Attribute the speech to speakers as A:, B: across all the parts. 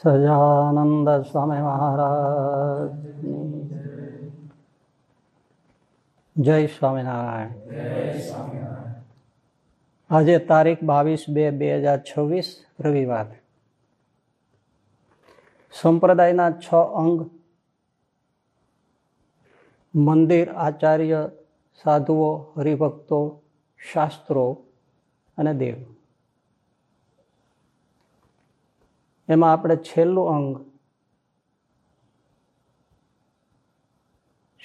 A: સજાનંદ સ્વામી મહારાજ જય સ્વામિનારાયણ આજે તારીખ બાવીસ બે બે હજાર છવ્વીસ રવિવાર સંપ્રદાયના છ અંગ મંદિર આચાર્ય સાધુઓ હરિભક્તો શાસ્ત્રો અને દેવ એમાં આપણે છેલ્લું અંગ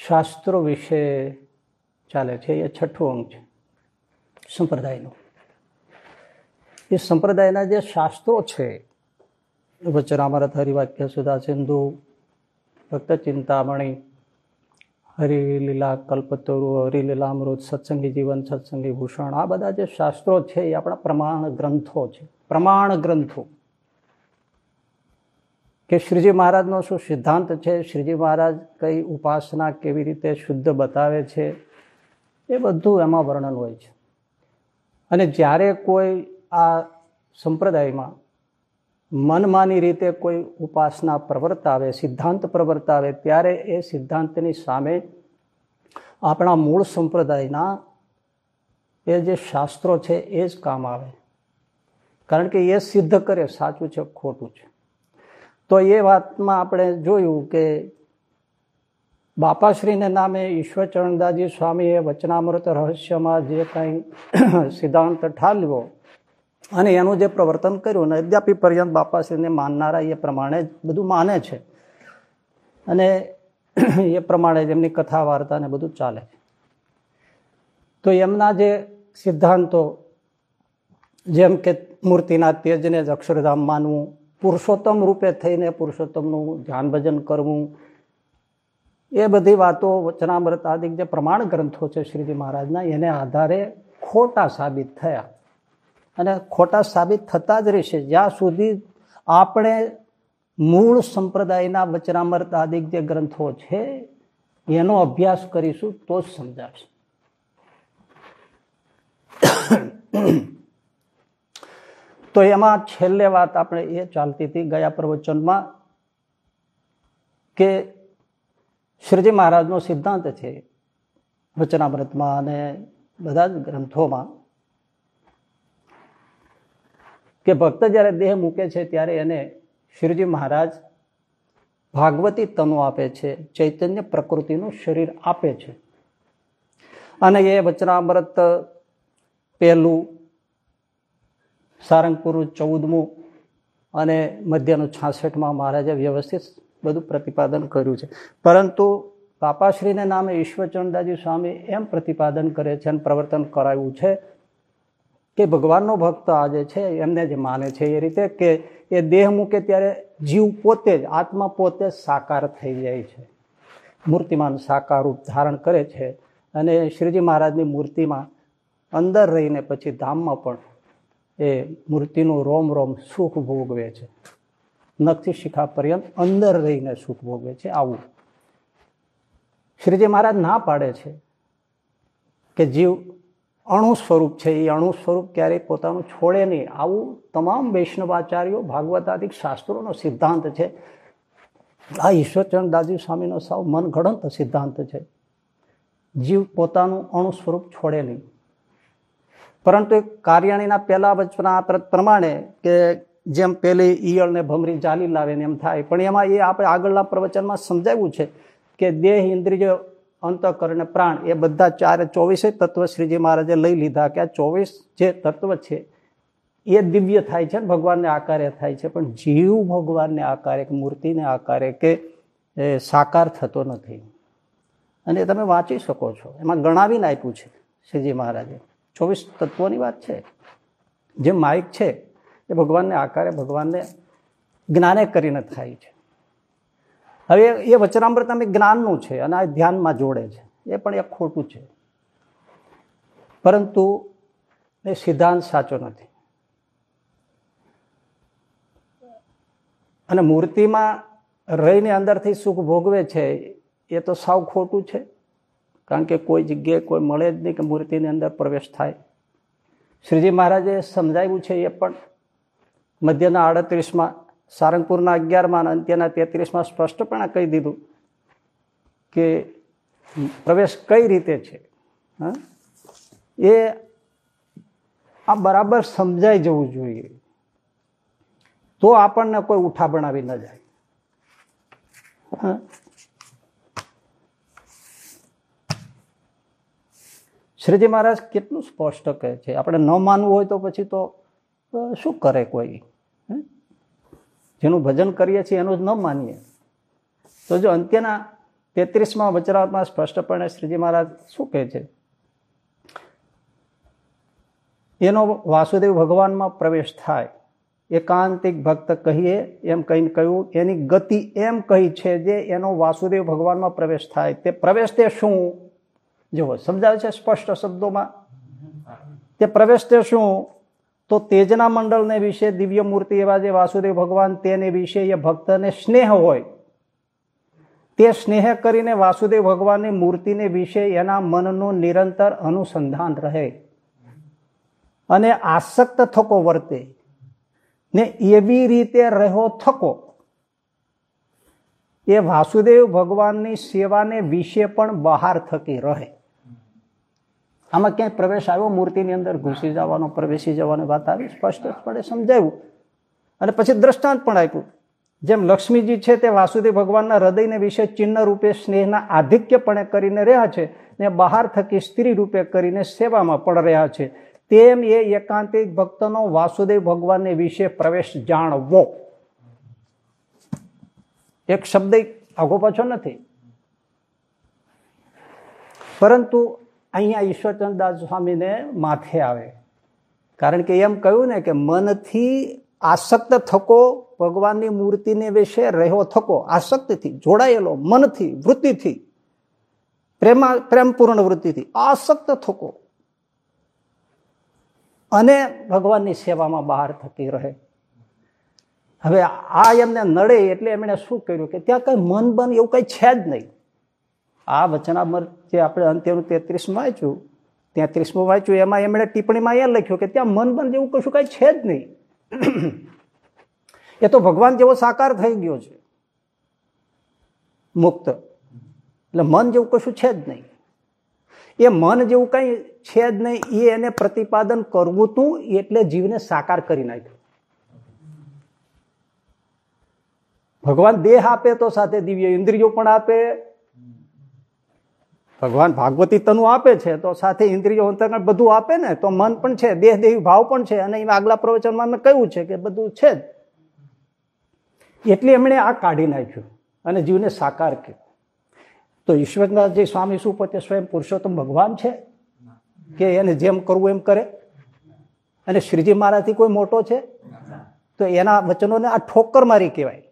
A: શાસ્ત્રો વિશે ચાલે છે. એ છઠ્ઠું અંગ છે. સંપ્રદાયનું. એ સંપ્રદાયના જે શાસ્ત્રો છે વચરામરત હરિવાક્ય, સુધા, સિંધુ, ભક્ત, ચિંતામણી, હરિલીલા, કલ્પતરુ હરિલીલામૃત સત્સંગી જીવન, સત્સંગી ભૂષણ, આ બધા જે શાસ્ત્રો છે, એ આપણા પ્રમાણ ગ્રંથો છે. પ્રમાણ ગ્રંથો. કે શ્રીજી મહારાજનો શું સિદ્ધાંત છે? શ્રીજી મહારાજ કઈ ઉપાસના કેવી રીતે શુદ્ધ બતાવે છે? એ બધું એમાં વર્ણન હોય છે. અને જ્યારે કોઈ આ સંપ્રદાયમાં મનમાની રીતે કોઈ ઉપાસના પ્રવર્તાવે, સિદ્ધાંત પ્રવર્તાવે, ત્યારે એ સિદ્ધાંતની સામે આપણા મૂળ સંપ્રદાયના એ જે શાસ્ત્રો છે, એ જ કામ આવે. કારણ કે એ સિદ્ધ કરે, સાચું છે, ખોટું છે. તો એ વાતમાં આપણે જોયું કે બાપાશ્રીને નામે ઈશ્વરચરણદાસજી સ્વામીએ વચનામૃત રહસ્યમાં જે કંઈ સિદ્ધાંત ઠાલવ્યો અને એનું જે પ્રવર્તન કર્યું ને અદ્યાપી પર્યંત બાપાશ્રીને માનનારા એ પ્રમાણે બધું માને છે. અને એ પ્રમાણે જ એમની કથા વાર્તા ને બધું ચાલે છે. તો એમના જે સિદ્ધાંતો જેમ કે મૂર્તિના તેજને જ અક્ષરધામ માનવું પુરુષોત્તમ રૂપે થઈને પુરુષોત્તમનું ધ્યાન ભજન કરવું, એ બધી વાતો વચનામૃત આદિ જે પ્રમાણ ગ્રંથો છે શ્રીજી મહારાજના, એને આધારે ખોટા સાબિત થયા. અને ખોટા સાબિત થતા જ રહેશે. જ્યાં સુધી આપણે મૂળ સંપ્રદાયના વચનામૃત આદિ જે ગ્રંથો છે, એનો અભ્યાસ કરીશું તો જ સમજાશે. તો એમાં છેલ્લે વાત આપણે એ ચાલતી હતી ગયા પ્રવચનમાં કે શ્રીજી મહારાજનો સિદ્ધાંત છે વચનામૃતમાં અને બધા જ ગ્રંથોમાં કે ભક્ત જ્યારે દેહ મૂકે છે ત્યારે એને શ્રીજી મહારાજ ભાગવતી તનુ આપે છે, ચૈતન્ય પ્રકૃતિનું શરીર આપે છે. અને એ વચનામૃત પહેલું સારંગપુરું ચૌદમું અને મધ્યનું છાસઠમાં મહારાજે વ્યવસ્થિત બધું પ્રતિપાદન કર્યું છે. પરંતુ બાપાશ્રીને નામે ઈશ્વરચંદાજી સ્વામી એમ પ્રતિપાદન કરે છે અને પ્રવર્તન કરાવ્યું છે કે ભગવાનનો ભક્ત આજે છે, એમને જે માને છે એ રીતે કે એ દેહ મૂકે ત્યારે જીવ પોતે જ, આત્મા પોતે સાકાર થઈ જાય છે. મૂર્તિમાન સાકાર રૂપ ધારણ કરે છે અને શ્રીજી મહારાજની મૂર્તિમાં અંદર રહીને પછી ધામમાં પણ એ મૂર્તિનું રોમ રોમ સુખ ભોગવે છે. નખથી શિખા પર્યંત અંદર રહીને સુખ ભોગવે છે. આવું. શ્રીજી મહારાજ ના પાડે છે કે જીવ અણુ સ્વરૂપ છે. એ અણુ સ્વરૂપ ક્યારેય પોતાનું છોડે નહીં. આવું તમામ વૈષ્ણવાચાર્યો ભાગવતાદિક શાસ્ત્રોનો સિદ્ધાંત છે. આ ઈશ્વરચંદ દાદી સ્વામીનો સાવ મનગણંત સિદ્ધાંત છે. જીવ પોતાનું અણુ સ્વરૂપ છોડે નહીં. પરંતુ કાર્યાણીના પહેલા વચના પ્રમાણે કે જેમ પેલી ઈયળ ને ભમરી જાલી લાવે ને એમ થાય, પણ એમાં એ આપણે આગળના પ્રવચનમાં સમજાવ્યું છે કે દેહ, ઇન્દ્રિય, અંતકરણ પ્રાણ એ બધા ચારે ચોવીસે તત્વ શ્રીજી મહારાજે લઈ લીધા કે આ ચોવીસ જે તત્વ છે એ દિવ્ય થાય છે ભગવાનને આકારે થાય છે, પણ જીવ ભગવાનને આકારે કે મૂર્તિને આકારે કે સાકાર થતો નથી. અને તમે વાંચી શકો છો. એમાં ગણાવીને આપ્યું છે શ્રીજી મહારાજે. ચોવીસ તત્વોની વાત છે. જે માઇક છે, એ ભગવાનને આકારે, ભગવાનને જ્ઞાને કરીને થાય છે. હવે એ વચનામૃત અમે જ્ઞાનનું છે અને આ ધ્યાનમાં જોડે છે. એ પણ એક ખોટું છે. પરંતુ એ સિદ્ધાંત સાચો નથી. અને મૂર્તિમાં રહીને અંદરથી સુખ ભોગવે છે, એ તો સાવ ખોટું છે. કારણ કે કોઈ જગ્યાએ કોઈ મળે જ નહીં કે મૂર્તિની અંદર પ્રવેશ થાય. શ્રીજી મહારાજે સમજાવ્યું છે એ પણ. મધ્યના આડત્રીસમાં, સારંગપુરના અગિયારમાં અંત્યના તેત્રીસમાં સ્પષ્ટપણે કહી દીધું કે પ્રવેશ કઈ રીતે છે. એ આ બરાબર સમજાઈ જવું જોઈએ. તો આપણને કોઈ ઉઠા બનાવી ન જાય. શ્રીજી મહારાજ કેટલું સ્પષ્ટ કહે છે. આપણે ન માનવું હોય તો પછી તો શું કરે કોઈ? જેનું ભજન કરીએ છીએ એનું જ ન માનીએ. તો જો અંત્યના તેત્રીસમાં વચરાવતમાં સ્પષ્ટપણે શ્રીજી મહારાજ શું કહે છે? એનો વાસુદેવ ભગવાનમાં પ્રવેશ થાય. એકાંતિક ભક્ત કહીએ એમ કહીને કહ્યું, એની ગતિ એમ કહી છે જે એનો વાસુદેવ ભગવાનમાં પ્રવેશ થાય. તે પ્રવેશ તે શું? જુઓ સમજાવે છે સ્પષ્ટ શબ્દોમાં? તે પ્રવેશ તે શું? તો તેજના મંડળને વિશે દિવ્ય મૂર્તિ એવા જે વાસુદેવ ભગવાન, તેને વિશે એ ભક્તને સ્નેહ હોય. તે સ્નેહ કરીને વાસુદેવ ભગવાનની મૂર્તિને વિશે એના મનનું નિરંતર અનુસંધાન રહે. અને આસક્ત થકો વર્તે. ને એવી રીતે રહ્યો થકો. એ વાસુદેવ ભગવાનની સેવાને વિશે પણ બહાર થકી રહે. આમાં ક્યાંય પ્રવેશ આવ્યો? મૂર્તિની અંદર ઘૂસી જવાનો, પ્રવેશી જવાની વાત આવી? સ્પષ્ટપણે સમજાવ્યું અને પછી દ્રષ્ટાંત પણ આપ્યું. જેમ લક્ષ્મીજી છે તે વાસુદેવ ભગવાનના હૃદયને વિશે ચિહ્ન રૂપે સ્નેહના આધિક્યપણે કરીને રહ્યા છે ને બહાર થકી સ્ત્રી રૂપે કરીને સેવામાં પણ રહ્યા છે. તેમ એ એકાંતિક ભક્તનો વાસુદેવ ભગવાનને વિશે પ્રવેશ જાણવો. એક શબ્દ આગો પાછો નથી. પરંતુ અહીંયા ઈશ્વરચંદ્રદાસ સ્વામીને માથે આવે. કારણ કે એમ કહ્યું ને કે મનથી આસક્ત થકો ભગવાનની મૂર્તિને વિશે રહ્યો થકો, આસક્તિથી, જોડાયેલો મનથી, વૃત્તિથી, પ્રેમા, પ્રેમપૂર્ણ વૃત્તિથી આસક્ત થકો. અને ભગવાનની સેવામાં બહાર થતી રહે. હવે આ એમને નડે એટલે એમણે શું કર્યું કે ત્યાં કઈ મન બન એવું કઈ છે જ નહીં. આ વચનામર જે આપણે અંત્યનું તેત્રીસમાં વાંચ્યું તેત્રીસમાં વાંચ્યું, એમાં એમણે ટિપ્પણીમાં એ લખ્યું કે ત્યાં મન મન જેવું કશું કાંઈ છે જ નહીં. એ તો ભગવાન જેવો સાકાર થઈ ગયો છે. મુક્ત. એટલે મન જેવું કશું છે જ નહીં. એ મન જેવું કંઈ છે જ નહીં એ એને પ્રતિપાદન કરવું તું એટલે જીવને સાકાર કરી નાખ્યું. ભગવાન દેહ આપે તો સાથે દિવ્ય ઇન્દ્રિયો પણ આપે ભગવાન ભાગવતી તનુ આપે છે, તો સાથે ઇન્દ્રિયો અંતરગણ બધું આપે ને, તો મન પણ છે, દેહ દેહી ભાવ પણ છે, અને એમાં આગલા પ્રવચનમાં મેં કહ્યું છે કે બધું છે જ. એટલે એમણે આ કાઢી નાખ્યું અને જીવને સાકાર કર્યો. તો ઈશ્વરનાથજી સ્વામી શું પોતે સ્વયં પુરુષોત્તમ ભગવાન છે? કે એને જેમ કરવું એમ કરે? અને શ્રીજી મહારાજથી કોઈ મોટો છે? તો એના વચનોને આ ઠોકર મારી કહેવાય.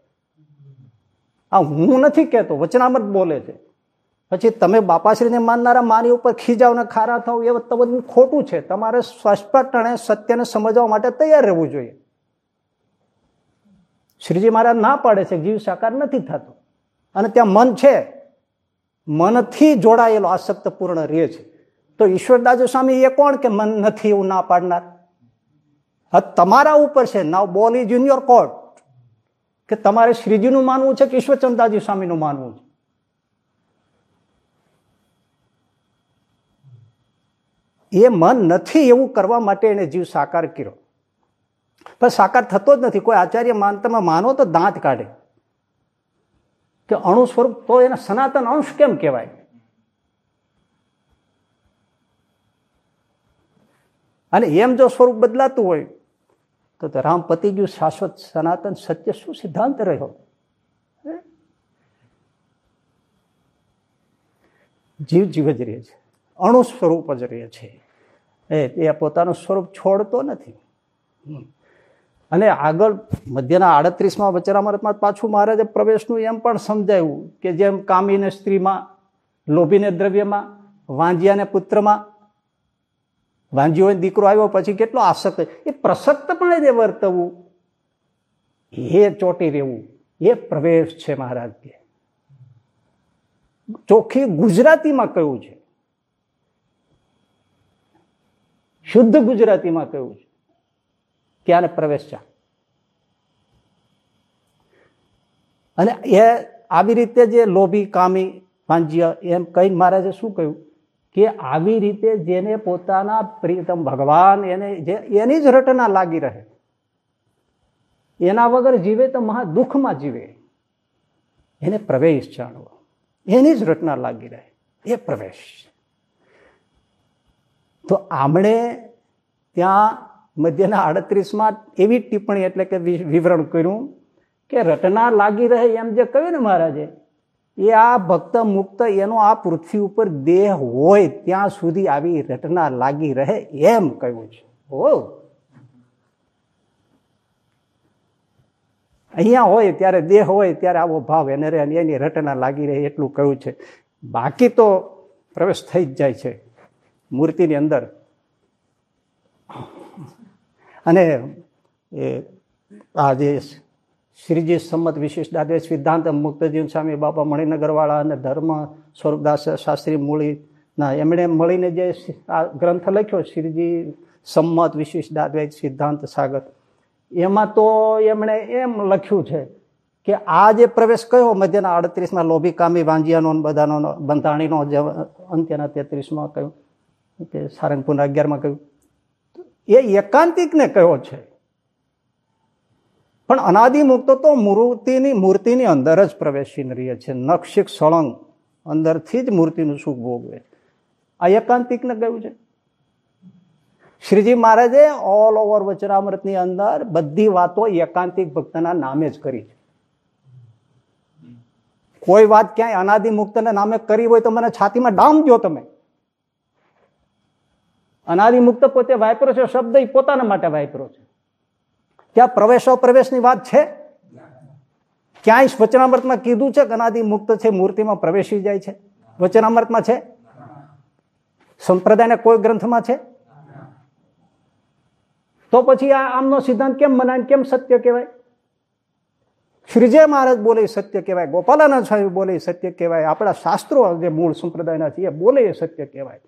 A: આ હું નથી કહેતો, વચનામત બોલે છે. પછી તમે બાપાશ્રીને માનનારા માની ઉપર ખીજાવ ને ખારા થાવ એ તો બધું ખોટું છે. તમારે સ્પષ્ટપણે સત્યને સમજવા માટે તૈયાર રહેવું જોઈએ. શ્રીજી મહારાજ ના પાડે છે, જીવ સાકાર નથી થતો. અને ત્યાં મન છે, મનથી જોડાયેલો આસક્ત પૂર્ણ રહે છે. તો ઈશ્વરદાસુ સ્વામી એ કોણ કે મન નથી એવું ના પાડનાર? તમારા ઉપર છે. નાવ બોલ ઇઝ યુન યોર કોર્ટ કે તમારે શ્રીજીનું માનવું છે કે ઈશ્વરચંદાજી સ્વામીનું માનવું છે? એ મન નથી એવું કરવા માટે એને જીવ સાકાર કર્યો. પણ સાકાર થતો જ નથી. કોઈ આચાર્ય માનતામાં માનો તો દાંત કાઢે. કે અણુ સ્વરૂપ તો એને સનાતન અંશ કેમ કહેવાય? અને એમ જો સ્વરૂપ બદલાતું હોય તો રામ પતિ ગયું શાશ્વત સનાતન સત્ય શું સિદ્ધાંત રહ્યો? જીવ જીવ જ રહે છે. અણુ સ્વરૂપ જ રહે છે. એ પોતાનું સ્વરૂપ છોડતો નથી. અને આગળ મધ્યના આડત્રીસમાં વચરામૃતમાં પાછું મહારાજે પ્રવેશનું એમ પણ સમજાયું કે જેમ કામીને સ્ત્રીમાં, લોભીને દ્રવ્યમાં, વાંજિયાને પુત્રમાં વાંજીઓ દીકરો આવ્યો પછી કેટલો આસક્ત એ પ્રસક્તપણે જે વર્તવું. એ ચોટી રહેવું. એ પ્રવેશ છે મહારાજ. કે ચોખ્ખી ગુજરાતીમાં કહ્યું છે. શુદ્ધ ગુજરાતીમાં કહ્યું છે ક્યારે પ્રવેશ ચા. અને એ આવી રીતે જે લોભી, કામી પાંજ્ય એમ કઈ મહારાજે શું કહ્યું? કે આવી રીતે જેને પોતાના પ્રિયતમ ભગવાન એને જે એની જ રટના લાગી રહે, એના વગર જીવે તો મહા દુઃખમાં જીવે. એને પ્રવેશ જાણવો. એની જ રટના લાગી રહે. એ પ્રવેશ તો આમણે ત્યાં મધ્યના આડત્રીસમાં એવી ટિપ્પણી એટલે કે વિવરણ કર્યું કે રટના લાગી રહે એમ જે કહ્યું ને મહારાજે, એ આ ભક્ત મુક્ત એનો આ પૃથ્વી ઉપર દેહ હોય ત્યાં સુધી આવી રટના લાગી રહે એમ કહ્યું છે. ઓ અહીંયા હોય ત્યારે દેહ હોય ત્યારે આવો ભાવ એને રહે એની રટના લાગી રહે એટલું કહ્યું છે. બાકી તો પ્રવેશ થઈ જ જાય છે. મૂર્તિની અંદર. અને એ આ જે શ્રીજી સંમત વિશિષ્ટ આદેશ સિદ્ધાંત મુક્તજીવન સ્વામી બાપા મણિનગરવાળા અને ધર્મ સ્વરૂપદાસ શાસ્ત્રી મૂળીના એમણે મળીને જે આ ગ્રંથ લખ્યો, શ્રીજી સંમત વિશિષ્ટ અદ્વૈત સિદ્ધાંત સાગર. એમાં તો એમણે એમ લખ્યું છે કે આ જે પ્રવેશ કયો, મધ્યના અડત્રીસમાં લોભી કામી વાંજિયાનો બધાનો બંધાણીનો જે અંત્યના તેત્રીસમાં કહ્યું કે સારંગપુરના અગિયારમાં કહ્યું. એ એકાંતિકને કયો છે? પણ અનાદિ મુક્ત તો મૂર્તિની મૂર્તિની અંદર જ પ્રવેશી રહીએ છે. નક્ષિક સળંગ અંદરથી જ મૂર્તિનું સુખ ભોગવે. આ એકાંતિકને કહ્યું છે? શ્રીજી મહારાજે ઓલ ઓવર વચરામૃતની અંદર બધી વાતો એકાંતિક ભક્તના નામે જ કરી છે. કોઈ વાત ક્યાંય અનાદિ મુક્તના નામે કરી હોય તો મને છાતીમાં ડામ જો તમે. અનાદિ મુક્ત પોતે વાપરો છે, શબ્દ એ પોતાના માટે વાપરો છે. ત્યાં પ્રવેશ, અપ્રવેશની વાત છે? ક્યાંય વચનામૃતમાં કીધું છે કે અનાદિ મુક્ત છે, મૂર્તિમાં પ્રવેશી જાય છે? વચનામૃતમાં છે? સંપ્રદાયના કોઈ ગ્રંથમાં છે? તો પછી આ આમનો સિદ્ધાંત કેમ મનાય કેમ સત્ય કહેવાય? શ્રીજય મહારાજ બોલે સત્ય કહેવાય ગોપાલના સ્વામી બોલે સત્ય કહેવાય, આપણા શાસ્ત્રો જે મૂળ સંપ્રદાયના છે, એ બોલે સત્ય કહેવાય.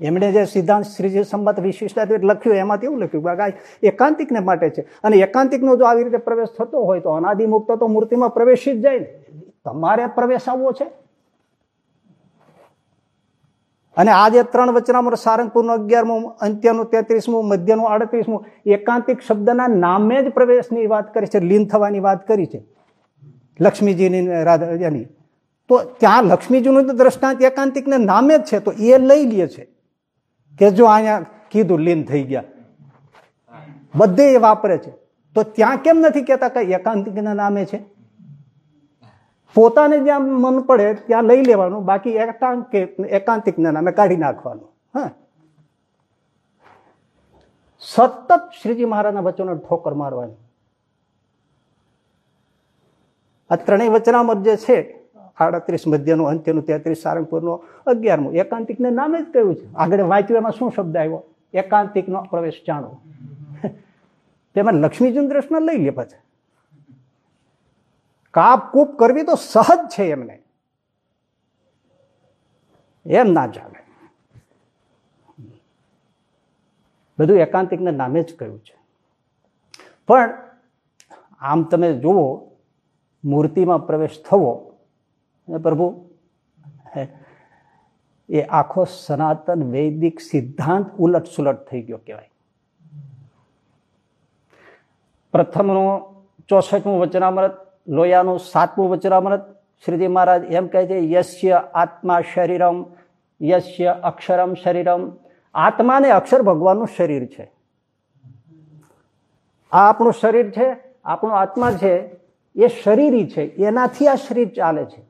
A: એમણે જે સિદ્ધાંત શ્રીજી સંબત વિશિષ્ટતા લખ્યું, એમાંથી એવું લખ્યું કે એકાંતિકને માટે છે. અને એકાંતિકનો જો આવી રીતે પ્રવેશ થતો હોય તો અનાદિ મુક્ત તો મૂર્તિમાં પ્રવેશી જ જાય ને. તમારે પ્રવેશ આવવો છે. અને આજે ત્રણ વચનામાં સારંગપુરનું અગિયારમું, અંત્યનું તેત્રીસમું, મધ્યનું આડત્રીસમું, એકાંતિક શબ્દના નામે જ પ્રવેશની વાત કરી છે, લીન થવાની વાત કરી છે. લક્ષ્મીજીની રાધાની તો ત્યાં લક્ષ્મીજીનું દ્રષ્ટાંત એકાંતિકને નામે જ છે, તો એ લઈ લે છે. કે જો અહીંયા કીધું લીન થઈ ગયા. બધે એ વાપરે છે. તો ત્યાં કેમ નથી કેતા કે એકાંતિકના નામે છે? પોતાને જ્યાં મન પડે ત્યાં લઈ લેવાનું, બાકી એકાંતિકના નામે કાઢી નાખવાનું. હા. સતત શ્રીજી મહારાજના વચનો ઠોકર મારવાની. આ ત્રણેય વચનામત જે છે આડત્રીસ મધ્યનું, અંત્યનું, તેત્રીસ, સારંગપુરનો, અગિયારમું. એકાંતિકને નામે જ કહ્યું છે? આગળ વાંચ્યું એમાં શું શબ્દ આવ્યો? એકાંતિકનો પ્રવેશ જાણવો તેમાં લક્ષ્મીચંદ્ર દ્રષ્ણ લઈ લે પછી. કાપ કૂપ કરવી તો સહજ છે એમને. એમ ના ચાલે. બધું એકાંતિકને નામે જ કહ્યું છે. પણ આમ તમે જુઓ, મૂર્તિમાં પ્રવેશ થવો પ્રભુ? એ આખો સનાતન વૈદિક સિદ્ધાંત ઉલટ સુલટ થઈ ગયો કહેવાય. પ્રથમનું ચોસઠમું વચનામૃત, લોયાનું સાતમું વચનામૃત, શ્રીજી મહારાજ એમ કહે છે યશ્ય આત્મા શરીરમ યશ્ય અક્ષરમ શરીરમ. આત્મા ને અક્ષર ભગવાનનું શરીર છે. આ આપણું શરીર છે, આપણું આત્મા છે, એ શરીરી છે, એનાથી આ શરીર ચાલે છે.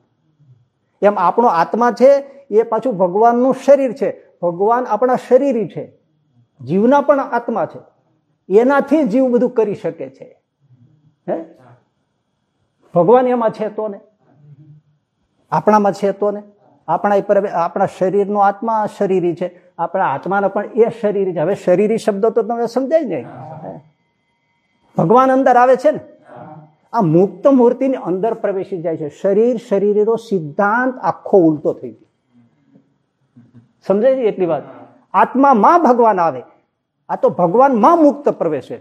A: એમ આપણો આત્મા છે, એ પાછું ભગવાનનું શરીર છે. ભગવાન આપણા શરીરી છે. જીવના પણ આત્મા છે. એનાથી જીવ બધું કરી શકે છે. હે? ભગવાન એમાં છે તો ને? આપણામાં છે તો ને? આપણા આપણા શરીરનો આત્મા શરીરી છે. આપણા આત્માનો પણ એ શરીરી છે. હવે શરીરી શબ્દો તો તમે સમજાય ને ભગવાન અંદર આવે છે ને? આ મુક્ત મૂર્તિની અંદર પ્રવેશી જાય છે. શરીર શરીરનો સિદ્ધાંત આખો ઉલટો થઈ ગયો. સમજાય એટલી વાત? આત્મામાં ભગવાન આવે. આ તો ભગવાનમાં મુક્ત પ્રવેશે.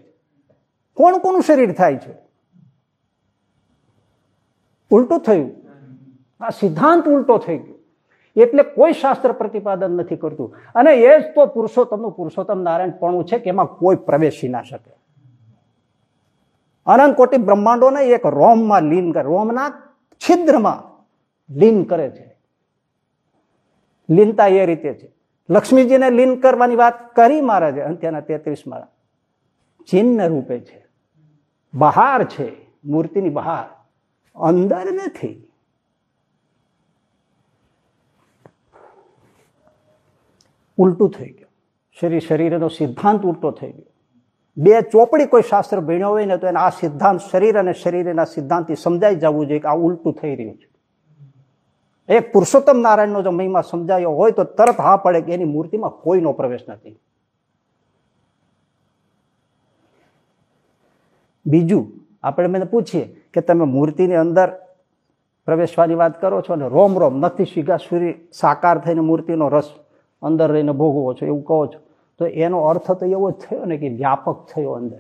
A: કોણ કોનું શરીર થાય છે? ઉલટું થયું. આ સિદ્ધાંત ઉલટો થઈ ગયો. એટલે કોઈ શાસ્ત્ર પ્રતિપાદન નથી કરતું. અને એ જ તો પુરુષોત્તમનું પુરુષોત્તમ નારાયણ પણ છે કે એમાં કોઈ પ્રવેશી ના શકે. અનંત કોટી બ્રહ્માંડોને એક રોમમાં લીન કરે. રોમના છિદ્રમાં લીન કરે છે. લીનતા એ રીતે છે. લક્ષ્મીજીને લીન કરવાની વાત કરી મહારાજે અંત્યના તેત્રીસ માળા ચિહ્ન રૂપે છે. બહાર છે, મૂર્તિની બહાર. અંદર નથી. ઉલટું થઈ ગયું. શરીર, શરીરનો સિદ્ધાંત ઉલટો થઈ ગયો. બે ચોપડી કોઈ શાસ્ત્ર ભણ્યો હોય ને તો એને આ સિદ્ધાંત શરીર અને શરીરના સિદ્ધાંતથી સમજાઈ જવું જોઈએ કે આ ઉલટું થઈ રહ્યું છે. એક પુરુષોત્તમ નારાયણનો જો મહિમા સમજાયો હોય તો તરત હા પડે કે એની મૂર્તિમાં કોઈનો પ્રવેશ નથી. બીજું, આપણે મને પૂછીએ કે તમે મૂર્તિની અંદર પ્રવેશવાની વાત કરો છો અને રોમ રોમ નથી શીગા સૂર્ય સાકાર થઈને મૂર્તિનો રસ અંદર રહીને ભોગવો છો એવું કહો છો? તો એનો અર્થ તો એવો જ થયો ને કે વ્યાપક થયો અંદર.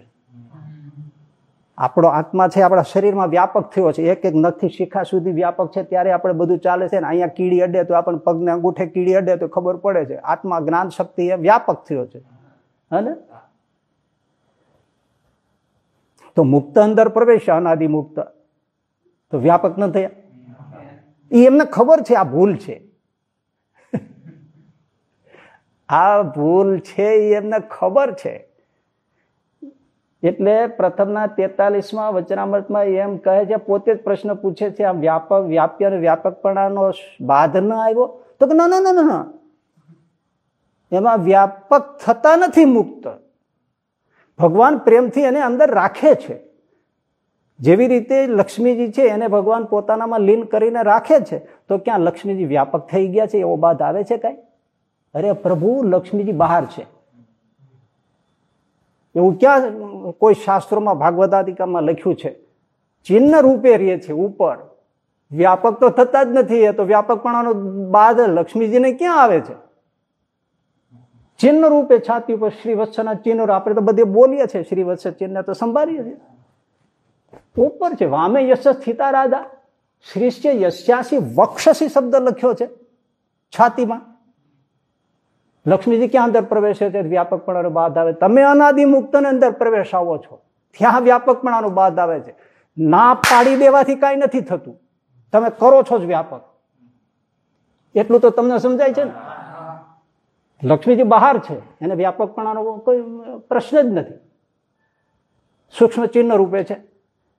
A: આપણો આત્મા છે, આપણા શરીરમાં વ્યાપક થયો છે. એક એક નખથી શિખા સુધી વ્યાપક છે, ત્યારે આપણે બધું ચાલે છે ને અહીંયા કીડી અડે તો આપણને પગને અંગૂઠે કીડી અડે તો ખબર પડે છે. આત્મા જ્ઞાન શક્તિ એ વ્યાપક થયો છે. હે તો મુક્ત અંદર પ્રવેશ અનાદિ મુક્ત. તો વ્યાપક ન થયા. એ એમને ખબર છે, આ ભૂલ છે. આ ભૂલ છે એ એમને ખબર છે. એટલે પ્રથમના તેતાલીસમાં વચનામૃતમાં એમ કહે છે, પોતે જ પ્રશ્ન પૂછે છે આમ વ્યાપક, વ્યાપ્ય અને વ્યાપકપણાનો બાધ ન આવ્યો? તો કે ના ના ના ના એમાં વ્યાપક થતા નથી મુક્ત. ભગવાન પ્રેમથી એને અંદર રાખે છે. જેવી રીતે લક્ષ્મીજી છે, એને ભગવાન પોતાનામાં લીન કરીને રાખે છે. તો ક્યાં લક્ષ્મીજી વ્યાપક થઈ ગયા છે, એવો બાદ આવે છે કઈ? અરે પ્રભુ લક્ષ્મીજી બહાર છે. એવું ક્યાં કોઈ શાસ્ત્રોમાં ભાગવતાધિકામાં લખ્યું છે? ચિહ્ન રૂપે રે છે ઉપર. વ્યાપક તો થતા જ નથી, એ તો વ્યાપકપણાનો બાદ લક્ષ્મીજીને ક્યાં આવે છે? ચિહ્ન રૂપે છાતી ઉપર શ્રી વત્સના ચિહ્નો આપણે તો બધે બોલીએ છીએ શ્રી વત્સ ચિહ્ન તો સંભાળીએ છીએ. ઉપર છે, વામે યશ સ્થિતા રાધા શ્રીષ્ય યશ્યાસી વક્ષસી શબ્દ લખ્યો છે છાતીમાં. લક્ષ્મીજી ક્યાં અંદર પ્રવેશે છે? વ્યાપકપણાનો બાદ આવે. તમે અનાદિ મુક્તને અંદર પ્રવેશ આવો છો. ત્યાં વ્યાપકપણાનો બાદ આવે છે. ના પાડી દેવાથી કાંઈ નથી થતું. તમે કરો છો જ વ્યાપક. એટલું તો તમને સમજાય છે ને? લક્ષ્મીજી બહાર છે. એને વ્યાપકપણાનો કોઈ પ્રશ્ન જ નથી. સૂક્ષ્મ ચિહ્ન રૂપે છે.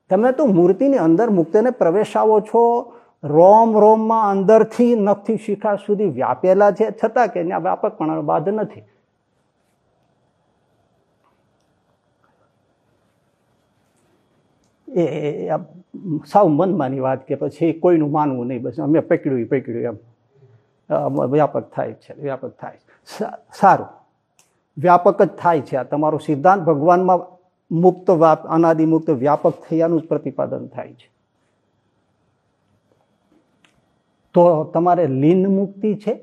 A: તમે તો મૂર્તિની અંદર મુક્તને પ્રવેશ આવો છો. રોમ રોમમાં અંદરથી નખથી શિખા સુધી વ્યાપેલા છે, છતાં કે ત્યાં વ્યાપકપણાનો બાદ નથી. એ સાવ મનમાંની વાત કે પછી કોઈનું માનવું નહીં, બસ અમે પકડ્યું પકડ્યું એમ. વ્યાપક થાય છે, વ્યાપક થાય સારું. વ્યાપક જ થાય છે આ. તમારો સિદ્ધાંત ભગવાનમાં મુક્ત અનાદિ મુક્ત વ્યાપક થયાનું જ પ્રતિપાદન થાય છે. તો તમારે લીન મુક્તિ છે?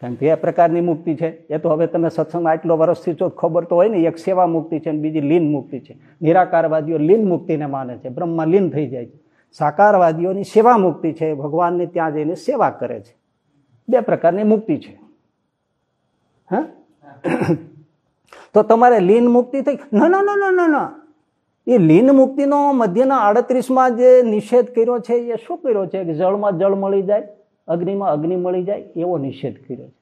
A: કારણ કે એ પ્રકારની મુક્તિ છે. એ તો હવે તમે સત્સંગમાં આટલો વર્ષથી જો ખબર તો હોય ને, એક સેવા મુક્તિ છે અને બીજી લીન મુક્તિ છે. નિરાકારવાદીઓ લીન મુક્તિને માને છે. બ્રહ્મા લીન થઈ જાય છે. સાકારવાદીઓની સેવા મુક્તિ છે. ભગવાનને ત્યાં જઈને સેવા કરે છે. બે પ્રકારની મુક્તિ છે. હા? તો તમારે લીન મુક્તિ થઈ ના ના ના ના ના. એ લીન મુક્તિનો મધ્યના આડત્રીસમાં જે નિષેધ કર્યો છે, એ શું કર્યો છે કે જળમાં જળ મળી જાય, અગ્નિમાં અગ્નિ મળી જાય, એવો નિષેધ કર્યો છે.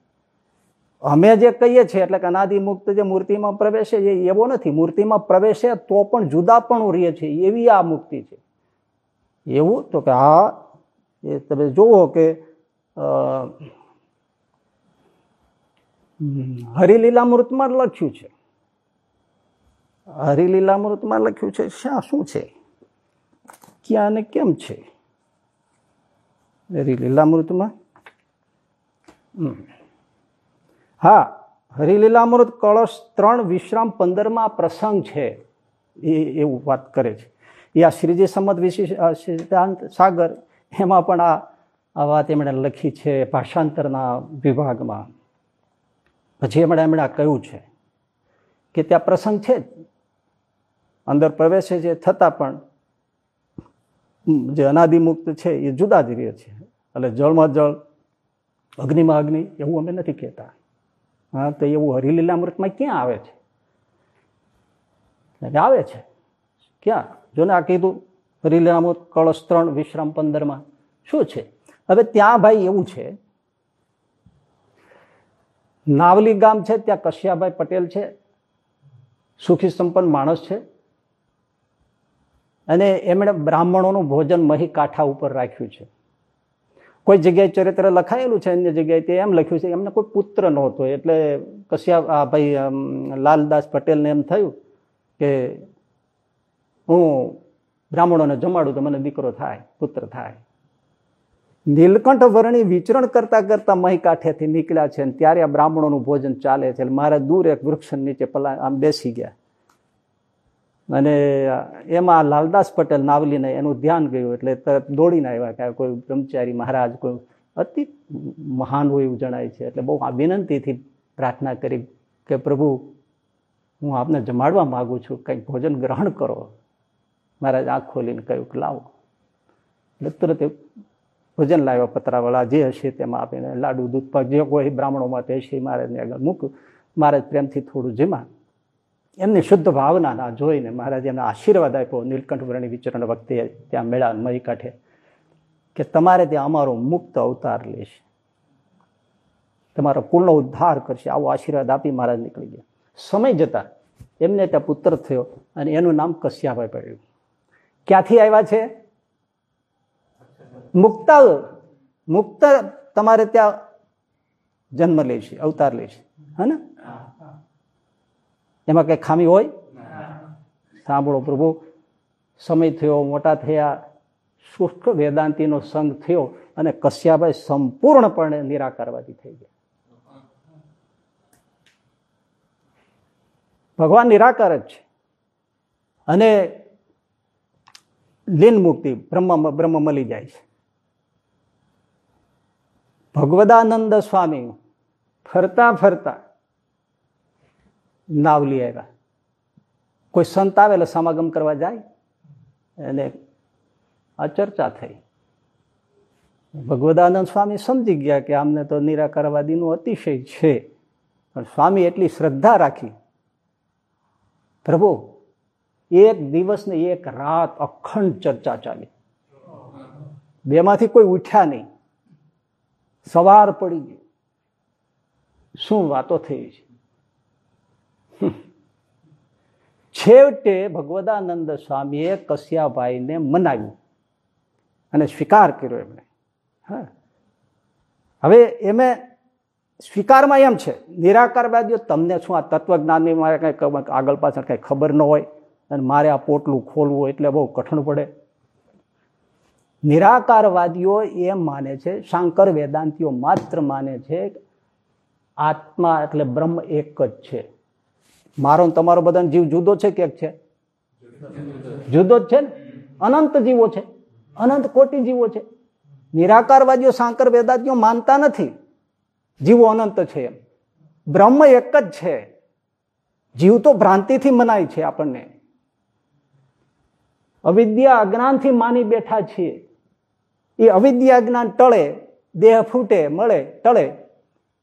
A: અમે જે કહીએ છીએ, એટલે કે અનાદિ મુક્ત જે મૂર્તિમાં પ્રવેશે, એ એવો નથી. મૂર્તિમાં પ્રવેશે તો પણ જુદા પણ રહે છે, એવી આ મુક્તિ છે. એવું? તો કે આ એ તમે જુઓ કે હરિલીલા મૃતમાં લખ્યું છે. હરિલીલામૃતમાં લખ્યું છે, શા, શું છે? ક્યાં અને કેમ છે? હરિલીલામૃતમાં? હા, હરિલીલામૃત કળશ ત્રણ વિશ્રામ પંદરમાં પ્રસંગ છે. એ, એવું વાત કરે છે. એ આ શ્રીજી સંમત વિશેષ સિદ્ધાંત સાગર, એમાં પણ આ આ વાત એમણે લખી છે ભાષાંતરના વિભાગમાં. પછી એમણે એમણે કહ્યું છે કે ત્યાં પ્રસંગ છે જ. અંદર પ્રવેશે છે છતાં પણ જે અનાદિમુક્ત છે એ જુદા જ રહે છે. એટલે જળમાં જળ, અગ્નિમાં અગ્નિ એવું અમે નથી કહેતા. હા, તો એવું હરિલીલામૃતમાં ક્યાં આવે છે? આવે છે. ક્યાં? જો ને આ કીધું હરિલીલામૃત, કળશ ત્રણ, વિશ્રામ પંદરમાં. શું છે? હવે ત્યાં ભાઈ એવું છે. નાવલી ગામ છે, ત્યાં કશ્યાભાઈ પટેલ છે. સુખી સંપન્ન માણસ છે. અને એમણે બ્રાહ્મણોનું ભોજન મહી કાંઠા ઉપર રાખ્યું છે. કોઈ જગ્યાએ ચરિત્ર લખાયેલું છે અન્ય જગ્યાએ તે એમ લખ્યું છે એમને કોઈ પુત્ર નહોતો. એટલે કશ્યા, આ ભાઈ લાલદાસ પટેલને એમ થયું કે હું બ્રાહ્મણોને જમાડું તો મને દીકરો થાય, પુત્ર થાય. નીલકંઠ વર્ણી વિચરણ કરતા કરતા મહી કાંઠેથી નીકળ્યા છે ત્યારે આ બ્રાહ્મણોનું ભોજન ચાલે છે. મારા દૂર એક વૃક્ષ નીચે પલા, આમ બેસી ગયા. અને એમાં લાલદાસ પટેલ નાવલીને એનું ધ્યાન ગયું એટલે તરત દોડીને આવ્યા કે કોઈ બ્રહ્મચારી મહારાજ કોઈ અતિ મહાન હોય એવું જણાય છે. એટલે બહુ વિનંતીથી પ્રાર્થના કરી કે પ્રભુ, હું આપને જમાડવા માગું છું કંઈક ભોજન ગ્રહણ કરો. મહારાજ આંખ ખોલીને કહ્યું કે લાવો. એટલે તરત ભોજન લાવ્યા પતરાવાળા જે હશે તેમાં આપીને લાડુ દૂધ જે કોઈ બ્રાહ્મણોમાં તે હશે મહારાજને આગળ મૂક્યું. મહારાજ પ્રેમથી થોડું જીમા એમની શુદ્ધ ભાવના જોઈને મહારાજ એમને આશીર્વાદ આપ્યો. નીલકંઠ વર્ણી વિચરણ વખતે ત્યાં મેળા મરી કાંઠે કે તમારે ત્યાં અમારો મુક્ત અવતાર લેશે. તમારો કુળનો ઉદ્ધાર કરશે. આવો આશીર્વાદ આપી મહારાજ નીકળી ગયા. સમય જતા એમને ત્યાં પુત્ર થયો અને એનું નામ કશ્યાભાઈ પડ્યું. ક્યાંથી આવ્યા છે? મુક્ત મુક્ત તમારે ત્યાં જન્મ લે છે અવતાર લે છે હે એમાં કઈ ખામી હોય? સાંભળો પ્રભુ. સમય થયો, મોટા થયા. શુષ્ક વેદાંતિનો સંગ થયો અને કશ્યાભાઈ સંપૂર્ણપણે નિરાકારવાદી થઈ ગયા. ભગવાન નિરાકાર જ છે. અને લીન મુક્તિ બ્રહ્મ બ્રહ્મ મળી જાય છે. ભગવદાનંદ સ્વામી ફરતા ફરતા નાવલી આવ્યા. કોઈ સંત આવે સમાગમ કરવા જાય અને આ ચર્ચા થઈ. ભગવદાનંદ સ્વામી સમજી ગયા કે આમને તો નિરાકારવાદીનું અતિશય છે. પણ સ્વામી એટલી શ્રદ્ધા રાખી. પ્રભુ, એક દિવસ ને એક રાત અખંડ ચર્ચા ચાલી. બેમાંથી કોઈ ઉઠ્યા નહીં. સવાર પડી ગઈ. શું વાતો થઈ છે? છેવટે ભગવદાનંદ સ્વામીએ કશ્યાભાઈને મનાવ્યું અને સ્વીકાર કર્યો એમણે હા. હવે એમે સ્વીકારમાં એમ છે નિરાકારવાદીઓ તમને શું આ તત્વજ્ઞાનની મારે કંઈ આગળ પાછળ કંઈ ખબર ન હોય અને મારે આ પોટલું ખોલવું એટલે બહુ કઠણ પડે. નિરાકારવાદીઓ એમ માને છે, શાંકર વેદાંતિઓ માત્ર માને છે આત્મા એટલે બ્રહ્મ એક જ છે. મારો તમારો બધાનો જીવ જુદો છે કે છે? જુદો જ છે ને? અનંત જીવો છે. અનંત કોટી જીવો છે. નિરાકારવાદીઓ, સાંકર વેદાંતિઓ માનતા નથી. જીવો અનંત છે એમ. બ્રહ્મ એક જ છે. જીવ તો ભ્રાંતિથી મનાય છે આપણને. અવિદ્યા અજ્ઞાનથી માની બેઠા છીએ. એ અવિદ્યા જ્ઞાન ટળે, દેહ ફૂટે, મળે, ટળે.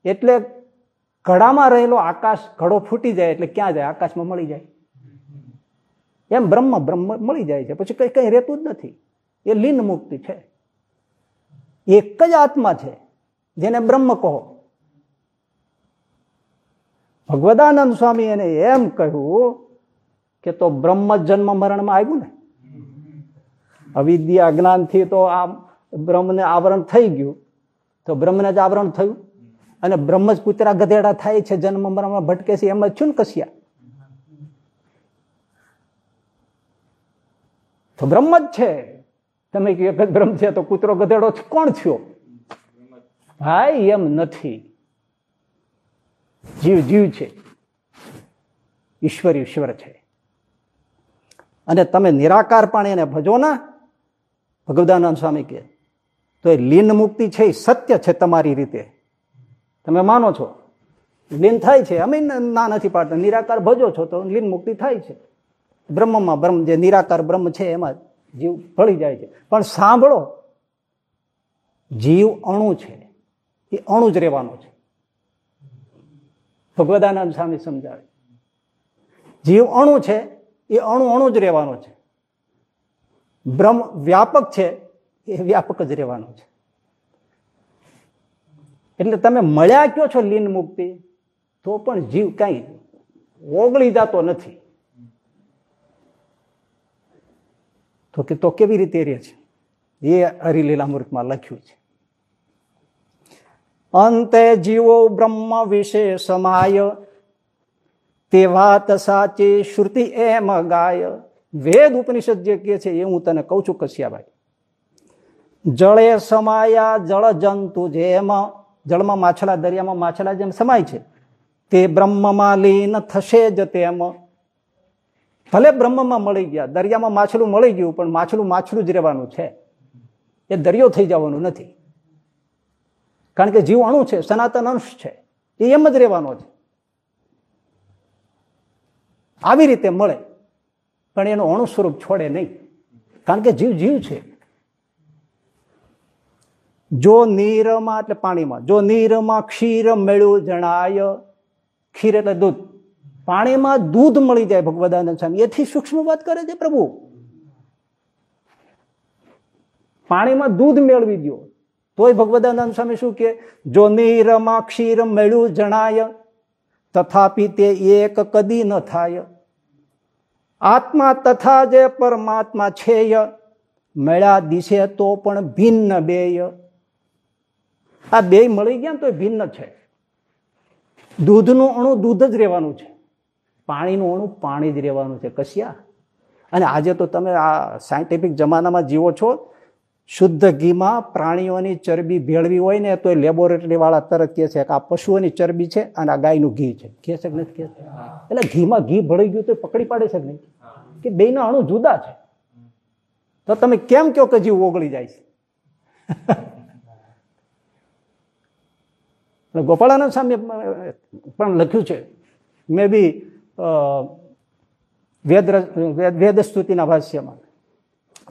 A: એટલે ઘડામાં રહેલો આકાશ ઘડો ફૂટી જાય એટલે ક્યાં જાય? આકાશમાં મળી જાય. એમ બ્રહ્મ બ્રહ્મ મળી જાય છે. પછી કઈ કઈ રહેતું જ નથી. એ લીન મુક્તિ છે. એક જ આત્મા છે, જેને બ્રહ્મ કહો. ભગવદાનંદ સ્વામી એને એમ કહ્યું કે તો બ્રહ્મ જન્મ મરણમાં આવ્યું ને? અવિદ્યા જ્ઞાનથી તો આ બ્રહ્મને આવરણ થઈ ગયું. તો બ્રહ્મને જ આવરણ થયું? અને બ્રહ્મ જ કૂતરા ગધેડા થાય છે જન્મ મરણમાં ભટકે છે, એમ જ છું ને કશિયા? તો બ્રહ્મ જ છે. તમે એક જ બ્રહ્મ છે, તો કૂતરો ગધેડો કોણ થયો ભાઈ, એમ નથી. જીવ જીવ છે. ઈશ્વર ઈશ્વર છે. અને તમે નિરાકાર પણ એને ભજો ના. ભગવદાનંદ સ્વામી કે તો એ લીન મુક્તિ છે, એ સત્ય છે તમારી રીતે. તમે માનો છો. લીન થાય છે. અમે ના નથી પાડતા. નિરાકાર ભજો છો તો લીન મુક્તિ થાય છે. બ્રહ્મમાં બ્રહ્મ જે નિરાકાર બ્રહ્મ છે એમાં જીવ ભળી જાય છે. પણ સાંભળો, જીવ અણુ છે. એ અણુ જ રહેવાનો છે. ભગવદાનંદ સ્વામી સમજાવે. જીવ અણુ છે, એ અણુ અણુ જ રહેવાનો છે. બ્રહ્મ વ્યાપક છે, એ વ્યાપક જ રહેવાનો છે. એટલે તમે મળ્યા કયો છો લીન મુક્તિ? તો પણ જીવ કઈ ઓગળી જતો નથી. તો કે તો કેવી રીતે રહે છે? એ હરિલીલામૃતમાં લખ્યું છે. અંતે જીવો બ્રહ્મ વિશે સમાય. તે વાત સાચી શ્રુતિ એમ ગાય. વેદ ઉપનિષદ જે કે છે એ હું તને કહું છું, કશ્યાભાઈ. જળે સમાયા જળ જંતુ જેમ જળમાં માછલા, દરિયામાં માછલા જેમ સમાય છે, તે બ્રહ્મમાં લીન થશે જ તેમ. ભલે બ્રહ્મમાં મળી ગયા, દરિયામાં માછલું મળી ગયું, પણ માછલું માછલું જ રહેવાનું છે. એ દરિયો થઈ જવાનું નથી. કારણ કે જીવ અણુ છે, સનાતન અંશ છે, એ એમ જ રહેવાનો છે. આવી રીતે મળે, પણ એનું અણુ સ્વરૂપ છોડે નહીં. કારણ કે જીવ જીવ છે. જો નીરમાં, એટલે પાણીમાં, જો નીરમાં ક્ષીર મેળ્યું જણાય ખીર એટલે દૂધ. પાણીમાં દૂધ મળી જાય ભગવદાનંદ સ્વામી. એથી સૂક્ષ્મ વાત કરે છે પ્રભુ. પાણીમાં દૂધ મેળવી દો તોય ભગવદાનંદ સ્વામી શું કે? જો નીરમાં ક્ષીર મેળ્યું જણાય, તથાપી તે એક કદી ન થાય. આત્મા તથા જે પરમાત્મા છે, મેળા દિશે તો પણ ભિન્ન બેય. આ બે મળી ગયા તો ભિન્ન છે. દૂધનું અણુ દૂધ જ રહેવાનું છે. પાણીનું અણુ પાણી જ રહેવાનું છે, કશિયા. અને આજે તો તમે આ સાયન્ટિફિક જમાનામાં જીવો છો, શુદ્ધ ઘીમાં પ્રાણીઓની ચરબી ભેળવી હોય ને તો લેબોરેટરી વાળા તરત કહે છે કે આ પશુઓની ચરબી છે અને આ ગાયનું ઘી છે. કહે છે કે નથી, કહે એટલે ઘીમાં ઘી ભળી ગયું તો પકડી પાડે છે કે નહીં? કે બેના અણુ જુદા છે. તો તમે કેમ કહો કે જીવ ઓગળી જાય છે? ગોપાળાનંદ સામે પણ લખ્યું છે. મે બી વેદ વેદ સ્તુતિના ભાષ્યમાં.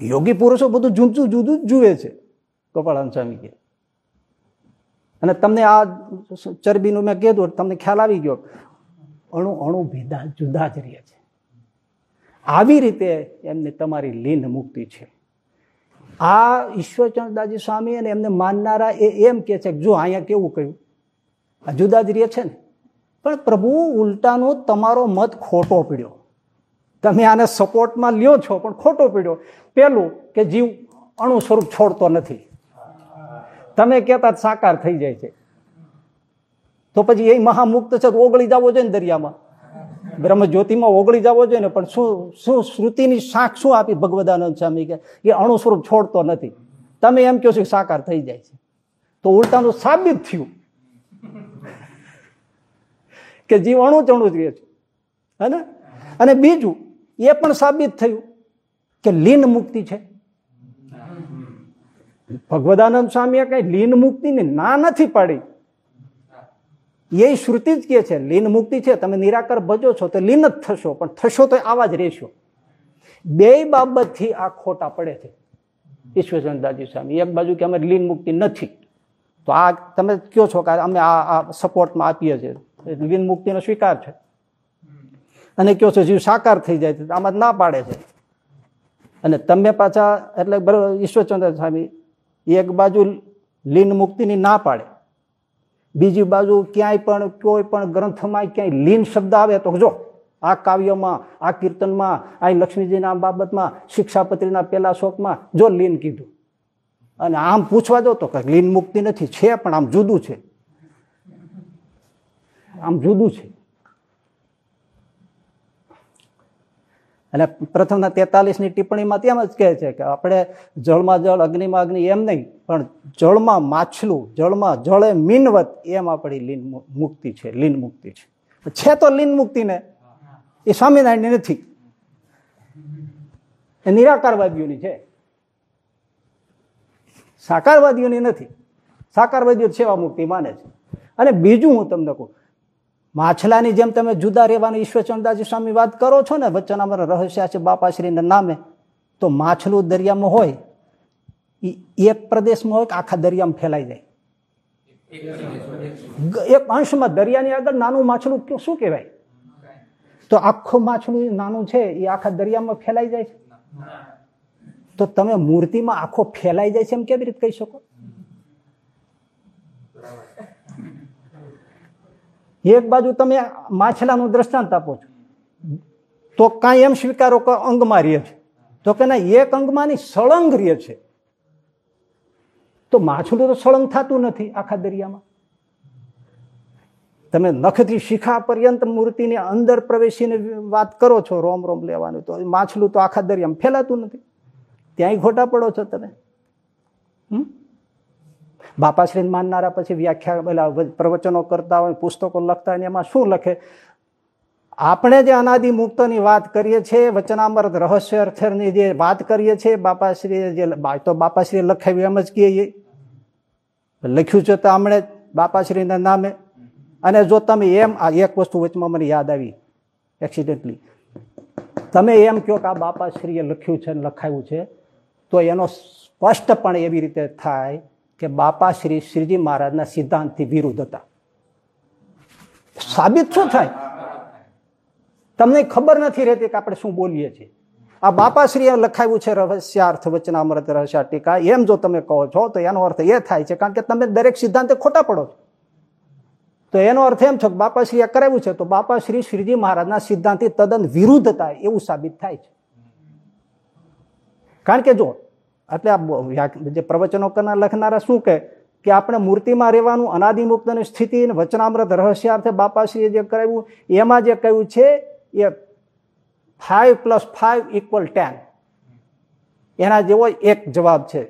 A: યોગી પુરુષો બધું જુદું જુદું જુએ છે, ગોપાળાનંદ સ્વામી કે. અને તમને આ ચરબીનું મેં કીધું, તમને ખ્યાલ આવી ગયો. અણુ અણુ ભેદા જુદા જ રહે છે. આવી રીતે એમને તમારી લીન મુક્તિ છે. આ ઈશ્વરચંદ્રદાસજી સ્વામી અને એમને માનનારા એ એમ કે છે જો અહીંયા કેવું કહ્યું આ જુદા જ રહે છે ને. પણ પ્રભુ ઉલટાનો તમારો મત ખોટો પીડ્યો. તમે આને સપોર્ટમાં લ્યો છો પણ ખોટો પીડ્યો. પેલું કે જીવ અણુ સ્વરૂપ છોડતો નથી. તમે કહેતા સાકાર થઈ જાય છે. તો પછી એ મહામુક્ત છે ઓગળી જવો જોઈએ ને દરિયામાં. બ્રહ્મ જ્યોતિમાં ઓગળી જવો જોઈએ ને, પણ શું શું શ્રુતિની શાખ શું આપી ભગવદાનંદ સ્વામી કે? એ અણુ સ્વરૂપ છોડતો નથી. તમે એમ કહો છો કે સાકાર થઈ જાય છે. તો ઉલટાનું સાબિત થયું. કે જીવ અણુચણું જ રહે છે. હે અને બીજું, એ પણ સાબિત થયું કે લીન મુક્તિ છે. ભગવદાનંદ સ્વામીએ કઈ લીન મુક્તિની ના નથી પાડી. એ શ્રુતિ જ કે છે, લીન મુક્તિ છે, તમે નિરાકર ભજો છો તો લીન જ થશો, પણ થશો તો આવા જ રહેશો. બે બાબતથી આ ખોટા પડે છે. ઈશ્વરચંદ્રદાસજી સ્વામી, એક બાજુ કે અમે લીન મુક્તિ નથી. તો આ તમે કયો છો કે અમે આ સપોર્ટમાં આપીએ છીએ. લીન મુક્તિનો સ્વીકાર છે. અને કયો છે, જીવ સાકાર થઈ જાય છે, આમાં ના પાડે છે. અને તમે પાછા, એટલે બરોબર, ઈશ્વરચંદ્ર સ્વામી, એક બાજુ લીન મુક્તિની ના પાડે, બીજી બાજુ ક્યાંય પણ, કોઈ પણ ગ્રંથમાં ક્યાંય લીન શબ્દ આવે તો જો, આ કાવ્યમાં, આ કીર્તનમાં, આ લક્ષ્મીજીના બાબતમાં, શિક્ષાપત્રીના પેલા શોકમાં જો લીન કીધું. અને આમ પૂછવા દો તો લીન મુક્તિ નથી, છે પણ આમ જુદું છે. આમ જુદું છે. અને પ્રથમના તેતાલીસની ટિપ્પણીમાં તેમ જ કહે છે કે આપણે જળમાં જળ, અગ્નિમાં અગ્નિ એમ નહીં, પણ જળમાં માછલું, જળમાં જળે મીનવત એમ આપણી લીન મુક્તિ છે, લીન મુક્તિ છે. છે તો લીન મુક્તિ ને એ સ્વામિનારાયણની નથી. એ નિરાકારવાદીઓની છે. સાકારવાદીઓની નથી. સાકારવાદીઓ સેવા મુક્તિ માને છે. અને બીજું હું તમને કહું માછલાની જેમ તમે જુદા રહેવાની ઈશ્વરચંદાજી સ્વામી વાત કરો છો ને વચ્ચે અમારા રહસ્યા છે બાપાશ્રીના નામે, તો માછલું દરિયામાં હોય એક પ્રદેશમાં હોય કે આખા દરિયામાં ફેલાઈ જાય? એક અંશમાં દરિયાની આગળ નાનું માછલું શું કહેવાય? તો આખું માછલું નાનું છે એ આખા દરિયામાં ફેલાઈ જાય છે? તો તમે મૂર્તિમાં આખો ફેલાઈ જાય છે એમ કેવી રીતે કહી શકો? એક બાજુ તમે માછલાનું દ્રષ્ટાંત આપો છો. તો કાંઈ એમ સ્વીકારો કે અંગમાં રહે છે. તો કે ના, એક અંગમાંની સળંગ રહે છે. તો માછલું તો સળંગ થતું નથી આખા દરિયામાં. તમે નખથી શિખા પર્યંત મૂર્તિની અંદર પ્રવેશીને વાત કરો છો, રોમ રોમ લેવાનું, તો માછલું તો આખા દરિયામાં ફેલાતું નથી. ત્યાંય ખોટા પડો છો તમે. બાપાશ્રી માનનારા પછી વ્યાખ્યા પેલા પ્રવચનો કરતા હોય, પુસ્તકો લખતા હોય એમાં શું લખે? આપણે જે અનાદિ મુક્તની વાત કરીએ છીએ, વચનામૃત રહસ્ય અર્થની જે વાત કરીએ છીએ, બાપાશ્રીએ જે તો બાપાશ્રીએ લખાવ્યું એમ જ કહીએ લખ્યું છે તો હમણે બાપાશ્રીના નામે. અને જો તમે એમ, આ એક વસ્તુ વચમાં મને યાદ આવી એક્સિડેન્ટલી તમે એમ કહો કે આ બાપાશ્રીએ લખ્યું છે લખાયું છે, તો એનો સ્પષ્ટપણે એવી રીતે થાય કે બાપા શ્રી શ્રીજી મહારાજના સિદ્ધાંતથી વિરુદ્ધ હતા. સાબિત શું થાય? તમને ખબર નથી રહેતી કે આપણે શું બોલીએ છીએ. આ બાપાશ્રીએ લખાયું છે રહસ્યાર્થ વચનામૃત રહસ્યા ટીકા. એમ જો તમે કહો છો, તો એનો અર્થ એ થાય છે, કારણ કે તમે દરેક સિદ્ધાંતે ખોટા પડો છો. તો એનો અર્થ એમ છો કે બાપાશ્રીએ કરાવ્યું છે, તો બાપાશ્રી શ્રીજી મહારાજના સિદ્ધાંતથી તદ્દન વિરુદ્ધ થાય એવું સાબિત થાય છે. કારણ કે જો એટલે આ જે પ્રવચનો કરનાર લખનારા શું કહે? કે આપણે મૂર્તિમાં રહેવાનું અનાદિમુક્તની સ્થિતિ વચનામૃત રહસ્યાર્થે બાપાશ્રીએ જે કરાવ્યું એમાં જે કહ્યું છે એ five plus five equal ten એના જેવો એક જવાબ છે.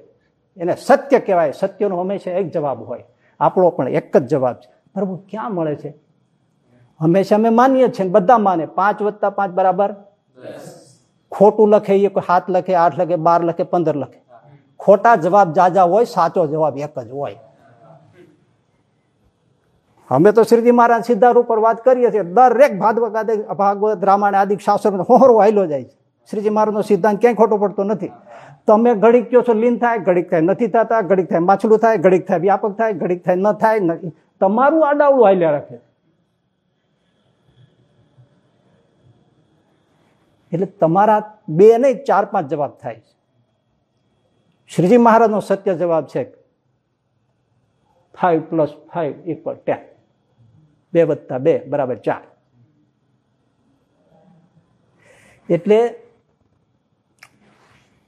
A: એને સત્ય કહેવાય. સત્યનો હંમેશા એક જવાબ હોય. આપણો પણ એક જ જવાબ છે. પ્રભુ ક્યાં મળે છે? હંમેશા અમે માનીએ છીએ બધા માને. પાંચ વત્તા પાંચ બરાબર? ખોટું લખે એ કોઈ સાત લખે આઠ લખે બાર લખે પંદર લખે. ખોટા જવાબ જાજા હોય, સાચો જવાબ એક જ હોય. અમે તો શ્રીજી મહારાજ સિદ્ધાર્થ ઉપર વાત કરીએ છીએ. દરેક ભાગવત ભાગવત, રામાયણ આદિ શાસ્ત્ર હોહરો વાયલો જાય છે. શ્રીજી મહારાજનો સિદ્ધાંત ક્યાંય ખોટો પડતો નથી. તમે ઘડીક કયો છો લીન થાય, ઘડીક થાય નથી થતા, ઘડીક થાય માછલું થાય, ઘડીક થાય વ્યાપક થાય, ઘડીક થાય, ન થાય. તમારું આડાવડું હાલ્યા રાખે. એટલે તમારા બે નહીં, ચાર પાંચ જવાબ થાય છે. શ્રીજી મહારાજનો સત્ય જવાબ છે five plus five equal ten બે વત્તા બે બરાબર ચાર. એટલે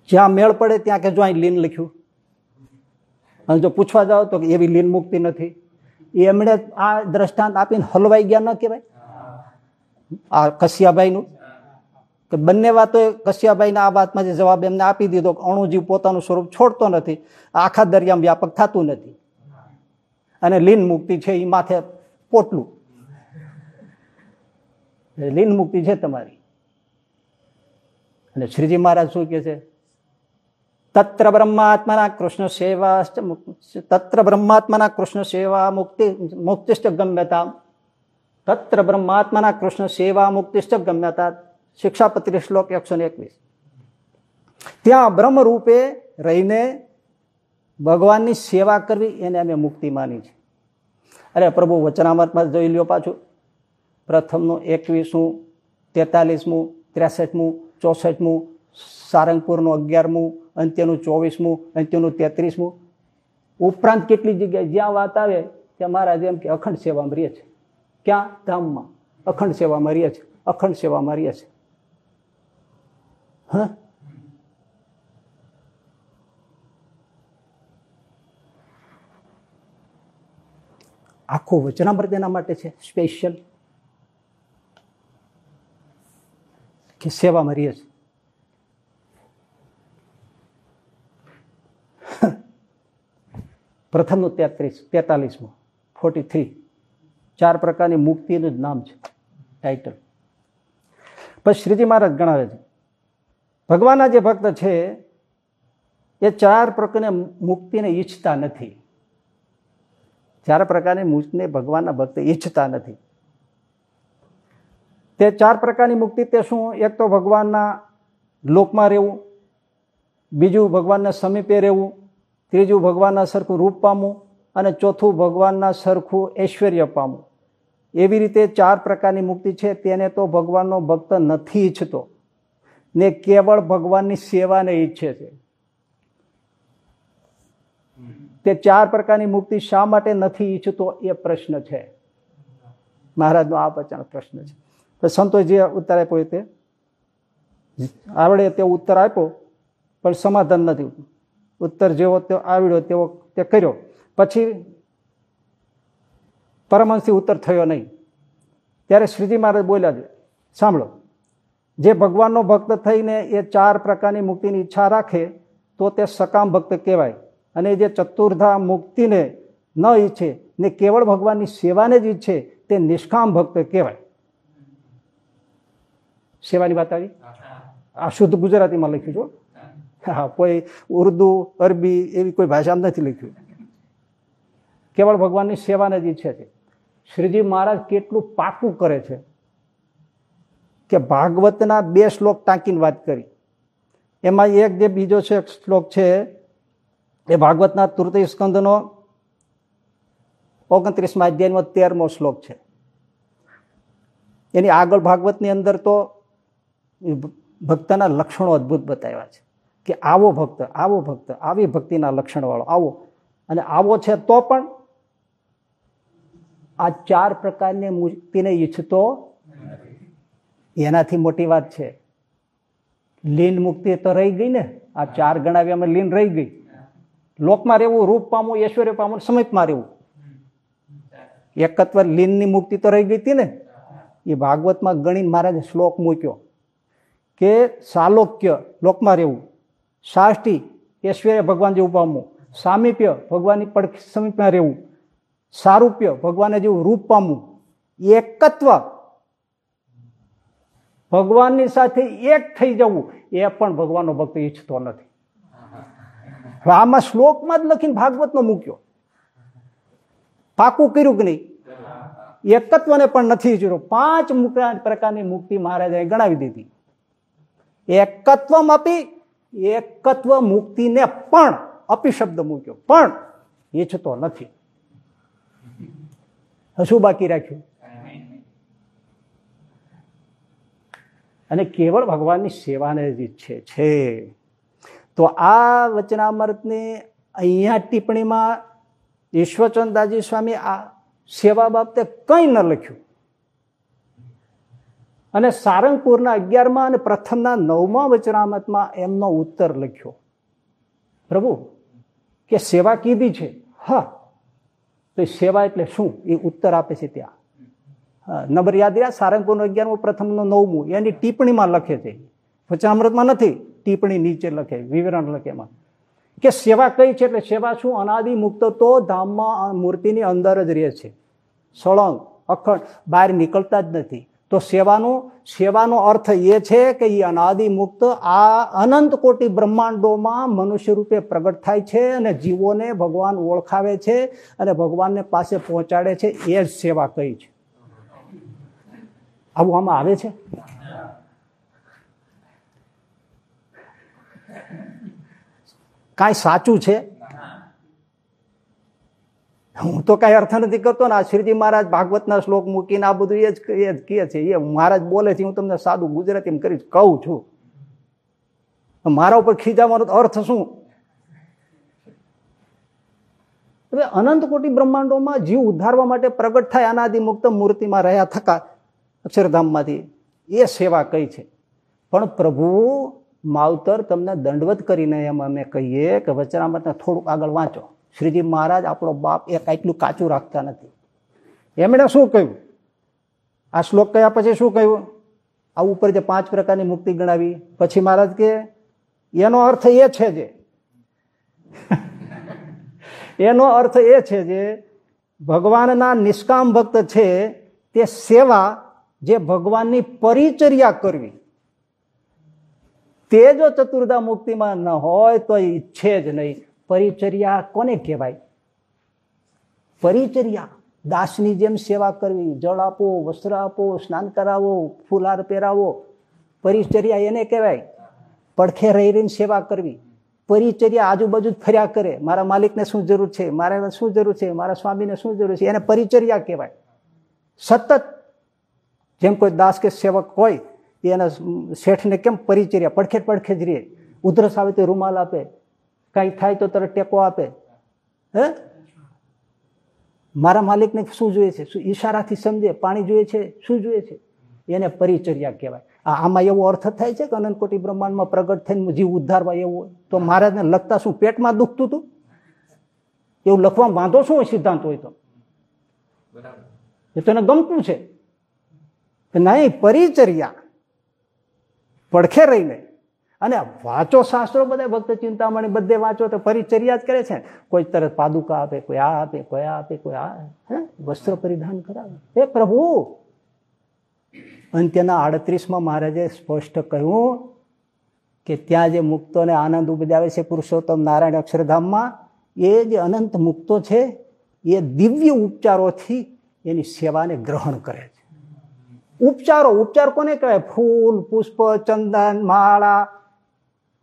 A: જ્યાં મેળ પડે ત્યાં કે જો અહીં લીન લખ્યું. અને જો પૂછવા જાઓ તો એવી લીન મુક્તિ નથી. એમણે આ દ્રષ્ટાંત આપીને હલવાઈ ગયા ન કહેવાય? આ કશિયાભાઈનું કે બંને વાતો કશ્યાભાઈના આ વાતમાં જે જવાબ એમને આપી દીધો અણુજીવ પોતાનું સ્વરૂપ છોડતો નથી, આખા દરિયામાં વ્યાપક થતું નથી. અને લીન મુક્તિ છે એ માથે પોટલું. લીન મુક્તિ છે તમારી. અને શ્રીજી મહારાજ શું કે છે? તત્ર બ્રહ્માત્માના કૃષ્ણ સેવા તત્ર બ્રહ્માત્માના કૃષ્ણ સેવા મુક્તિ મુક્તિષ્ઠ ગમ્યતા. તત્ર બ્રહ્માત્માના કૃષ્ણ સેવા મુક્તિષ્ઠ ગમ્યતા. શિક્ષાપત્રી શ્લોક એકસો એકવીસ. ત્યાં બ્રહ્મરૂપે રહીને ભગવાનની સેવા કરવી એને અમે મુક્તિ માની છે. અરે પ્રભુ, વચનામતમાં જોઈ લ્યો પાછું. પ્રથમનું એકવીસમું, તેતાલીસમું, ત્રેસઠમું, ચોસઠમું, સારંગપુરનું અગિયારમું, અંત્યનું ચોવીસમું, અંત્યનું તેત્રીસમું. ઉપરાંત કેટલી જગ્યાએ જ્યાં વાત આવે ત્યાં મહારાજ એમ કે અખંડ સેવામાં રહીએ છે ક્યાં? ધામમાં. અખંડ સેવામાં રહીએ છે અખંડ સેવામાં રહીએ છે હા? આખું વચનામૃત એના માટે છે સ્પેશિયલ કે સેવામાં રહીએ છે. પ્રથમનું તેત્રીસ, તેતાલીસમું ફોર્ટી થ્રી ચાર પ્રકારની મુક્તિનું જ નામ છે ટાઇટલ પછી શ્રીજી મહારાજ ગણાવે છે ભગવાનના જે ભક્ત છે, એ ચાર પ્રકારને મુક્તિને ઈચ્છતા નથી. ચાર પ્રકારની મુક્તિને ભગવાનના ભક્ત ઈચ્છતા નથી. તે ચાર પ્રકારની મુક્તિ તે શું? એક તો ભગવાનના લોકમાં રહેવું, બીજું ભગવાનના સમીપે રહેવું, ત્રીજું ભગવાનના સરખું રૂપ પામવું અને ચોથું ભગવાનના સરખું ઐશ્વર્ય પામવું. એવી રીતે ચાર પ્રકારની મુક્તિ છે, તેને તો ભગવાનનો ભક્ત નથી ઈચ્છતો. ને કેવળ ભગવાનની સેવાને ઈચ્છે છે. તે ચાર પ્રકારની મુક્તિ શા માટે નથી ઈચ્છતો એ પ્રશ્ન છે. મહારાજનો આ વચન પ્રશ્ન છે. તો સંતોષ ઉત્તર આપ્યો તે. આવડે તે ઉત્તર આપ્યો, પણ સમાધાન નથી ઉત્તર જેવો તે આવડ્યો તેવો તે કર્યો. પછી પરમહંસથી ઉત્તર થયો નહીં. ત્યારે શ્રીજી મહારાજ બોલ્યા છે, સાંભળો જે ભગવાનનો ભક્ત થઈને એ ચાર પ્રકારની મુક્તિની ઈચ્છા રાખે, તો તે સકામ ભક્ત કહેવાય. અને જે ચતુર્ધા મુક્તિને ન ઈચ્છે ને કેવળ ભગવાનની સેવાને જ ઈચ્છે, તે નિષ્કામ ભક્ત કહેવાય. સેવાની વાત આવી? આ શુદ્ધ ગુજરાતીમાં લખ્યું છો હા. કોઈ ઉર્દુ, અરબી એવી કોઈ ભાષામાં નથી લખ્યું. કેવળ ભગવાનની સેવાને જ ઈચ્છે છે. શ્રીજી મહારાજ કેટલું પાકું કરે છે. કે ભાગવતના બે શ્લોક ટાંકીને વાત કરી. એમાં એક જે બીજો છે શ્લોક છે, એ ભાગવતના તૃતીય સ્કંદનો ઓગણત્રીસમાં અધ્યાયનો તેરમો શ્લોક છે. એની આગળ ભાગવતની અંદર તો ભક્તના લક્ષણો અદ્ભુત બતાવ્યા છે કે આવો ભક્ત આવો ભક્ત, આવી ભક્તિના લક્ષણવાળો, આવો. અને આવો છે તો પણ આ ચાર પ્રકારની મુક્તિને ઈચ્છતો એનાથી મોટી વાત છે. લીન મુક્તિ તો રહી ગઈ ને. આ ચાર ગણાવ્યામાં લીન રહી ગઈ. લોકમાં રહેવું, રૂપ પામવું, ઐશ્વર્ય પામવું સમિતમાં રહેવું. એકત્વ લીનની મુક્તિ તો રહી ગઈ હતી ને. એ ભાગવતમાં ગણીને મહારાજે શ્લોક મૂક્યો કે સાલોક્ય લોકમાં રહેવું, સાષ્ટી ઐશ્વર્ય ભગવાન જેવું પામવું, સામીપ્ય ભગવાનની પડખી સમીપમાં રહેવું, સારૂપ્ય ભગવાને જેવું રૂપ પામવું, એકત્વ ભગવાનની સાથે એક થઈ જવું, એ પણ ભગવાનનો ભક્ત ઈચ્છતો નથી. આમાં શ્લોકમાં જ લખીને ભાગવતનો મૂક્યો. પાકું કર્યું કે નહીં? એકત્વને પણ નથી ઈચ્છ્યું પાંચ પ્રકારની મુક્તિ મહારાજાએ ગણાવી દીધી. એકત્વમ આપી એકત્વ મુક્તિને પણ અપી શબ્દ મૂક્યો. પણ ઈચ્છતો નથી. શું બાકી રાખ્યું. અને કેવળ ભગવાનની સેવાને જ ઈચ્છે છે. તો આ વચનામૃતની અહીંયા ટિપ્પણીમાં ઈશ્વરચંદાજી સ્વામી આ સેવા બાબતે કંઈ ન લખ્યું. અને સારંગપુરના અગિયારમાં અને પ્રથમના નવમા વચનામતમાં એમનો ઉત્તર લખ્યો. પ્રભુ, કે સેવા કીધી છે? હા. તો સેવા એટલે શું? એ ઉત્તર આપે છે ત્યાં. નંબર યાદ રહ્યા સારંગપુરનો અગિયારમું, પ્રથમનું, નવમું, એની ટિપ્પણીમાં લખે છે. વચનામૃતમાં નથી, ટિપ્પણી નીચે લખે, વિવરણ લખે એમાં. કે સેવા કઈ છે એટલે સેવા શું? અનાદિ મુક્ત તો ધામમાં મૂર્તિની અંદર જ રહે છે. સળંગ, અખંડ, બહાર નીકળતા જ નથી. તો સેવાનું, સેવાનો અર્થ એ છે કે એ અનાદિ મુક્ત આ અનંત કોટી બ્રહ્માંડોમાં મનુષ્ય રૂપે પ્રગટ થાય છે અને જીવોને ભગવાન ઓળખાવે છે અને ભગવાનને પાસે પહોંચાડે છે. એ જ સેવા કઈ છે. આવું આમાં આવે છે? કાંઈ સાચું છે? હું તો કાંઈ અર્થ નથી કરતો ને આ શ્રીજી મહારાજ ભાગવતના શ્લોક મૂકીને આ બધું એ જ એ જ કહે છે. એ મહારાજ બોલે છે, હું તમને સાદું ગુજરાતી કરી કહું છું. મારા ઉપર ખીજાવાનો અર્થ શું? હવે અનંત કોટી બ્રહ્માંડોમાં જીવ ઉદ્ધારવા માટે પ્રગટ થાય અનાદિ મુક્ત મૂર્તિમાં રહ્યા થકા અક્ષરધામમાંથી. એ સેવા કઈ છે? પણ પ્રભુ, માવતર તમને દંડવત કરીને એમ અમે કહીએ કે વચનામતને થોડુંક આગળ વાંચો. શ્રીજી મહારાજ આપણો બાપ એ કાંઈકલું કાચું રાખતા નથી. એમણે શું કહ્યું? આ શ્લોક કયા પછી શું કહ્યું? આ ઉપર જે પાંચ પ્રકારની મુક્તિ ગણાવી. પછી મહારાજ કે, એનો અર્થ એ છે જે, એનો અર્થ એ છે જે, ભગવાનના નિષ્કામ ભક્ત છે તે સેવા જે ભગવાનની પરિચર્યા કરવી, તે જો ચતુર્ધા મુક્તિમાં ન હોય તો ઈચ્છે જ નહીં. પરિચર્યા કોને કહેવાય? પરિચર્યા. દાસની જેમ સેવા કરવી, જળ આપો, વસ્ત્ર આપો, સ્નાન કરાવો, ફૂલાર પહેરાવો. પરિચર્યા એને કહેવાય. પડખે રહી રહીને સેવા કરવી. પરિચર્યા આજુબાજુ જ ફર્યા કરે. મારા માલિકને શું જરૂર છે? મારે શું જરૂર છે? મારા સ્વામીને શું જરૂર છે? એને પરિચર્યા કહેવાય. સતત જેમ કોઈ દાસ કે સેવક હોય, એ એના શેઠને કેમ પરિચર્યા? પડખે પડખે જ રહે. ઉધરસ આવે તો રૂમાલ આપે. કાંઈ થાય તો તરત ટેકો આપે. હે? મારા માલિકને શું જોઈએ છે? શું ઈશારાથી સમજે? પાણી જોઈએ છે? શું જોઈએ છે? એને પરિચર્યા કહેવાય. આમાં એવો અર્થ થાય છે કે અનંતકોટી બ્રહ્માંડમાં પ્રગટ થઈને જીવ ઉદ્ધારવા એવું હોય. તો મહારાજને લખતા શું પેટમાં દુખતું હતું? એવું લખવા વાંધો શું હોય સિદ્ધાંત હોય તો? એ તો એને ગમતું છે. નહીં પરિચર્યા. પડખે રહીને. અને વાંચો શાસ્ત્રો બધા, ભક્ત ચિંતામણી બધે વાંચો તો પરિચર્યા જ કરે છે. કોઈ તરત પાદુકા આપે, કોઈ આ આપે, કોઈ આ આપે, કોઈ આ વસ્ત્ર પરિધાન કરાવે. હે પ્રભુ? અંત્યના આડત્રીસમાં મહારાજે સ્પષ્ટ કહ્યું કે ત્યાં જે મુક્તોને આનંદ ઉપજાવે છે પુરુષોત્તમ નારાયણ અક્ષરધામમાં, એ જે અનંત મુક્તો છે, એ દિવ્ય ઉપચારોથી એની સેવાને ગ્રહણ કરે છે. ઉપચારો, ઉપચાર કોને કહેવાય? ફૂલ, પુષ્પ, ચંદન, માળા,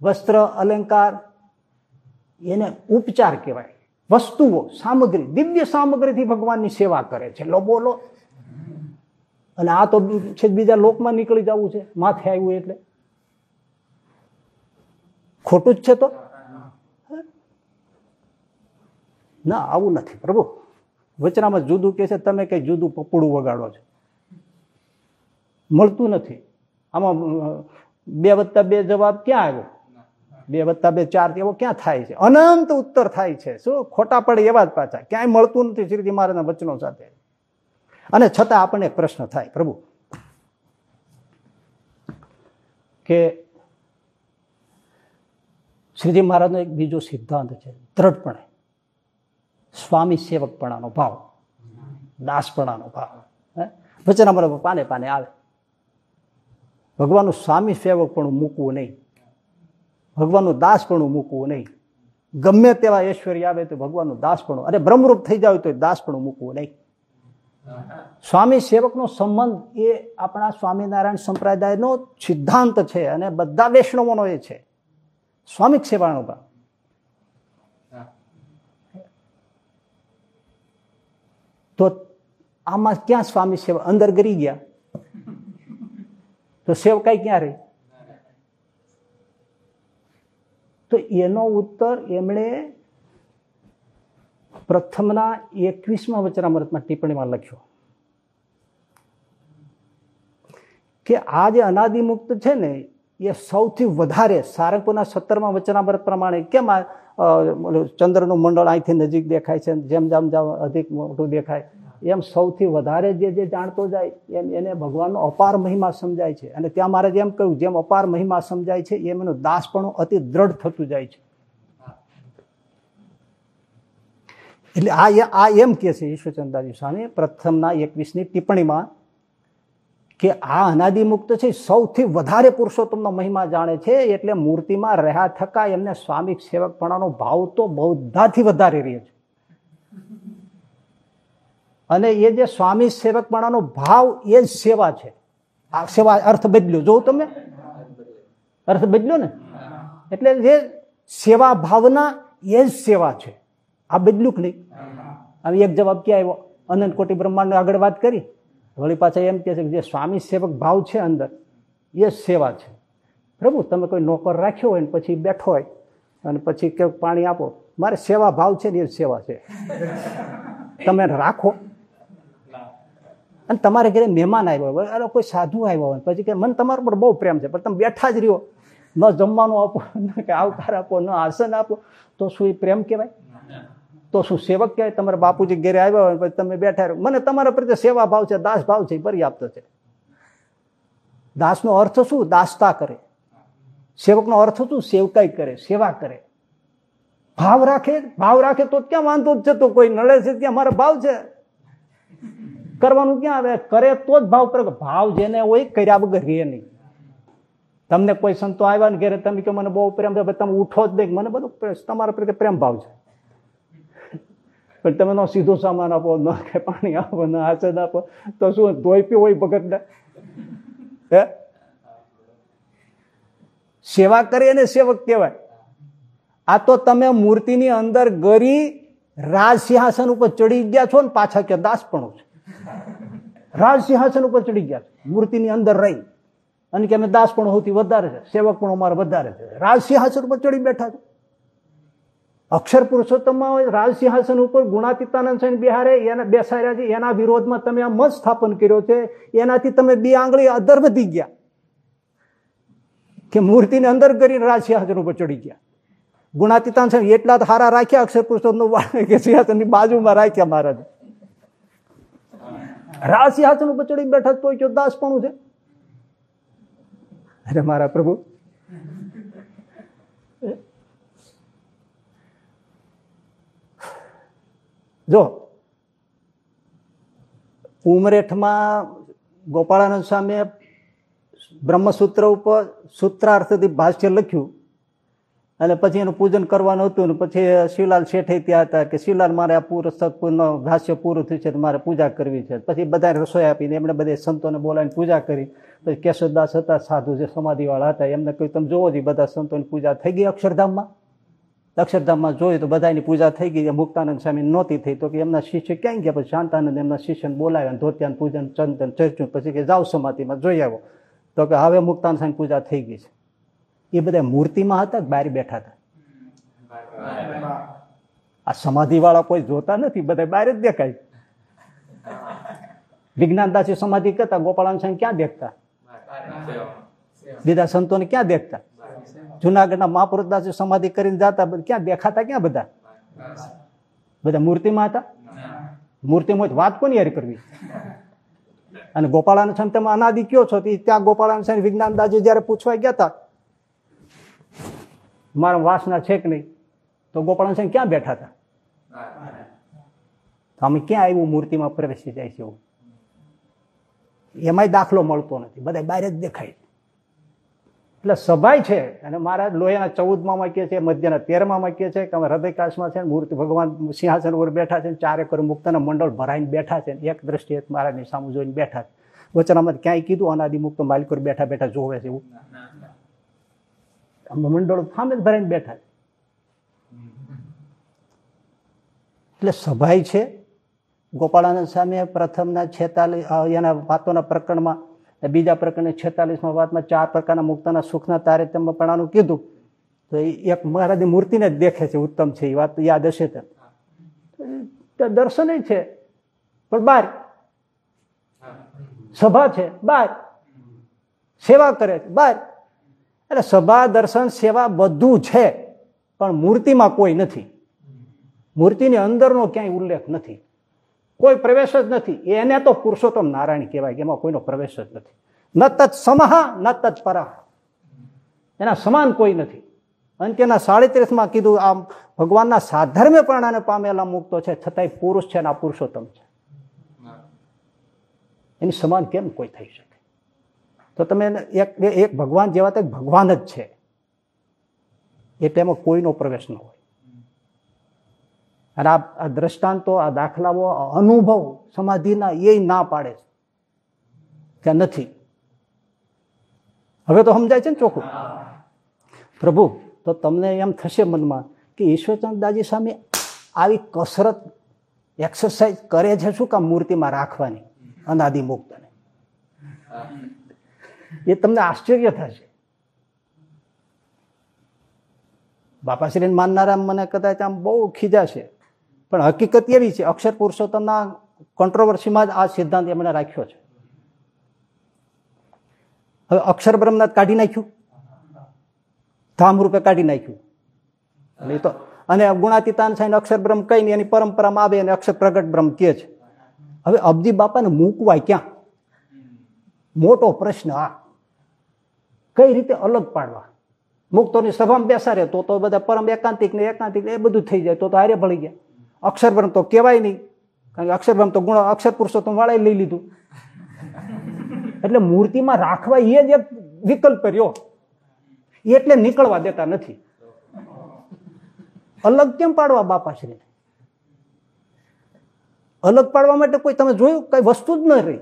A: વસ્ત્ર, અલંકાર. એને ઉપચાર કહેવાય. વસ્તુઓ, સામગ્રી, દિવ્ય સામગ્રીથી ભગવાનની સેવા કરે છે. લો, બોલો. અને આ તો છે બીજા લોકમાં નીકળી જવું છે. માથે આવ્યું એટલે. ખોટું જ છે તો? ના, આવું નથી. પ્રભુ, વચનામાં જુદું કે છે, તમે કઈ જુદું પપડું વગાડો છો. મળતું નથી. આમાં બે વત્તા બે જવાબ ક્યાં આવ્યો? બે વત્તા બે ચાર એવો ક્યાં થાય છે? અનંત ઉત્તર થાય છે. શું? ખોટા પડે એવા જ પાછા. ક્યાંય મળતું નથી શ્રીજી મહારાજના વચનો સાથે. અને છતાં આપણને પ્રશ્ન થાય, પ્રભુ. કે શ્રીજી મહારાજનો એક બીજો સિદ્ધાંત છે, દ્રઢપણે. સ્વામી સેવકપણાનો ભાવ. દાસપણાનો ભાવ. વચન અમારા પાને પાને આવે. ભગવાનનું સ્વામી સેવકપણું મૂકવું નહીં. ભગવાનનું દાસપણું મૂકવું નહીં. ગમે તેવા ઐશ્વર્ય આવે તો ભગવાનનું દાસપણું અને બ્રહ્મરૂપ થઈ જાય તો દાસપણું મૂકવું નહીં. સ્વામી સેવકનો સંબંધ એ આપણા સ્વામિનારાયણ સંપ્રદાયનો સિદ્ધાંત છે અને બધા વૈષ્ણવોનો એ છે. સ્વામી સેવાનો પણ. તો આમાં ક્યાં સ્વામી સેવા અંદર ગરી ગયા? તો સેવકાઈ ક્યાં રહી? તો એનો ઉત્તર એમણે પ્રથમના એકવીસમાં વચનામૃતમાં ટિપ્પણીમાં લખ્યો. કે આ જે અનાદિમુક્ત છે ને, એ સૌથી વધારે સારંગપુરના સત્તરમાં વચનામૃત પ્રમાણે કેમ ચંદ્રનું મંડળ અહીંથી નજીક દેખાય છે, જેમ જેમ જામ અધિક મોટું દેખાય. એમ સૌથી વધારે જે જે જાણતો જાય, એમ એને ભગવાનનો અપાર મહિમા સમજાય છે. અને ત્યાં મારે જેમ કહ્યું, જેમ અપાર મહિમા સમજાય છે, એમ એનું દાસપણું અતિ દ્રઢ થતું જાય છે. એટલે આ આ એમ કે છે ઈશ્વરચંદ્રજી સ્વામી, પ્રથમના એકવીસની ટિપ્પણીમાં કે આ અનાદિમુક્ત છે, સૌથી વધારે પુરુષોત્તમનો મહિમા જાણે છે, એટલે મૂર્તિમાં રહ્યા થકા એમને સ્વામી સેવકપણાનો ભાવ તો બૌદ્ધાથી વધારે રહે છે. અને એ જે સ્વામી સેવકપણાનો ભાવ, એ જ સેવા છે. આ સેવા અર્થ બદલ્યો. જો તમે. અર્થ બદલ્યો ને? એટલે જે સેવા ભાવના, એ જ સેવા છે. આ બદલ્યું કે નહીં? હવે એક જવાબ ક્યાં આવ્યો? અનંત કોટી બ્રહ્માંડ આગળ વાત કરી. વળી પાછા એમ કે છે કે જે સ્વામી સેવક ભાવ છે અંદર, એ જ સેવા છે. પ્રભુ, તમે કોઈ નોકર રાખ્યો હોય ને પછી બેઠો હોય અને પછી કે પાણી આપો. મારે સેવા ભાવ છે ને એ સેવા છે. તમે રાખો. અને તમારે ઘરે મહેમાન આવ્યો હોય, અરે કોઈ સાધુ આવ્યો હોય, પછી કે મને તમારા પર બહુ પ્રેમ છે, પણ તમે બેઠા જ રહ્યો. ન જમવાનું આપો, ન કે આવકાર આપો, ન આસન આપો. તો શું એ પ્રેમ કહેવાય? તો શું સેવક કહેવાય? તમારા બાપુજી ઘરે આવ્યા હોય, પછી તમે બેઠા રહ્યો. મને તમારા પ્રત્યે સેવા ભાવ છે, દાસ ભાવ છે પર્યાપ્ત છે. દાસનો અર્થ શું? દાસતા કરે. સેવકનો અર્થ શું? સેવકાઈ કરે, સેવા કરે. ભાવ રાખે ભાવ રાખે તો ક્યાં વાંધો જ છે? તો કોઈ નડે છે, ત્યાં મારો ભાવ છે. કરવાનું ક્યાં આવે? કરે તો જ ભાવ પ્રગટ. ભાવ જેને હોય કર્યા વગર રે નહીં. તમને કોઈ સંતો આવ્યા ને ઘેરે, તમે કે મને બહુ પ્રેમ છે તમે ઉઠો જ નહીં. મને બધું તમારા પ્રત્યે પ્રેમ ભાવ છે. પણ તમે નો સીધો સામાન આપો, ન કે પાણી આપો, ન આચદ આપો, તો શું, ધોઈ પીવો હોય ભગતને? હે? સેવા કરી અને સેવક કહેવાય. આ તો તમે મૂર્તિની અંદર ગરી રાજ સિંહાસન ઉપર ચડી ગયા છો ને, પાછા કે દાસપણું છે? રાજ સિંહાસન ઉપર ચડી ગયા મૂર્તિની અંદર રહી. અને કે અમે પણ સૌથી વધારે છે. સેવક પણ અમારે વધારે છે. રાજ સિંહાસન ઉપર ચડી બેઠા છે. અક્ષર પુરુષોત્તમમાં રાજ ઉપર ગુણાતીતાનંદ સ્વામી બિહારે એના બેસાડ્યા છે. એના વિરોધમાં તમે આ મત સ્થાપન કર્યો છે. એનાથી તમે બે આંગળી અધર વધી ગયા. કે મૂર્તિને અંદર કરીને રાજ સિંહાસન ઉપર ચડી ગયા. ગુણાતીતાન સ્વામી એટલા હારા રાખ્યા અક્ષર પુરુષોત્તમ કે સિંહાસનની બાજુમાં રાખ્યા મહારાજ. રાજ સિંહાસન ઉપર ચડી બેઠા તો કયો દાસપણું છે. અરે મારા પ્રભુ. જો, ઉમરેઠમાં ગોપાળાનંદ સ્વામીએ બ્રહ્મસૂત્ર ઉપર સૂત્રાર્થથી ભાષ્ય લખ્યું. અને પછી એનું પૂજન કરવાનું હતું ને પછી શિવલાલ શેઠે ત્યાં હતા કે શિવલાલ મારે આ પૂરું ભાષ્ય પૂરું થયું છે મારે પૂજા કરવી છે. પછી બધાને રસોઈ આપીને એમણે બધા સંતોને બોલાવીને પૂજા કરી. પછી કેશવદાસ હતા, સાધુ જે સમાધિવાળા હતા, એમને કહ્યું, તમે જોવો જ બધા સંતોની પૂજા થઈ ગઈ અક્ષરધામમાં? અક્ષરધામમાં જોયું તો બધાની પૂજા થઈ ગઈ. મુક્તાનંદ સ્વામી નહોતી થઈ તો કે એમના શિષ્ય ક્યાં ગયા? પછી શાંતાનંદ એમના શિષ્યને બોલાવ્યા ધોત્યાન પૂજન, ચંદન ચર્ચું પછી કે જાઓ સમાધિમાં, જોઈ આવો. તો કે હવે મુક્તાન સ્વામી પૂજા થઈ ગઈ છે. એ બધા મૂર્તિમાં હતા બહાર બેઠા હતા? આ સમાધિ વાળા કોઈ જોતા નથી બધા બહાર જ દેખાય. વિજ્ઞાનદાસી સમાધિ કરતા, ગોપાળાન સ્વામી ક્યાં દેખતા? બીજા સંતોને ક્યાં દેખતા? જુનાગઢના મહાપુરુષદાસી સમાધિ કરીને જતા ક્યાં દેખાતા ક્યાં બધા? બધા મૂર્તિમાં હતા? મૂર્તિમાં વાત કોની યાર કરવી? અને ગોપાળાન સ્વામી તમે અનાદિ કયો છો? ત્યાં ગોપાળાન સ્વામી વિજ્ઞાનદાસજી જયારે પૂછવા ગયા હતા મારા વાસના છે કે નહીં? તો ગોપાળાન સ્વામી ક્યાં બેઠા હતા? અમે ક્યાં આવ્યું મૂર્તિમાં પ્રવેશી જાય છે એવું. એમાંય દાખલો મળતો નથી. બધા બહાર જ દેખાય એટલે સભાય છે. અને મારા લોહીના ચૌદમાં કહે છે, મધ્યના તેરમામાં કહે છે કે અમે હૃદયકાશમાં છે મૂર્તિ ભગવાન સિંહાસન ઉપર બેઠા છે ચારે કર મુક્તના મંડળ ભરાઈને બેઠા છે એક દ્રષ્ટિએ મહારાજની સામુ જોઈને બેઠા છે. વચનામાં ક્યાંય કીધું? અનાદિ મુક્ત માલિકો બેઠા બેઠા જોવે છે એવું. મંડળો જ ભરાઈને બેઠા એટલે સભાય છે. ગોપાળાનંદ સ્વામીએ પ્રથમના છેતાલીસ એના વાતોના પ્રકરણમાં બીજા પ્રકરણની છેતાલીસમાં વાતમાં ચાર પ્રકારના મુક્તના સુખના તારતમ્ય પણાનું કીધું. તો એક મહારાજની મૂર્તિને જ દેખે છે, ઉત્તમ છે એ વાત, યાદ હશે તો. દર્શન છે, પણ બાર. સભા છે, બાર. સેવા કરે છે, બાર. એટલે સભા દર્શન સેવા બધું છે પણ મૂર્તિમાં કોઈ નથી. મૂર્તિની અંદરનો ક્યાંય ઉલ્લેખ નથી. કોઈ પ્રવેશ જ નથી. એને તો પુરુષોત્તમ નારાયણ કહેવાય એમાં કોઈનો પ્રવેશ જ નથી. ન તત્ સમહા ન તત્ પરહ. એના સમાન કોઈ નથી. અંત્યના સાડત્રીસમાં કીધું આમ ભગવાનના સાધર્મ્યપણાને પામેલા મુક્તો છે છતાંય પુરુષ છે આ પુરુષોત્તમ છે. એની સમાન કેમ કોઈ થઈ શકે? તો તમે એક એક ભગવાન જેવા તો ભગવાન જ છે. એટલે એમાં કોઈનો પ્રવેશ ન હોય. અને આ દ્રષ્ટાંતો, આ દાખલાઓ અનુભવ સમાધિના એ ના પાડે છે. કે નથી. હવે તો સમજાય છે ને ચોખ્ખું? પ્રભુ, તો તમને એમ થશે મનમાં કે ઈશ્વરચંદ સામે આવી કસરત એક્સરસાઇઝ કરે છે શું કામ મૂર્તિમાં રાખવાની? અનાદિ મુક્તને. એ તમને આશ્ચર્ય થશે. બાપાશ્રીને માનનારા મને કદાચ આમ બહુ ખીજાશે પણ હકીકત એવી છે, અક્ષર પુરુષોત્તમના કોન્ટ્રોવર્સીમાં જ આ સિદ્ધાંત એમણે રાખ્યો છે. હવે અક્ષર બ્રહ્મનાથ કાઢી નાખ્યું. ધામ રૂપે કાઢી નાખ્યું. એટલે તો અને ગુણાતીતાન સાહેબ અક્ષર બ્રહ્મ કઈ નહીં એની પરંપરામાં આવે અને અક્ષર પ્રગટ બ્રહ્મ કે છે. હવે અબજી બાપાને મૂકવાય ક્યાં? મોટો પ્રશ્ન આ. કઈ રીતે અલગ પાડવા? મુક્તોની સભામાં બેસાડે, તો તો બધા પરમ એકાંતિક ને એકાંતિક એ બધું થઈ જાય, તો તો હારે ભળી ગયા. અક્ષરબ્રહ્મ તો કહેવાય નહીં, કારણ કે અક્ષરબ્રહ્મ તો ગુણ, અક્ષર પુરુષોત્તમ વાળા લઈ લીધું. એટલે મૂર્તિમાં રાખવા એ જ એક વિકલ્પ રહ્યો. એટલે નીકળવા દેતા નથી. અલગ કેમ પાડવા બાપાશ્રી અલગ પાડવા માટે કોઈ તમે જોયું? કઈ વસ્તુ જ ન રહી.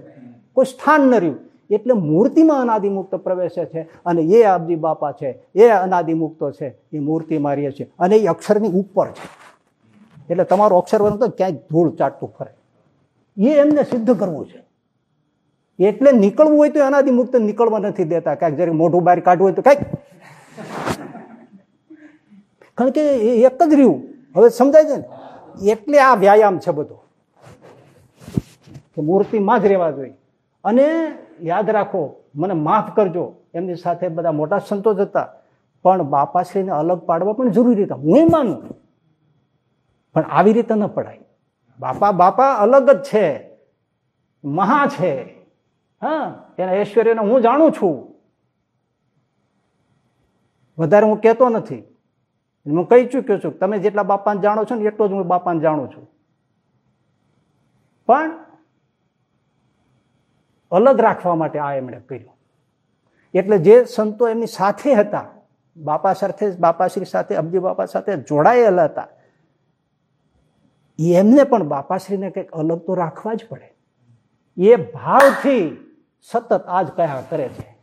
A: કોઈ સ્થાન ન રહ્યું. એટલે મૂર્તિમાં અનાદિમુક્ત પ્રવેશે છે અને એ આપજી બાપા છે, એ અનાદિમુક્તો છે, એ મૂર્તિમાં રહે છે અને એ અક્ષરની ઉપર છે. એટલે તમારું અક્ષર તો ક્યાંય ધૂળ ચાટતું ફરે. એ એમને સિદ્ધ કરવું છે. એટલે નીકળવું હોય તો અનાદિમુક્ત નીકળવા નથી દેતા. કાંઈક જયારે મોઢું બહાર કાઢવું હોય તો કાંઈક કારણ કે એક જ રહ્યું. હવે સમજાય છે ને? એટલે આ વ્યાયામ છે બધો. મૂર્તિમાં જ રહેવા જોઈએ. અને યાદ રાખો, મને માફ કરજો, એમની સાથે બધા મોટા સંતો હતા. પણ બાપાશ્રીને અલગ પાડવા પણ જરૂરી હતા. હું માનું. પણ આવી રીતે ન પડાય. બાપા બાપા અલગ જ છે. મહા છે. હા, એના ઐશ્વર્યને હું જાણું છું. વધારે હું કહેતો નથી. હું કહી ચૂક્યો છું તમે જેટલા બાપાને જાણો છો ને, એટલો જ હું બાપાને જાણું છું. પણ અલગ રાખવા માટે આ એમણે કર્યું. એટલે જે સંતો એમની સાથે હતા, બાપા સાથે, બાપાશ્રી સાથે, અબજી બાપા સાથે જોડાયેલા હતા એમને પણ બાપાશ્રીને કંઈક અલગ તો રાખવા જ પડે. એ ભાવથી સતત આજ કયા કરે છે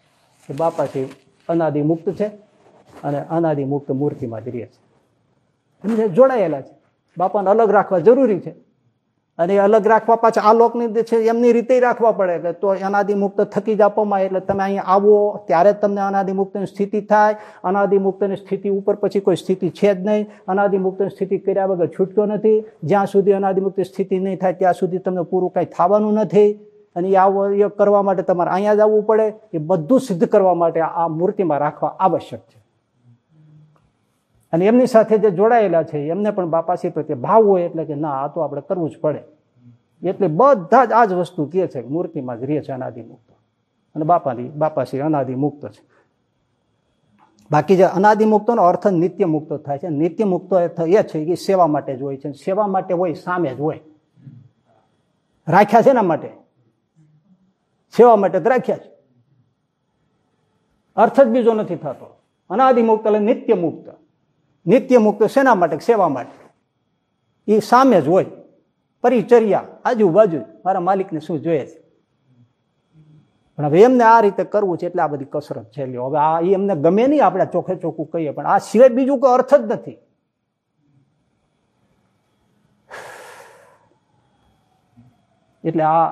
A: કે બાપાશ્રી અનાદિ મુક્ત છે અને અનાદિ મુક્ત મૂર્તિમાં જ રહે છે. એમને જોડાયેલા છે. બાપાને અલગ રાખવા જરૂરી છે. અને અલગ રાખવા પાછા આ લોકની છે એમની રીતે રાખવા પડે કે તો અનાદિમુક્ત થકી જ આપવામાં એટલે તમે અહીંયા આવો ત્યારે તમને અનાદિમુક્તની સ્થિતિ થાય. અનાદિમુક્તની સ્થિતિ ઉપર પછી કોઈ સ્થિતિ છે જ નહીં. અનાદિમુક્તની સ્થિતિ કર્યા વગર છૂટતો નથી. જ્યાં સુધી અનાદિમુક્ત સ્થિતિ નહીં થાય ત્યાં સુધી તમને પૂરું કાંઈ થવાનું નથી. અને એ કરવા માટે તમારે અહીંયા જ આવવું પડે. એ બધું સિદ્ધ કરવા માટે આ મૂર્તિમાં રાખવા આવશ્યક છે. અને એમની સાથે જે જોડાયેલા છે, એમને પણ બાપાશ્રી પ્રત્યે ભાવ હોય એટલે કે ના, આ તો આપણે કરવું જ પડે. એટલે બધા જ આ જ વસ્તુ કહે છે મૂર્તિમાં જ રહે છે અનાદિમુક્ત. અને બાપાની બાપાશ્રી અનાદિમુક્ત છે. બાકી જે અનાદિમુક્તનો અર્થ નિત્ય મુક્ત થાય છે. નિત્ય મુક્ત એ છે કે સેવા માટે જ હોય છે. સેવા માટે હોય, સામે જ હોય. રાખ્યા છે એના માટે? સેવા માટે તો રાખ્યા છે. અર્થ જ બીજો નથી થતો. અનાદિમુક્ત એટલે નિત્ય મુક્ત નિત્ય મુક્ત શેના માટે? સેવા માટે. એ સામે જ હોય. પરિચર્યા, આજુબાજુ મારા માલિકને શું જોઈએ છે? પણ હવે એમને આ રીતે કરવું છે એટલે આ બધી કસરત છે હવે આ એમને ગમે નહીં આપણે ચોખે ચોખ્ખું કહીએ, પણ આ સિવાય બીજું કોઈ અર્થ જ નથી. એટલે આ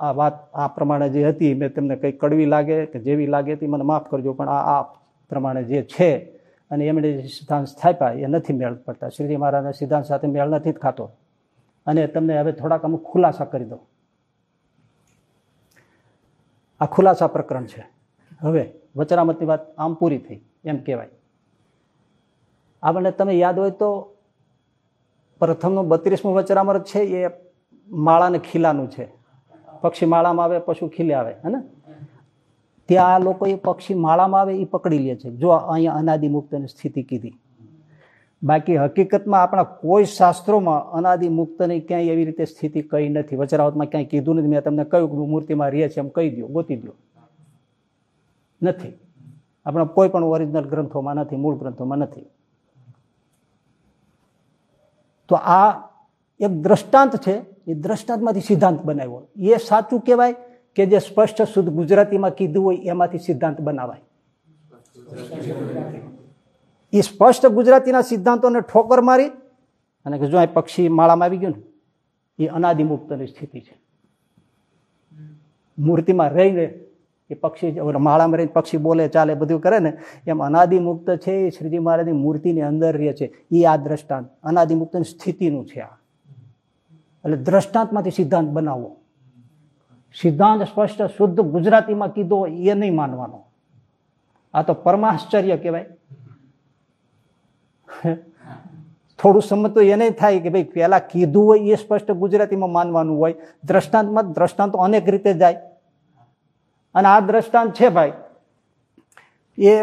A: આ વાત આ પ્રમાણે જે હતી, મેં તમને કંઈ કડવી લાગે કે જેવી લાગે હતી, મને માફ કરજો, પણ આ આ પ્રમાણે જે છે અને એમણે સિદ્ધાંત સ્થાપ્યા એ નથી મેળ પડતા. શ્રીજી મહારાજના સિદ્ધાંત સાથે મેળ નથી ખાતો. અને તમને હવે થોડાક અમુક ખુલાસા કરી દો આ ખુલાસા પ્રકરણ છે. હવે વચરામતની વાત આમ પૂરી થઈ, એમ કહેવાય. આપણને તમે યાદ હોય તો પ્રથમનું બત્રીસમું વચરામૃત છે, એ માળાને ખીલાનું છે. પક્ષી માળામાં આવે, પશુ ખીલે આવે, હે ને? ત્યાં આ લોકો એ પક્ષી માળામાં આવે એ પકડી લે છે. જો અહીંયા અનાદિ મુક્તની સ્થિતિ કીધી. બાકી હકીકતમાં આપણા કોઈ શાસ્ત્રોમાં અનાદિમુક્તની ક્યાંય એવી રીતે સ્થિતિ કઈ નથી. વચરાવતમાં ક્યાંય કીધું નથી. મેં તમને કહ્યું કે મૂર્તિમાં રહે છે એમ કહી દો ગોતી દો નથી. આપણા કોઈ પણ ઓરિજિનલ ગ્રંથોમાં નથી, મૂળ ગ્રંથોમાં નથી. તો આ એક દ્રષ્ટાંત છે. એ દ્રષ્ટાંતમાંથી સિદ્ધાંત બનાવ્યો. એ સાચું કહેવાય કે જે સ્પષ્ટ શુદ્ધ ગુજરાતીમાં કીધું હોય એમાંથી સિદ્ધાંત બનાવાય. એ સ્પષ્ટ ગુજરાતીના સિદ્ધાંતોને ઠોકર મારી અને જો આ પક્ષી માળામાં આવી ગયું ને એ અનાદિમુક્તની સ્થિતિ છે. મૂર્તિમાં રહીને એ પક્ષી માળામાં રહીને પક્ષી બોલે, ચાલે, બધું કરે ને, એમ અનાદિમુક્ત છે, એ શ્રીજી મહારાજની મૂર્તિની અંદર રહે છે. એ આ દ્રષ્ટાંત, અનાદિમુક્તની સ્થિતિનું છે આ. એટલે દ્રષ્ટાંતમાંથી સિદ્ધાંત બનાવવો સિદ્ધાંત સ્પષ્ટ શુદ્ધ ગુજરાતીમાં કીધો એ નહીં માનવાનો. આ તો પરમાશ્ચર્ય કહેવાય. થોડું સમજ તો એને થાય કે ભાઈ પહેલા કીધું હોય, એ સ્પષ્ટ ગુજરાતીમાં માનવાનું હોય. દ્રષ્ટાંતમાં દ્રષ્ટાંત અનેક રીતે જાય. અને આ દ્રષ્ટાંત છે ભાઈ, એ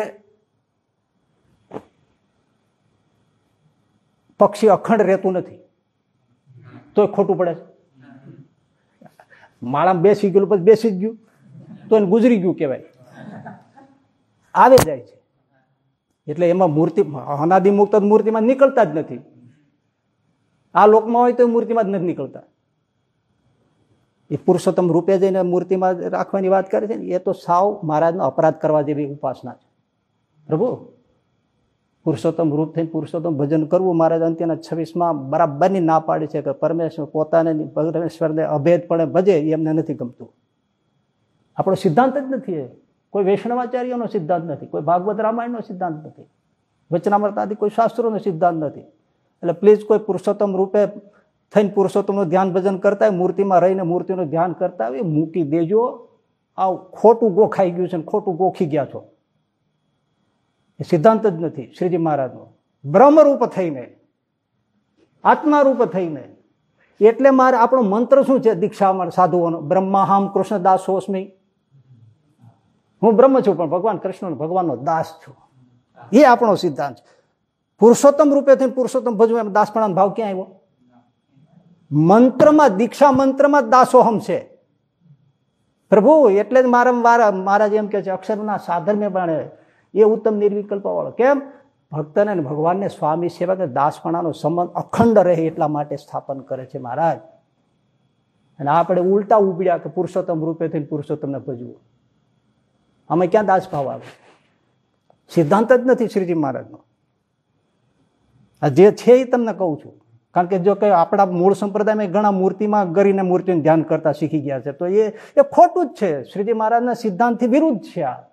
A: પક્ષી અખંડ રહેતું નથી. તો ખોટું પડે માળામાં બેસી ગયું પછી બેસી જ ગયું. તો એને ગુજરી ગયું કહેવાય. આવે જાય છે. એટલે એમાં મૂર્તિ અનાદિમુક્ત મૂર્તિમાં નીકળતા જ નથી. આ લોકમાં હોય તો મૂર્તિમાં જ નથી નીકળતા. એ પુરુષોત્તમ રૂપે જઈને મૂર્તિમાં રાખવાની વાત કરે છે ને, એ તો સાવ મહારાજનો અપરાધ કરવા જેવી ઉપાસના છે. પ્રભુ પુરુષોત્તમ રૂપ થઈને પુરુષોત્તમ ભજન કરવું મહારાજ અંત્યના છવ્વીસમાં બરાબરની ના પાડી છે કે પરમેશ્વર પોતાને પરમેશ્વરને અભેદપણે ભજે એ એમને નથી ગમતું. આપણો સિદ્ધાંત જ નથી કોઈ વૈષ્ણવાચાર્યનો સિદ્ધાંત નથી, કોઈ ભાગવત રામાયણનો સિદ્ધાંત નથી વચનામૃતાથી કોઈ શાસ્ત્રોનો સિદ્ધાંત નથી. એટલે પ્લીઝ કોઈ પુરુષોત્તમ રૂપે થઈને પુરુષોત્તમનું ધ્યાન ભજન કરતા હોય, મૂર્તિમાં રહીને મૂર્તિનું ધ્યાન કરતા હોય, મૂકી દેજો. આ ખોટું ગોખાઈ ગયું છે ખોટું ગોખી ગયા છો. એ સિદ્ધાંત જ નથી, શ્રીજી મહારાજનો. બ્રહ્મરૂપ થઈને, આત્મારૂપ થઈને, એટલે મારે આપણો મંત્ર શું છે? દીક્ષા સાધુઓનો. બ્રહ્માહામ હોસ્મી હું બ્રહ્મ છું, પણ ભગવાન કૃષ્ણ ભગવાનનો દાસ છું. એ આપણો સિદ્ધાંત છે. પુરુષોત્તમ રૂપે થઈને પુરુષોત્તમ ભજવું, એમ દાસપણાનો ભાવ ક્યાં આવ્યો? મંત્રમાં, દીક્ષા મંત્રમાં દાસોહમ છે. પ્રભુ, એટલે જ મારા મહારાજ એમ કે છે, અક્ષરના સાધન મેં પણ એ ઉત્તમ નિર્વિકલ્પ વાળો કેમ? ભક્તને અને ભગવાનને સ્વામી સેવા કે દાસપણાનો સંબંધ અખંડ રહે એટલા માટે સ્થાપન કરે છે મહારાજ. અને આપણે ઉલટા ઉપડ્યા કે પુરુષોત્તમ રૂપે થઈને પુરુષોત્તમને ભજવું. અમે ક્યાં દાસ ભાવ આવે? સિદ્ધાંત જ નથી શ્રીજી મહારાજનો. આ જે છે એ તમને કહું છું. કારણ કે જો કે આપણા મૂળ સંપ્રદાયમાં ઘણા મૂર્તિમાં કરીને મૂર્તિનું ધ્યાન કરતા શીખી ગયા છે, તો એ એ ખોટું જ છે. શ્રીજી મહારાજના સિદ્ધાંતથી વિરુદ્ધ છે આ.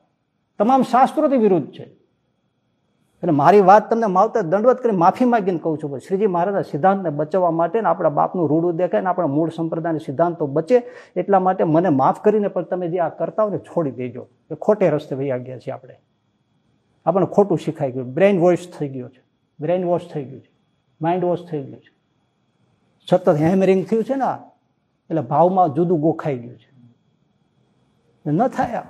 A: તમામ શાસ્ત્રોથી વિરુદ્ધ છે. એટલે મારી વાત તમને માવતર દંડવત કરી માફી માગીને કહું છું શ્રીજી મહારાજના સિદ્ધાંતને બચાવવા માટે ને આપણા બાપનું રૂડું દેખાય ને આપણા મૂળ સંપ્રદાયના સિદ્ધાંતો બચે એટલા માટે મને માફ કરીને પણ તમે જે આ કરતા હોય ને છોડી દેજો. એ ખોટે રસ્તે વૈયા ગયા છીએ આપણે. આપણને ખોટું શીખાઈ ગયું. બ્રેઇન વોશ થઈ ગયો છે. બ્રેઇન વોશ થઈ ગયું છે. માઇન્ડ વોશ થઈ ગયું છે. સતત હેમરિંગ થયું છે ને એટલે ભાવમાં જુદું ગોખાઈ ગયું છે. ન થાય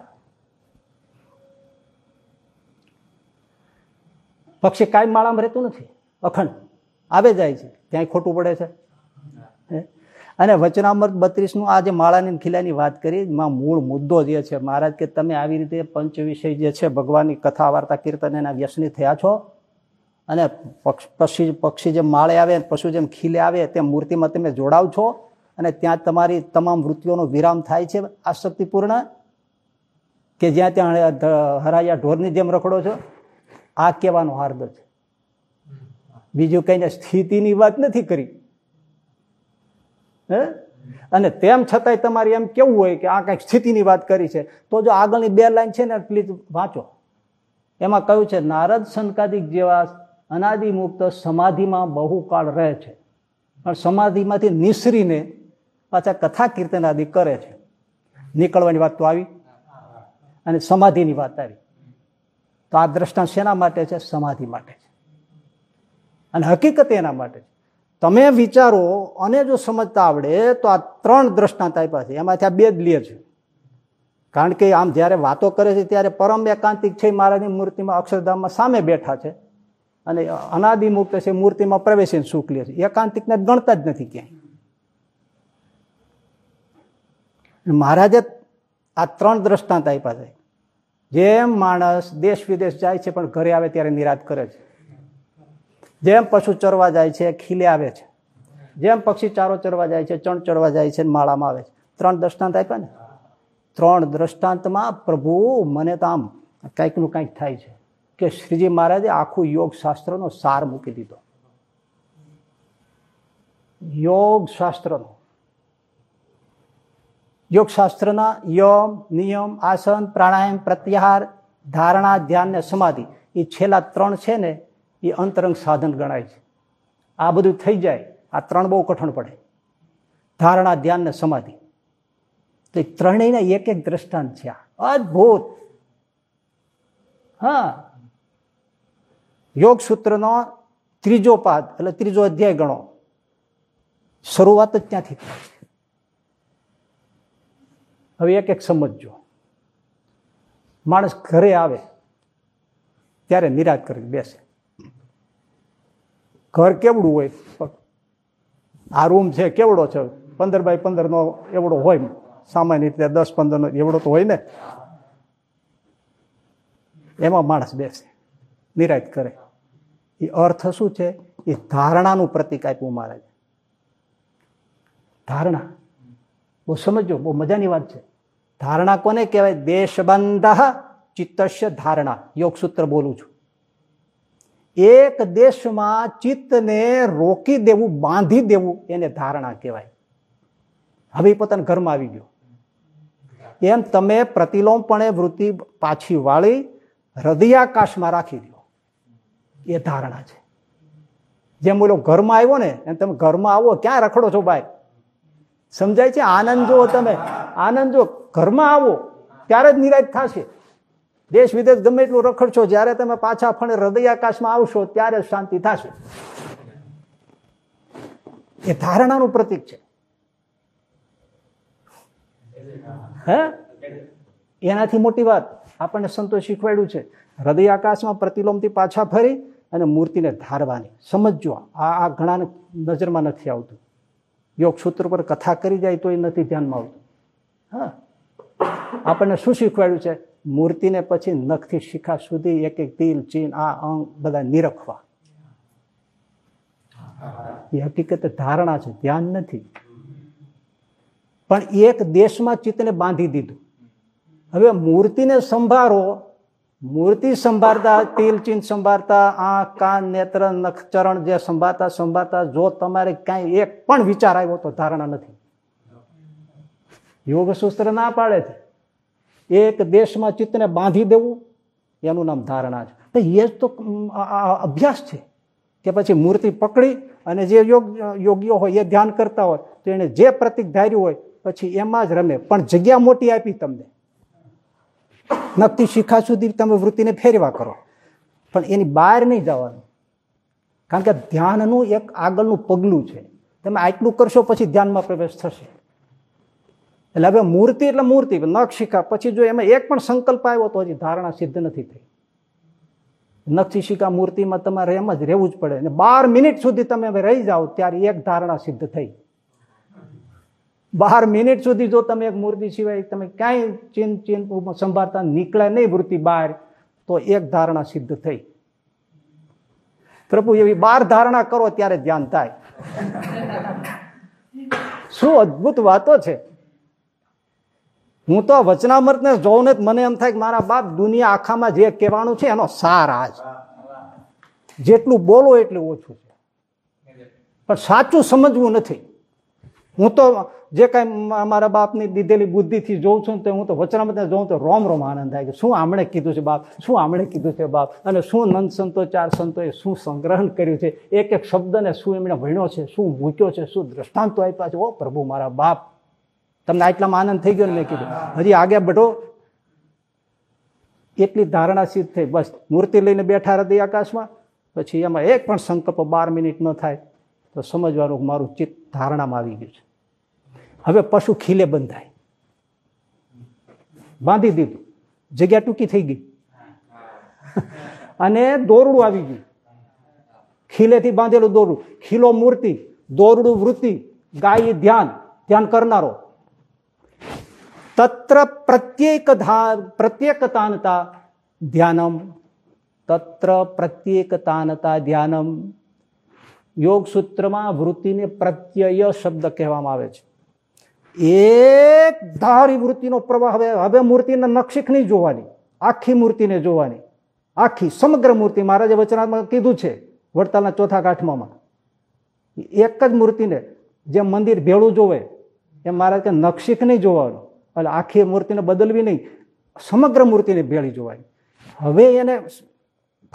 A: પક્ષી કાંઈ માળામાં રહેતું નથી. અખંડ. આવે જાય છે. ક્યાંય ખોટું પડે છે. અને વચનામૃત બત્રીસનું આ જે માળાની ખીલાની વાત કરી, એમાં મૂળ મુદ્દો જે છે, મહારાજ કે તમે આવી રીતે પંચ વિષય જે છે, ભગવાનની કથા, વાર્તા, કીર્તન, એના વ્યસની થયા છો? અને પક્ષી પક્ષી જેમ માળે આવે પશુ જેમ ખીલે આવે, તેમ મૂર્તિમાં તમે જોડાવ છો? અને ત્યાં તમારી તમામ વૃત્તિઓનો વિરામ થાય છે? આશક્તિપૂર્ણ? કે જ્યાં ત્યાં હરાયા ઢોરની જેમ રખડો છો? આ કહેવાનો હાર્દ છે. બીજું કઈને સ્થિતિની વાત નથી કરી. હે? અને તેમ છતાંય તમારે એમ કેવું હોય કે આ કંઈક સ્થિતિની વાત કરી છે. તો જો આગળની બે લાઈન છે ને પ્લીઝ વાંચો. એમાં કહ્યું છે, નારદ સંકાદિક જેવા અનાદિ મુક્ત સમાધિમાં બહુ કાળ રહે છે. પણ સમાધિમાંથી નિસરીને પાછા કથા કીર્તન આદિ કરે છે. નીકળવાની વાત તો આવી. અને સમાધિની વાત આવી. તો આ દ્રષ્ટાંત શેના માટે છે? સમાધિ માટે છે. અને હકીકત એના માટે છે. તમે વિચારો, અને જો સમજતા આવડે, તો આ ત્રણ દ્રષ્ટાંત આપ્યા છે. એમાંથી આ બે જ લે છે. કારણ કે આમ જ્યારે વાતો કરે છે, ત્યારે પરમ એકાંતિક છે મહારાજની મૂર્તિમાં, અક્ષરધામમાં સામે બેઠા છે. અને અનાદિમુક્ત છે મૂર્તિમાં પ્રવેશીને સુખ લે છે. એકાંતિકને ગણતા જ નથી ક્યાંય. મહારાજે આ ત્રણ દ્રષ્ટાંત આપ્યા છે. જેમ માણસ દેશ વિદેશ જાય છે પણ ઘરે આવે ત્યારે નિરાશ કરે છે. જેમ પશુ ચરવા જાય છે, ખીલે આવે છે. જેમ પક્ષી ચારો ચરવા જાય છે, ચણ ચડવા જાય છે, માળામાં આવે છે. ત્રણ દ્રષ્ટાંત આપ્યા ને? ત્રણ દ્રષ્ટાંતમાં પ્રભુ મને તો આમ કંઈકનું કંઈક થાય છે. કે શ્રીજી મહારાજે આખું યોગ શાસ્ત્રનો સાર મૂકી દીધો. યોગ શાસ્ત્રનો. યોગશાસ્ત્રના યમ, નિયમ, આસન, પ્રાણાયામ, પ્રત્યાહાર, ધારણા, ધ્યાન ને સમાધિ એ છેલ્લા ત્રણ છે ને, એ અંતરંગ સાધન ગણાય છે. આ બધું થઈ જાય, આ ત્રણ બહુ કઠણ પડે. ધારણા, ધ્યાન ને સમાધિ. તો એ ત્રણેયના એક એક દ્રષ્ટાંત છે અદભુત! હા. યોગ સૂત્રનો ત્રીજો પાદ, એટલે ત્રીજો અધ્યાય ગણો. શરૂઆત જ ત્યાંથી થાય છે. હવે એક એક સમજજો. માણસ ઘરે આવે, ત્યારે નિરાશ કરી બેસે. ઘર કેવડું હોય? આ રૂમ છે, કેવડો છે? પંદર બાય પંદર નો એવડો હોય સામાન્ય રીતે દસ પંદર નો એવડો તો હોય ને. એમાં માણસ બેસે, નિરાશ કરે. એ અર્થ શું છે? એ ધારણાનું પ્રતિક આપ્યું મહારાજ ધારણા. બહુ સમજો, બહુ મજાની વાત છે. ધારણા કોને કહેવાય? દેશબંધ ચિત્તસ્ય ધારણા. યોગસૂત્ર બોલું છું. એક દેશમાં ચિત્તને રોકી દેવું, બાંધી દેવું એને ધારણા કહેવાય. હવે પોતાના ઘરમાં આવી ગયો. એમ તમે પ્રતિલોમપણે વૃત્તિ પાછી વાળી હૃદયાકાશમાં રાખી દો. એ ધારણા છે. જેમ બોલો ઘરમાં આવ્યો ને, એમ તમે ઘરમાં આવો, ક્યાં રખડો છો ભાઈ? સમજાય છે? આનંદ જો તમે, આનંદ જો ઘરમાં આવો, ત્યારે જ નિરાશ થશે. દેશ વિદેશ ગમે એટલું રખડશો, જ્યારે તમે પાછા ફણે હૃદયાકાશમાં આવશો, ત્યારે શાંતિ થશે. એ ધારણાનું પ્રતીક છે. હે? એનાથી મોટી વાત. આપણને સંતોષ શીખવાડ્યું છે. હૃદય આકાશમાં પ્રતિલોમથી પાછા ફરી અને મૂર્તિને ધારવાની. સમજજો, આ આ ઘણા નજરમાં નથી આવતું. યોગ સૂત્ર પર કથા કરી જાય તો એ નથી ધ્યાનમાં આવતું. હા. આપણને શું શીખવાડ્યું છે? મૂર્તિને પછી નખથી શિખા સુધી એક એક તિલ, ચીન, આ, અંગ બધા નિરખવા. એ હકીકત ધારણા છે, ધ્યાન નથી. પણ એક દેશમાં ચિત્તને બાંધી દીધું. હવે મૂર્તિને સંભાળો મૂર્તિ સંભાળતા, તિલ ચિહ્ન સંભાળતા, આંખ, કાન, નેત્ર નખચરણ જે સંભાળતા સંભાળતા, જો તમારે કાંઈ એક પણ વિચાર આવ્યો તો ધારણા નથી. યોગ સૂત્ર ના પાડે છે. એક દેશમાં ચિત્તને બાંધી દેવું, એનું નામ ધારણા છે. એ જ તો અભ્યાસ છે. કે પછી મૂર્તિ પકડી અને જે યોગ, યોગીઓ હોય એ ધ્યાન કરતા હોય, તો એને જે પ્રતિક ધાર્યું હોય, પછી એમાં જ રમે. પણ જગ્યા મોટી આપી તમને. નક્કી શિખા સુધી તમે વૃત્તિને ફેરવા કરો. પણ એની બહાર નહીં જવાનું. કારણ કે ધ્યાનનું એક આગળનું પગલું છે. તમે આટલું કરશો પછી ધ્યાનમાં પ્રવેશ થશે. એટલે હવે મૂર્તિ એટલે મૂર્તિ નખ પછી જો એમાં એક પણ સંકલ્પ આવ્યો તો હજી ધારણા સિદ્ધ નથી થઈ. નક્ષી શિખા મૂર્તિમાં તમારે એમ જ રહેવું જ પડે. અને બાર મિનિટ સુધી તમે રહી જાઓ, ત્યારે એક ધારણા સિદ્ધ થઈ. બાર મિનિટ સુધી જો તમે એક મૂર્તિ સિવાય તમે ક્યાંય ચિન ચિન સંભાળતા નીકળે નહીં વૃત્તિ બહાર, તો એક ધારણા સિદ્ધ થઈ. પ્રભુ, એવી બાર ધારણા કરો ત્યારે ધ્યાન થાય. શું અદભુત વાતો છે. હું તો વચનામૃતને જોઉં ને મને એમ થાય કે મારા બાપ દુનિયા આખામાં જે કહેવાનું છે એનો સાર આજ જેટલું બોલો એટલું ઓછું છે. પણ સાચું સમજવું નથી. હું તો જે કાંઈ મારા બાપની દીધેલી બુદ્ધિથી જોઉં છું તો હું તો વચનામૃતને જોઉં તો રોમ રોમ આનંદ થાય કે શું આમણે કીધું છે બાપ? શું આમણે કીધું છે બાપ? અને શું નંદ સંતો, ચાર સંતોએ શું સંગ્રહણ કર્યું છે? એક એક શબ્દને શું એમણે ભણ્યો છે? શું મૂક્યો છે? શું દ્રષ્ટાંતો આપ્યા છે? ઓ પ્રભુ મારા બાપ, તમને આટલામાં આનંદ થઈ ગયો ને મેં કીધું. હજી આગળ બઢો એટલી ધારણા સિદ્ધ થઈ, બસ મૂર્તિ લઈને બેઠા હતી આકાશમાં, પછી એમાં એક પણ સંકલ્પ બાર મિનિટ ન થાય, તો સમજવાનું મારું ચિત્ત ધારણામાં આવી ગયું છે. હવે પશુ ખીલે બંધાય. બાંધી દીધું. જગ્યા ટૂંકી થઈ ગઈ. અને દોરડું આવી ગયું. ખીલેથી બાંધેલું દોરડું. ખીલો મૂર્તિ, દોરડું વૃત્તિ, ગાય ધ્યાન ધ્યાન કરનારો. તત્ર પ્રત્યેક પ્રત્યેકતાનતા ધ્યાનમ. તત્ર પ્રત્યેકતાનતા ધ્યાનમ. યોગ સૂત્રમાં વૃત્તિને પ્રત્યય શબ્દ કહેવામાં આવે છે. એક ધારી વૃત્તિનો પ્રવાહ હવે હવે મૂર્તિને નક્ષીક નહીં જોવાની. આખી મૂર્તિને જોવાની. આખી સમગ્ર મૂર્તિ મહારાજે વચનાત્મક કીધું છે વડતાલના ચોથા કાઠમામાં. એક જ મૂર્તિને જેમ મંદિર ભેળું જોવે એમ મહારાજ કે નક્ષીક નહીં જોવાનું. એટલે આખી મૂર્તિને બદલવી નહીં. સમગ્ર મૂર્તિને ભેળી જોવાની. હવે એને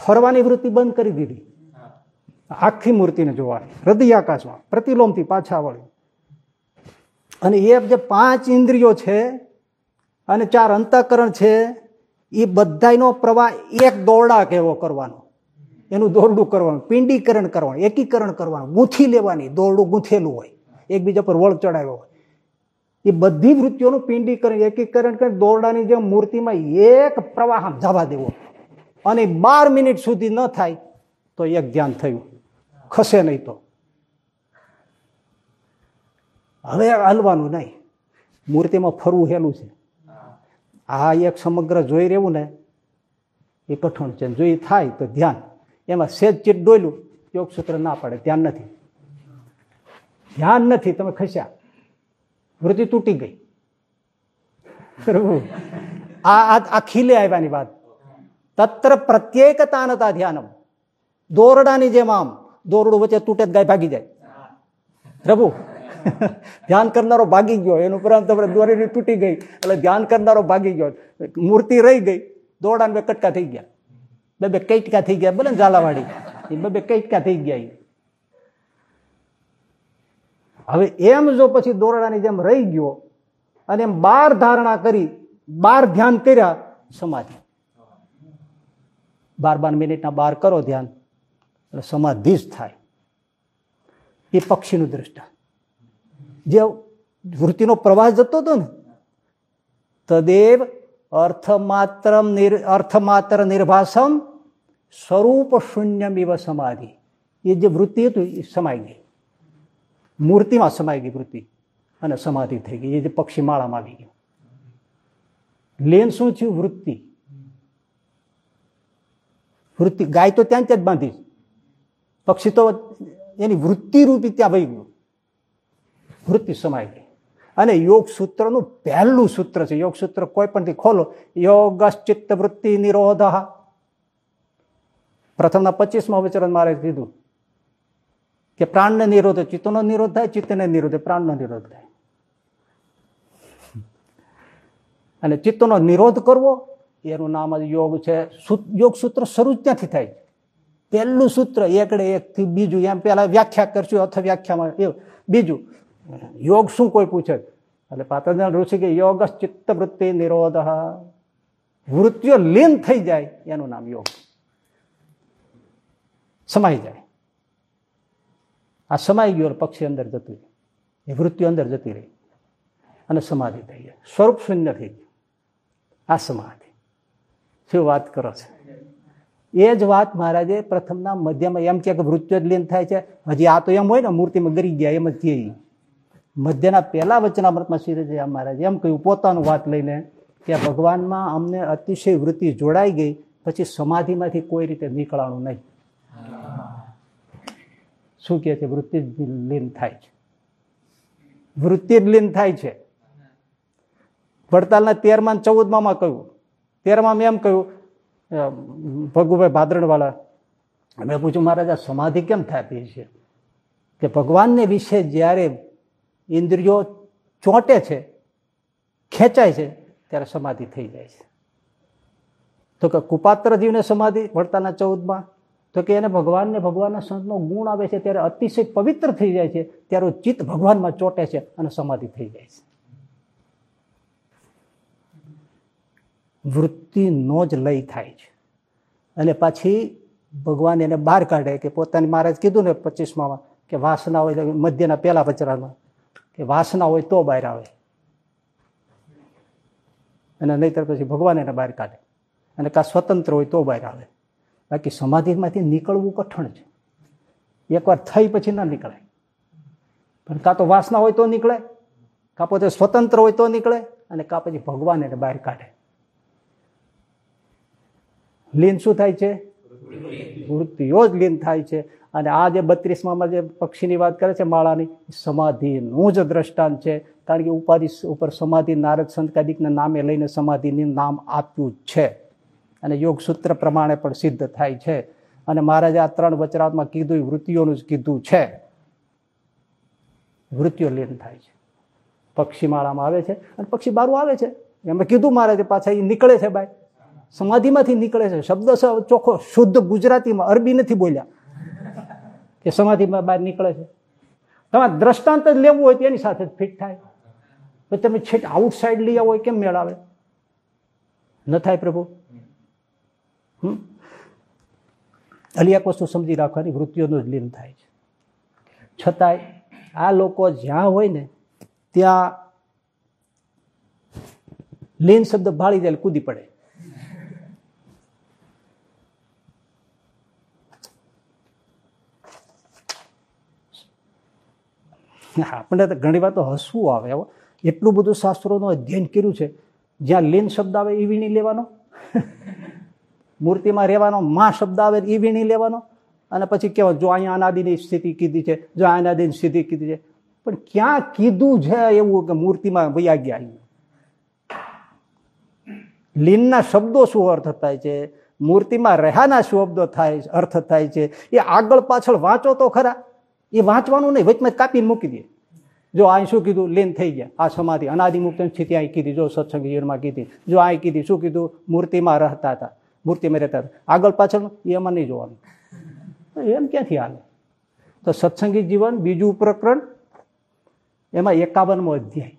A: ફરવાની વૃત્તિ બંધ કરી દીધી. આખી મૂર્તિને જોવાની. હૃદય આકાશમાં પ્રતિલોમથી પાછા વળી અને એ જે પાંચ ઇન્દ્રિયો છે અને ચાર અંતઃકરણ છે એ બધાનો પ્રવાહ એક દોરડા કેવો કરવાનો? એનું દોરડું કરવાનું, પિંડીકરણ કરવાનું, એકીકરણ કરવાનું, ગૂંથી લેવાની, દોરડું ગૂંથેલું હોય, એકબીજા પર વળ ચડાવ્યો હોય. એ બધી વૃત્તિઓનું પિંડીકરણ, એકીકરણ કરી દોરડાની જેમ મૂર્તિમાં એક પ્રવાહ જવા દેવો. અને બાર મિનિટ સુધી ન થાય તો એક ધ્યાન થયું. ખસે નહીં તો. હવે હલવાનું નહીં. મૂર્તિમાં ફરવું હેલું છે. આ એક સમગ્ર જોઈ રહેવું ને, એ કઠણ છે. જોઈ થાય તો ધ્યાન. એમાં સેજ ચીટ ડોયલું યોગ સૂત્ર ના પડે, ધ્યાન નથી. ધ્યાન નથી, તમે ખસ્યા. વૃત્તિ તૂટી ગઈ. આ આ ખીલે આવ્યાની વાત. તત્ર પ્રત્યેક તાનતા ધ્યાનમ. દોરડાની જેમ આમ. દોરડું વચ્ચે તૂટે ગાય ભાગી જાય. પ્રભુ ધ્યાન કરનારો ભાગી ગયો. એનું ઉપરાંત તમારે દોરી તૂટી ગઈ. એટલે ધ્યાન કરનારો ભાગી ગયો. મૂર્તિ રહી ગઈ. દોરડા બે કટકા થઈ ગયા. બે બે કૈટકા થઈ ગયા. બોલે ઝાલાવાડી. એ બે બે કઈટકા થઈ ગયા હવે એમ જો પછી દોરડાની જેમ રહી ગયો અને એમ બાર ધારણા કરી, બાર ધ્યાન કર્યા, સમાધિ. બાર બાર મિનિટના બાર કરો ધ્યાન. એટલે સમાધિ જ થાય. એ પક્ષીનું દ્રષ્ટા. જે વૃત્તિનો પ્રવાહ જતો હતો ને, તદેવ અર્થમાત્ર અર્થમાત્ર નિર્ભાસમ સ્વરૂપ શૂન્યમ એવ સમાધિ. એ જે વૃત્તિ હતું એ સમાઈ ગઈ. મૂર્તિમાં સમાઈ ગઈ વૃત્તિ અને સમાધિ થઈ ગઈ. એ જે પક્ષી માળામાં આવી ગયું. લેન શું થયું? વૃત્તિ. વૃત્તિ ગાય તો ત્યાં ત્યાં જ બાંધી. પક્ષી તો એની વૃત્તિ રૂપી ત્યાં વહી ગયું. વૃત્તિ સમાઈ ગઈ અને યોગ સૂત્રનું પહેલું સૂત્ર છે. યોગ સૂત્ર કોઈ પણથી ખોલો. યોગ ચિત્ત વૃત્તિ નિરોધ. પ્રથમના પચીસમાં વિચરણ મારે કીધું કે પ્રાણને નિરોધ ચિત્તનો નિરોધ થાય, ચિત્તને નિરોધ પ્રાણનો નિરોધ થાય. અને ચિત્તનો નિરોધ કરવો, એનું નામ જ યોગ છે. યોગ સૂત્ર શરૂ ત્યાંથી થાય પહેલું સૂત્ર એકડે એક થી બીજું. એમ પેલા વ્યાખ્યા કરશું, અથવા વ્યાખ્યામાં એવું. બીજું યોગ શું કોઈ પૂછે? એટલે પાતંજલ ઋષિ કે યોગ ચિત્ત વૃત્તિ નિરોધ. વૃત્તિઓ લીન થઈ જાય, એનું નામ યોગ. સમાઈ જાય. આ સમાઈ ગયો, પક્ષી અંદર જતું એ વૃત્તિઓ અંદર જતી રહી. અને સમાધિ થઈ ગઈ સ્વરૂપ શૂન્ય થઈ ગયું. આ સમાધિ. શું વાત કરો છો? એ જ વાત મહારાજે પ્રથમના મધ્યમાં એમ કે વૃત્તિઓ જ લીન થાય છે. હજી આ તો એમ હોય ને, મૂર્તિમાં ગરી ગયા, એમ જ થઈ મધ્યના પહેલા વચનામૃતમાં શ્રીજી મહારાજ, એમ કહ્યું, પોતાનું વાત લઈને કે ભગવાનમાં અમને અતિશય વૃત્તિ જોડાઈ ગઈ, પછી સમાધિમાંથી કોઈ રીતે નીકળવાનું નહીં. શું કહે છે? વૃત્તિ લીન થાય છે. વૃત્તિ જ લીન થાય છે. વડતાલના તેરમાં ચૌદમાં કહ્યું. તેરમાં એમ કહ્યું ભગુભાઈ ભાદરણવાળા મેં પૂછ્યું, મહારાજ સમાધિ કેમ થતી છે? કે ભગવાનને વિશે જ્યારે ઇન્દ્રિયો ચોંટે છે, ખેંચાય છે, ત્યારે સમાધિ થઈ જાય છે. તો કે કુપાત્ર જીવને સમાધિ વળતાના ચૌદમાં, તો કે એને ભગવાનને ભગવાનના સંતનો ગુણ આવે છે, ત્યારે અતિશય પવિત્ર થઈ જાય છે, ત્યારે ચિત્ત ભગવાનમાં ચોટે છે અને સમાધિ થઈ જાય છે. વૃત્તિનો જ લય થાય છે. અને પાછી ભગવાન એને બહાર કાઢે કે પોતાની મહારાજ કીધું ને પચીસમાં કે વાસના હોય મધ્યના પહેલા વચરામાં કે વાસના હોય તો બહાર આવે. અને નહીતર પછી ભગવાન એને બહાર કાઢે. અને કાં સ્વતંત્ર હોય તો બહાર આવે. બાકી સમાધિમાંથી નીકળવું કઠણ છે. એકવાર થઈ પછી ના નીકળાય પણ કાં તો વાસના હોય તો નીકળે કાં પોતે સ્વતંત્ર હોય તો નીકળે અને કાં પછી ભગવાન એને બહાર કાઢે. લીન શું થાય છે? વૃત્તિઓ જ લીન થાય છે. અને આ જે બત્રીસમાં જે પક્ષીની વાત કરે છે માળાની સમાધિનું જ દ્રષ્ટાંત છે. કારણ કે ઉપાધિ ઉપર સમાધિ, નારદ સંતકાદિકના નામે લઈને સમાધિની નામ આપ્યું છે. અને યોગ સૂત્ર પ્રમાણે પણ સિદ્ધ થાય છે. અને મહારાજે આ ત્રણ વચરાતમાં કીધું વૃત્તિઓનું જ કીધું છે. વૃત્તિઓ લીન થાય છે. પક્ષી માળામાં આવે છે અને પક્ષી બારું આવે છે. એમણે કીધું મહારાજે, પાછા એ નીકળે છે ભાઈ સમાધિમાંથી નીકળે છે. શબ્દ ચોખ્ખો, શુદ્ધ ગુજરાતીમાં અરબી નથી બોલ્યા. કે સમાધિમાં બહાર નીકળે છે. તમારે દ્રષ્ટાંત જ લેવું હોય તો એની સાથે જ ફિટ થાય. તો તમે છેટ આઉટસાઇડ લઈ આવો કેમ મેળ આવે ન થાય પ્રભુ. હમ? અલી વસ્તુ સમજી રાખવાની, વૃત્તિઓનું જ લીન થાય છે. છતાંય આ લોકો જ્યાં હોય ને, ત્યાં લીન શબ્દ ભાળી જાય કૂદી પડે. આપણને તો ઘણી વાર તો હસવું આવે એટલું બધું શાસ્ત્રોનું અધ્યયન કર્યું છે, જ્યાં લીન શબ્દ આવે એ વીણી લેવાનો, મૂર્તિમાં રહેવાનો, માં શબ્દ આવે એ વીણી લેવાનો, અને પછી કહેવાય, જો અહીંયા અનાદિની સ્થિતિ કીધી છે, જો અનાદિની સ્થિતિ કીધી છે. પણ ક્યાં કીધું છે એવું કે મૂર્તિમાં વૈયા ગયા લીનના શબ્દો શું અર્થ થાય છે? મૂર્તિમાં રહ્યાના શબ્દો થાય, અર્થ થાય છે. એ આગળ પાછળ વાંચો તો ખરા. એ વાંચવાનું નહીં, વચમાં કાપીને મૂકી દે. જો આ શું કીધું? લીન થઈ ગયા. આ સમાધિ અનાદિમુક્ત સ્થિતિ અહીં કીધી. જો સત્સંગ જીવનમાં કીધી. જો આ કીધી, શું કીધું? મૂર્તિમાં રહેતા હતા. મૂર્તિમાં રહેતા હતા. આગળ પાછળ એમાં નહીં જોવાનું. એમ ક્યાંથી હાલે? તો સત્સંગી જીવન બીજું પ્રકરણ, એમાં એકાવનમો અધ્યાય.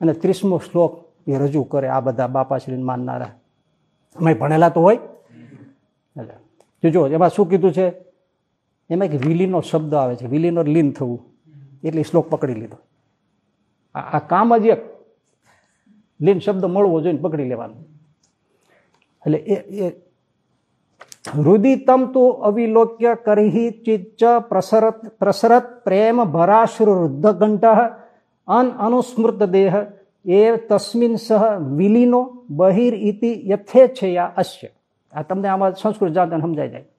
A: અને ત્રીસમો શ્લોક એ રજૂ કરે આ બધા બાપાશ્રીને માનનારા. અમે ભણેલા તો હોય. જો, એમાં શું કીધું છે? એમાં એક વિલીનો શબ્દ આવે છે વિલીનો લીન થવું. એટલે શ્લોક પકડી લીધો. આ કામ જ એક લીન શબ્દ મળવો જોઈને પકડી લેવાનો. એટલે એ હૃદિતમ તો અવિલોક્ય કરહી ચિચ્ચ પ્રસરત પ્રસરત પ્રેમ ભરાશ્રુ વૃદ્ધઘંટ અન અનુસ્મૃત દેહ એ તસ્મિન સહ વિલીનો બહિર ઇતિ યથેચ્છયા અશ્ય. આ તમને આમાં સંસ્કૃત જાણતા સમજાય જાય.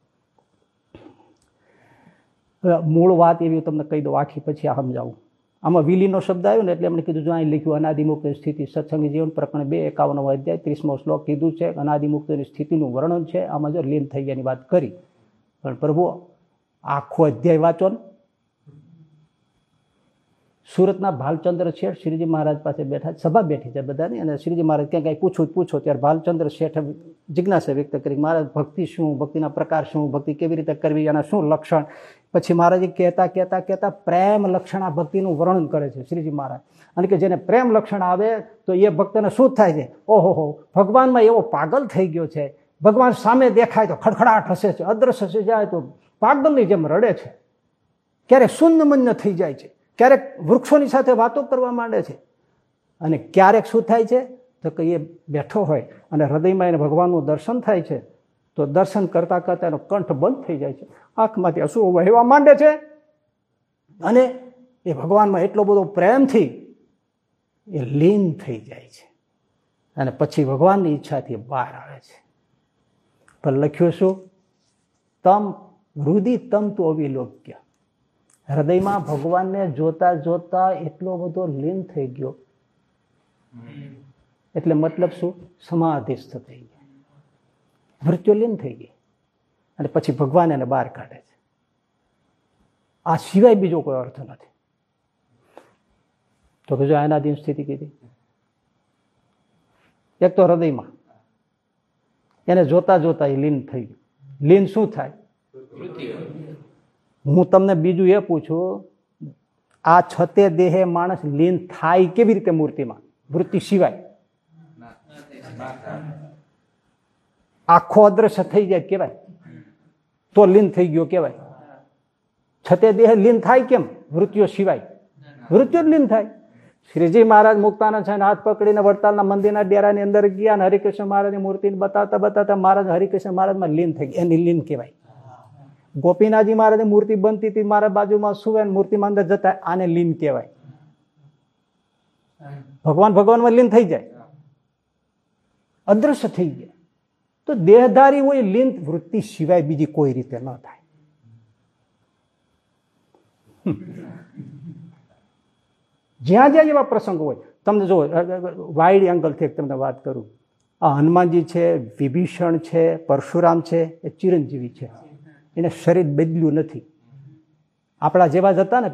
A: મૂળ વાત એવી તમને કહી દઉં, આખી પછી આ સમજાવું. આમાં વિલીનો શબ્દ આવ્યો ને એટલે એમણે કીધું, જો અહીં લખ્યું, અનાદિમુક્ત સ્થિતિ સત્સંગી જીવન પ્રકરણ બે એકાવન અધ્યાય, ત્રીસમો શ્લોક કીધું છે, અનાદિમુક્તની સ્થિતિનું વર્ણન છે, આમાં જો લીન થઈ ગયાની વાત કરી, પણ પ્રભુ, આખો અધ્યાય વાંચો ને. સુરતના ભાલચંદ્ર શેઠ શ્રીજી મહારાજ પાસે બેઠા સભા બેઠી છે બધાની, અને શ્રીજી મહારાજ ક્યાં કંઈ પૂછું પૂછો, ત્યારે ભાલચંદ્ર શેઠ જિજ્ઞાસા વ્યક્ત કરી, મહારાજ, ભક્તિ શું? ભક્તિના પ્રકાર શું? ભક્તિ કેવી રીતે કરવી? એના શું લક્ષણ? પછી મહારાજ કહેતા કહેતા કહેતા પ્રેમ લક્ષણ આ ભક્તિનું વર્ણન કરે છે શ્રીજી મહારાજ. અને કે જેને પ્રેમ લક્ષણ આવે તો એ ભક્તને શું થાય છે? ઓહો ભગવાનમાં એવો પાગલ થઈ ગયો છે. ભગવાન સામે દેખાય તો ખડખડાટ હસે છે અદ્રશ્ય હસે, જાય તો પાગલની જેમ રડે છે. ક્યારેક શૂન્યમન્ય થઈ જાય છે. ક્યારેક વૃક્ષોની સાથે વાતો કરવા માંડે છે. અને ક્યારેક શું થાય છે? તો કે એ બેઠો હોય અને હૃદયમાં એને ભગવાનનું દર્શન થાય છે. તો દર્શન કરતા કરતા એનો કંઠ બંધ થઈ જાય છે. આંખમાંથી અસુરો વહેવા માંડે છે. અને એ ભગવાનમાં એટલો બધો પ્રેમથી એ લીન થઈ જાય છે. અને પછી ભગવાનની ઈચ્છાથી બહાર આવે છે. પણ લખ્યું શું તમ હૃદય તમ તો અવિલોક્ય. હૃદયમાં ભગવાનને જોતા જોતા એટલો બધો લીન થઈ ગયો. એટલે મતલબ શું? સમાધિસ્થ થઈ ગયા. મૃત્યુ લીન થઈ ગઈ. અને પછી ભગવાન એને બહાર કાઢે છે. આ સિવાય બીજો કોઈ અર્થ નથી. તો કે જો એના દિન સ્થિતિ કીધી. એક તો હૃદયમાં. એને જોતા જોતા એ લીન થઈ ગયું. લીન શું થાય? હું તમને બીજું એ પૂછું, આ છતે દેહે માણસ લીન થાય કેવી રીતે મૂર્તિમાં? વૃત્તિ સિવાય. આખો અદ્રશ્ય થઈ જાય કેવાય તો લીન થઈ ગયો કેવાય છતે દેહ લીન થાય કેમ? વૃત્તિઓ સિવાય. વૃત્તિઓ લીન થાય. શ્રીજી મહારાજ મુક્તાનંદ છે હાથ પકડીને વડતાલના મંદિરના ડેરાની અંદર ગયા અને હરિકૃષ્ણ મહારાજની મૂર્તિને બતાવતા બતાવતા મહારાજ હરિકૃષ્ણ મહારાજમાં લીન થઈ ગયા. એની લીન કહેવાય. ગોપીનાથજી મહારાજની મૂર્તિ બનતી હતી મારા બાજુમાં સુવે મૂર્તિમાં અંદર જતા આને લીન કહેવાય. ભગવાન ભગવાનમાં લીન થઈ જાય. અદ્રશ્ય થઈ જાય તો દેહધારી હોય લિંત વૃત્તિ સિવાય બીજી કોઈ રીતે ન થાય. જ્યાં જ્યાં એવા પ્રસંગો હોય, તમને જો વાઇડ એંગલથી તમને વાત કરું. આ હનુમાનજી છે, વિભીષણ છે, પરશુરામ છે, એ ચિરંજીવી છે. એને શરીર બદલ્યું નથી. આપણા જેવા જ હતા ને,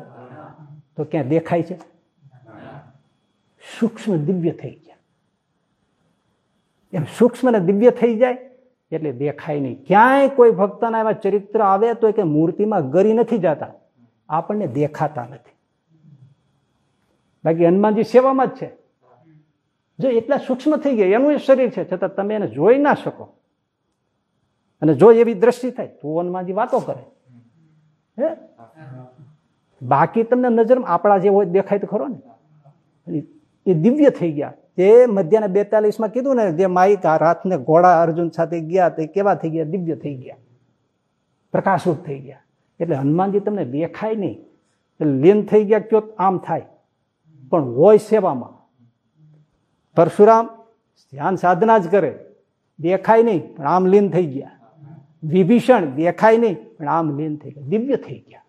A: તો ક્યાં દેખાય છે? સૂક્ષ્મ દિવ્ય થઈ એમ સૂક્ષ્મ ને દિવ્ય થઈ જાય, એટલે દેખાય નહીં. ક્યાંય કોઈ ભક્તના એવા ચરિત્ર આવે તો કે મૂર્તિમાં ગરી નથી જતા. આપણને દેખાતા નથી. બાકી હનુમાનજી સેવામાં જ છે. જો એટલા સૂક્ષ્મ થઈ ગયા, એનું એ શરીર છે, છતાં તમે એને જોઈ ના શકો. અને જો એવી દ્રષ્ટિ થાય, તો હનુમાનજી વાતો કરે. હે? બાકી તમને નજરમાં આપણા જે હોય દેખાય તો ખરો ને? એ દિવ્ય થઈ ગયા. તે મધ્યના બેતાલીસમાં કીધું ને, જે માઇક આ રાતને ઘોડા અર્જુન સાથે ગયા, તે કેવા થઈ ગયા? દિવ્ય થઈ ગયા. પ્રકાશરૂપ થઈ ગયા. એટલે હનુમાનજી તમને દેખાય નહીં. એટલે લીન થઈ ગયા કયો આમ થાય. પણ હોય સેવામાં. પરશુરામ ધ્યાન સાધના જ કરે. દેખાય નહીં, પણ આમ લીન થઈ ગયા. વિભીષણ દેખાય નહીં, પણ આમ લીન થઈ ગયા. દિવ્ય થઈ ગયા.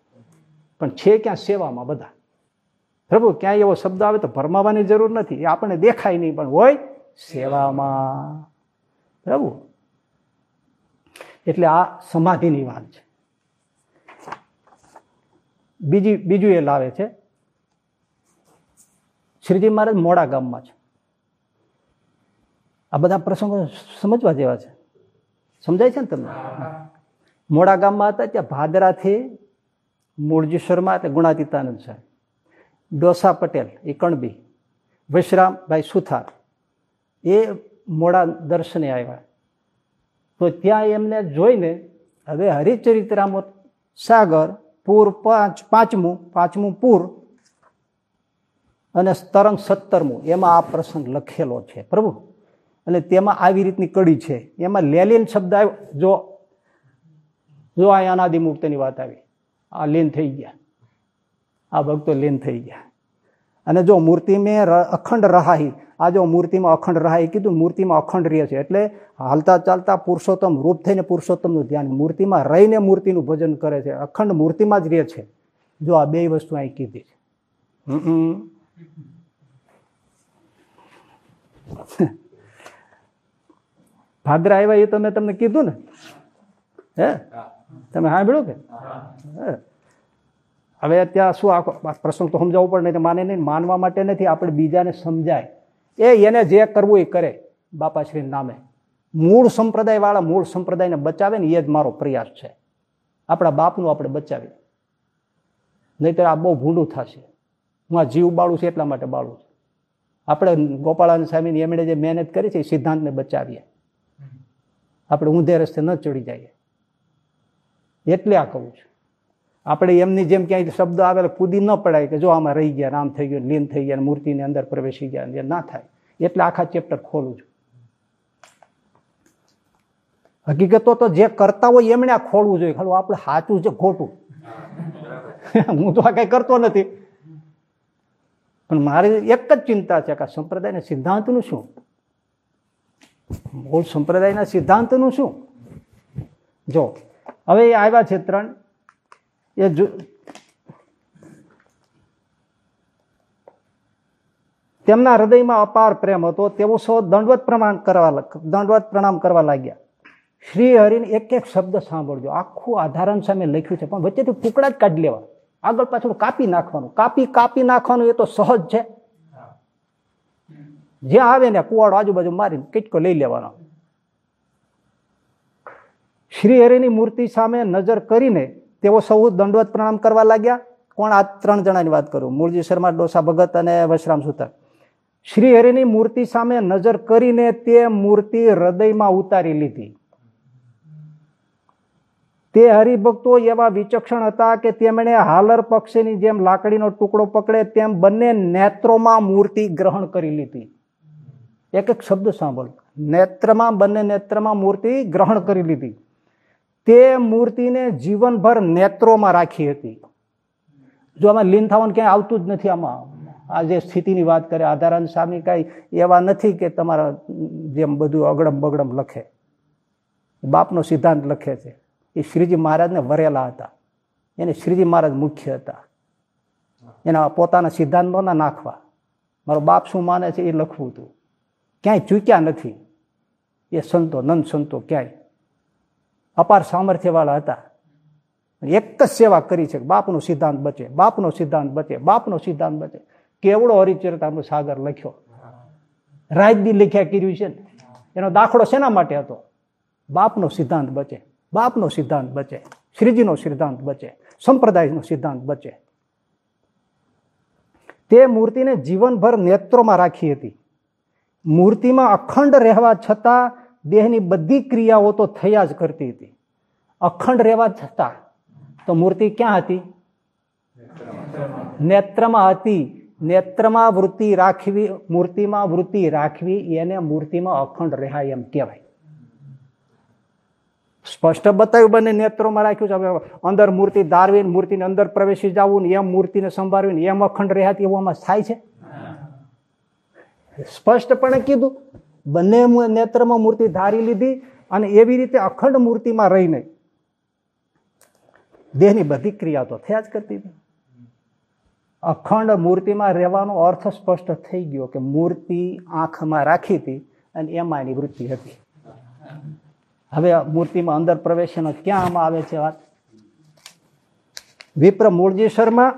A: પણ છે ક્યાં સેવામાં બધા? પ્રભુ, ક્યાંય એવો શબ્દ આવે તો ભરમાવાની જરૂર નથી. એ આપણને દેખાય નહીં, પણ હોય સેવામાં. પ્રભુ, એટલે આ સમાધિની વાત છે. બીજી, બીજું એ લાવે છે, શ્રીજી મહારાજ મોડા ગામમાં છે. આ બધા પ્રસંગો સમજવા જેવા છે. સમજાય છે ને તમને? મોડા ગામમાં હતા, ત્યાં ભાદરાથી મૂળજી શર્મા એટલે ગુણાતીતાનંદ સાહેબ. ડોસા પટેલ એ કણબી વૈશ્રામભાઈ સુથાર, એ મોડા દર્શને આવ્યા. તો ત્યાં એમને જોઈને હવે હરિચરિત્રામૃત સાગર, પૂર પાંચ, પાંચમું પાંચમું પૂર અને તરંગ સત્તરમું, એમાં આ પ્રસંગ લખેલો છે, પ્રભુ. અને તેમાં આવી રીતની કડી છે. એમાં લેલીન શબ્દ આવ્યો. જો જો આ અનાદિમુક્તની વાત આવી. આ લીન થઈ ગયા. આ ભક્તો લીન થઈ ગયા. અને જો મૂર્તિ મેં અખંડ રહાઈ આ જો મૂર્તિમાં અખંડ રહાઈ કીધું મૂર્તિમાં અખંડ રહે છે. એટલે હાલતા ચાલતા પુરુષોત્તમ રૂપ થઈને પુરુષોત્તમનું ધ્યાન મૂર્તિમાં રહીને મૂર્તિનું ભજન કરે છે. અખંડ મૂર્તિમાં જ રહે છે. જો આ બે વસ્તુ અહીં કીધી છે. ભાદરા આવ્યા એ તો મેં તમને કીધું ને? હે? તમે સાંભળ્યું કે? હવે ત્યાં શું આખો પ્રસંગ તો સમજાવવું પડે, નહીં માને નહીં, માનવા માટે નથી, આપણે બીજાને સમજાય. એ એને જે કરવું એ કરે બાપાશ્રી નામે. મૂળ સંપ્રદાયવાળા મૂળ સંપ્રદાયને બચાવે ને એ જ મારો પ્રયાસ છે. આપણા બાપનું આપણે બચાવીએ. નહીતર આ બહુ ભૂંડું થશે. હું આ જીવ બાળું છું, એટલા માટે બાળું છું. આપણે ગોપાળાન સ્વામીની એમણે જે મહેનત કરી છે, એ સિદ્ધાંતને બચાવીએ. આપણે ઊંધે રસ્તે ન ચડી જઈએ. એટલે આ કહું છું. આપણે એમની જેમ ક્યાંય શબ્દ આવે કૂદી ન પડાય કે જો આમાં રહી ગયા રામ થઈ ગયું લીન થઈ ગયા મૂર્તિની અંદર પ્રવેશી ગયા ના થાય. એટલે આખા ચેપ્ટર ખોલું છું. હકીકતો તો જે કરતા હોય એમણે આ ખોલવું જોઈએ. ખાલી આપણે સાચું છે ખોટું? હું તો આ કઈ કરતો નથી. પણ મારી એક જ ચિંતા છે કે સંપ્રદાયના સિદ્ધાંતનું શું? મૂળ સંપ્રદાયના સિદ્ધાંતનું શું? જો, હવે એ આવ્યા છે ત્રણ. એ તેમના હૃદયમાં અપાર પ્રેમ હતો. તેઓ સૌ દંડવત પ્રમાણ કરવા દંડવત પ્રણામ કરવા લાગ્યા. શ્રી હરિને એક એક શબ્દ સાંભળજો. આખું આધારણ સામે લખ્યું છે. પણ વચ્ચેથી ટુકડા જ કાઢી લેવા આગળ પાછળ કાપી નાખવાનું. કાપી કાપી નાખવાનું એ તો સહજ છે. જ્યાં આવે ને કુવાડો આજુબાજુ મારીને કિટકો લઈ લેવાનો. શ્રી હરિની મૂર્તિ સામે નજર કરીને તેઓ સૌ દંડવત પ્રણામ કરવા લાગ્યા. કોણ? આ ત્રણ જણાની વાત કરું. મૂળજી શર્મા, ડોસા ભગત અને વશરામ સુતર. શ્રી હરિની મૂર્તિ સામે નજર કરીને તે મૂર્તિ હૃદયમાં ઉતારી લીધી. તે હરિભક્તો એવા વિચક્ષણ હતા કે તેમણે હાલર પક્ષીની જેમ લાકડીનો ટુકડો પકડે તેમ બંને નેત્રોમાં મૂર્તિ ગ્રહણ કરી લીધી. એક એક શબ્દ સાંભળ. નેત્રમાં, બંને નેત્રમાં મૂર્તિ ગ્રહણ કરી લીધી. તે મૂર્તિને જીવનભર નેત્રોમાં રાખી હતી. જો આમાં લીન થવાનું ક્યાંય આવતું જ નથી આમાં. આ જે સ્થિતિની વાત કરે, આધારાન સ્વામી કાંઈ એવા નથી કે તમારા જેમ બધું અગડમ બગડમ લખે. બાપનો સિદ્ધાંત લખે છે. એ શ્રીજી મહારાજને વરેલા હતા. એને શ્રીજી મહારાજ મુખ્ય હતા. એના પોતાના સિદ્ધાંતો ના નાખવા. મારો બાપ શું માને છે એ લખવું હતું ક્યાંય ચૂક્યા નથી. એ સંતો, નંદ સંતો ક્યાંય. અપાર સામર્થ્યવાળા હતા. એક જ સેવા કરી છે બાપનો સિદ્ધાંત બચે, બાપનો સિદ્ધાંત બચે, બાપનો સિદ્ધાંત બચે. કેવડો હરિચરિતામૃત સાગર લખ્યો. રાજદી લખ્યા કર્યું છે એનો દાખલો શેના માટે હતો? બાપનો સિદ્ધાંત બચે, બાપનો સિદ્ધાંત બચે, શ્રીજીનો સિદ્ધાંત બચે, સંપ્રદાયનો સિદ્ધાંત બચે. તે મૂર્તિને જીવનભર નેત્રોમાં રાખી હતી. મૂર્તિમાં અખંડ રહેવા છતાં દેહની બધી ક્રિયાઓ તો થયા જ કરતી હતી. અખંડ રહેવા છતાં તો મૂર્તિ ક્યાં હતી? નેત્રમાં હતી. નેત્રમાં વૃત્તિ રાખવી, મૂર્તિમાં વૃત્તિ રાખવી, એને મૂર્તિમાં અખંડ રહ્યા એમ કહેવાય. સ્પષ્ટ બતાવ્યું બંને નેત્રોમાં રાખ્યું છે. અંદર મૂર્તિ ધારવી મૂર્તિની અંદર પ્રવેશી જવું ને એમ મૂર્તિને સંભાળવી એમ અખંડ રહ્યા એવું આમાં થાય છે? સ્પષ્ટપણે કીધું. બંને નેત્રમાં મૂર્તિ ધારી લીધી અને એવી રીતે અખંડ મૂર્તિમાં રહીને દેહની બધી ક્રિયા તો થયા જ કરતી હતી. અખંડ મૂર્તિમાં રહેવાનો અર્થ સ્પષ્ટ થઈ ગયો કે મૂર્તિ આંખમાં રાખી હતી અને એમાં એની વૃત્તિ હતી. હવે મૂર્તિમાં અંદર પ્રવેશનો ક્યાં આમાં આવે છે વાત? વિપ્ર મૂળજી શર્મા,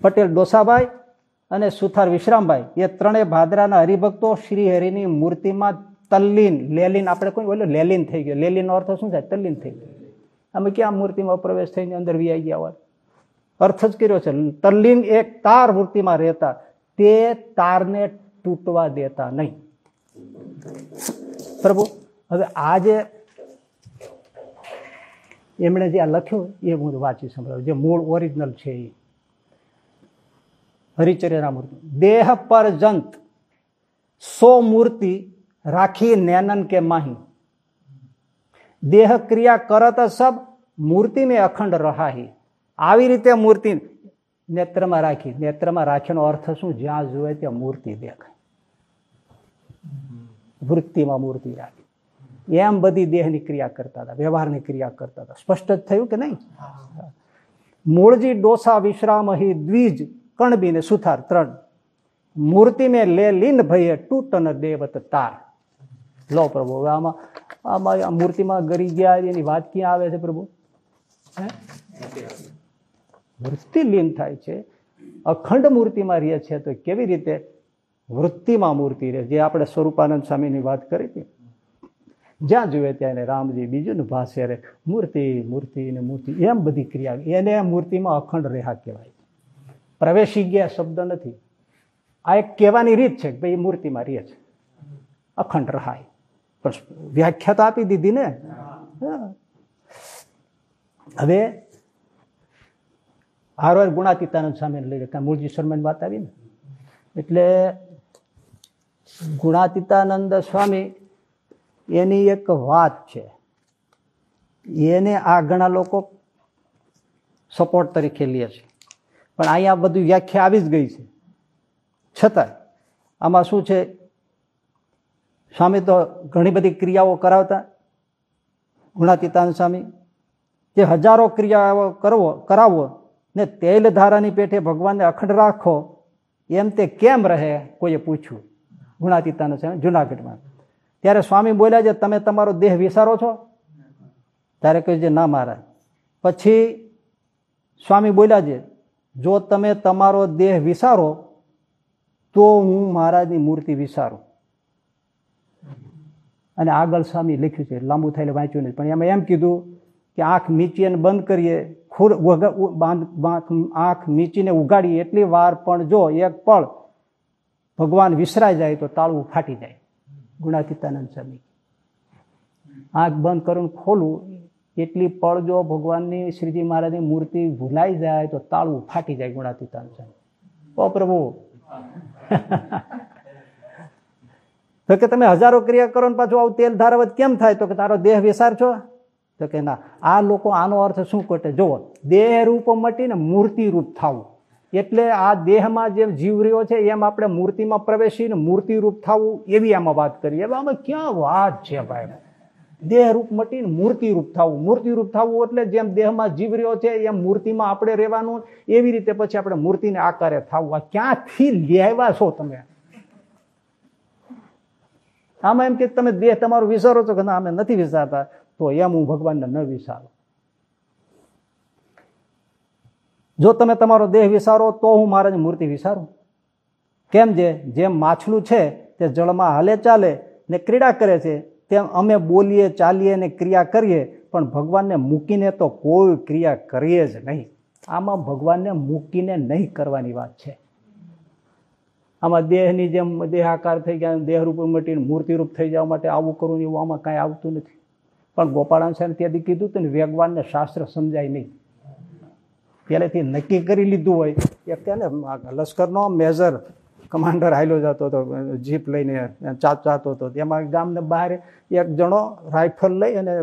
A: પટેલ ડોસાભાઈ અને સુથાર વિશ્રામભાઈ, એ ત્રણેય ભાદરાના હરિભક્તો શ્રી હરિની મૂર્તિમાં તલ્લીન, લેલીન, આપણે કોઈ બોલ્યો, લેલીન થઈ ગયો. લેલીનનો અર્થ શું થાય? તલ્લીન થઈ ગયો. અમે ક્યાં મૂર્તિમાં પ્રવેશ થઈને અંદર વી ગયા હોય? અર્થ જ કર્યો છે. તલ્લીન એક તાર મૂર્તિમાં રહેતા, તે તારને તૂટવા દેતા નહીં. પ્રભુ, હવે આ જે એમણે જે આ લખ્યું એ હું વાંચી સંભળાવ્યું જે મૂળ ઓરિજિનલ છે એ. હરિચર્યના મૂર્તિ દેહ પર જંત. સો મૂર્તિ રાખી નેનન કે માહી. દેહ ક્રિયા કરત સબ મૂર્તિ મેં અખંડ રહાહી. આવી રીતે મૂર્તિ નેત્રમાં રાખી. નેત્રમાં રાખીનો અર્થ શું? જ્યાં જોવે ત્યાં મૂર્તિ દેખાય. વૃત્તિમાં મૂર્તિ રાખી. એમ બધી દેહની ક્રિયા કરતા હતા, વ્યવહારની ક્રિયા કરતા હતા. સ્પષ્ટ જ થયું કે નહીં? મૂળજી ડોસા વિશ્રામ હિ દ્વિજ કણબી ને સુથાર ત્રણ. મૂર્તિ મેં લે લીન ભયે તૂટન દેવત તાર. લો પ્રભુ, હવે આમાં આમાં મૂર્તિમાં ગરી ગયા એની વાત ક્યાં આવે છે પ્રભુ? વૃત્તિ લીન થાય છે. અખંડ મૂર્તિમાં રહે છે, તો કેવી રીતે વૃત્તિમાં મૂર્તિ રહે? જે આપણે સ્વરૂપાનંદ સ્વામીની વાત કરી હતી. જ્યાં જોઈએ ત્યાં રામજી બીજું રે, મૂર્તિ મૂર્તિ ને મૂર્તિ, એમ બધી ક્રિયા એને મૂર્તિમાં અખંડ રહ્યા કહેવાય. પ્રવેશી ગયા શબ્દ નથી. આ એક કહેવાની રીત છે કે ભાઈ મૂર્તિમાં રહે છે. અખંડ રહાય. પણ વ્યાખ્યા તો આપી દીધી ને? હવે હારવાર ગુણાતીતાનંદ સામે લઈ રહ્યા મૂળજી શર્માની વાત આવી ને? એટલે ગુણાતીતાનંદ સ્વામી એની એક વાત છે. એને આ ઘણા લોકો સપોર્ટ તરીકે લે છે. પણ અહીંયા બધું વ્યાખ્યા આવી જ ગઈ છે. છતાંય આમાં શું છે? સ્વામી તો ઘણી બધી ક્રિયાઓ કરાવતા. ગુણાતીતાન સ્વામી, જે હજારો ક્રિયાઓ કરવો, કરાવો ને તેલ ધારાની પેઠે ભગવાનને અખંડ રાખો, એમ તે કેમ રહે? કોઈએ પૂછ્યું. ગુણાતીતાન સ્વામી, જુનાગઢમાં. ત્યારે સ્વામી બોલ્યા છે, તમે તમારો દેહ વિસારો છો? ત્યારે કહ્યું છે, ના મહારાજ. પછી સ્વામી બોલ્યા છે જો તમે તમારો દેહ વિસારો, તો હું મહારાજની મૂર્તિ વિસારું. અને આગળ સ્વામી લખ્યું છે, લાંબુ થયેલું વાંચ્યું નથી પણ એમાં એમ કીધું કે આંખ મીચીને બંધ કરીએ, ખુર આંખ નીચીને ઉગાડીએ, એટલી વાર પણ જો એક પળ ભગવાન વિસરાઈ જાય તો તાળવું ફાટી જાય. ગુણાતીતાનંદ સ્વામી. આંખ બંધ કરું ખોલું એટલી પળ જો ભગવાનની શ્રીજી મહારાજની મૂર્તિ ભૂલાઈ જાય તો તાળું ફાટી જાય ગુણાતીતાનંદ સ્વામી ઓ પ્રભુ. તો કે તમે હજારો ક્રિયા કરો ને પાછું આવું તેલ ધારાવત કેમ થાય? તો કે તારો દેહ વિસાર છો? તો કે ના. આ લોકો આનો અર્થ શું કોટે જુઓ દેહ રૂપ મટીને મૂર્તિ રૂપ થવું. એટલે આ દેહમાં જે જીવ રહ્યો છે, એમ આપણે મૂર્તિમાં પ્રવેશીને મૂર્તિ રૂપ થવું એવી આમાં વાત કરીએ. હવે આમાં ક્યાં વાત છે ભાઈ? દેહ રૂપ મટીને મૂર્તિ રૂપ થવું. મૂર્તિ રૂપ થવું એટલે જેમ દેહમાં જીવ રહ્યો છે, એમ મૂર્તિમાં આપણે રહેવાનું. એવી રીતે પછી આપણે મૂર્તિને આકારે થવું આ ક્યાંથી લેવા છો તમે? આમાં એમ કે તમે દેહ તમારો વિચારો છો કે ના, અમે નથી વિચારતા. તો એમ હું ભગવાનને ન વિચારું. જો તમે તમારો દેહ વિચારો, તો હું મારા મૂર્તિ વિચારું. કેમ જે? જેમ માછલું છે, તે જળમાં હાલે ચાલે ને ક્રીડા કરે છે તેમ અમે બોલીએ, ચાલીએ ને ક્રિયા કરીએ, પણ ભગવાનને મૂકીને તો કોઈ ક્રિયા કરીએ જ નહીં. આમાં ભગવાનને મૂકીને નહીં કરવાની વાત છે. આમાં દેહની જેમ દેહાકાર થઈ ગયા, દેહરૂપ મટીને મૂર્તિરૂપ થઈ જવા માટે આવું કરવું એવું આમાં કાંઈ આવતું નથી. પણ ગોપાળાન સાહેબ ત્યાંથી કીધું હતું ને, વેગવાનને શાસ્ત્ર સમજાય નહીં. પહેલેથી નક્કી કરી લીધું હોય. એક ત્યાં લશ્કરનો મેજર કમાન્ડર હાલ્યો જતો હતો, જીપ લઈને ચાત ચાતો હતો. એમાં ગામને બહાર એક જણો રાઇફલ લઈ અને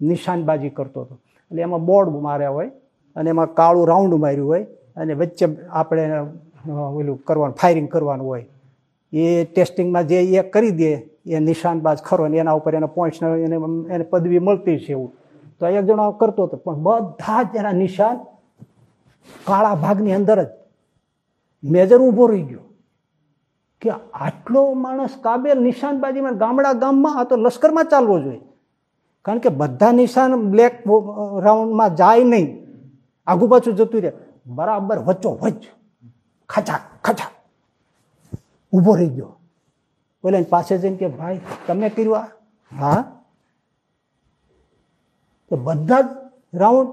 A: નિશાનબાજી કરતો હતો. એટલે એમાં બોર્ડ માર્યા હોય અને એમાં કાળું રાઉન્ડ માર્યું હોય અને વચ્ચે આપણે ઓલું કરવાનું, ફાયરિંગ કરવાનું હોય. એ ટેસ્ટિંગમાં જે એ કરી દે, એ નિશાનબાજ ખરો ને એના ઉપર એને પોઈન્ટ એને એને પદવી મળતી છે એવું. તો એક જણો કરતો હતો, પણ બધા જ એના નિશાન કાળા ભાગની અંદર જ. મેજર ઊભો રહી ગયો. કે આટલો માણસ કાબેલ નિશાનબાજીમાં ગામડા ગામમાં આ તો લશ્કરમાં ચાલવો જોઈએ. કારણ કે બધા નિશાન બ્લેક રાઉન્ડમાં જાય નહીં. આગુ પાછું જતું રહે. બરાબર વચ્ચો વચ ખાચા ખાચા. ઊભો રહી ગયો. બોલે પાસે જઈને કે, ભાઈ, તમે કર્યું આ? હા. તો બધા જ રાઉન્ડ,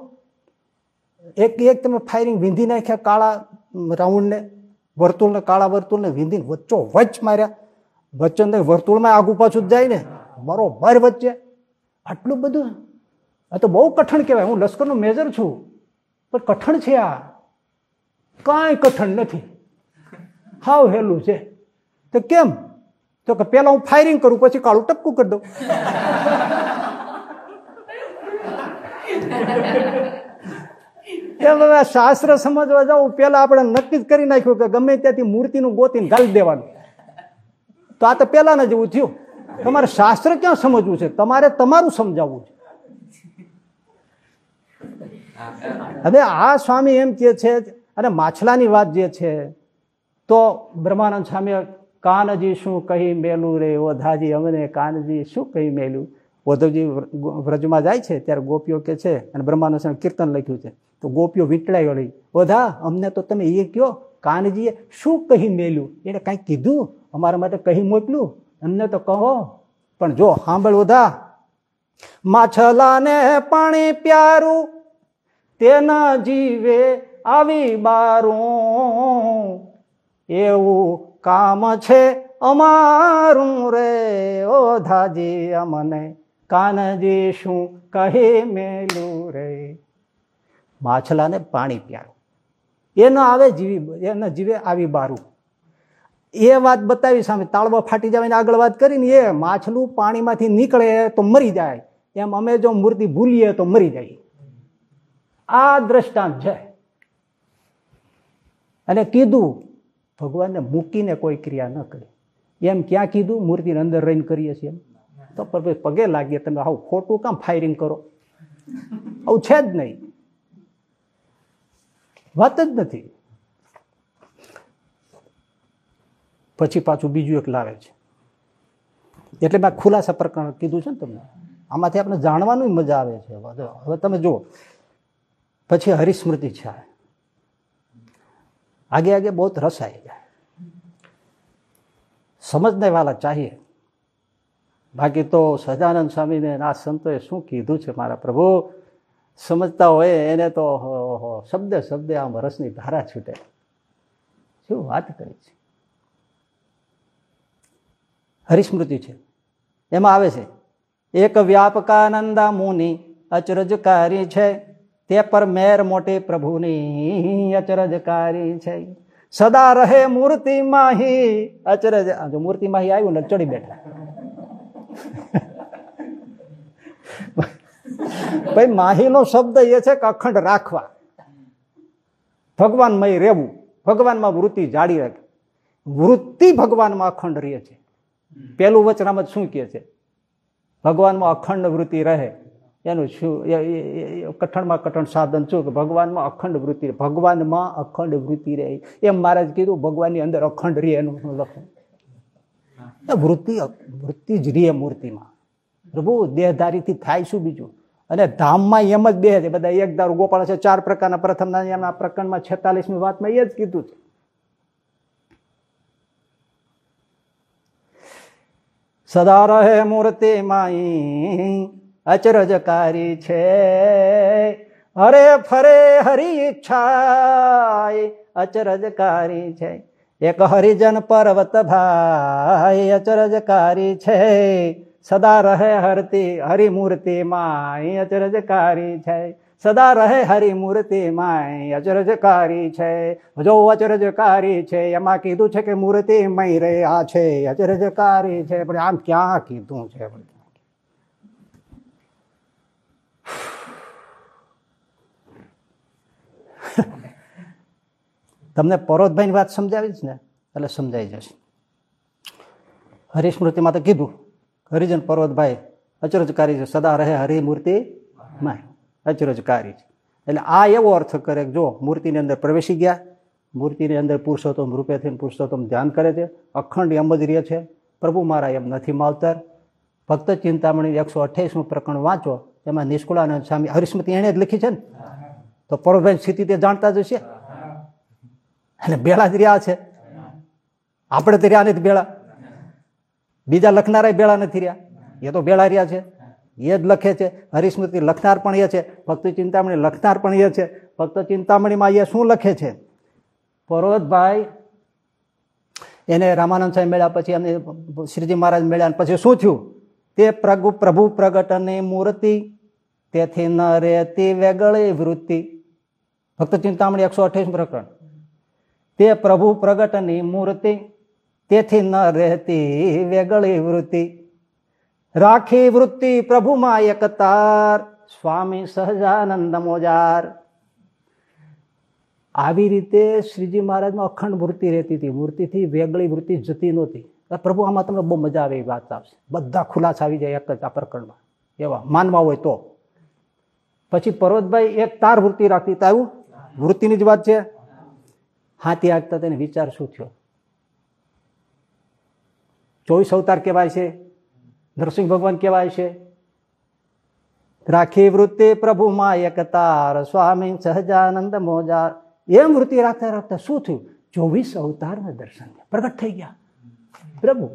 A: એક એક તમે ફાયરિંગ વીંધી નાખ્યા કાળા રાઉન્ડને. વર્તુળને, કાળા વર્તુળને વીંધીને વચ્ચો વચ માર્યા. વચ્ચે વર્તુળમાં આગુ પાછું જાય ને, મારો ભર વચ્ચે. આટલું બધું? આ તો બહુ કઠણ કહેવાય. હું લશ્કરનો મેજર છું. પણ કઠણ છે આ. કાંઈ કઠણ નથી. હાવ હેલું છે. તો કેમ? તો કે પેલા હું ફાયરિંગ કરું, પછી કાળું ટપકું કરી દઉં. હવે શાસ્ત્ર સમજવા જાઉં પેલા આપણે નક્કી જ કરી નાખ્યું કે ગમે ત્યાંથી મૂર્તિનું ગોતીને ગાલી દેવાનું. તો આ તો પેલાના જેવું થયું. તમારે શાસ્ત્ર ક્યાં સમજવું છે? તમારે તમારું સમજાવવું છે. હવે આ સ્વામી એમ કે છે, અને માછલાની વાત જે છે, તો બ્રહ્માનંદ સ્વામી કાનજી શું કહી મેલું રે, ઓધાજી અમને કાનજી શું કહી મેલું? ઓધવજી વ્રજમાં જાય છે ત્યારે ગોપીઓ કે છે અને બ્રહ્માનંદ સ્વામી કીર્તન લખ્યું છે. તો ગોપીઓ વીંટળાઈ વળી વધા અમને તો તમે એ કયો, કાનજીએ શું કહી મેલ્યું? એને કાંઈ કીધું? અમારા માટે કહી મોકલ્યું અમને તો કહો. પણ જો સાંભળ વધા માછલાને પાણી પ્યારું, તેના જીવે આવી બારું. એવું કામ છે અમારું રે, ઓ ધાજી અમને. કાનજી શું કહે મેલું રે. માછલાને પાણી પ્યારું એ ન આવે જીવી, એને જીવે આવી બારું. એ વાત બતાવી સામે તાળવા ફાટી જાય આગળ વાત કરીને એ માછલું પાણીમાંથી નીકળે તો મરી જાય. એમ અમે જો મૂર્તિ ભૂલીએ તો મરી જાય. આ દ્રષ્ટાંત છે. અને કીધું, ભગવાનને મૂકીને કોઈ ક્રિયા ન કરી. એમ ક્યાં કીધું? મૂર્તિને અંદર રહીને કરીએ છીએ તો પગે લાગીએ તમે આવું ખોટું કામ ફાયરિંગ કરો. આવું છે જ નહીં. વાત જ નથી. પછી પાછું બીજું એક લાવે છે. એટલે મેં ખુલાસા પ્રકરણ કીધું છે ને તમને. આમાંથી આપણે જાણવાનું મજા આવે છે. હવે તમે જુઓ. પછી હરિસ્મૃતિ છે. આગે આગે બહુ રસ આવી જાય. સમજને વાલા ચાહીએ. બાકી તો સજાનંદ સ્વામીને આ સંતોએ શું કીધું છે મારા પ્રભુ? સમજતા હોય એને તો શબ્દે શબ્દે આમ રસની ધારા છૂટે. શું વાત કરી છે? હરિસ્મૃતિ છે. એમાં આવે છે, એક વ્યાપકાનંદા મુનિ અચરજકારી છે, તે પર મેર મોટી પ્રભુની અચરજકારી છે. સદા રહે મૂર્તિ માહી અચરજ મૂર્તિ માહી આવ્યું ને ચડી બેઠા. ભાઈ, માહીનો શબ્દ એ છે કે અખંડ રાખવા. ભગવાનમય રહેવું, ભગવાનમાં વૃત્તિ જાળી રાખે વૃત્તિ ભગવાનમાં અખંડ રહે છે. પેલું વચનામાં શું કહે છે? ભગવાનમાં અખંડ વૃત્તિ રહે. એનું શું? કઠણમાં કઠણ સાધન શું? કે ભગવાનમાં અખંડ વૃત્તિ ભગવાનમાં અખંડ વૃત્તિ રહે. એમ મહારાજ કીધું, ભગવાનની અંદર અખંડ રહે એનું લખું? વૃત્તિ વૃત્તિ જ રીએ મૂર્તિમાં. પ્રભુ, દેહધારીથી થાય શું બીજું? અને ધામમાં એમ જ બે છે. બધા એક દારૂ ગોપાળ છે. ચાર પ્રકારના. પ્રથમ એમના પ્રકરણમાં છેતાલીસમી વાતમાં એ જ કીધું છે. સદા રહે મૂર્તિ માઈ, અચરજકારી છે. હરે ફરે હરી ઈચ્છા અચરજકારી છે. એક હરિજન પર્વત ભાઈ અચરજકારી છે સદા રહે હરતી હરિમૂર્તિ માય અચરજકારી છે સદા રહે હરિમૂર્તિ માય અચરજકારી છે જો અચરજકારી છે એમાં કીધું છે કે મૂર્તિ મય રે આ છે અચરજકારી છે પણ આમ ક્યાં કીધું છે તમને પરોતભાઈની વાત સમજાવી જ ને, એટલે સમજાઈ જશે. હરિસ્મૃતિમાં તો કીધું, હરિજન પર્વતભાઈ અચરજકારી છે, સદા રહે હરિમૂર્તિ માય અચરજકારી છે. એટલે આ એવો અર્થ કરે જો મૂર્તિની અંદર પ્રવેશી ગયા, મૂર્તિની અંદર પુરુષોત્તમ રૂપે થઈને પુરુષોત્તમ ધ્યાન કરે છે, અખંડ એમ જ રહે છે, પ્રભુ મારા એમ નથી માવતર. ભક્ત ચિંતામણી એકસો અઠ્યાવીસમું પ્રકરણ વાંચો, એમાં નિષ્કુળાનંદ સ્વામી હરિસ્મૃતિ એણે જ લખી છે ને? તો પરોભાઈ સ્થિતિ તે જાણતા જ હશે. અને બેળા જ રહ્યા છે. આપણે તો રહ્યા નથી બેળા. બીજા લખનારા બેળા નથી રહ્યા. એ તો બેળા રહ્યા છે. એ જ લખે છે. હરિસ્મૃતિ લખનાર પણ એ છે. ભક્ત ચિંતામણી લખનાર પણ એ છે. ભક્ત ચિંતામણીમાં એ શું લખે છે? પરોતભાઈ એને રામાનંદ સાહેબ મેળ્યા પછી એમને શ્રીજી મહારાજ મેળ્યા પછી શું થયું? તે પ્રભુ પ્રભુ પ્રગટની મૂર્તિ, તેથી ન રહેતી વેગળી વૃત્તિ. ભક્ત ચિંતામણી એકસો અઠ્યાવીસ પ્રકરણ. તે પ્રભુ પ્રગટની મૂર્તિ, તેથી ન રહેતી વેગળી વૃત્તિ. રાખી વૃત્તિ પ્રભુમાં એકતાર, સ્વામી સહજાનંદ મોજાર. આવી રીતે શ્રીજી મહારાજમાં અખંડ મૂર્તિ રહેતી હતી. મૂર્તિથી વેગળી વૃત્તિ જતી નહોતી. પ્રભુ, આમાં તમને બહુ મજા આવે એ વાત આવશે. બધા ખુલાસા આવી જાય એક જ આ પ્રકરણમાં. એવા માનવા હોય તો. પછી પર્વતભાઈ એક તાર વૃત્તિ રાખતી. હતા આવું વૃત્તિની જ વાત છે. હાથી આગતા તેને વિચાર શું થયો? ચોવીસ અવતાર કહેવાય છે, નરસિંહ ભગવાન કહેવાય છે. રાખી વૃત્તિ પ્રભુમાં એક તાર સ્વામી સહજાનંદ મોજા એમ વૃત્તિ રાખતા રાખતા શું થયું? ચોવીસ અવતારના દર્શન પ્રગટ થઈ ગયા. પ્રભુ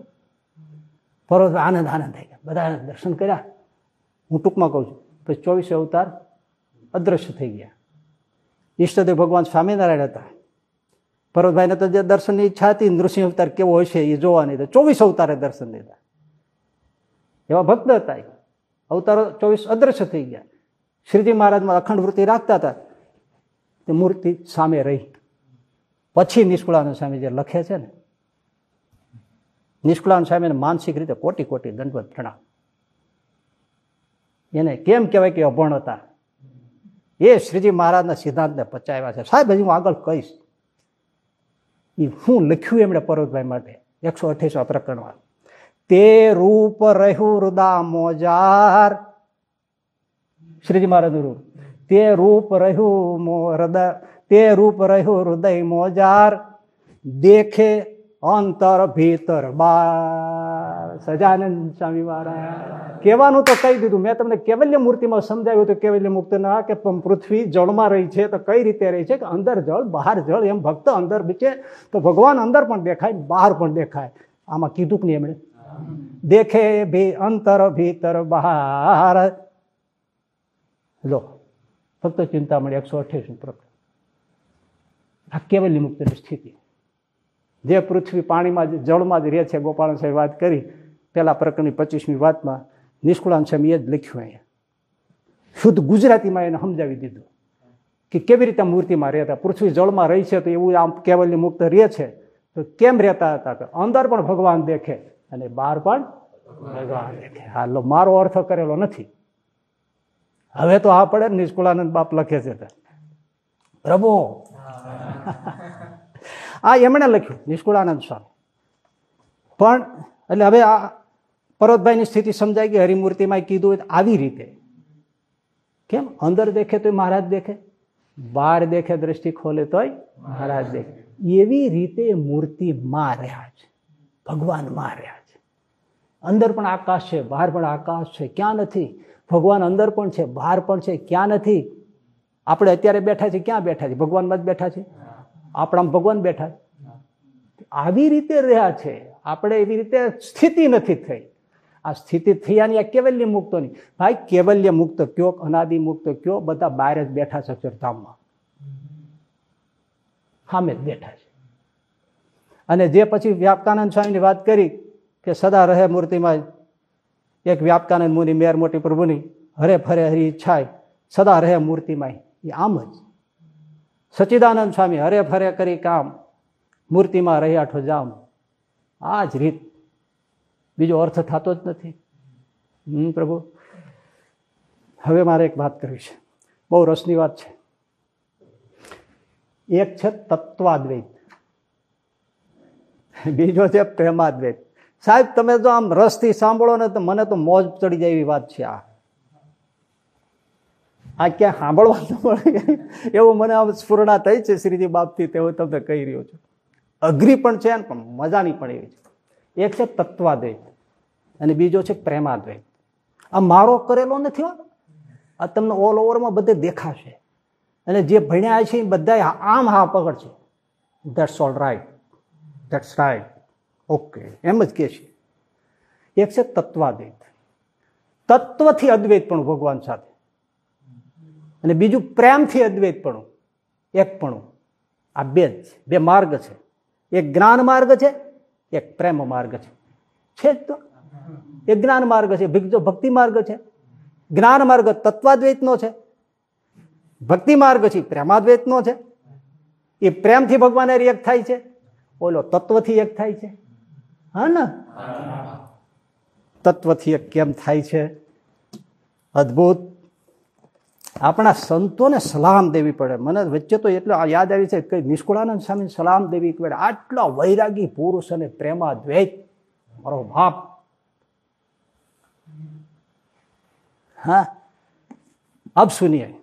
A: પરો આનંદ આનંદ થઈ ગયા. બધા દર્શન કર્યા. હું ટૂંકમાં કહું છું, પછી ચોવીસ અવતાર અદ્રશ્ય થઈ ગયા. ઈષ્ટદેવ ભગવાન સ્વામિનારાયણ હતા. પર્વતભાઈને તો જે દર્શનની ઈચ્છા હતી, નૃસિંહ અવતાર કેવો હશે એ જોવાની તો ચોવીસ અવતારે દર્શન લીધા. એવા ભક્ત હતા અવતારો ચોવીસ અદ્રશ્ય થઈ ગયા. શ્રીજી મહારાજમાં અખંડ વૃત્તિ રાખતા હતા. તે મૂર્તિ સામે રહી. પછી નિષ્કુળાનંદ સ્વામી જે લખે છે ને, નિષ્કુળાનંદ સ્વામીને માનસિક રીતે કોટી કોટી દંડવત પ્રણામ. એને કેમ કહેવાય કે અભણ હતા? એ શ્રીજી મહારાજના સિદ્ધાંતને પચાવ્યા છે. સાહેબ, હજી હું આગળ કહીશ. એ શું લખ્યું એમણે પર્વતભાઈ માટે? એકસો અઠ્યાસી પ્રકરણમાં. તે રૂપ રહ્યું રુદા મોજાર. શ્રીજી મહારાજનું રૂપ. તે રૂપ રહ્યું હૃદય તે રૂપ રહ્યું હૃદય મોજાર. દેખે અંતર ભીતર બાર. સજાનંદ સ્વામી મહારાજ. કહેવાનું તો કહી દીધું. મેં તમને કેવલ્ય મૂર્તિમાં સમજાવ્યું હતું, કેવલ્ય મુક્ત ના કે પૃથ્વી જળમાં રહી છે તો કઈ રીતે રહી છે? કે અંદર જળ, બહાર જળ, એમ ભક્ત અંદર બીચે. તો ભગવાન અંદર પણ દેખાય, બહાર પણ દેખાય. આમાં કીધું કે નહીં એમણે? દેખે ભી અંતર ભીતર બહાર. લો, ફક્ત ચિંતામણી એકસો અઠ્યાસી પ્રકરણ. આ કેવલ્ય મુક્તની સ્થિતિ. જે પૃથ્વી પાણીમાં જ, જળમાં જ રહે છે, ગોપાલ સાહેબ વાત કરી, પેલા પ્રકરણની પચીસમી વાતમાં નિષ્કુળાન સ્વામી એ જ લખ્યું અહીંયા. શુદ્ધ ગુજરાતીમાં એને સમજાવી દીધું કે કેવી રીતે મૂર્તિમાં રહેતા, પૃથ્વી જળમાં રહી છે તો એવું આમ કેવલની મુક્ત રહે છે, તો કેમ રહેતા હતા કે અંદર પણ ભગવાન દેખે અને બહાર પણ ભગવાન દેખે. હાલો, મારો અર્થ કરેલો નથી. હવે તો આ પડે નિષ્કુળાનંદ બાપ લખે છે પ્રભુ. આ એમણે લખ્યું, નિષ્કુળાનંદ સ્વામી. પણ, એટલે હવે આ પર્વતભાઈની સ્થિતિ સમજાય કે હરિમૂર્તિમાં કીધું આવી રીતે. કેમ? અંદર દેખે તો મહારાજ દેખે, બહાર દેખે દ્રષ્ટિ ખોલે તોય મહારાજ દેખે. એવી રીતે મૂર્તિ માં રહ્યા છે ભગવાનમાં રહ્યા છે. અંદર પણ આકાશ છે, બહાર પણ આકાશ છે, ક્યાં નથી? ભગવાન અંદર પણ છે, બહાર પણ છે, ક્યાં નથી? આપણે અત્યારે બેઠા છીએ, ક્યાં બેઠા છીએ? ભગવાનમાં જ બેઠા છે આપણા ભગવાન બેઠા. આવી રીતે રહ્યા છે. આપણે એવી રીતે સ્થિતિ નથી થઈ. આ સ્થિતિ થયાની આ કેવલ્ય મુક્તોની. ભાઈ, કેવલ્ય મુક્ત કયો, અનાદિ મુક્ત કયો, બધા બહાર જ બેઠા છે અક્ષરધામમાં સામે જ બેઠા છે. અને જે પછી વ્યાપકાનંદ સ્વામીની વાત કરી કે સદા રહે મૂર્તિમાં એક વ્યાપકાનંદ મુનિ મેર મોટી પ્રભુની, હરે ફરે હરી ઈચ્છાય, સદા રહે મૂર્તિમાં. એ આમ જ. સચિદાનંદ સ્વામી, હરે ફરે કરી કામ, મૂર્તિમાં રહ્યાઠો જામ. આ જ રીત. બીજો અર્થ થતો જ નથી. હમ, પ્રભુ. હવે મારે એક વાત કરવી છે. બહુ રસની વાત છે. એક છે તત્વાદ્વૈત. બીજો છે પ્રેમાદ્વૈત. સાહેબ, તમે તો આમ રસથી સાંભળો ને તો મને તો મોજ ચડી જાય એવી વાત છે આ. આ ક્યાં સાંભળવા તો મળે એવું મને આમ સ્ફૂર્ણા થઈ છે, શ્રીજી બાપથી તેવું તમને કહી રહ્યો છું. અઘરી પણ છે પણ મજાની પણ એવી છે. એક છે તત્વાદ્વૈત અને બીજો છે પ્રેમાદ્વૈત. આ મારો કરેલો નથી હો. આ તમને ઓલ ઓવરમાં બધે દેખાશે. અને જે ભણ્યા છે એ બધા આમ હા પકડશે that's all right that's right okay એમ જ કે છે. એક છે તત્વાદ્વૈત. તત્વથી અદ્વૈત પણ ભગવાન સાથે. અને બીજું પ્રેમથી અદ્વૈતપણું, એકપણું. આ બે જ બે માર્ગ છે. એક જ્ઞાન માર્ગ છે, એક પ્રેમ માર્ગ છે. છે જ તો. એક જ્ઞાન માર્ગ છે બીજો ભક્તિ માર્ગ છે. જ્ઞાન માર્ગ તત્વાદ્વૈતનો છે. ભક્તિ માર્ગ છે પ્રેમાદ્વૈતનો છે. એ પ્રેમથી ભગવાન એક થાય છે. ઓલો તત્વથી એક થાય છે. હા ને? તત્વથી એક કેમ થાય છે? અદભુત. આપણા સંતોને સલામ દેવી પડે. મને વચ્ચે તો એટલો યાદ આવી છે કે નિષ્કુળાનંદ સ્વામી સલામ દેવી પડે આટલો વૈરાગી પુરુષ અને પ્રેમા પ્રેમાદ્વૈત. મારો બાપ. હા? અબ સુનિએ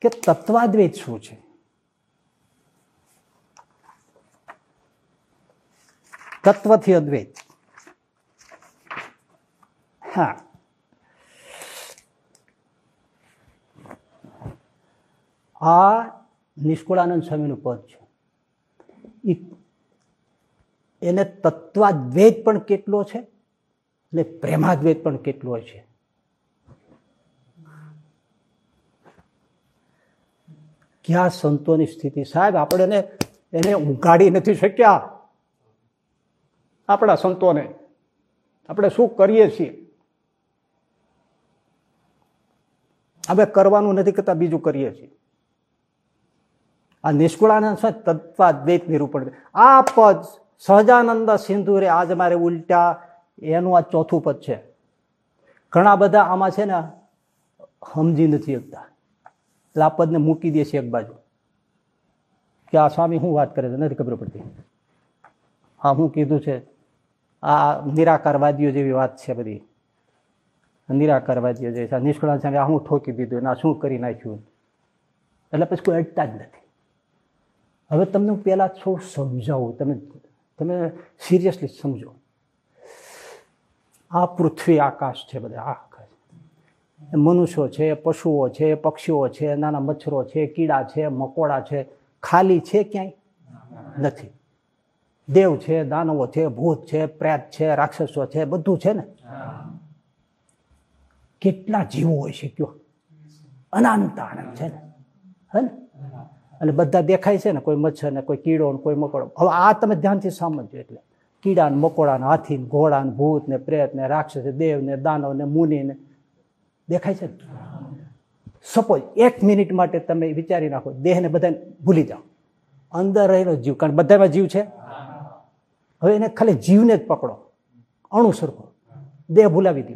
A: કે તત્વાદ્વૈત શું છે? તત્વથી અદ્વૈત. હા. આ નિષ્કુળાનંદ સ્વામીનું પદ છે. એને તત્વાદ્વૈત પણ કેટલો છે અને પ્રેમાદ્વૈત પણ કેટલો છે. ક્યાં સંતોની સ્થિતિ? સાહેબ, આપણે એને ઉગાડી નથી શક્યા. આપણા સંતોને. આપણે શું કરીએ છીએ? હવે કરવાનું નથી કરતા, બીજું કરીએ છીએ. આ નિષ્કુળાનંદ તત્વાદ્વૈત નિરૂપણ આ પદ સહજાનંદ સિંધુરે આજ મારે ઉલટા એનું આ ચોથું પદ છે. ઘણા બધા આમાં છે ને સમજી નથી શકતા. એટલે આ પદને મૂકી દે છે એક બાજુ. કે આ સ્વામી શું વાત કરે છે? નથી ખબર પડતી. હા, હું કીધું છે, આ નિરાકારવાદીઓ જેવી વાત છે બધી. નિરાકારવાદીઓ જે છે. નિષ્કળાન સામે આ હું ઠોકી દીધું આ શું કરી નાખ્યું? એટલે પછી કોઈ અડતા જ નથી. હવે તમને હું પહેલાં થોડું સમજાવું, તમે તમે સિરિયસલી સમજો. આ પૃથ્વી આકાશ છે બધા આકાશ. મનુષ્યો છે, પશુઓ છે, પક્ષીઓ છે, નાના મચ્છરો છે, કીડા છે, મકોડા છે, ખાલી છે ક્યાંય? નથી. દેવ છે, દાનવો છે, ભૂત છે, પ્રેત છે, રાક્ષસો છે, બધું છે ને? કેટલા જીવો હોય છે કયો? અનંત આનંદ છે ને? હે ને? અને બધા દેખાય છે ને, કોઈ મચ્છર ને, કોઈ કીડો ને, કોઈ મકોડો. હવે આ તમે ધ્યાનથી સમજો એટલે. કીડા ને, મકોડા ને, હાથી ને, ઘોડા ને, ભૂત ને, પ્રેત ને, રાક્ષસ દેવ ને, દાનવ ને, મુનિ ને. દેખાય છે? સપોઝ એક મિનિટ માટે તમે વિચારી નાખો, દેહને બધાને ભૂલી જાઓ. અંદર રહેલો જીવ, કારણ બધામાં જીવ છે? હવે એને ખાલી જીવને જ પકડો. અણુ સરખો. દેહ ભૂલાવી દો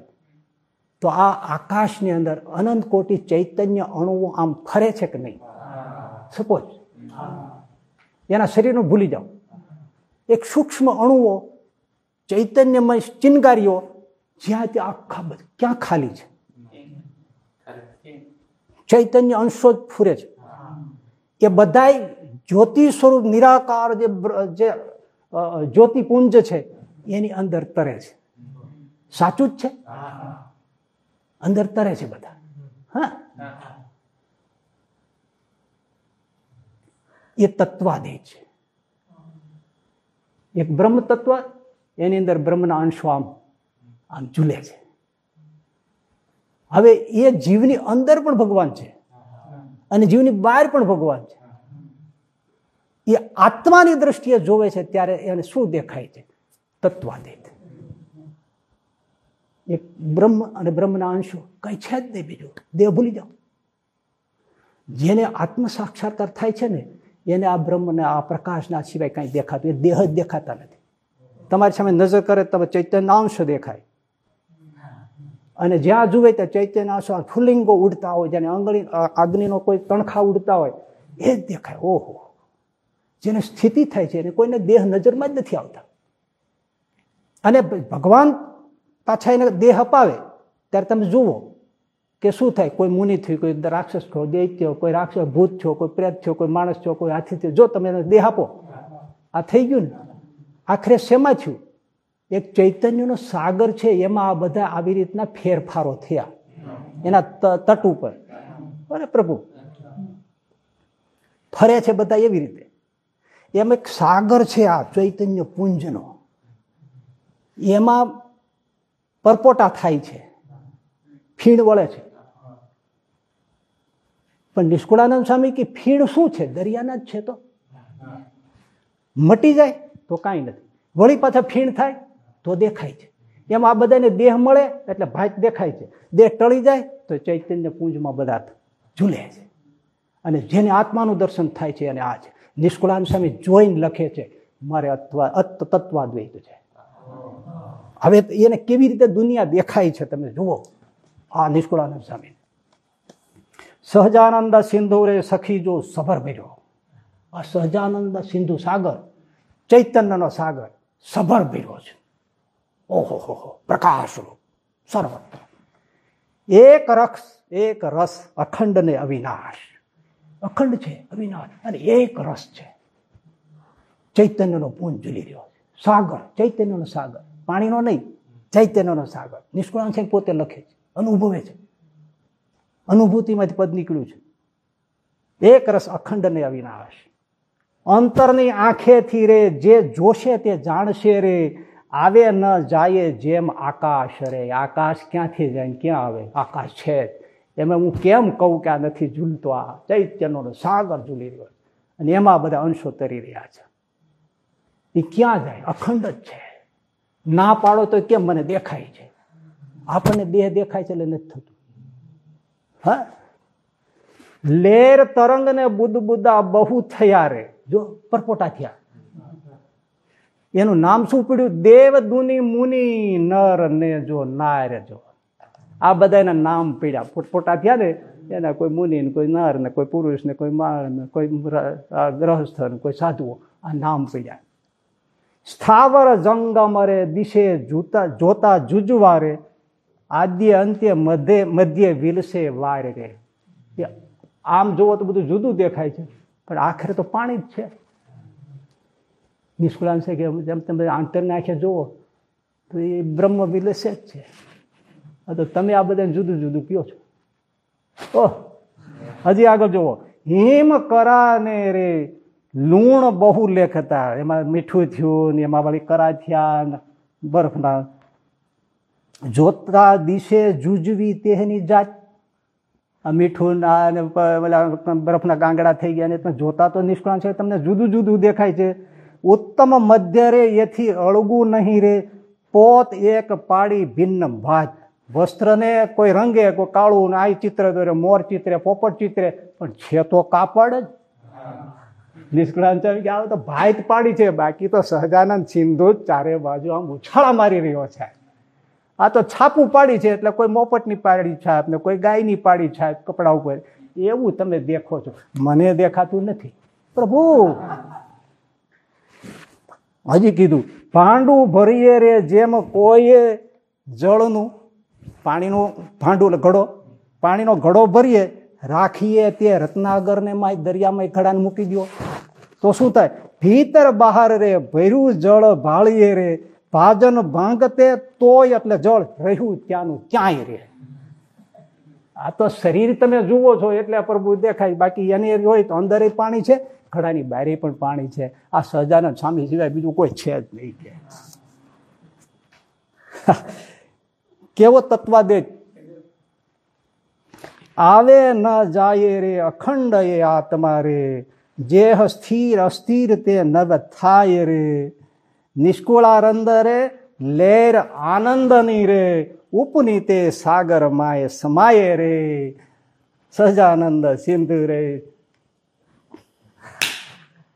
A: તો આ આકાશની અંદર અનંત કોટી ચૈતન્ય અણુઓ આમ ફરે છે કે નહીં? સપોઝ. એના શરીરનું ભૂલી જાઓ. એક સૂક્ષ્મ અણુઓ, ચૈતન્યમય ચિનગારીઓ, જ્યાં ત્યાં આખા બધા, ક્યાં ખાલી છે? ચૈતન્ય અંશો જ ફૂરે છે. એ બધા જ્યોતિ સ્વરૂપ નિરાકાર જે જે જ્યોતિપુંજ છે, એની અંદર તરે છે. સાચું જ છે? અંદર તરે છે બધા. હા? એ તત્વાદે છે. એક બ્રહ્મ તત્વ એની અંદર બ્રહ્મના અંશો આમ આમ ઝૂલે છે. હવે એ જીવની અંદર પણ ભગવાન છે અને જીવની બહાર પણ ભગવાન છે. એ આત્માની દ્રષ્ટિએ જોવે છે ત્યારે એને શું દેખાય છે? તત્વાદિત એક બ્રહ્મ અને બ્રહ્મના અંશો કઈ છે જ નહીં બીજું. દેહ ભૂલી જાઓ. જેને આત્મ સાક્ષાત્કાર થાય છે ને એને આ બ્રહ્મને આ પ્રકાશના સિવાય કાંઈ દેખાતું એ દેહ જ દેખાતા નથી. તમારી સામે નજર કરે તમે ચૈતન્ય અંશ દેખાય. અને જ્યાં જુએ ત્યાં ચૈતન્ય અંશો ફુલિંગો ઉડતા હોય, જેને આંગળી અગ્નિનો કોઈ તણખા ઉડતા હોય, એ જ દેખાય. ઓહો. જેને સ્થિતિ થાય છે, એને કોઈને દેહ નજરમાં જ નથી આવતા. અને ભગવાન પાછા એને દેહ અપાવે, ત્યારે તમે જુઓ કે શું થાય? કોઈ મુનિ થયું, કોઈ રાક્ષસ થયો દૈત્ય કોઈ રાક્ષસ ભૂત થયો, કોઈ પ્રેત થયો, કોઈ માણસ થયો, કોઈ હાથી થયો. જો તમે એને દેહ આપો, આ થઈ ગયું ને? આખરે શેમાં થયું? એક ચૈતન્યનો સાગર છે, એમાં આ બધા આવી રીતના ફેરફારો થયા. એના તટ ઉપર. અરે પ્રભુ, ફરે છે બધા એવી રીતે. એમ એક સાગર છે આ ચૈતન્ય પુંજનો. એમાં પરપોટા થાય છે. ફીણ વળે છે. પણ નિષ્કુળાનંદ સ્વામી કે ફીણ શું છે? દરિયાના જ છે તો. મટી જાય તો કાંઈ નથી. વળી પાછા ફીણ થાય તો દેખાય છે. એમ આ બધાને દેહ મળે એટલે ભાત દેખાય છે. દેહ ટળી જાય તો ચૈતન્ય પુંજમાં બધા ઝૂલે છે. અને જેને આત્માનું દર્શન થાય છે અને આ છે. નિષ્કુળાન સ્વામી જોઈને લખે છે, મારે અથવા તત્વાદ્વૈત છે. હવે એને કેવી રીતે દુનિયા દેખાય છે તમે જુઓ. આ નિષ્કુળાનંદ સ્વામી સહજાનંદ સિંધુ રે સખી જો સભર ભર્યો આ સહજાનંદ સિંધુ સાગર, ચૈતન્યનો સાગર સભર ભર્યો છે. ઓહો, હો હો, પ્રકાશરૂપ, સર્વત્ર. એક રક્ષ, એક રસ અખંડ ને અવિનાશ. અખંડ છે, અવિનાશ, અને એક રસ છે. ચૈતન્યનો પૂંજ ઝૂલી રહ્યો છે. સાગર, ચૈતન્યનો સાગર. પાણીનો નહીં, ચૈતન્યનો સાગર. નિષ્કુળાન પોતે લખે છે, અનુભવે છે. અનુભૂતિમાંથી પદ નીકળ્યું છે. એક રસ અખંડ ને અવિનાશ અંતરની આંખેથી રે, જે જોશે તે જાણશે રે. આવે ન જાય જેમ આકાશ રે. આકાશ ક્યાંથી જાય ક્યાં આવે? આકાશ છે એમાં હું કેમ કહું કે આ નથી ઝૂલતો આ? ચૈત્યનો સાગર ઝૂલી રહ્યો અને એમાં બધા અંશો તરી રહ્યા છે. એ ક્યાં જાય? અખંડ જ છે. ના પાડો તો કેમ મને દેખાય છે? આપણને દેહ દેખાય છે એટલે નથી થતું. હા? લેર તરંગ ને બુદબુદા બહુ થયા રે. જો, પરપોટા થયા. એનું નામ શું પડ્યું? દેવ દુની મુનિ નર ને જો નાર જો. આ બધા એના નામ પીડ્યા. પોટપોટા થયા ને, એના કોઈ મુનિ ને કોઈ નર ને કોઈ પુરુષ ને કોઈ માર ને કોઈ ગ્રહસ્થ ને કોઈ સાધુઓ. આ નામ પીડ્યા. સ્થાવર જંગમ રે, દિશે જોતા જોતા જુજવારે આદ્ય અંત્ય મધ્ય મધ્ય વિલસે વાર રે આમ જુઓ તો બધું જુદું દેખાય છે, પણ આખરે તો પાણી જ છે. નિષ્કુળાંશ કે જેમ તમે આંતરને આંખે જુઓ તો એ બ્રહ્મ વિલસે જ છે. તો તમે આ બધાને જુદું જુદું કયો છો? ઓહ, હજી આગળ જુઓ હિમ કરાને રે લૂણ બહુ લેખતા. એમાં મીઠું થયું ને એમાં વળી કરા થયા બરફના જોતા દિશે જુજવી તેની જાત. આ મીઠું અને બરફના ગાંગડા થઈ ગયા ને જોતા તો નિષ્કળાંશ છે. તમને જુદું જુદું દેખાય છે. ઉત્તમ મધ્ય રે, એથી અળગું નહીં રે. પોત એક પાડી ભિન્ન ભાત. વસ્ત્રને કોઈ રંગે, કોઈ કાળું ને આ ચિત્ર દોરે મોર ચિત્રે, પોપટ ચિત્રે. પણ છે તો કાપડ જ. નિષ્કળાંત કે આ તો ભાઈ પાડી છે. બાકી તો સહજાનંદ સિંધુ ચારે બાજુ આમ ઉછાળા મારી રહ્યો છે. આ તો છાપું પાડી છે, એટલે કોઈ મોપટની પાડી છાપ ને કોઈ ગાયની પાડી છાપ કપડા ઉપર. એવું તમે દેખો છો. મને દેખાતું નથી. પ્રભુ! હજી કીધું, ભાંડું ભરીએ રે જેમ કોઈએ જળનું, પાણીનું ભાંડું ઘડો, પાણીનો ઘડો ભરીએ, રાખીએ તે રત્નાગરને માય દરિયામાં ઘડાને મૂકી દો તો શું થાય? ભીતર બહાર રે ભર્યું જળ ભાળીએ રે ભાજન ભાંગતે તોય એટલે જળ રહ્યું ત્યાંનું ક્યાંય રે આ તો શરીર તમે જુઓ છો એટલે પ્રભુ દેખાય. બાકી એની હોય તો અંદર પાણી છે, ઘડાની બારે પણ પાણી છે. આ સહજાનંદ સ્વામી સિવાય બીજું કોઈ છે જ નહીં કે. કેવો તત્વાદે? આવે ન જાય રે અખંડ એ આત્મા રે. જે સ્થિર અસ્થિર તે નવ થાય રે. નિષ્કુળાનંદ રે લેર આનંદની રે ઉપનીતે સાગર માય સમાય રે સહજાનંદ સિંધુ રે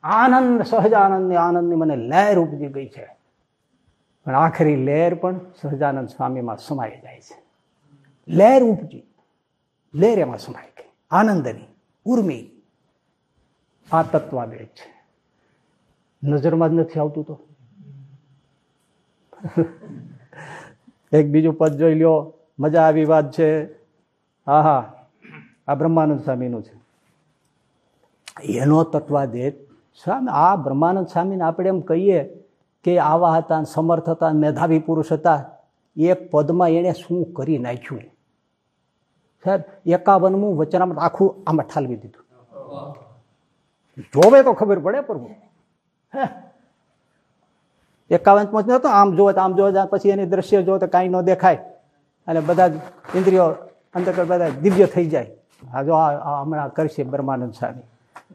A: આનંદ સહજાનંદની આનંદની મને લહેર ઉપજી ગઈ છે પણ આખરી લહેર પણ સહજાનંદ સ્વામીમાં સમાઈ જાય છે લહેર ઉપજી લહેર એમાં સમાઈ ગઈ આનંદની ઉર્મી આ તત્વાદેજ છે નજરમાં જ નથી આવતું તો એક બીજું પદ જોઈ લ્યો. મજા આવી વાત છે. હા હા આ બ્રહ્માનંદ સ્વામીનું છે. એનો તત્વાદેત સ્વામી આ બ્રહ્માનંદ સ્વામીને આપણે એમ કહીએ કે આવા હતા સમર્થ હતા મેધાવી પુરુષ હતા. એક પદમાં એણે શું કરી નાખ્યું? સાહેબ, એકાવનમું વચનામાં આખું આમાં ઠાલવી દીધું. જોવે તો ખબર પડે પ્રભુ. એકાવન પહોંચ હતો આમ જોવે આમ જોવે પછી એની દ્રશ્ય જોવે તો કાંઈ ન દેખાય. અને બધા જ ઇન્દ્રિયો અંતર્ગત બધા દિવ્ય થઈ જાય. આ જો આ હમણાં કરશે બ્રહ્માનંદ સ્વામી.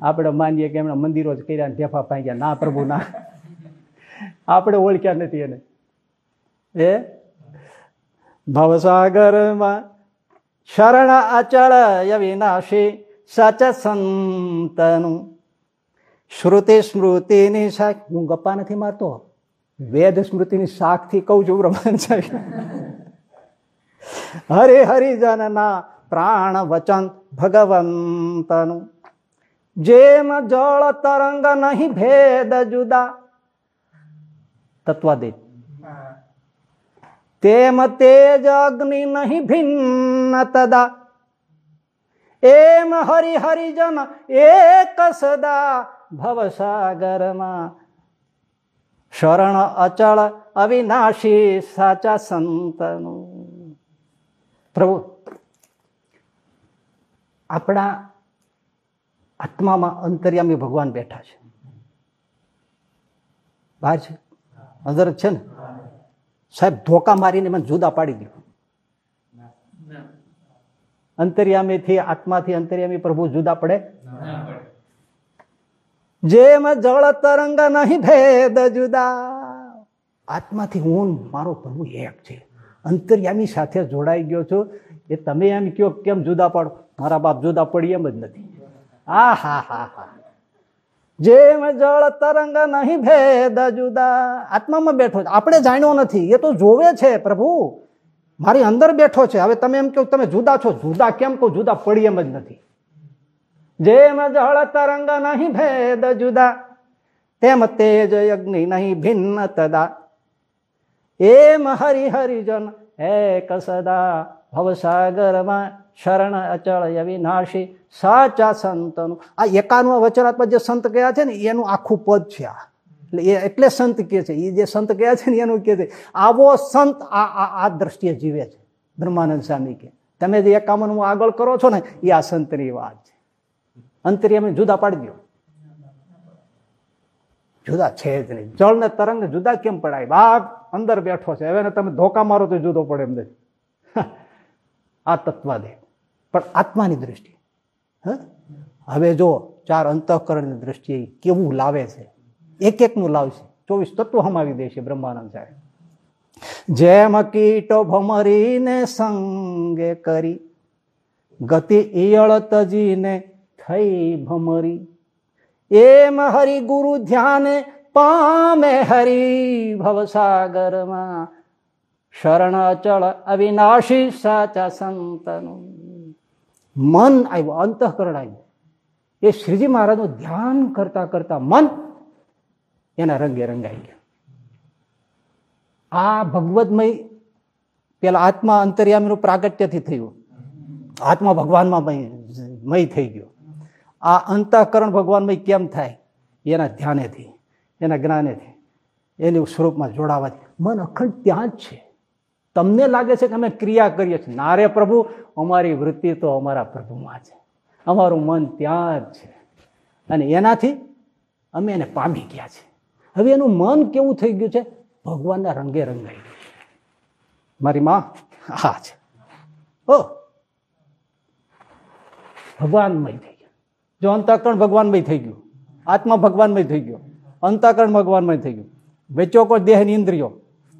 A: આપણે માનીએ કે એમણે મંદિરો જ કર્યા ઢેફા પાઈ ના પ્રભુ, ના. આપણે ઓળખ્યા નથી એને. એ ભવસાગરમાં શરણ અચળ વિનાશી સચ સંતનું. શ્રુતિ સ્મૃતિની શાખ હું ગપ્પા નથી મારતો? વેદ સ્મૃતિની શાખથી કહું છું, બ્રહ્માંડ સાહેબ. હરે હરિજનના પ્રાણ વચન ભગવંતનું. જેમ જળ તરંગ નહીં ભેદ જુદા. તત્વાદિત. તેમ તેજ અગ્નિ નહીં ભિન્ન તદા. એમ હરિહરિજન એક સદા ભવસાગરમાં શરણ અચળ અવિનાશી સાચા સંતનું. પ્રભુ, આપણા આત્મામાં અંતર્યામી ભગવાન બેઠા છે. બહાર છે? અંદર છે ને? સાહેબ, ધોકા મારીને મને જુદા પાડી દીધું. અંતર્યામીથી, આત્માથી અંતર્યામી પ્રભુ જુદા પડે? જેમ જળ તરંગ નહીં ભેદ જુદા. આત્માથી હું મારો પ્રભુ એક છે. અંતર્યામી સાથે જોડાઈ ગયો છું. એ તમે એમ કયો કેમ જુદા પાડો? મારા બાપ જુદા પડી એમ જ નથી. આ હા હા હા. જેમ જળ તરંગ નહીં ભેદ જુદા. આત્મામાં બેઠો આપણે જાણ્યો નથી. એ તો જોવે છે પ્રભુ. મારી અંદર બેઠો છે. હવે તમે એમ કહો તમે જુદા છો. જુદા કેમ કહો? જુદા પડી એમ જ નથી. જેમ જળ તરંગ નહીં ભેદ જુદા, તેમ તેજ અગ્નિ નહીં ભિન્ન તદા. એમ હરિહરિજન હે કસદા ભવસાગરમાં શરણ અચળ અવિનાશી, સાચા સંતનું. આ એકાનું વચનાત્મક જે સંત કયા છે ને, એનું આખું પદ છે આ. એટલે એ એટલે સંત કે છે. એ જે સંત કયા છે ને, એનું કે છે, આવો સંત આ આ દ્રષ્ટિએ જીવે છે. બ્રહ્માનંદ સ્વામી કે, તમે જે એકાવનમાં આગળ કરો છો ને, એ આ સંતની વાત અંતરિયામાં જુદા પાડી દો જુદા છે જ નહીં. જળ ને તરંગ જુદા કેમ પડાય? બાપ અંદર બેઠો છે. હવે તમે ધોકા મારો તો જુદો પડે એમ આ તત્વાદે. પણ આત્માની દ્રષ્ટિ હવે જો ચાર અંતઃકરણની દ્રષ્ટિએ કેવું લાવે છે? એક એકનું લાવશે. ચોવીસ તત્વ હમાવી દે છે બ્રહ્માનંદ સાહેબ. જેમ કીટો ભમરીને સંગે કરી, ગતિ ઈયળ તજીને થઈ ભમરી. એમ હરિ ગુરુ ધ્યાન પામે હરિ ભવસાગરમાં શરણ અચળ અવિનાશી સાચા સંતનું. મન આવ્યું, અંતઃકરણ આવ્યું. એ શ્રીજી મહારાજનું ધ્યાન કરતા કરતા મન એના રંગે રંગાઈ ગયા. આ ભગવદમય પેલા આત્મા અંતર્યામીનું પ્રાગટ્યથી થયું. આત્મા ભગવાનમાં મય થઈ ગયો. આ અંતઃકરણ ભગવાનમય કેમ થાય? એના ધ્યાનેથી, એના જ્ઞાનેથી, એની સ્વરૂપમાં જોડાવાથી. મન અખંડ ત્યાં જ છે. તમને લાગે છે કે અમે ક્રિયા કરીએ છીએ. નારે પ્રભુ, અમારી વૃત્તિ તો અમારા પ્રભુમાં છે. અમારું મન ત્યાં જ છે. અને એનાથી અમે એને પામી ગયા છે હવે એનું મન કેવું થઈ ગયું છે? ભગવાનના રંગે રંગાઈ ગયું છે. મારી માં હા છે. ઓ! ભગવાનમય થઈ જો અંતઃકરણ ભગવાનમય થઈ ગયું, આત્મા ભગવાનમય થઈ ગયો, અંતઃકરણ ભગવાનમય થઈ ગયું. વેચો કોઈ દેહની ઇન્દ્રિયો,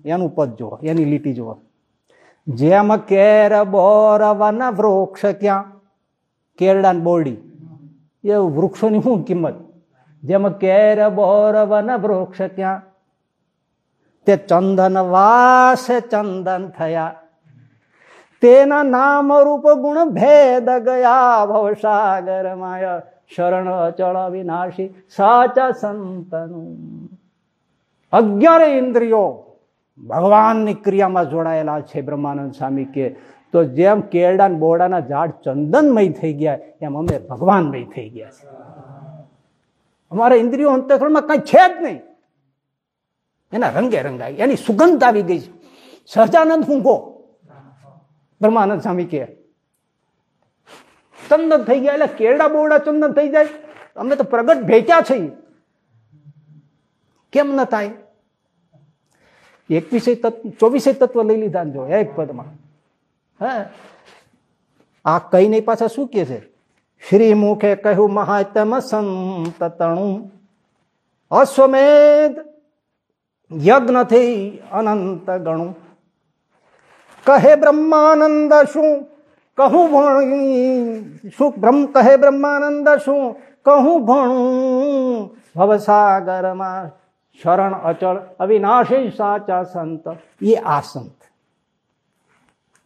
A: એનું પદ જુઓ, એની લીટી જુઓ. જેમ કેર બોરવાના વૃક્ષ ક્યાં? કેરડા બોરડી. એ વૃક્ષોની શું કિંમત? જેમ કેર બોરવાના વૃક્ષ ક્યાં? તે ચંદન વાસ ચંદન થયા. તેના નામ રૂપ ગુણ ભેદ ગયા ભવસાગર માયા શરણ અચળ વિનાશી, સાચા સંતનું. અગિયાર ઇન્દ્રિયો ભગવાનની ક્રિયામાં જોડાયેલા છે, બ્રહ્માનંદ સ્વામી કે, તો જેમ કેરડા બોરડાના ઝાડ ચંદનમય થઈ ગયા, એમ અમે ભગવાનમય થઈ ગયા છે અમારા ઇન્દ્રિયો અંતઃકરણમાં કઈ છે જ નહીં. એના રંગે રંગાઈ એની સુગંધ આવી ગઈ છે. સહજાનંદ ગો? બ્રહ્માનંદ સ્વામી કે ચંદન થઈ ગયા એટલે કેરડા બોરડા ચંદન થઈ જાય. અમે તો પ્રગટ ભેટ્યા છે કેમ ન થાય? એકવીસે તત્વ, ચોવીસે તત્વ લઈ લીધા જો, એક પદમાં. હે? આ કઈ નહીં પાછા શું કે છે? શ્રી મુખે કહ્યું, મહાત્મ સંતણું અશ્વમેધ યજ્ઞથી અનંત ગણું. કહે બ્રહ્માનંદ શું? કહું ભણું, શું? બ્રહ્મ કહે બ્રહ્માનંદ શું? કહું ભણું. ભવસાગરમાં શરણ અચળ, અવિનાશી સાચા સંત. એ આ સંત.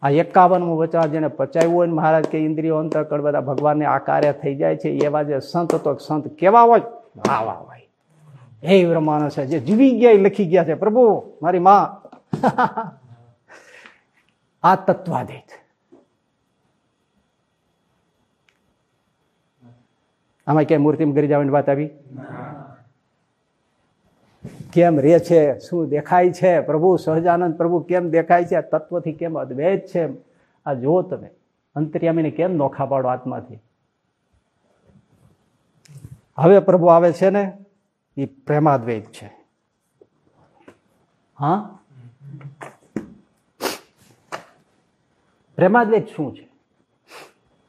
A: આ એકાવનમું વચન જેને પચાવ્યું હોય ને મહારાજ કે ઇન્દ્રિયો અંતરકળ બધા ભગવાનને આકારે થઈ જાય છે, એવા જે સંત તો સંત કેવા હોય? આવા હોય. એ બ્રહ્માનંદ છે જે જીવી ગયા લખી ગયા છે, પ્રભુ, મારી માં. આ તત્વાદિત આમાં ક્યાંય મૂર્તિમાં ગરી જવાની વાત આવી કેમ રે છે શું દેખાય છે પ્રભુ સહજાનંદ પ્રભુ કેમ દેખાય છે આ તત્વથી કેમ અદ્વૈત છે આ જુઓ તમે અંતર્યામીને કેમ નોખા પાડો આત્માથી હવે પ્રભુ આવે છે ને એ પ્રેમાદ્વૈત છે હા પ્રેમાદ્વૈત શું છે?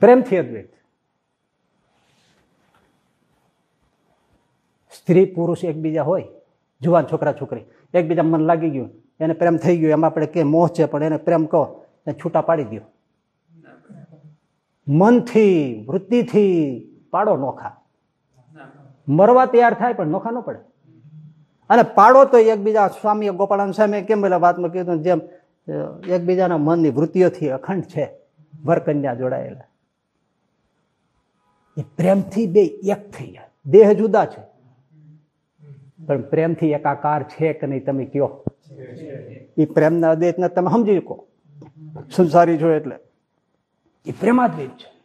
A: પ્રેમથી અદ્વૈત. સ્ત્રી, પુરુષ એકબીજા હોય, જુવાન, છોકરા, છોકરી એકબીજા મન લાગી ગયું, એને પ્રેમ થઈ ગયો, એમાં આપણે કે મોહ છે, પણ એને પ્રેમ કહો, એને છૂટા પાડી દો મનથી, વૃત્તિથી પાડો નોખા. મરવા તૈયાર થાય, પણ નોખા ન પડે. અને પાડો તો એકબીજા સ્વામી ગોપાળાન સ્વામી કેમ પેલા વાતમાં કીધું જેમ એકબીજાના મનની વૃત્તિઓથી અખંડ છે, વરકન્યા જોડાયેલા. એ પ્રેમથી બે એક થઈ ગયા. દેહ જુદા છે, પણ પ્રેમથી એકાકાર છે કે નહીં તમે કયો? એ પ્રેમના અદ્વૈતને તમે સમજી શકો. સંસારી છો એટલે. એ પ્રેમાદ્વૈત છે.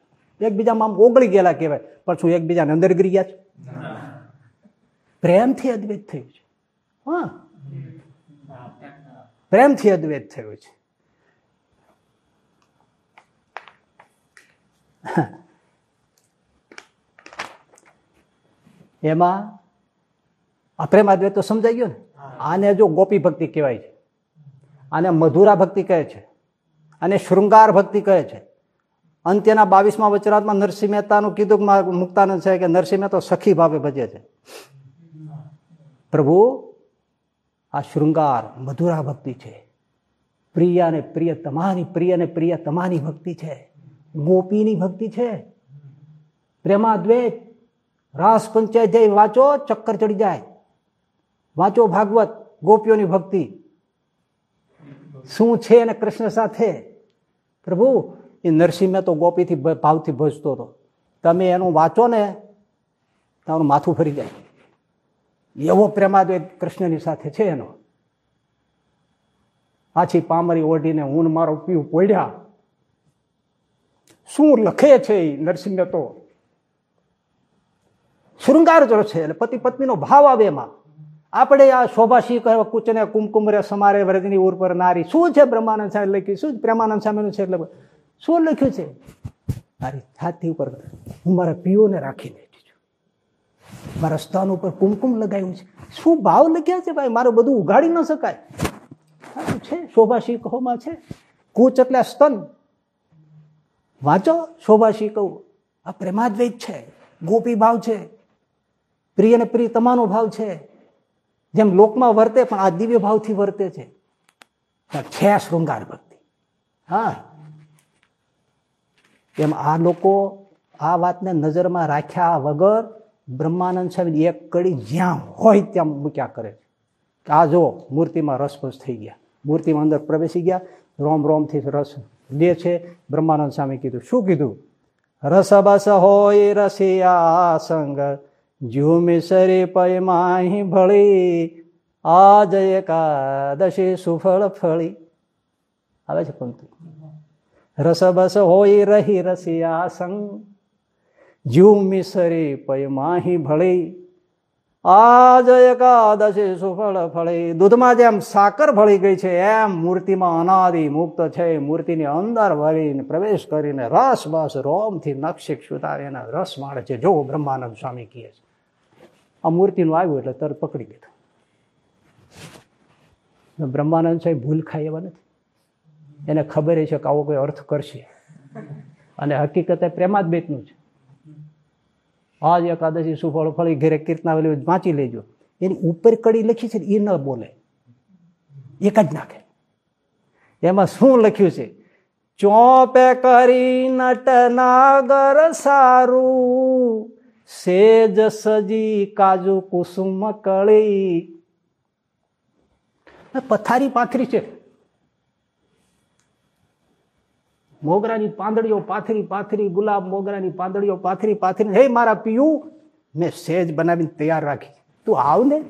A: એકબીજામાં આમ ઓગળી ગયેલા કહેવાય. પણ શું એકબીજાને અંદર ગરી ગયા છે? પ્રેમથી અદ્વૈત થયું છે. હા. પ્રેમથી અદ્વૈત થયું છે. એમાં આ પ્રેમાદ્વૈત તો સમજાઈ ગયો ને? આને જો ગોપી ભક્તિ કહેવાય છે. આને મધુરા ભક્તિ કહે છે. અને શૃંગાર ભક્તિ કહે છે. અંત્યના બાવીસમાં વચરાતમાં નરસિંહ મહેતાનું કીધું મુક્તાનંદ છે કે નરસિંહ મહેતા સખી ભાવે ભજે છે. પ્રભુ આ શૃંગાર મધુરા ભક્તિ છે. પ્રિય અને પ્રિય તમારી પ્રિય અને પ્રિય તમારી ભક્તિ છે. ગોપીની ભક્તિ છે. પ્રેમાદ્વેત, રાસ પંચાયત જઈ વાંચો, ચક્કર ચડી જાય. વાંચો ભાગવત, ગોપીઓની ભક્તિ. શું છે અને કૃષ્ણ સાથે? પ્રભુ, એ નરસિંહ તો ગોપીથી ભાવથી ભજતો હતો. તમે એનું વાંચો ને, તમારું માથું ફરી જાય. એવો પ્રેમાદ્વૈત કૃષ્ણની સાથે છે એનો. પાછી પામરી ઓઢીને ઊન મારો પીવું પોડ્યા શું લખે છે નરસિંહ તો? શૃંગાર જો છે, એટલે પતિ પત્નીનો ભાવ આવે એમાં. આપણે આ શોભાશી કુચને કુમકુમ રે સમારે વ્રજની ઉર પર નારી. શું છે બ્રહ્માનંદ સામે લખ્યું? શું પ્રેમાનંદ સામેનું છે એટલે? શું લખ્યું છે? મારી છાતી ઉપર હું મારા પીઓને રાખી છું મારા સ્થાન ઉપર કુમકુમ લગાવ્યું છે. શું ભાવ લખ્યા છે ભાઈ? મારું બધું ઉગાડી ન શકાય. છે, શોભાશી કહોમાં છે. કૂચ એટલે સ્તન. વાંચો, શોભાશી કહું. આ પ્રેમાદ્વૈત છે, ગોપી ભાવ છે. પ્રિય ને પ્રિય તમાનો ભાવ છે. જેમ લોકમાં વર્તે પણ આ દિવ્ય ભાવથી વર્તે છે. છે શૃંગાર ભક્તિ. હા. એમ આ લોકો આ વાતને નજરમાં રાખ્યા વગર બ્રહ્માનંદ સ્વામી એક કડી જ્યાં હોય ત્યાં મૂક્યા કરે છે. આ જો મૂર્તિમાં રસભસ થઈ ગયા. મૂર્તિમાં અંદર પ્રવેશી ગયા. રોમ રોમથી રસ લે છે. બ્રહ્માનંદ સ્વામી કીધું, શું કીધું? રસ બસ હોય રસિયા સંગ ઝૂમી સરી પય માહી ભળી, આજ એકાદશી સુફળ ફળી. આવે છે પંક્તિ. રસ બસ હોય રહી રસિયા સંગ જીવ મિસરી પય માહી ભળી આજ એકાદશી સુફળ ફળી દૂધમાં જેમ સાકર ભળી ગઈ છે એમ મૂર્તિમાં અનાદિ મુક્ત છે મૂર્તિની અંદર ભરીને પ્રવેશ કરીને રસ બસ રોમથી નક્ષિક સુતારે એના રસ માણે છે જો બ્રહ્માનંદ સ્વામી કહે છે આ મૂર્તિનું આવ્યું એટલે તરત પકડી લીધું બ્રહ્માનંદ સાહેબ ભૂલ ખાય એવા નથી। એને ખબર છે કે આવો કોઈ અર્થ કરશે। અને હકીકતે પ્રેમાદ્વૈતનું છે। આજ એકાદશી સુફળ ફળી ઘેરે કીર્તનાવલી વાંચી લેજો. એની ઉપર કડી લખી છે એ ન બોલે. એક જ નાખે. એમાં શું લખ્યું છે? ચોપે કરી નટનાગર સારું, સેજ સજી કાજુ કુસુમ કળી. પથારી પાથરી છે. મોગરાની પાંદડીઓ પાથરી પાથરી ગુલાબ મોગરાની પાંદડીઓ પાથરી પાથરી હે મારા પિયું મેં સેજ બનાવીને તૈયાર રાખી. તું આવ ને.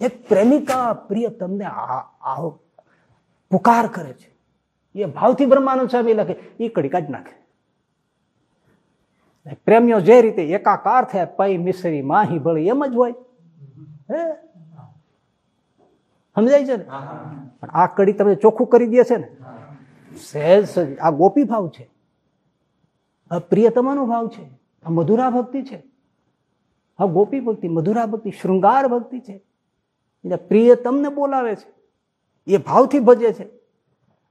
A: એક પ્રેમિકા પ્રિય તમને આવો પુકાર કરે છે. એ ભાવથી બ્રહ્માનંદ સ્વામી લખે એ કડી જ નાખે. પ્રેમીઓ જે રીતે એકાકાર થયા પૈ મિશ્રી માહી ભળી એમ જ હોય. હે? સમજાય છે ને? પણ આ કડી તમે ચોખ્ખું કરી દે છે ને? સહેજ આ ગોપી ભાવ છે. આ પ્રિયતમાનો ભાવ છે. આ મધુરા ભક્તિ છે. આ ગોપી ભક્તિ, મધુરા ભક્તિ, શૃંગાર ભક્તિ છે. એટલે પ્રિયતમને બોલાવે છે. એ ભાવથી ભજે છે.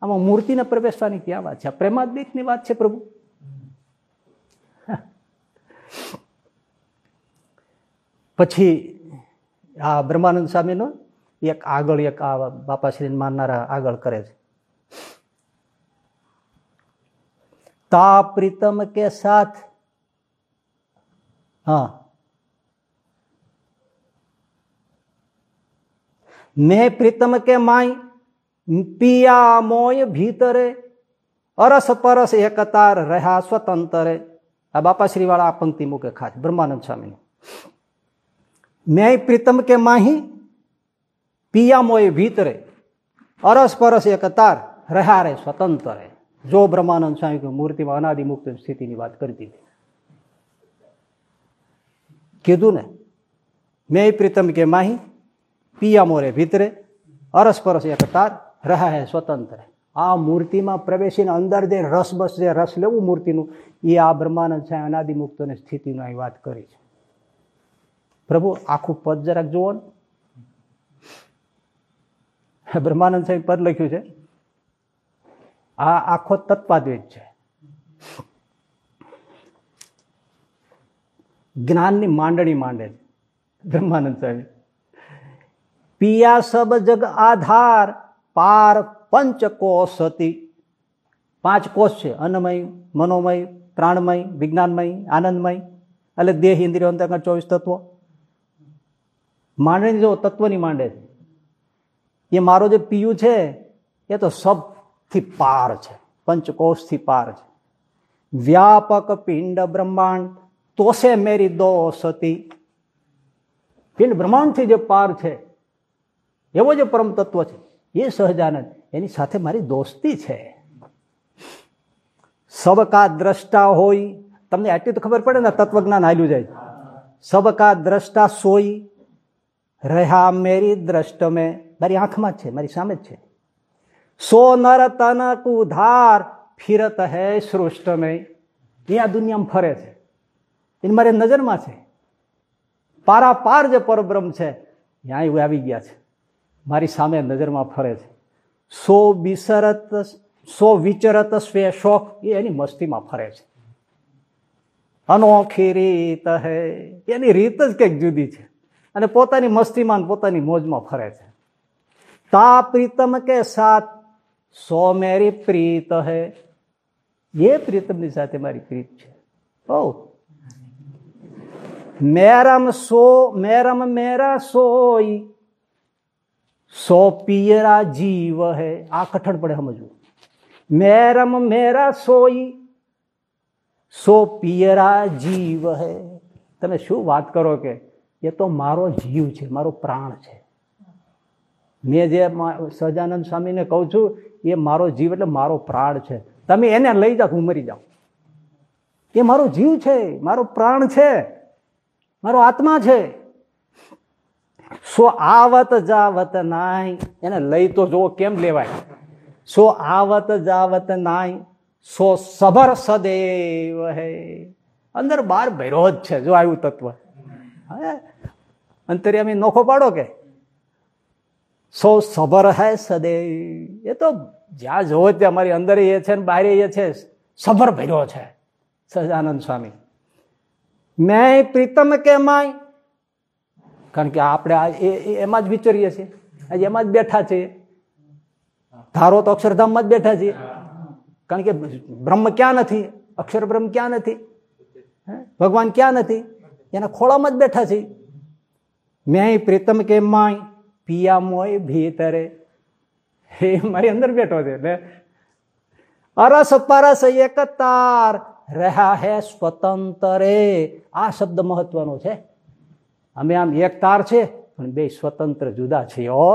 A: આમાં મૂર્તિને પ્રવેશવાની ક્યાં વાત છે? આ પ્રેમાદ્વૈતની વાત છે પ્રભુ. પછી આ બ્રહ્માનંદ સ્વામીનો એક આગળ એક આ બાપાશ્રી માનનારા આગળ કરે છે. ता प्रीतम के साथ हाँ मैं प्रीतम के माई पिया मोय भीतरे અરસ પરસ એકતાર રહ્યા સ્વતંત્ર આ બાપાશ્રી વાળા આ પંક્તિ મૂકે ખાસ બ્રહ્માનંદ સ્વામી મેં પ્રીતમ કે માહી પિયા મોય ભીતરે અરસ પરસ એકતાર રહ્યા રે સ્વતંત્ર જો બ્રહ્માનંદ સ્વામી મૂર્તિમાં અનાદિમુક્ત સ્થિતિની વાત કરી દીધી. કીધું ને, મેં પ્રીતમ કે માહી, પિયા મોરે ભીતરે અરસપરસ એક તાર રહ્યા હે સ્વતંત્ર. આ મૂર્તિમાં પ્રવેશીને અંદર જે રસ બસ, જે રસ લેવું મૂર્તિનું, એ આ બ્રહ્માનંદ સ્વામી અનાદિમુક્ત સ્થિતિનું અહીં વાત કરી છે. પ્રભુ, આખું પદ જરાક જુઓ ને. બ્રહ્માનંદ સાહેબ પદ લખ્યું છે. આ આખો તત્વાદ્વૈત છે. જ્ઞાનની માંડણી માંડે છે. બ્રહ્માનંદ સ્વામી. પિયા સબ જગ આધાર, પાર પંચ કોષ હતી. પાંચ કોષ છે. અન્નમય, મનોમય, પ્રાણમય, વિજ્ઞાનમય, આનંદમય, એટલે દેહ, ઇન્દ્રિયો અંતર્ગત ચોવીસ તત્વો. માંડણી જો તત્વની માંડે છે. એ મારો જે પિયું છે, એ તો સબ થી પાર છે. પંચકોષથી પાર છે. વ્યાપક પિંડ બ્રહ્માંડ તોસે મેરી દો સતી પિંડ બ્રહ્માંડથી જે પાર છે, એવો જે પરમ તત્વ છે, એ સહજાનંદ, એની સાથે મારી દોસ્તી છે. સબકા દ્રષ્ટા હોય, તમને આટલી તો ખબર પડે ને, તત્વજ્ઞાન આલ્યું જાય. સબકા દ્રષ્ટા સોઈ, રહ્યા મેરી દ્રષ્ટ મેં મારી આંખમાં જ છે, મારી સામે જ છે. સો નર તન કુધાર ફિરત હે સૃષ્ટમય એ આ દુનિયામાં ફરે છે. એની મારી નજરમાં છે. પારાપાર જે પરબ્રહ્મ છે ત્યાં આવી ગયા છે. મારી સામે નજરમાં ફરે છે. સો બિસરત, સો વિચરત સ્વે શોખ એ એની મસ્તીમાં ફરે છે. અનોખી રીત હે. એની રીત જ કંઈક જુદી છે. અને પોતાની મસ્તીમાં પોતાની મોજમાં ફરે છે. તા પ્રીતમ કે સાથ સો મેરી પ્રીત હે. એ પ્રીતમની સાથે મારી પ્રીત છે. ઓ મેરમ સો, મેરમ મેરા સોઈ. સો પિયરા જીવ હે. આ કઠણ પડે સમજવું. મેરમ મેરા સોઈ. સો પિયરા જીવ હે. તમે શું વાત કરો કે એ તો મારો જીવ છે, મારો પ્રાણ છે. મેં જે સહજાનંદ સ્વામીને કહું છું, એ મારો જીવ એટલે મારો પ્રાણ છે. તમે એને લઈ જાઓ, હું મરી જાઉં. એ મારો જીવ છે, મારો પ્રાણ છે, મારો આત્મા છે. સો આવત જાવત નાય, એને લઈ તો જો કેમ લેવાય. સો આવત જાવત નાય, સો સભર સદૈવ હે. અંદર બાર ભૈરો જ છે, જો આવ્યું તત્વ. હે? અંતરિયામી નોખો પાડો કે? સો સબર હે સદે. એ તો જ્યાં જોવો ત્યાં મારી અંદર એ છે ને બહાર એ છે, સબર ભર્યો છે સજાનંદ સ્વામી. મેં પ્રીતમ કે માય? કારણ કે આપણે એમાં જ વિચારીએ છીએ. આજે એમાં જ બેઠા છીએ. ધારો તો અક્ષરધામમાં જ બેઠા છીએ. કારણ કે બ્રહ્મ ક્યાં નથી? અક્ષર બ્રહ્મ ક્યાં નથી? ભગવાન ક્યાં નથી? એના ખોળામાં જ બેઠા છીએ. મેં પ્રીતમ કે માય? પિયા મોય ભીતરે. એ મારી અંદર બેઠો છે એટલે અરસ પરસ એકતાર રહ્યા હે સ્વતંત્રે. આ શબ્દ મહત્વનો છે. અમે આમ એક તાર છે, પણ બે સ્વતંત્ર જુદા છે ઓ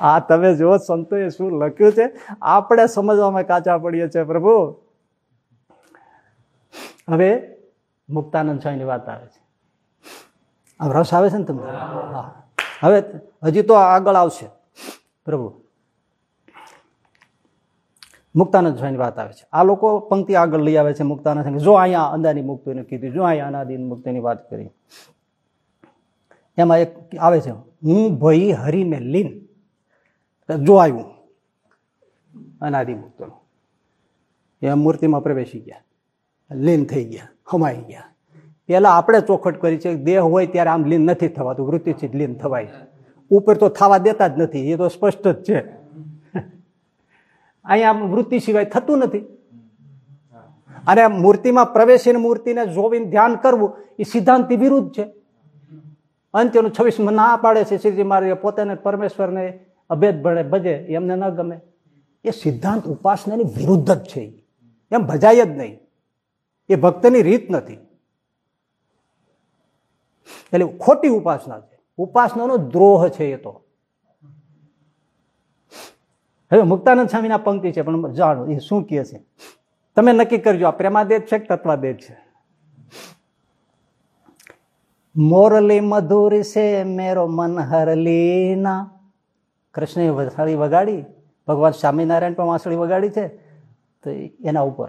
A: આ તમે જો સંતોએ શું લખ્યું છે? આપણે સમજવામાં કાચા પડીએ છીએ, પ્રભુ. હવે મુક્તાનંદ સ્વામીની વાત આવે છે. આમ રસ આવે છે ને તમને? હા. હવે હજી તો આગળ આવશે. પ્રભુ. મુક્તાનંદ સ્વામીની વાત આવે છે. આ લોકો પંક્તિ આગળ લઈ આવે છે મુક્તાનંદ સ્વામી જો અહીંયા અંદાની મુક્તિને કીધું, જો અહીંયા અનાદિ મુક્તિની વાત કરી. એમાં એક આવે છે, હું ભઈ હરીને લીન. જો આવ્યું અનાદિ મુક્તનું એ મૂર્તિમાં પ્રવેશી ગયા. લીન થઈ ગયા, હમાઈ ગયા. પેલા આપણે ચોખટ કરી છે, દેહ હોય ત્યારે આમ લીન નથી થવાતું વૃત્તિથી લીન થવાય ઉપર તો થવા દેતા જ નથી, એ તો સ્પષ્ટ જ છે. અહીંયા વૃત્તિ સિવાય થતું નથી. અને મૂર્તિમાં પ્રવેશીને મૂર્તિને જોવીને ધ્યાન કરવું, એ સિદ્ધાંતિ વિરુદ્ધ છે. અંત્યનું છવ્વીસમાં ના પાડે છે, શ્રીજી મારે પોતાને પરમેશ્વરને અભેદ ભણે ભજે એમને ન ગમે. એ સિદ્ધાંત ઉપાસનાની વિરુદ્ધ જ છે. એમ ભજાય જ નહીં. એ ભક્તની રીત નથી. એટલે ખોટી ઉપાસના છે. ઉપાસનાનો દ્રોહ છે એ તો. હવે મુક્તાનંદ સ્વામીના પંક્તિ છે, પણ જાણો, એ શું કહે છે? તમે નક્કી કરજો, આ પ્રેમાદેજ છે કે તત્વાદેજ છે? મોરલી મધુર છે, મેરો મન હરલીના કૃષ્ણે વાંસળી વગાડી, ભગવાન સ્વામિનારાયણ પણ વાંસળી વગાડી છે, તો એના ઉપર.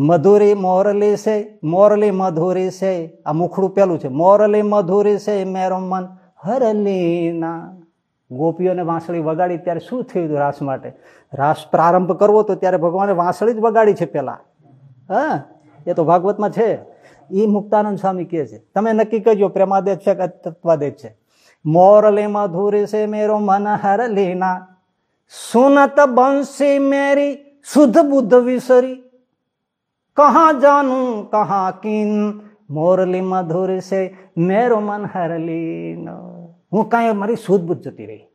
A: મધુરી મોરલી છે, મોરલી મધુરી છે. આ મુખડું પેલું છે. મોરલી મધુરી છે, મેરો મન હરલીના. ગોપીઓને વાંસળી વગાડી ત્યારે શું થયું રાસ માટે? રાસ પ્રારંભ કરવો તો ત્યારે ભગવાને વાંસળી જ વગાડી છે પેલા. હા, એ તો ભાગવતમાં છે. એ મુક્તાનંદ સ્વામી કહે છે. તમે નક્કી કરજો પ્રેમાદેજ છે કે તત્વાદેજ છે. મોરલી મધુરી છે, મેરો મન હરલીના. સુનત બંસી મેરી, શુદ્ધ બુદ્ધ વિસરી. કહા જાનું કહા કિન મોરલી મધુર છે મેરો મન હરલીન હું કાંઈ મારી સૂઝબૂઝ જતી રહી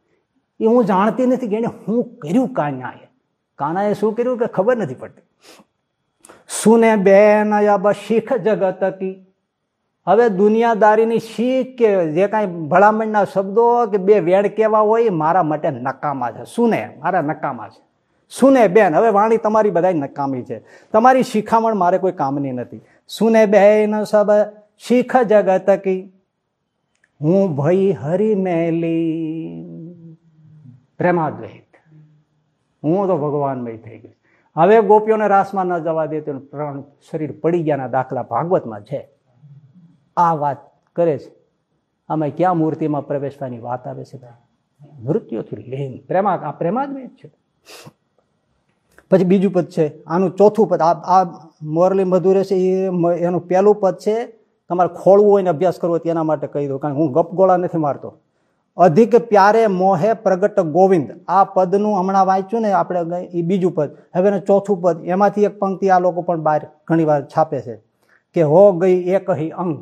A: એ હું જાણતી નથી કે હું કર્યું કાન્યાએ કાનાએ શું કર્યું કે ખબર નથી પડતી સુને બેન અબ શીખ જગત કી હવે દુનિયાદારીની શીખ કે જે કાંઈ ભલામણના શબ્દો કે બે વેડ કેવા હોય મારા માટે નકામા છે સુને મારા નકામા છે સુને બેન, હવે વાણી તમારી બધા નકામી છે. તમારી શિખામણ મારે કોઈ કામની નથી. સુને બેન, સબ શીખ જગત કી. હું ભઈ હરી મેલી. પ્રેમાદ્વૈત. હું તો ભગવાનમય થઈ ગયો. હવે ગોપીઓને રાસમાં ન જવા દે તેનું પ્રાણ શરીર પડી ગયાના દાખલા ભાગવતમાં છે. આ વાત કરે છે. અમે ક્યાં મૂર્તિમાં પ્રવેશવાની વાત આવે છે? મૃત્યુથી લેન. પ્રેમા આ પ્રેમાદ્વૈત છે. પછી બીજું પદ છે, આનું ચોથું પદ. આ મોરલી મધુરે છે એ એનું પહેલું પદ છે, તમારે ખોળવું હોય ને અભ્યાસ કરવો તેના માટે કહી દઉં, કારણ હું ગપગોળા નથી મારતો. અધિક પ્યારે મોહે પ્રગટ ગોવિંદ. આ પદનું હમણાં વાંચ્યું ને આપણે એ બીજું પદ. હવે ચોથું પદ. એમાંથી એક પંક્તિ આ લોકો પણ બહાર ઘણી વાર છાપે છે, કે હો ગઈ એ કહી અંગ.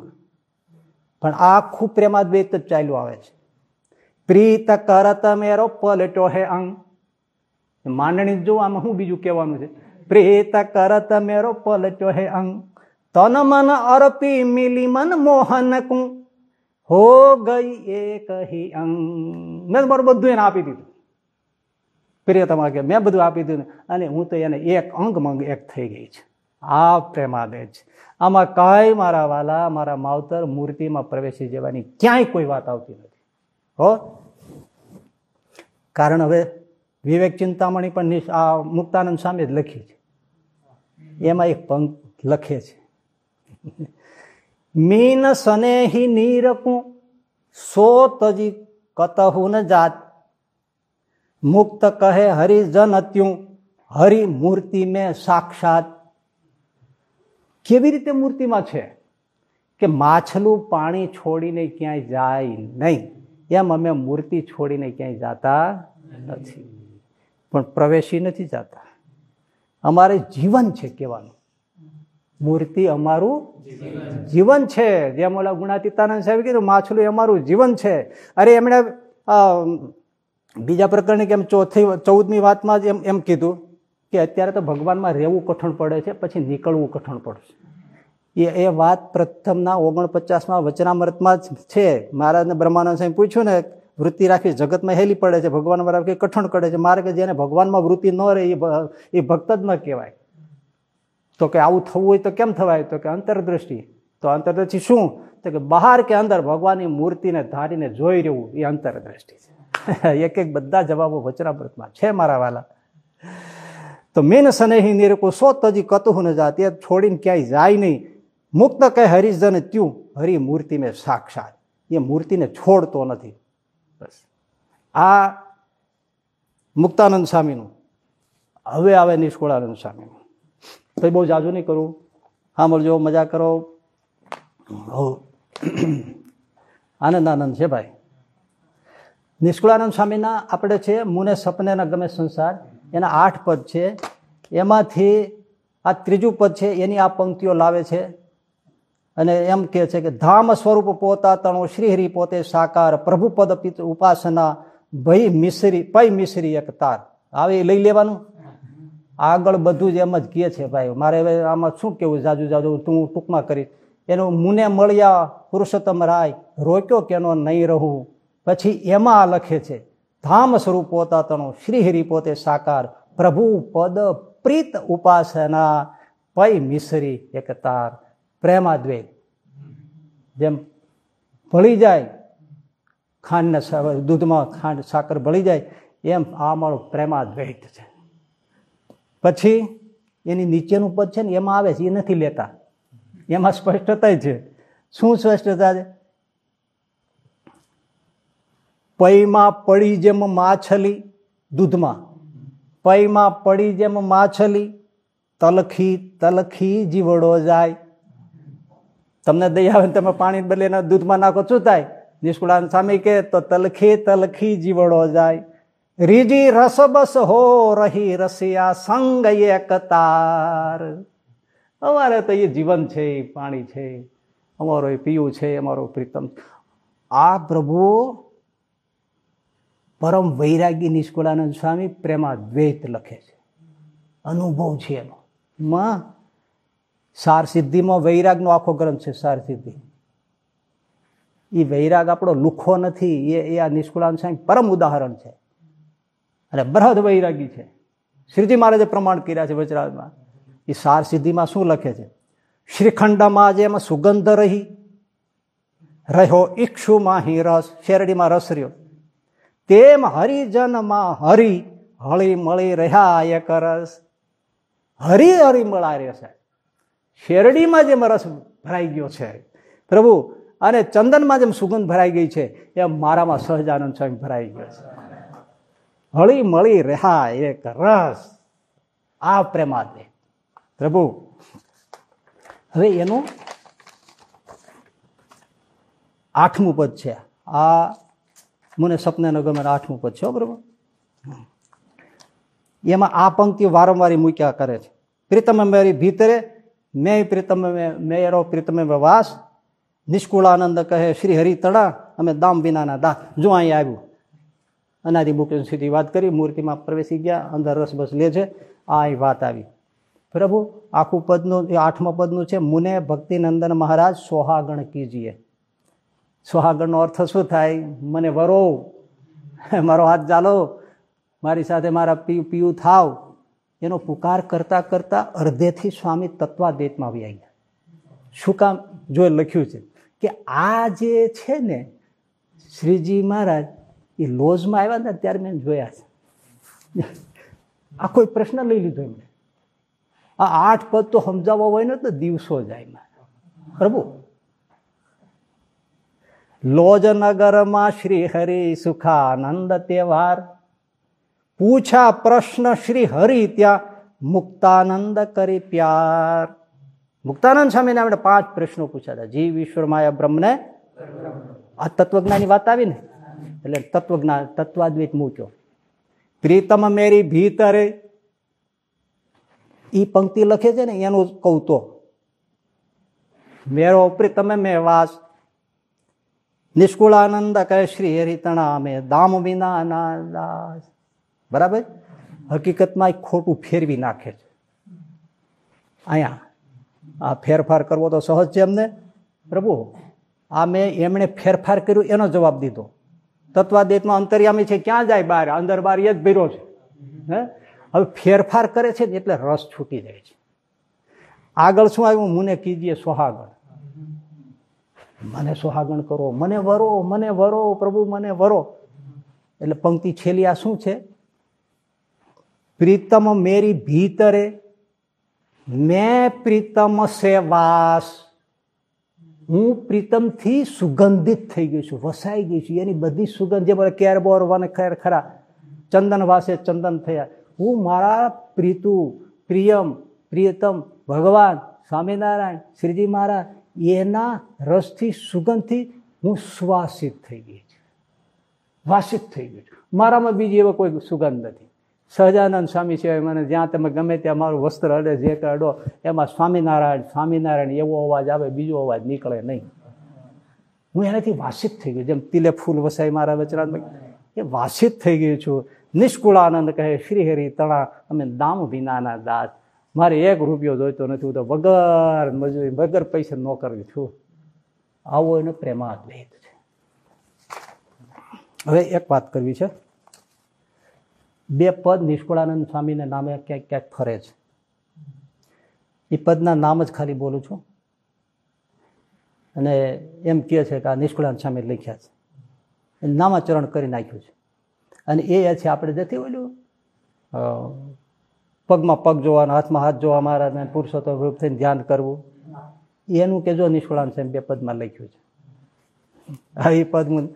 A: પણ આખું પ્રેમાદ્વૈત જ ચાલ્યું આવે છે. પ્રીત કરત મેરો પલટો હે અંગ. માંડણી જો આમાં શું બીજું કહેવાનું છે? પ્રેત કરત મેરો પલટો હે અંગ, તન મન અર્પી મિલી મન મોહન કું હો ગઈ એ કહી અંગ. મેં મારું બધું એને આપી દીધું. પ્રિયતમા કે મેં બધું આપી દીધું અને હું તો એને એક અંગ મંગ એક થઈ ગઈ છે. આ પ્રેમાદે છે આમાં કાંઈ મારા વાલા, મારા માવતર મૂર્તિમાં પ્રવેશી જવાની ક્યાંય કોઈ વાત આવતી નથી. હો? કારણ હવે વિવેક ચિંતામણી પણ આ મુક્તાનંદ સામે જ લખી છે. એમાં એક પંક્ત લખે છે. મીન સનેહી નીરકું સો તજી કતહુ ન જાત. મુક્ત કહે હરિજન અત્યું, હરિ મૂર્તિ મેં સાક્ષાત. કેવી રીતે મૂર્તિમાં છે? કે માછલું પાણી છોડીને ક્યાંય જાય નહીં. એમ અમે મૂર્તિ છોડીને ક્યાંય જાતા નથી. પણ પ્રવેશી નથી જતા. અમારે જીવન છે કહેવાનું. મૂર્તિ અમારું જીવન છે. જેમ ઓલા ગુણાતીતાનંદ સાહેબ કીધું, માછલું અમારું જીવન છે. અરે એમણે બીજા પ્રકરણે કેમ ચોથી, ચૌદમી વાતમાં જ એમ એમ કીધું કે અત્યારે તો ભગવાનમાં રહેવું કઠણ પડે છે, પછી નીકળવું કઠણ પડશે. એ એ વાત પ્રથમના ઓગણપચાસમાં વચનામૃતમાં છે. મહારાજને બ્રહ્માનંદ સાહેબ પૂછ્યું ને વૃત્તિ રાખી જગતમાં હેલી પડે છે, ભગવાન બરાબર કે કઠણ કરે છે. મારે કે જેને ભગવાનમાં વૃત્તિ ન રહે, એ ભક્ત જ ન કહેવાય. તો કે આવું થવું હોય તો કેમ થવાય? તો કે અંતરદ્રષ્ટિ. તો અંતરદ્રષ્ટિ શું? તો કે બહાર કે અંદર ભગવાનની મૂર્તિને ધારીને જોઈ રહેવું, એ અંતરદ્રષ્ટિ છે. એક એક બધા જવાબો વચનામૃતમાં છે મારા વાલા. તો મેન સનેહી નિરકો સો તજી કતુ ન જા તે છોડીને ક્યાંય જાય નહીં. મુક્ત કહે હરિજન ત્યું હરિ મૂર્તિ મેં સાક્ષાત. એ મૂર્તિને છોડતો નથી. બસ. આ મુક્તાનંદ સ્વામીનું, હવે આવે નિષ્કુળાનંદ સ્વામીનું. તો બહુ જાજુ નહીં કરું. હા, મળજો, મજા કરો. આનંદ આનંદ છે ભાઈ. નિષ્કુળાનંદ સ્વામીના આપણે છે મુને સપનેના ગમે સંસાર. એના આઠ પદ છે. એમાંથી આ ત્રીજું પદ છે, એની આ પંક્તિઓ લાવે છે. અને એમ કે છે કે ધામ સ્વરૂપ પોતા તણો શ્રીહરિ પોતે સાકાર પ્રભુ પદ ઉપાસના ભય મિશ્રી પૈ મિશ્રી એક તાર. આવે લઈ લેવાનું? આગળ બધું જ એમ જ કહે છે ભાઈ મારે હવે આમાં શું કેવું જાજુ જાજુ તું ટૂંકમાં કરી. એનું મુને મળ્યા પુરુષોત્તમ રાય, રોક્યો કેનો નહીં રહું. પછી એમાં લખે છે, ધામ સ્વરૂપ પોતા તણો શ્રીહરિ પોતે સાકાર પ્રભુ પદ પ્રીત ઉપાસના પૈ મિશ્રી એક તાર. પ્રેમાદ્વૈત જેમ ભળી જાય, ખાંડને દૂધમાં ખાંડ, સાકર ભળી જાય, એમ આ મારો પ્રેમાદ્વૈત છે. પછી એની નીચેનું પદ છે ને, એમાં આવે છે, એ નથી લેતા. એમાં સ્પષ્ટતા છે. શું સ્પષ્ટતા છે? પૈમાં પડી જેમ માછલી દૂધમાં. પૈમાં પડી જેમ માછલી, તલખી તલખી જીવડો જાય તમને દઈ આવે તમે પાણી બદલે દૂધમાં નાખો, શું થાય? નિષ્કુળાન સ્વામી કે તો તલખી તલખી જીવડો જાય. રીજી રસબસ હો રહી રસિયા સંગ એક તાર. અમારે તો એ જીવન છે પાણી છે, અમારો એ પીવું છે, અમારો પ્રીતમ. આ પ્રભુ પરમ વૈરાગી નિષ્કુળાનંદ સ્વામી પ્રેમા દ્વૈત લખે છે. અનુભવ છે એનો. માં સાર સિદ્ધિમાં વૈરાગનો આખો ગ્રંથ છે, સાર સિદ્ધિ. એ વૈરાગ આપણો લુખો નથી, એ એ આ નિષ્કુળાન સાંઈ પરમ ઉદાહરણ છે. અને બૃહદ વૈરાગી છે. શ્રીજી મહારાજે પ્રમાણ કર્યા છે વજરાજમાં એ સાર સિદ્ધિમાં શું લખે છે? શ્રીખંડમાં જેમ સુગંધ રહી, રહ્યો ઈક્ષુમાં હિ રસ, શેરડીમાં રસ રહ્યો. તેમ હરિજનમાં હરી હળી મળી રહ્યા એક રસ. હરી હરી મળા રહેશે શેરડીમાં જેમ રસ ભરાઈ ગયો છે, પ્રભુ, અને ચંદનમાં જેમ સુગંધ ભરાઈ ગઈ છે, એમ મારામાં સહજાનંદ સ્વામી ભરાઈ ગયો છે. હળી મળી રહ્યા એક રસ આ પ્રેમાદે. પ્રભુ, હવે એનું આઠમું પદ છે. આ મને સપને ગમે આઠમું પદ છે બરોબર એમાં આ પંક્તિઓ વારંવાર મૂક્યા કરે છે. પ્રીતમ મારી ભીતરે મેં પ્રીતમ એરો પ્રીતમે વાસ નિષ્કુળાનંદ કહે, શ્રી હરિ તળા અમે દામ વિનાના દા જો અહીં આવ્યું. અનાદિ મુકેશ સુધી વાત કરી, મૂર્તિમાં પ્રવેશી ગયા, અંદર રસ બસ લે છે, આ વાત આવી. પ્રભુ, આખું પદનું, એ આઠમા પદનું છે, મુને ભક્તિનંદન મહારાજ સોહાગણ કીજીએ. સોહાગણનો અર્થ શું થાય? મને વરો મારો હાથ ચાલો. મારી સાથે મારા પીયું પીયું થાવ. એનો પુકાર કરતા કરતા અર્ધેથી સ્વામી તત્વાદેતમાં આવી ગયા શું કામ? જો લખ્યું છે કે આ જે છે ને, શ્રીજી મહારાજ, એ લોજમાં આવ્યા ને ત્યારે મેં જોયા છે. આ કોઈ પ્રશ્ન લઈ લીધો એમને. આ આઠ પદ તો સમજાવવા હોય ને તો દિવસો જાય પ્રભુ, લોજનગરમાં શ્રી હરિ સુખાનંદ તહેવાર પૂછા પ્રશ્ન શ્રી હરિ ત્યાં મુક્તાનંદ કરી પ્યાર. મુક્તાનંદ સ્વામીને આપણે પાંચ પ્રશ્નો પૂછ્યા હતા. જીવ, ઈશ્વર, માયા, બ્રહ્મને આ તત્વજ્ઞાની વાત આવી ને? એટલે તત્વજ્ઞાન તત્વાદ્વિત મૂક્યો પ્રીતમ મેરી ભીતરે. એ પંક્તિ લખે છે ને, એનું કહું તો. મેરો પ્રીતમ મેં વાસ. નિષ્કુળાનંદ કહે શ્રી હરિતણા મેં. દામ વિના દાસ. બરાબર? હકીકતમાં ખોટું ફેરવી નાખે છે. અહીંયા આ ફેરફાર કરવો તો સહજ છે એમને. પ્રભુ, આ મેં એમણે ફેરફાર કર્યો, એનો જવાબ દીધો. તત્વાદેતમાં અંતર્યામી છે, ક્યાં જાય બહાર? અંદર બહાર એ જ ભીરો છે. હે? હવે ફેરફાર કરે છે ને એટલે રસ છૂટી જાય છે. આગળ શું આવ્યું? મને કીજીએ સોહાગણ. મને સોહાગણ કરો, મને વરો મને વરો, પ્રભુ, મને વરો. એટલે પંક્તિ છેલ્લી આ શું છે? પ્રીતમ મેરી ભીતરે, મેં પ્રીતમ સેવાસ. હું પ્રીતમથી સુગંધિત થઈ ગયું છું, વસાઈ ગયું છું. એની બધી સુગંધ જે બધા કેરબોર વન ખેર ખરા, ચંદન વાસે ચંદન થયા. હું મારા પ્રીતુ, પ્રિયમ, પ્રિયતમ, ભગવાન, સ્વામિનારાયણ, શ્રીજી મહારાજ, એના રસથી, સુગંધથી હું શ્વાસિત થઈ ગઈ છું. વાસિત થઈ ગયું છું. મારામાં બીજી એવો કોઈ સુગંધ નથી. સહજાનંદ સ્વામી સિવાય મને જ્યાં તમે ગમે ત્યાં મારું વસ્ત્ર અડે, જે કે અડો, એમાં સ્વામિનારાયણ સ્વામિનારાયણ એવો અવાજ આવે, બીજો અવાજ નીકળે નહીં. હું એનાથી વાસિત થઈ ગયું. જેમ તિલે ફૂલ વસાઈ મારા વચરામાં એ વાસિત થઈ ગયું છું. નિષ્કુળાનંદ કહે શ્રી હરિ તણા, અમે દામ વિનાના દાસ. મારે એક રૂપિયો જોઈતો નથી. હું તો વગર મજૂરી, વગર પૈસા નોકર છું. આવો એનો પ્રેમાદ્વૈત છે. હવે એક વાત કરવી છે. બે પદ નિષ્કુળાનંદ સ્વામીના નામે ક્યાંક ક્યાંક ફરે છે. એ પદના નામ જ ખાલી બોલું છું. અને એમ કહે છે કે આ નિષ્કુળાનંદ સ્વામી લખ્યા છે. નામાચરણ કરી નાખ્યું છે. અને એ છે આપણે જતી ઓલું પગમાં પગ જોવાના, હાથમાં હાથ જોવા મારા પુરુષોત્તમ રૂપ થઈને ધ્યાન કરવું. એનું કે જો નિષ્કુળાન સ્વામી બે પદમાં લખ્યું છે. હા એ પદ હું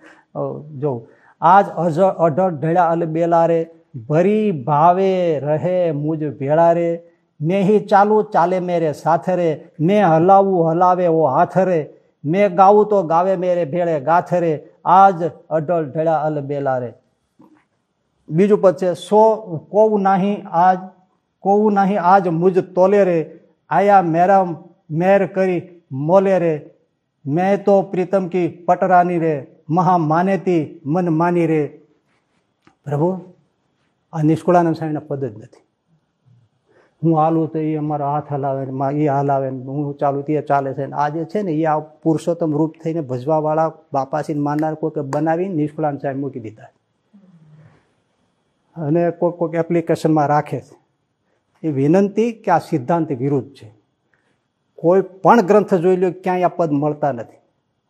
A: જોઉં. આજ અઢળ ઢળ્યા અલ બેલા રે ભરી ભાવે રહે મુજ ભેળા રે મેં હી ચાલુ ચાલે મેરે સાથે રે મેં હલાવું હલાવે ઓ હાથ રે મેં ગાવું તો ગાવે મેરે ભેળે ગાથ રે આજ અઢળ ઢળ્યા અલ બેલા રે બીજું પદ સો કોવું નાહી આજ કોવું નાહી આજ મુજ તોલે રે આયા મેરા મેર કરી મોલે રે મેં તો પ્રીતમ કી પટરાની રે, મહા માનેતી મન માની રે. પ્રભુ આ નિષ્કુળાનંદ સ્વામીના પદ જ નથી. હું હાલું તો એ અમારો હાથ હલાવે એ હલાવે હું ચાલુ તે ચાલે છે આ જે છે ને એ આ પુરુષોત્તમ રૂપ થઈને ભજવાવાળા બાપાસીને માનનાર કોઈક બનાવી નિષ્કુળાનંદ સાહેબ મૂકી દીધા અને કોઈક કોઈક એપ્લિકેશનમાં રાખે છે. એ વિનંતી કે આ સિદ્ધાંત વિરુદ્ધ છે. કોઈ પણ ગ્રંથ જોઈ લો ક્યાંય આ પદ મળતા નથી.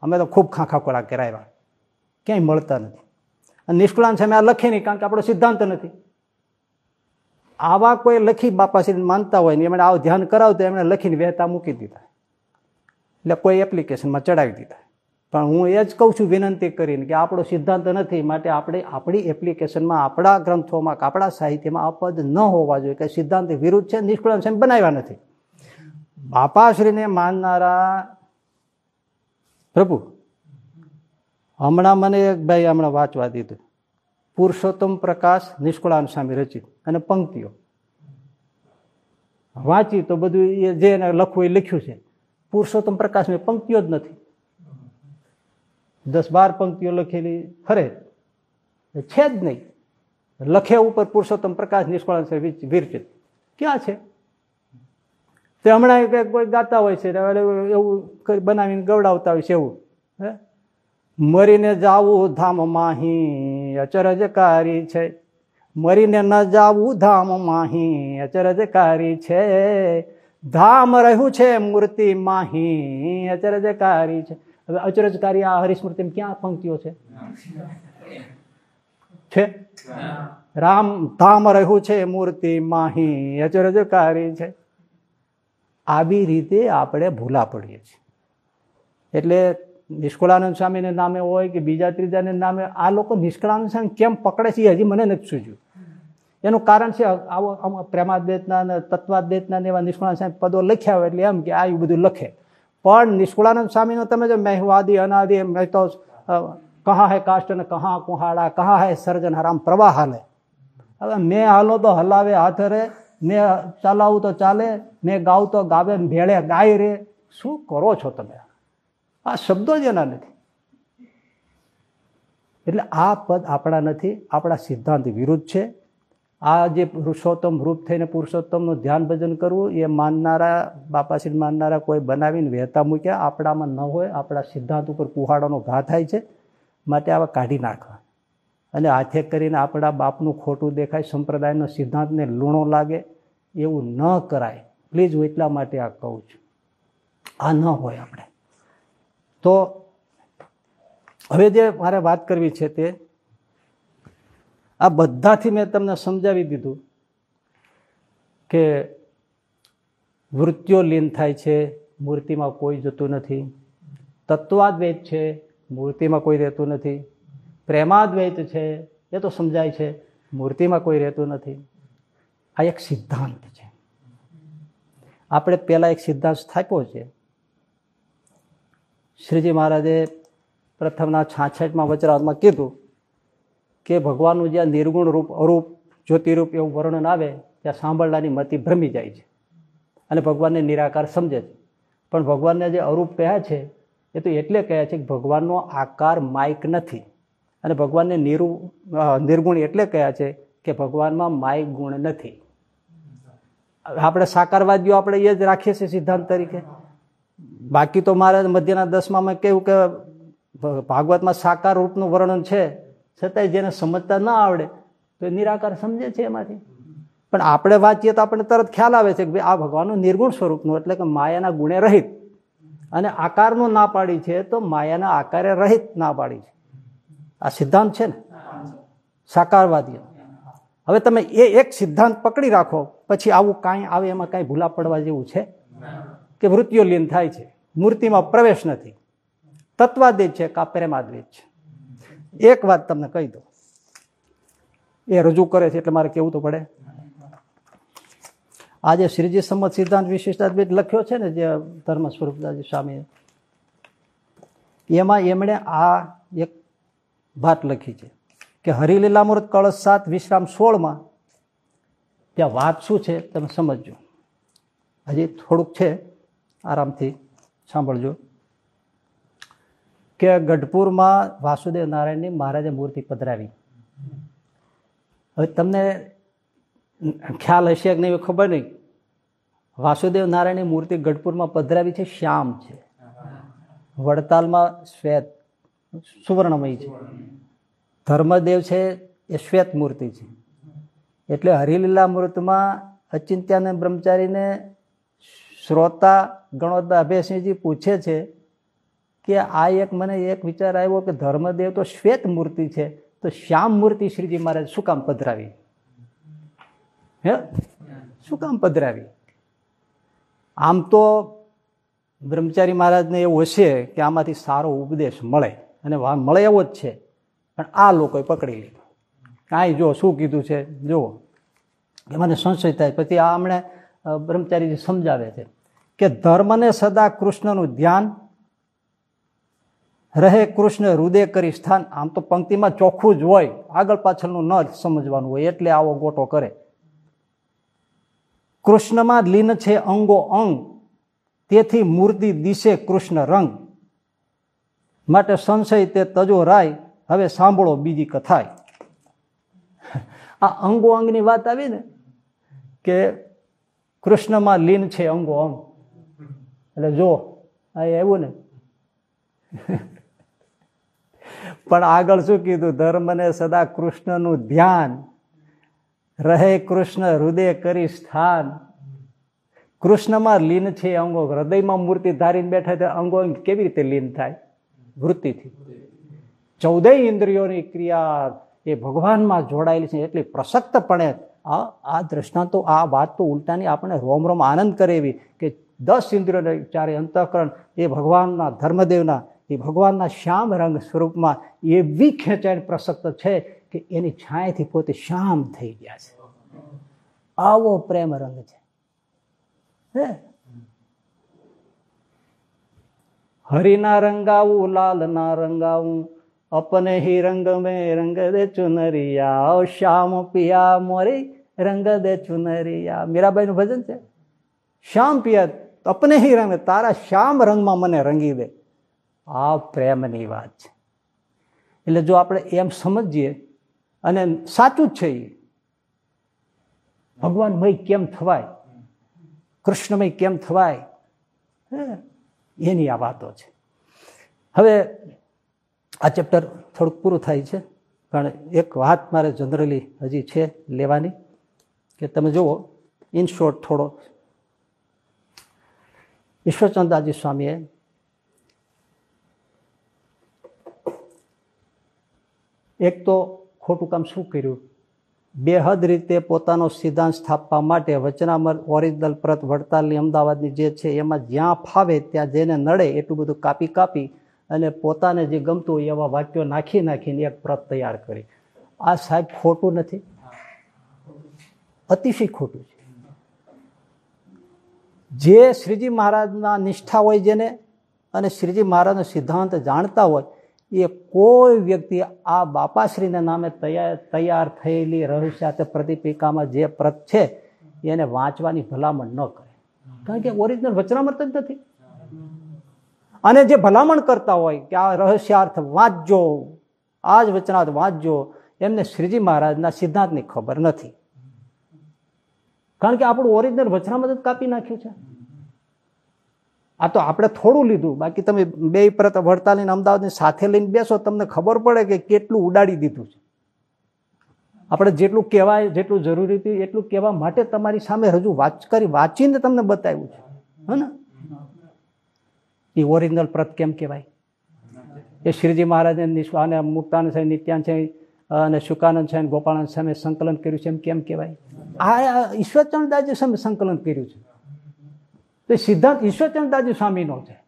A: અમે તો ખૂબ ખાંખા ખોરાક કરાવ્યા. ક્યાંય મળતા નથી. અને નિષ્કુળાન સામે આ લખે નહીં કારણ કે આપણો સિદ્ધાંત નથી. આવા કોઈ લખી બાપાશ્રી માનતા હોય ને એમણે આવું ધ્યાન કરાવતું એમણે લખીને વહેતા મૂકી દીધા. એટલે કોઈ એપ્લિકેશનમાં ચડાવી દીધા. પણ હું એ જ કહું છું વિનંતી કરીને કે આપણો સિદ્ધાંત નથી માટે આપણે આપણી એપ્લિકેશનમાં આપણા ગ્રંથોમાં આપણા સાહિત્યમાં અપદ ન હોવા જોઈએ કે સિદ્ધાંત વિરુદ્ધ છે નિષ્કુળાન છે બનાવ્યા નથી. બાપાશ્રીને માનનારા પ્રભુ, હમણાં મને એક ભાઈ હમણાં વાંચવા દીધું. પુરુષોત્તમ પ્રકાશ, નિષ્કુળાન સ્વામી રચિત અને પંક્તિઓ. વાંચી તો બધું એ જે લખવું એ લખ્યું છે. પુરુષોત્તમ પ્રકાશની પંક્તિઓ જ નથી. દસ બાર પંક્તિઓ લખેલી ખરે છે જ નહીં. લખે ઉપર પુરુષોત્તમ પ્રકાશ, નિષ્કુળાન વિરચિત. ક્યાં છે? તે હમણાં કોઈ ગાતા હોય છે એવું બનાવીને ગવડાવતા હોય છે એવું. હે? મરીને જાવું ધામ માહી અચરજકારી છે. મરીને ન જાવું ધામ માહી અચરજકારી છે. ધામ રહ્યું છે મૂર્તિ માહી અચરજકારી છે. હવે અચરજકારી આ હરિસ્મૃતિ ક્યાં પંક્તિઓ છે? છે? રામ ધામ રહ્યું છે મૂર્તિ માહી અચરજકારી છે. આવી રીતે આપણે ભૂલા પડીએ છીએ. એટલે નિષ્કુળાનંદ સ્વામીને નામે હોય કે બીજા ત્રીજાને નામે, આ લોકો નિષ્કળાનંદ સ્વામી કેમ પકડે છે હજી મને નથી સૂજ્યું. એનું કારણ છે, આવો આમ પ્રેમાદ્વૈતના અને તત્વાદ્વૈતના એવા નિષ્કુળાનંદ સ્વામી પદો લખ્યા હોય એટલે એમ કે આ બધું લખે. પણ નિષ્કુળાનંદ સ્વામીનો તમે જો મેહવાદી, અનાદિ મેં તો કહા હે કાષ્ટ અને કહા કુહાડા, કહા હે સર્જન હરામ, પ્રવાહ હાલે. હવે મેં હાલો તો હલાવે હાથ રે, મેં ચલાવું તો ચાલે, મેં ગાવ તો ગાવે ભેળે ગાય રે. શું કરો છો તમે? આ શબ્દો જ એના નથી. એટલે આ પદ આપણા નથી, આપણા સિદ્ધાંત વિરુદ્ધ છે. આ જે પુરુષોત્તમ રૂપ થઈને પુરુષોત્તમનું ધ્યાન ભજન કરવું, એ માનનારા, બાપાશ્રી માનનારા કોઈ બનાવીને વહેતા મૂક્યા, આપણામાં ન હોય, આપણા સિદ્ધાંત ઉપર કુહાડાનો ઘા થાય છે, માટે આવા કાઢી નાખવા. અને હાથે કરીને આપણા બાપનું ખોટું દેખાય, સંપ્રદાયનો સિદ્ધાંતને લૂણો લાગે, એવું ન કરાય. પ્લીઝ હું એટલા માટે આ કહું છું. આ ન હોય આપણે. તો હવે જે મારે વાત કરવી છે તે, આ બધાથી મેં તમને સમજાવી દીધું કે વૃત્તિઓ લીન થાય છે, મૂર્તિમાં કોઈ જતું નથી, તત્વાદ્વૈત છે, મૂર્તિમાં કોઈ રહેતું નથી, પ્રેમાદ્વૈત છે, એ તો સમજાય છે, મૂર્તિમાં કોઈ રહેતું નથી. આ એક સિદ્ધાંત છે. આપણે પહેલાં એક સિદ્ધાંત સ્થાપ્યો છે. શ્રીજી મહારાજે પ્રથમના છાછઠમાં વચરાતમાં કીધું કે ભગવાનનું જ્યાં નિર્ગુણ રૂપ, અરૂપ, જ્યોતિરૂપ એવું વર્ણન આવે, ત્યાં સાંભળનારની મતિ ભ્રમી જાય છે. અને ભગવાનને નિરાકાર સમજે છે. પણ ભગવાનને જે અરૂપ કહ્યા છે, એ તો એટલે કહ્યા છે કે ભગવાનનો આકાર માઇક નથી. અને ભગવાનને નિરુ નિર્ગુણ એટલે કહ્યા છે કે ભગવાનમાં માય ગુણ નથી. આપણે સાકારવાદીઓ આપણે એ જ રાખીએ છીએ સિદ્ધાંત તરીકે? બાકી તો મારે મધ્યના દસમામાં કેવું કે ભાગવતમાં સાકાર રૂપનું વર્ણન છે, છતાંય જેને સમજતા ન આવડે, તો નિરાકાર સમજે છે એમાંથી. પણ આપણે વાંચીએ તો આપણને તરત ખ્યાલ આવે છે કે ભાઈ આ ભગવાનનું નિર્ગુણ સ્વરૂપનું એટલે કે માયાના ગુણે રહિત. અને આકારનું ના પાડી છે તો માયાના આકારે રહિત ના પાડી છે. આ સિદ્ધાંત છે ને? સાકારવાદીઓ. હવે તમે એ એક સિદ્ધાંત પકડી રાખો, પછી આવું કાંઈ આવે એમાં કાંઈ ભૂલા પડવા જેવું છે? કે વૃત્તિઓ થાય છે. મૂર્તિમાં પ્રવેશ નથી. તત્વાદ્વૈત છે કા પ્રેમાદ્વૈત છે. એક વાત તમને કહી દો એ રજૂ કરે છે એટલે મારે કેવું તો પડે? આજે શ્રીજી સંમત સિદ્ધાંત વિશિષ્ટાદ્વૈત લખ્યો છે ને જે ધર્મ સ્વરૂપદાસજી સ્વામીએ. એમાં એમણે આ એક વાત લખી છે કે હરિલીલામૃત કળશ સાત વિશ્રામ સોળમાં ત્યાં વાત શું છે તમે સમજજો. હજી થોડુંક છે. આરામથી સાંભળજો. કે ગઢપુરમાં વાસુદેવ નારાયણની મહારાજે મૂર્તિ પધરાવી. હવે તમને ખ્યાલ હશે કે નહીં ખબર નહીં. વાસુદેવ નારાયણની મૂર્તિ ગઢપુરમાં પધરાવી છે શ્યામ છે. વડતાલમાં શ્વેત, સુવર્ણમય છે. ધર્મદેવ છે એ શ્વેત મૂર્તિ છે. એટલે હરિલીલા મૂર્તમાં અચિંત્યાનંદ બ્રહ્મચારીને શ્રોતા ગણોદા અભયસિંહજી પૂછે છે કે આ એક મને એક વિચાર આવ્યો કે ધર્મદેવ તો શ્વેત મૂર્તિ છે, તો શ્યામ મૂર્તિ શ્રીજી મહારાજ શું કામ પધરાવી? હે? શું કામ પધરાવી? આમ તો બ્રહ્મચારી મહારાજને એવું હશે કે આમાંથી સારો ઉપદેશ મળે, અને મળે એવો જ છે, પણ આ લોકોએ પકડી લીધો. કાંઈ જો શું કીધું છે, જુઓ. કે મને સંશય થાય. પછી આ હમણાં બ્રહ્મચારીજી સમજાવે છે. કે ધર્મને સદા કૃષ્ણનું ધ્યાન રહે, કૃષ્ણ હૃદય કરી સ્થાન. આમ તો પંક્તિમાં ચોખ્ખું જ હોય, આગળ પાછળનું ન સમજવાનું હોય, એટલે આવો ગોટો કરે. કૃષ્ણમાં લીન છે અંગો અંગ, તેથી મૂર્તિ દિશે કૃષ્ણ રંગ. માટે સંશય તે તજો રાય, હવે સાંભળો બીજી કથાય આ અંગો અંગની વાત આવી ને કે કૃષ્ણમાં લીન છે અંગો અંગ. એટલે જો, અહીં એવું ને. પણ આગળ શું કીધું? ધર્મને સદા કૃષ્ણનું ધ્યાન. રહે કૃષ્ણ, હૃદય કરી સ્થાન. કૃષ્ણમાં લીન છે અંગો. હૃદયમાં મૂર્તિ ધારીને બેઠા અંગો કેવી રીતે લીન થાય? વૃત્તિથી. ચૌદય ઇન્દ્રિયોની ક્રિયા એ ભગવાનમાં જોડાયેલી છે, એટલી પ્રસક્તપણે. આ આ દ્રષ્ટાંતો, આ વાત તો ઉલટાની આપણે રોમ રોમ આનંદ કરે કે દસ ઇન્દ્રિયોને ચારે અંતઃકરણ એ ભગવાનના ધર્મદેવના, એ ભગવાનના શ્યામ રંગ સ્વરૂપમાં એવી ખેંચાણ પ્રસક્ત છે કે એની છાંયથી પોતે શ્યામ થઈ ગયા છે. આવો પ્રેમ રંગ છે. હરિના રંગાવું લાલ ના રંગાવું અપને હી રંગ મે રંગ દે ચુનરિયા શ્યામ પિયા મોરી રંગ દે ચુનરિયા મીરાબાઈ નું ભજન છે? શ્યામ પિયા અપને હી રંગ, તારા શ્યામ રંગમાં મને રંગી દે. આ પ્રેમની વાત છે. એટલે જો આપણે એમ સમજીએ અને સાચું જ છે એ ભગવાનમય કેમ થવાય? કૃષ્ણમય કેમ થવાય? એની આ વાતો છે. હવે આ ચેપ્ટર થોડુંક પૂરું થાય છે, પણ એક વાત મારે જનરલી હજી છે લેવાની, કે તમે જુઓ ઇન શોર્ટ થોડો ઈશ્વરચંદાજી સ્વામીએ એક તો ખોટું કામ શું કર્યું? બેહદ રીતે પોતાનો સિદ્ધાંત સ્થાપવા માટે વચનામર ઓરિજિનલ પ્રત વડતાલની અમદાવાદની જે છે, એમાં જ્યાં ફાવે ત્યાં જેને નડે એટલું બધું કાપી કાપી અને પોતાને જે ગમતું હોય એવા વાક્યો નાખી નાખીને એક પ્રત તૈયાર કરી. આ સાહેબ ખોટું નથી. અતિશય ખોટું છે. જે શ્રીજી મહારાજના નિષ્ઠા હોય જેને અને શ્રીજી મહારાજનો સિદ્ધાંત જાણતા હોય, એ કોઈ વ્યક્તિ આ બાપાશ્રીના નામે તૈયાર થયેલી રહસ્યાત પ્રતિપિકામાં જે પ્રત છે, એને વાંચવાની ભલામણ ન કરે. કારણ કે ઓરિજિનલ વચનામૃત જ નથી. અને જે ભલામણ કરતા હોય કે આ રહસ્યાર્થ વાંચજો, આ જ વચનાર્થ વાંચજો, એમને શ્રીજી મહારાજના સિદ્ધાંતની ખબર નથી. કારણ કે આપણું ઓરિજિનલ વચનામૃત જ કાપી નાખ્યું છે. આ તો આપણે થોડું લીધું. બાકી તમે બે પ્રત વડતાલીને અમદાવાદની સાથે લઈને બેસો, તમને ખબર પડે કે કેટલું ઉડાડી દીધું છે. આપણે જેટલું કહેવાય, જેટલું જરૂરી હતું એટલું કહેવા માટે તમારી સામે રજૂ વાંચ કરી, વાંચીને તમને બતાવ્યું છે. હે ને? એ ઓરિજિનલ પ્રત કેમ કહેવાય? એ શ્રીજી મહારાજે અને મુક્તાન છે નિત્યાન છે અને શુકાનંદ સ્વામી ગોપાળાનંદ સામે સંકલન કર્યું છે એમ કેમ કહેવાય? આ ઈશ્વરચંદ્રદાસજી સામે સંકલન કર્યું છે. તો સિદ્ધાંત ઈશ્વરચંદ્રદાસજી સ્વામીનો છે.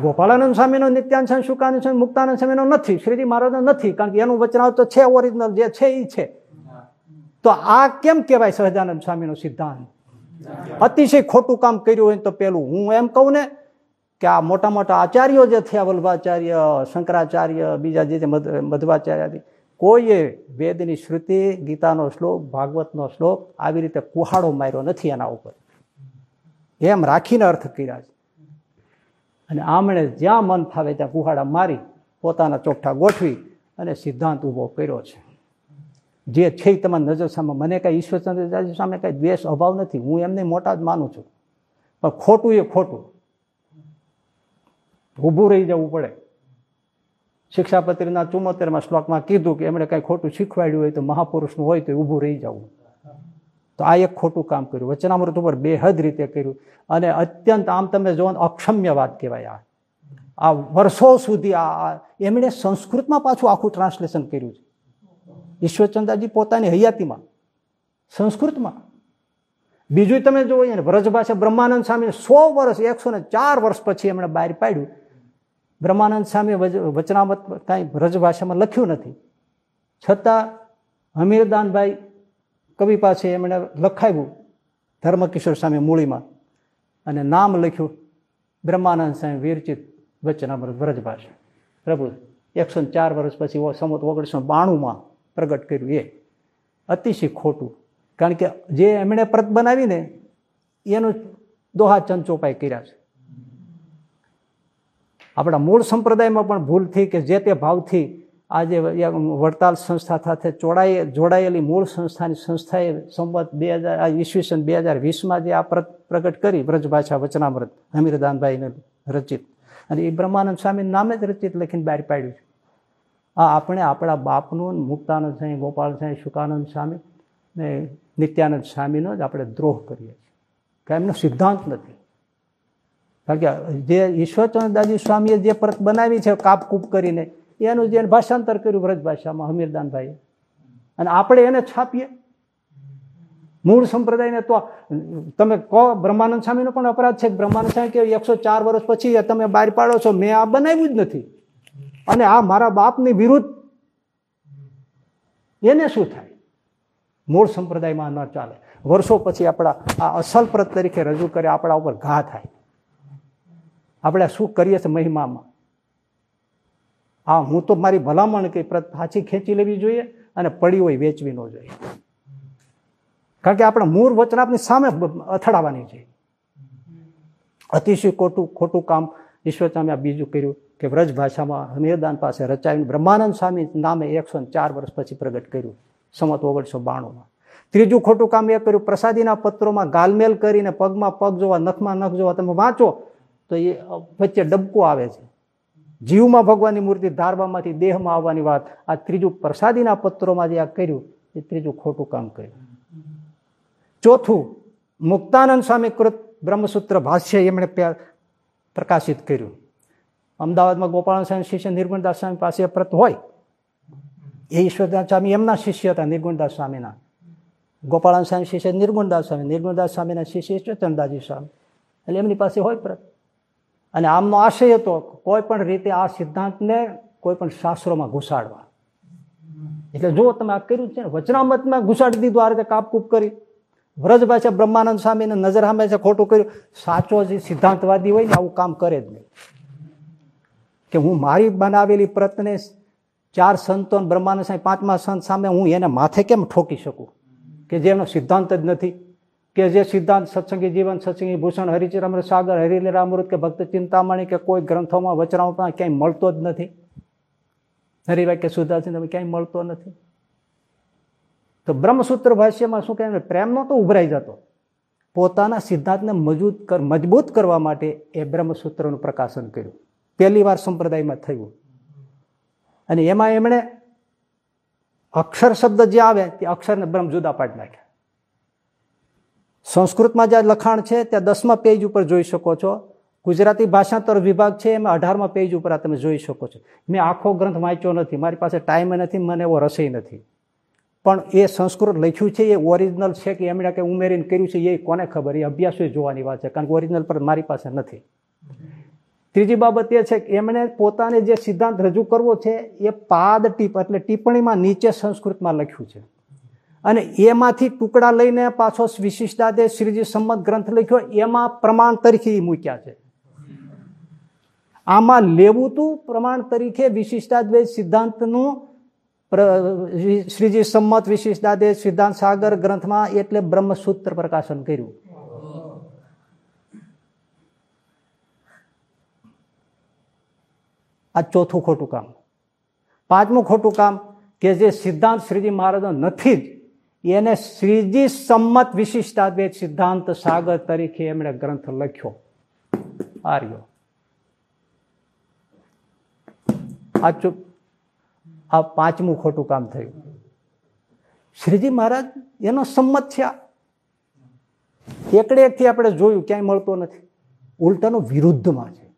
A: ગોપાળાનંદ સ્વામીનો નિત્યાન સ્વામી, શુકાનંદ સ્વામી, મુક્તાનંદ સ્વામીનો નથી, શ્રીજી મહારાજનો નથી, કારણ કે એનું વચનાવ તો છે ઓરિજિનલ જે છે એ છે. તો આ કેમ કહેવાય સહજાનંદ સ્વામીનો સિદ્ધાંત? અતિશય ખોટું કામ કર્યું હોય તો પેલું હું એમ કહું ને કે આ મોટા મોટા આચાર્યો જે થયા, વલ્ભાચાર્ય, શંકરાચાર્ય, બીજા જે મધ્વાચાર્ય કોઈએ વેદની શ્રુતિ, ગીતાનો શ્લોક, ભાગવતનો શ્લોક આવી રીતે કુહાડો માર્યો નથી એના ઉપર. એમ રાખીને અર્થ કર્યા છે. અને આમણે જ્યાં મન ફાવે ત્યાં કુહાડા મારી, પોતાના ચોકઠા ગોઠવી અને સિદ્ધાંત ઊભો કર્યો છે. જે છે તમારી નજર સામે. મને કાંઈ ઈશ્વરચંદ્ર સામે કાંઈ દ્વેષ અભાવ નથી. હું એમને મોટા જ માનું છું. પણ ખોટું એ ખોટું. ઊભું રહી જવું પડે. શિક્ષાપત્રીના ચુમ્મોતેરમાં શ્લોકમાં કીધું કે એમણે કંઈ ખોટું શીખવાડ્યું હોય તો મહાપુરુષનું હોય તો ઊભું રહી જવું. તો આ એક ખોટું કામ કર્યું. વચનામૃત ઉપર બેહદ રીતે કર્યું. અને અત્યંત આમ તમે જો અક્ષમ્ય વાત કહેવાય આ. આ વર્ષો સુધી આ એમણે સંસ્કૃતમાં પાછું આખું ટ્રાન્સલેશન કર્યું છે. ઈશ્વરચંદ્રજી પોતાની હયાતીમાં, સંસ્કૃતમાં. બીજું તમે જોવો વ્રજભાષા બ્રહ્માનંદ સ્વામી સો વર્ષ, એકસો ચાર વર્ષ પછી એમણે બહાર પાડ્યું. બ્રહ્માનંદ સ્વામી વચનામત કાંઈ વ્રજભાષામાં લખ્યું નથી. છતાં હમીરદાનભાઈ કવિ પાસે એમણે લખાવ્યું ધર્મકિશોર સ્વામી મૂળીમાં અને નામ લખ્યું બ્રહ્માનંદ સ્વામી વીરચિત વચનામૃત વ્રજભાષા પ્રભુ એકસો ચાર વર્ષ પછી સમત ઓગણીસો બાણુંમાં પ્રગટ કર્યું એ. અતિશય ખોટું. કારણ કે જે એમણે પ્રત બનાવીને એનું દોહા ચંચોપાય કર્યા છે. આપણા મૂળ સંપ્રદાયમાં પણ ભૂલથી કે જે તે ભાવથી આજે વડતાલ સંસ્થા સાથે જોડાઈ જોડાયેલી મૂળ સંસ્થાની સંસ્થાએ સંવત બે હજાર ઈસવીસન બે હજાર વીસમાં જે આ પ્રગટ કરી વ્રજભાષા વચનામૃત, હમીરદાનભાઈને રચિત. અને એ બ્રહ્માનંદ સ્વામી નામે જ રચિત લખીને બહાર પાડ્યું છે. આ આપણે આપણા બાપનું મુક્તાનંદ સ્વામી, ગોપાલ સ્વામી, શુકાનંદ સ્વામી ને નિત્યાનંદ સ્વામીનો જ આપણે દ્રોહ કરીએ છીએ. કે એમનો સિદ્ધાંત નથી. કારણ કે જે ઈશ્વરચંદ્રદાસજી સ્વામીએ જે પરત બનાવી છે કાપકૂપ કરીને, એનું જે ભાષાંતર કર્યું વ્રજ ભાષામાં, હમીરદાનભાઈએ. અને આપણે એને છાપીએ. મૂળ સંપ્રદાયને તો તમે કહો બ્રહ્માનંદ સ્વામીનો પણ અપરાધ છે. બ્રહ્માનંદ સ્વામી કે એકસો ચાર વર્ષ પછી તમે બહાર પાડો છો. મેં આ બનાવ્યું જ નથી. અને આ મારા બાપની વિરુદ્ધ એને શું થાય? મૂળ સંપ્રદાયમાં ન ચાલે. વર્ષો પછી આપણા આ અસલ પ્રત તરીકે રજૂ કરે આપણા ઉપર ઘા થાય. આપણે શું કરીએ છીએ મહિમામાં? હા હું તો મારી ભલામણ કે પાછી ખેંચી લેવી જોઈએ અને પડી હોય વેચવી ન જોઈએ. કારણ કે આપણે મૂળ વચનાપની સામે અથડાવવાની છે. અતિશય ખોટું ખોટું કામ. ઈશ્વર સ્વામી આ બીજું કર્યું કે વ્રજ ભાષામાં હમીરદાન પાસે રચાવીને બ્રહ્માનંદ સ્વામી નામે એકસો ચાર વર્ષ પછી પ્રગટ કર્યું સમત ઓગણીસો બાણુંમાં. ત્રીજું ખોટું કામ એ કર્યું પ્રસાદીના પત્રોમાં ગાલમેલ કરીને પગમાં પગ જોવા, નખમાં નખ જોવા. તમે વાંચો તો એ વચ્ચે ડબકો આવે છે. જીવમાં ભગવાનની મૂર્તિ ધારવામાંથી દેહમાં આવવાની વાત, આ ત્રીજું પ્રસાદીના પત્રોમાં જે આ કર્યું, એ ત્રીજું ખોટું કામ કર્યું. ચોથું, મુક્તાનંદ સ્વામી કૃત બ્રહ્મસૂત્ર ભાષ્ય એમણે પ્રકાશિત કર્યું. અમદાવાદમાં ગોપાલ સ્વામી શિષ્ય નિર્ગુણદાસ સ્વામી પાસે પ્રત હોય. એ ઈશ્વરદાસ સ્વામી એમના શિષ્ય હતા, નિર્ગુણદાસ સ્વામીના. ગોપાલ સ્વામી શિષ્ય નિર્ગુણદાસ સ્વામી, નિર્ગુણદાસ સ્વામીના શિષ્ય ઈશ્વરચંદાજી સ્વામી. એટલે એમની પાસે હોય પ્રત અને આમનો આશય હતો કોઈ પણ રીતે આ સિદ્ધાંતને કોઈ પણ શાસ્ત્રોમાં ઘુસાડવા. એટલે જો તમે આ કર્યું છે ને, વચનામતમાં ઘુસાડી દીધું આ રીતે કાપકૂપ કરી. વ્રજભાઈ છે બ્રહ્માનંદ સ્વામીને નજર સામે છે ખોટું કર્યું. સાચો જે સિદ્ધાંતવાદી હોય ને, આવું કામ કરે જ નહીં. કે હું મારી બનાવેલી પ્રતને ચાર સંતો બ્રહ્માનંદ સ્વામી પાંચમા સંત સામે હું એને માથે કેમ ઠોકી શકું? કે જેનો સિદ્ધાંત જ નથી. કે જે સિદ્ધાંત સત્સંગી જીવન સત્સંગી ભૂષણ હરિચરમ સાગર હરિલીલામૃત કે ભક્ત ચિંતામણી કે કોઈ ગ્રંથોમાં વચનાઓમાં ક્યાંય મળતો જ નથી. હરિવાક્ય સુધાસિંહ ક્યાંય મળતો નથી. તો બ્રહ્મસૂત્ર ભાષ્યમાં શું કહેવાય પ્રેમનો તો ઉભરાઈ જતો. પોતાના સિદ્ધાંતને મજબૂત મજબૂત કરવા માટે એ બ્રહ્મસૂત્રનું પ્રકાશન કર્યું. પહેલી વાર સંપ્રદાયમાં થયું. અને એમાં એમણે અક્ષર શબ્દ જે આવે, તે અક્ષરને બ્રહ્મ જુદા પાડી નાખ્યા. સંસ્કૃતમાં જે લખાણ છે ત્યાં દસમા પેજ ઉપર જોઈ શકો છો. ગુજરાતી ભાષાંતર વિભાગ છે, એમાં અઢારમા પેજ ઉપર તમે જોઈ શકો છો. મેં આખો ગ્રંથ વાંચ્યો નથી, મારી પાસે ટાઈમ નથી, મને એવો રસોઈ નથી. પણ એ સંસ્કૃત લખ્યું છે, એ ઓરિજિનલ છે કે એમણે કંઈ ઉમેરીને કર્યું છે, એ કોને ખબર? એ અભ્યાસો જોવાની વાત છે, કારણ કે ઓરિજિનલ પર મારી પાસે નથી. ત્રીજી બાબત એ છે કે એમણે પોતાને જે સિદ્ધાંત રજૂ કરવો છે, એ પાદ ટીપ એટલે ટિપ્પણીમાં નીચે સંસ્કૃતમાં લખ્યું છે. અને એમાંથી ટુકડા લઈને પાછો વિશિષ્ટાદે શ્રીજી સંમત ગ્રંથ લખ્યો, એમાં પ્રમાણ તરીકે મૂક્યા છે. આમાં લેવું તું પ્રમાણ તરીકે વિશિષ્ટાદ્વૈત સિદ્ધાંતનું શ્રીજી સંમત વિશિષ્ટાદે સિદ્ધાંત સાગર ગ્રંથમાં એટલે બ્રહ્મસૂત્ર પ્રકાશન કર્યું. આ ચોથું ખોટું કામ. પાંચમું ખોટું કામ કે જે સિદ્ધાંત શ્રીજી મહારાજનો નથી જ એને શ્રીજી સંમત વિશિષ્ટાદ્વૈત સિદ્ધાંત સાગર તરીકે એમણે ગ્રંથ લખ્યો. આર્યો. આ ચૂપ, આ પાંચમું ખોટું કામ થયું. શ્રીજી મહારાજ એનો સંમત છે એકડે એકથી આપણે જોયું, ક્યાંય મળતો નથી. ઉલટાનું વિરુદ્ધમાં છે.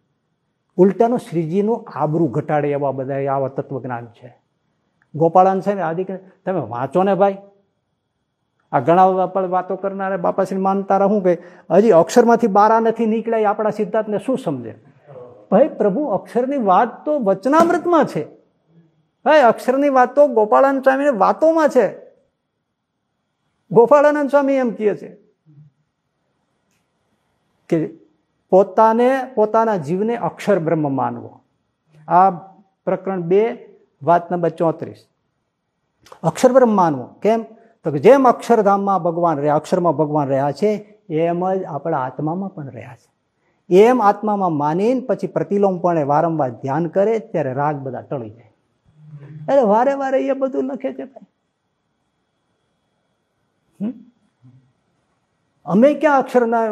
A: ઉલટાનું શ્રીજીનું આબરું ઘટાડે એવા બધા આવા તત્વજ્ઞાન છે. ગોપાળાન છે ને આદિ તમે વાંચો ને ભાઈ. આ ઘણા વાતો કરનારા બાપાશ્રી માનતા રહું કે હજી અક્ષરમાંથી બારા નથી નીકળ્યા આપણા સિદ્ધાર્થને શું સમજે? ભાઈ, પ્રભુ, અક્ષરની વાત તો વચનામૃતમાં છે. ભાઈ, અક્ષરની વાત તો ગોપાળાનંદ સ્વામીની વાતોમાં છે. ગોપાળાનંદ સ્વામી એમ કહે છે કે પોતાને, પોતાના જીવને અક્ષર બ્રહ્મ માનવો. આ પ્રકરણ બે, વાત નંબર ચોત્રીસ. અક્ષર બ્રહ્મ માનવો. કેમ? તો જેમ અક્ષરધામમાં ભગવાન રહ્યા, અક્ષરમાં ભગવાન રહ્યા છે, એમ જ આપણા આત્મામાં પણ રહ્યા છે. એમ આત્મામાં માનીને પછી પ્રતિલોમપણે વારંવાર ધ્યાન કરે ત્યારે રાગ બધા ટળી જાય. અરે વારે વારે એ બધું લખે છે ભાઈ. અમે ક્યાં અક્ષરના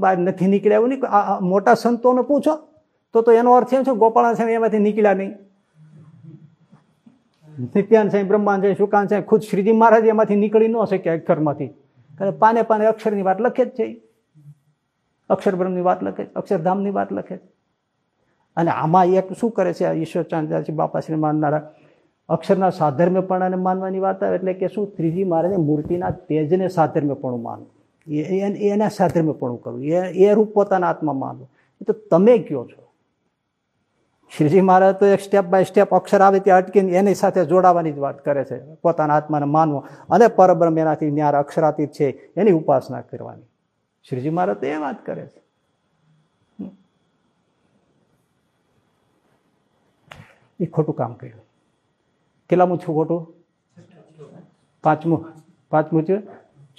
A: બહાર નથી નીકળ્યા એવું નહીં? મોટા સંતોને પૂછો. તો એનો અર્થ એમ છે ગોપાલ એમાંથી નીકળ્યા નહીં. નિત્યાન સાંઈ બ્રહ્માન છે સુકાન સાંઈ ખુદ શ્રીજી મહારાજ એમાંથી નીકળી ન શકે અક્ષરમાંથી. કારણ પાને પાને અક્ષરની વાત લખે જ છે. અક્ષર બ્રહ્મની વાત લખે અક્ષરધામની વાત લખે અને આમાં એક શું કરે છે ઈશ્વર બાપા બાપાશ્રી માનનારા? અક્ષરના સાધર્મ્યપણાને માનવાની વાત આવે એટલે કે શું? ત્રીજી મહારાજે મૂર્તિના તેજને સાધર્મ્યપણું માનવું એના સાધર્મ્યપણું કરવું એ રૂપ પોતાના આત્મા માનવું એ તો તમે કયો છો? શ્રીજી મહારાજ તો એક સ્ટેપ બાય સ્ટેપ અક્ષર આવે ત્યાં અટકીને એની સાથે જોડાવાની જ વાત કરે છે. પોતાના આત્માને માનવો અને પરબ્રહ્મ એનાથી ન્યાર અક્ષરાતીત છે એની ઉપાસના કરવાની. શ્રીજી મહારાજ એ વાત કરે છે. એ ખોટું કામ કર્યું. કેટલામું છું ખોટું? પાંચમું. પાંચમું છે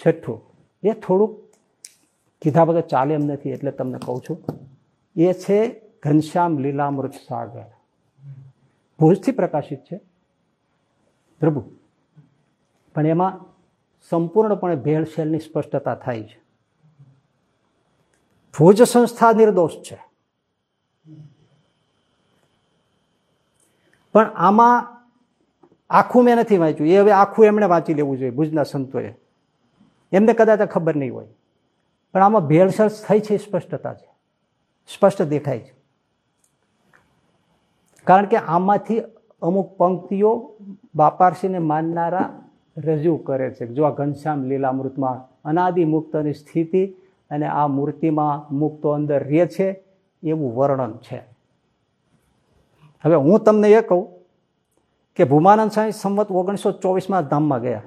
A: છઠ્ઠું. એ થોડુંક કીધા વગર ચાલે એમ નથી એટલે તમને કહું છું. એ છે ઘનશ્યામ લીલામૃત સાગર. ભુજથી પ્રકાશિત છે. પ્રભુ, પણ એમાં સંપૂર્ણપણે ભેળસેળની સ્પષ્ટતા થાય છે. ભુજ સંસ્થા નિર્દોષ છે. પણ આમાં આખું મેં નથી વાંચ્યું. એ હવે આખું એમણે વાંચી લેવું જોઈએ, ભુજના સંતોએ. એમને કદાચ ખબર નહીં હોય. પણ આમાં ભેળસેળ થઈ છે સ્પષ્ટતા છે. સ્પષ્ટ દેખાય છે. કારણ કે આમાંથી અમુક પંક્તિઓ બાપારસીને માનનારા રજૂ કરે છે જો આ ઘનશ્યામ લીલામૃતમાં અનાદિ મુક્તની સ્થિતિ અને આ મૂર્તિમાં મુક્તો અંદર રહે છે એવું વર્ણન છે. હવે હું તમને એ કહું કે ભૂમાનંદ સાંઈ સંવત ઓગણીસો ચોવીસમાં ધામમાં ગયા.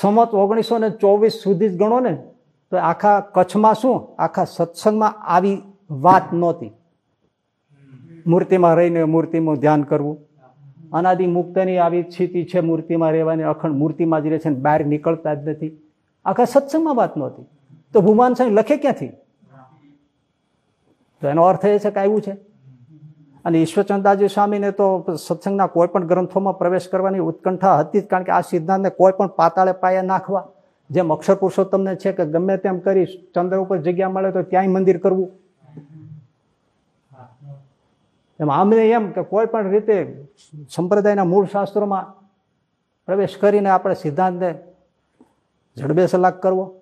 A: સંવત ઓગણીસો ને ચોવીસ સુધી જ ગણો ને, તો આખા કચ્છમાં શું? આખા સત્સંગમાં આવી વાત નહોતી. મૂર્તિમાં રહીને મૂર્તિનું ધ્યાન કરવું. અનાદિ મુક્તની આવી સ્થિતિ છે મૂર્તિમાં રહેવાની. અખંડ મૂર્તિમાં જ રહે છે બહાર નીકળતા જ નથી. આખા સત્સંગમાં વાત નહોતી તો ભૂમાન સાંઈ લખે ક્યાંથી? તો એનો અર્થ એ છે કે આવ્યું છે. અને ઈશ્વરચંદાજી સ્વામીને તો સત્સંગના કોઈ પણ ગ્રંથોમાં પ્રવેશ કરવાની ઉત્કંઠા હતી જ, કારણ કે આ સિદ્ધાંતને કોઈ પણ પાતાળે પાયા નાખવા. જેમ અક્ષર પુરુષોત્તમને છે કે ગમે તેમ કરી ચંદ્ર ઉપર જગ્યા મળે તો ત્યાંય મંદિર કરવું. એમ આમને એમ કે કોઈ પણ રીતે સંપ્રદાયના મૂળ શાસ્ત્રોમાં પ્રવેશ કરીને આપણે સિદ્ધાંતને જડબે સલાક કરવો.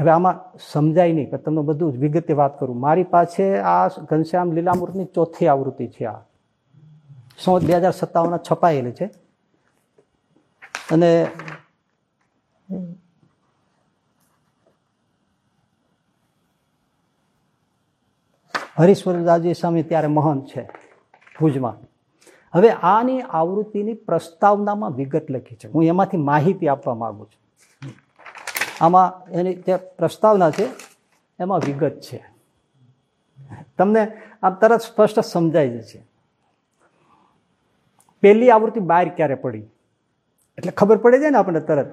A: હવે આમાં સમજાય નહીં કે તમને બધું જ વિગતે વાત કરું. મારી પાસે આ ઘનશ્યામ લીલામૃતની ચોથી આવૃત્તિ છે આ. સો બે હજાર સત્તાવન છપાયેલી છે. અને હરીશ્વરદાસજી સ્વામી ત્યારે મહંત છે ભુજમાં. હવે આની આવૃત્તિની પ્રસ્તાવનામાં વિગત લખી છે. હું એમાંથી માહિતી આપવા માંગુ છું. આમાં એની જે પ્રસ્તાવના છે, એમાં વિગત છે. તમને આમ તરત સ્પષ્ટ સમજાઈ છે પહેલી આવૃત્તિ બહાર ક્યારે પડી? એટલે ખબર પડે છે ને આપણે તરત?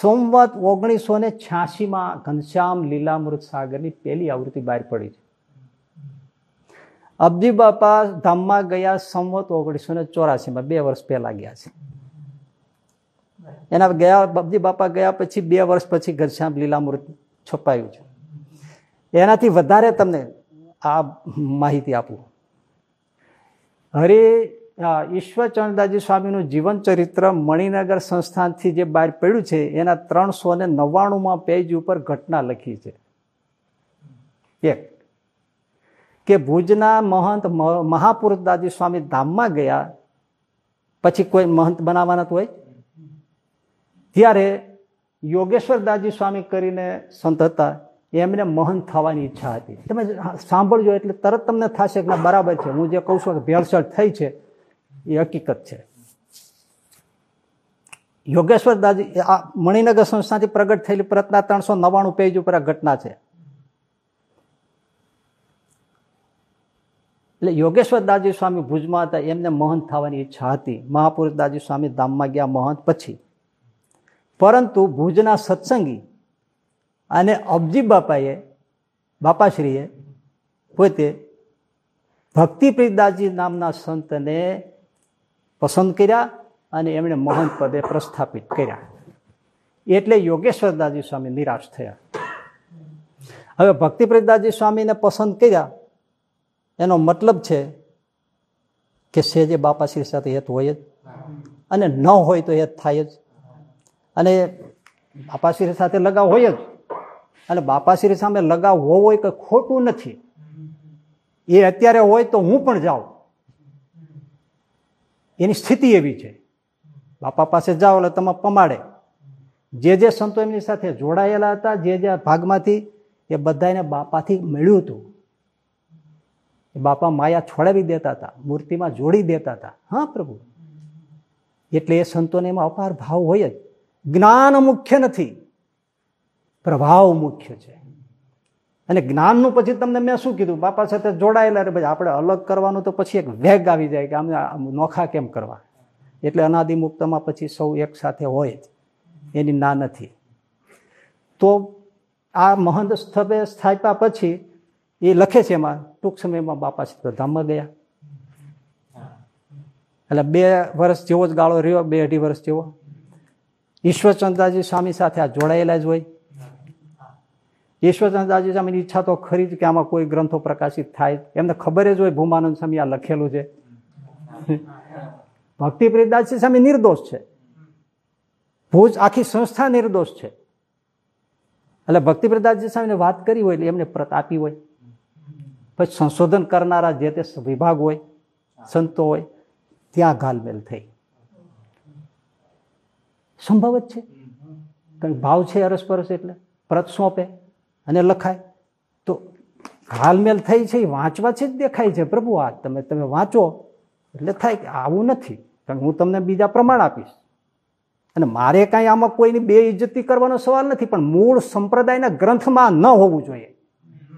A: સોમવત ઓગણીસો ને છ્યાસીમાં ઘનશ્યામ લીલામૃત સાગરની પહેલી આવૃત્તિ બહાર પડી છે. અબજી બાપા ધામમાં ગયા સંવત ઓગણીસો ને ચોરાસીમાં, બે વર્ષ પહેલા ગયા છે. એના ગયા અબજી બાપા ગયા પછી બે વર્ષ પછી ઘરશ્યામ લીલામૃત છપાયું છે. એનાથી વધારે તમને આ માહિતી આપું. હરે ઈશ્વરચંદ્રદાસજી સ્વામીનું જીવન ચરિત્ર મણિનગર સંસ્થાનથી જે બહાર પડ્યું છે, એના ત્રણસો ને નવ્વાણુંમાં પેજ ઉપર ઘટના લખી છે. એક કે ભુજના મહંત મહાપુરુષદાસજી સ્વામી ધામમાં ગયા, પછી કોઈ મહંત બનાવવાના હોય? ત્યારે યોગેશ્વરદાસજી સ્વામી કરીને સંત હતા, એમને મહંત થવાની ઈચ્છા હતી. તમે સાંભળજો, એટલે તરત તમને થશે કે બરાબર છે. હું જે કહું છું કે ભેળસેળ થઈ છે, એ હકીકત છે. યોગેશ્વર દાદી, આ મણિનગર સંસ્થાથી પ્રગટ થયેલી પ્રતના ત્રણસો નવ્વાણું પેજ ઉપર આ ઘટના છે. એટલે યોગેશ્વર દાજી સ્વામી ભુજમાં હતા, એમને મહંત થવાની ઈચ્છા હતી. મહાપુરુષ દાજી સ્વામી ધામમાં ગયા મહંત પછી. પરંતુ ભુજના સત્સંગી અને અબજી બાપાએ, બાપાશ્રીએ પોતે ભક્તિપ્રીતદાસજી નામના સંતને પસંદ કર્યા અને એમણે મહંત પદે પ્રસ્થાપિત કર્યા. એટલે યોગેશ્વરદાસજી સ્વામી નિરાશ થયા. હવે ભક્તિપ્રીતદાસજી સ્વામીને પસંદ કર્યા એનો મતલબ છે કે સેજે બાપાશ્રી સાથે હેત હોય જ. અને ન હોય તો હેત થાય જ. અને બાપાશ્રી સાથે લગાવ હોય જ. અને બાપાશ્રી સામે લગાવ હોવો કે ખોટું નથી. એ અત્યારે હોય તો હું પણ જાઉં. એની સ્થિતિ એવી છે. બાપા પાસે જાઓ એટલે તમે પમાડે. જે જે સંતો એમની સાથે જોડાયેલા હતા, જે જે ભાગમાંથી એ બધાને બાપાથી મળ્યું હતું. એ બાપા માયા છોડાવી દેતા હતા, મૂર્તિમાં જોડી દેતા હતા. હા, પ્રભુ. એટલે એ સંતોને એમાં અપાર ભાવ હોય જ. જ્ઞાન મુખ્ય નથી. પ્રભાવ મુખ્ય છે. અને જ્ઞાનનું પછી તમને મેં શું કીધું? બાપા સાથે જોડાયેલા પછી આપણે અલગ કરવાનું તો પછી એક વેગ આવી જાય કે આમ નોખા કેમ કરવા? એટલે અનાદિમુક્તમાં પછી સૌ એક સાથે હોય જ. એની ના નથી. તો આ મહંત સ્થળે સ્થાપ્યા પછી એ લખે છે એમાં. ટૂંક સમયમાં બાપા ધામમાં ગયા. એટલે બે વર્ષ જેવો જ ગાળો રહ્યો, બે અઢી વર્ષ જેવો. ઈશ્વરચંદ્રજી સ્વામી સાથે આ જોડાયેલા જ હોય. ઈશ્વરચંદ્રજી સ્વામીની ઈચ્છા તો ખરી જ કે આમાં કોઈ ગ્રંથો પ્રકાશિત થાય. એમને ખબર જ હોય ભૂમાનંદ સ્વામી આ લખેલું છે. ભક્તિ પ્રિદાસજી સ્વામી નિર્દોષ છે. ભુજ આખી સંસ્થા નિર્દોષ છે. એટલે ભક્તિ પ્રદાસજી સ્વામીને વાત કરી હોય એટલે એમને પ્રત આપી હોય. પછી સંશોધન કરનારા જે તે વિભાગ હોય સંતો હોય ત્યાં ગાલમેલ થઈ. સંભવ જ છે. કંઈક ભાવ છે અરસપરસ એટલે. પ્રત સોંપે અને લખાય. તો ગાલમેલ થઈ છે એ વાંચવા છે જ દેખાય છે. પ્રભુ આ તમે તમે વાંચો. એટલે થાય કે આવું નથી. કારણ હું તમને બીજા પ્રમાણ આપીશ. અને મારે કાંઈ આમાં કોઈની બે ઇજ્જતી કરવાનો સવાલ નથી પણ મૂળ સંપ્રદાયના ગ્રંથમાં ન હોવું જોઈએ.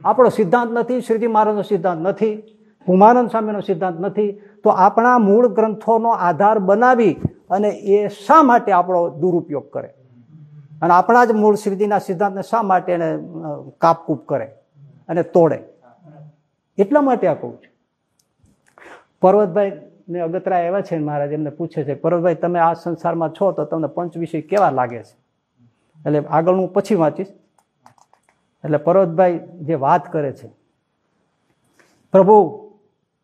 A: આપણો સિદ્ધાંત નથી, શ્રીજી મહારાજનો સિદ્ધાંત નથી કુમાનંદ સ્વામીનો સિદ્ધાંત નથી, તો આપણા મૂળ ગ્રંથોનો આધાર બનાવી અને એ શા માટે આપણો દુરુપયોગ કરે? અને આપણા જ મૂળ શ્રીજીના સિદ્ધાંતને શા માટે એને કાપકૂપ કરે અને તોડે? એટલા માટે આ કહું છું. પર્વતભાઈ ને અગતરા એવા છે મહારાજ, એમને પૂછે છે, પર્વતભાઈ, તમે આ સંસારમાં છો તો તમને પંચ વિષય કેવા લાગે છે? એટલે આગળ હું પછી વાંચીશ. એટલે પર્વતભાઈ જે વાત કરે છે, પ્રભુ,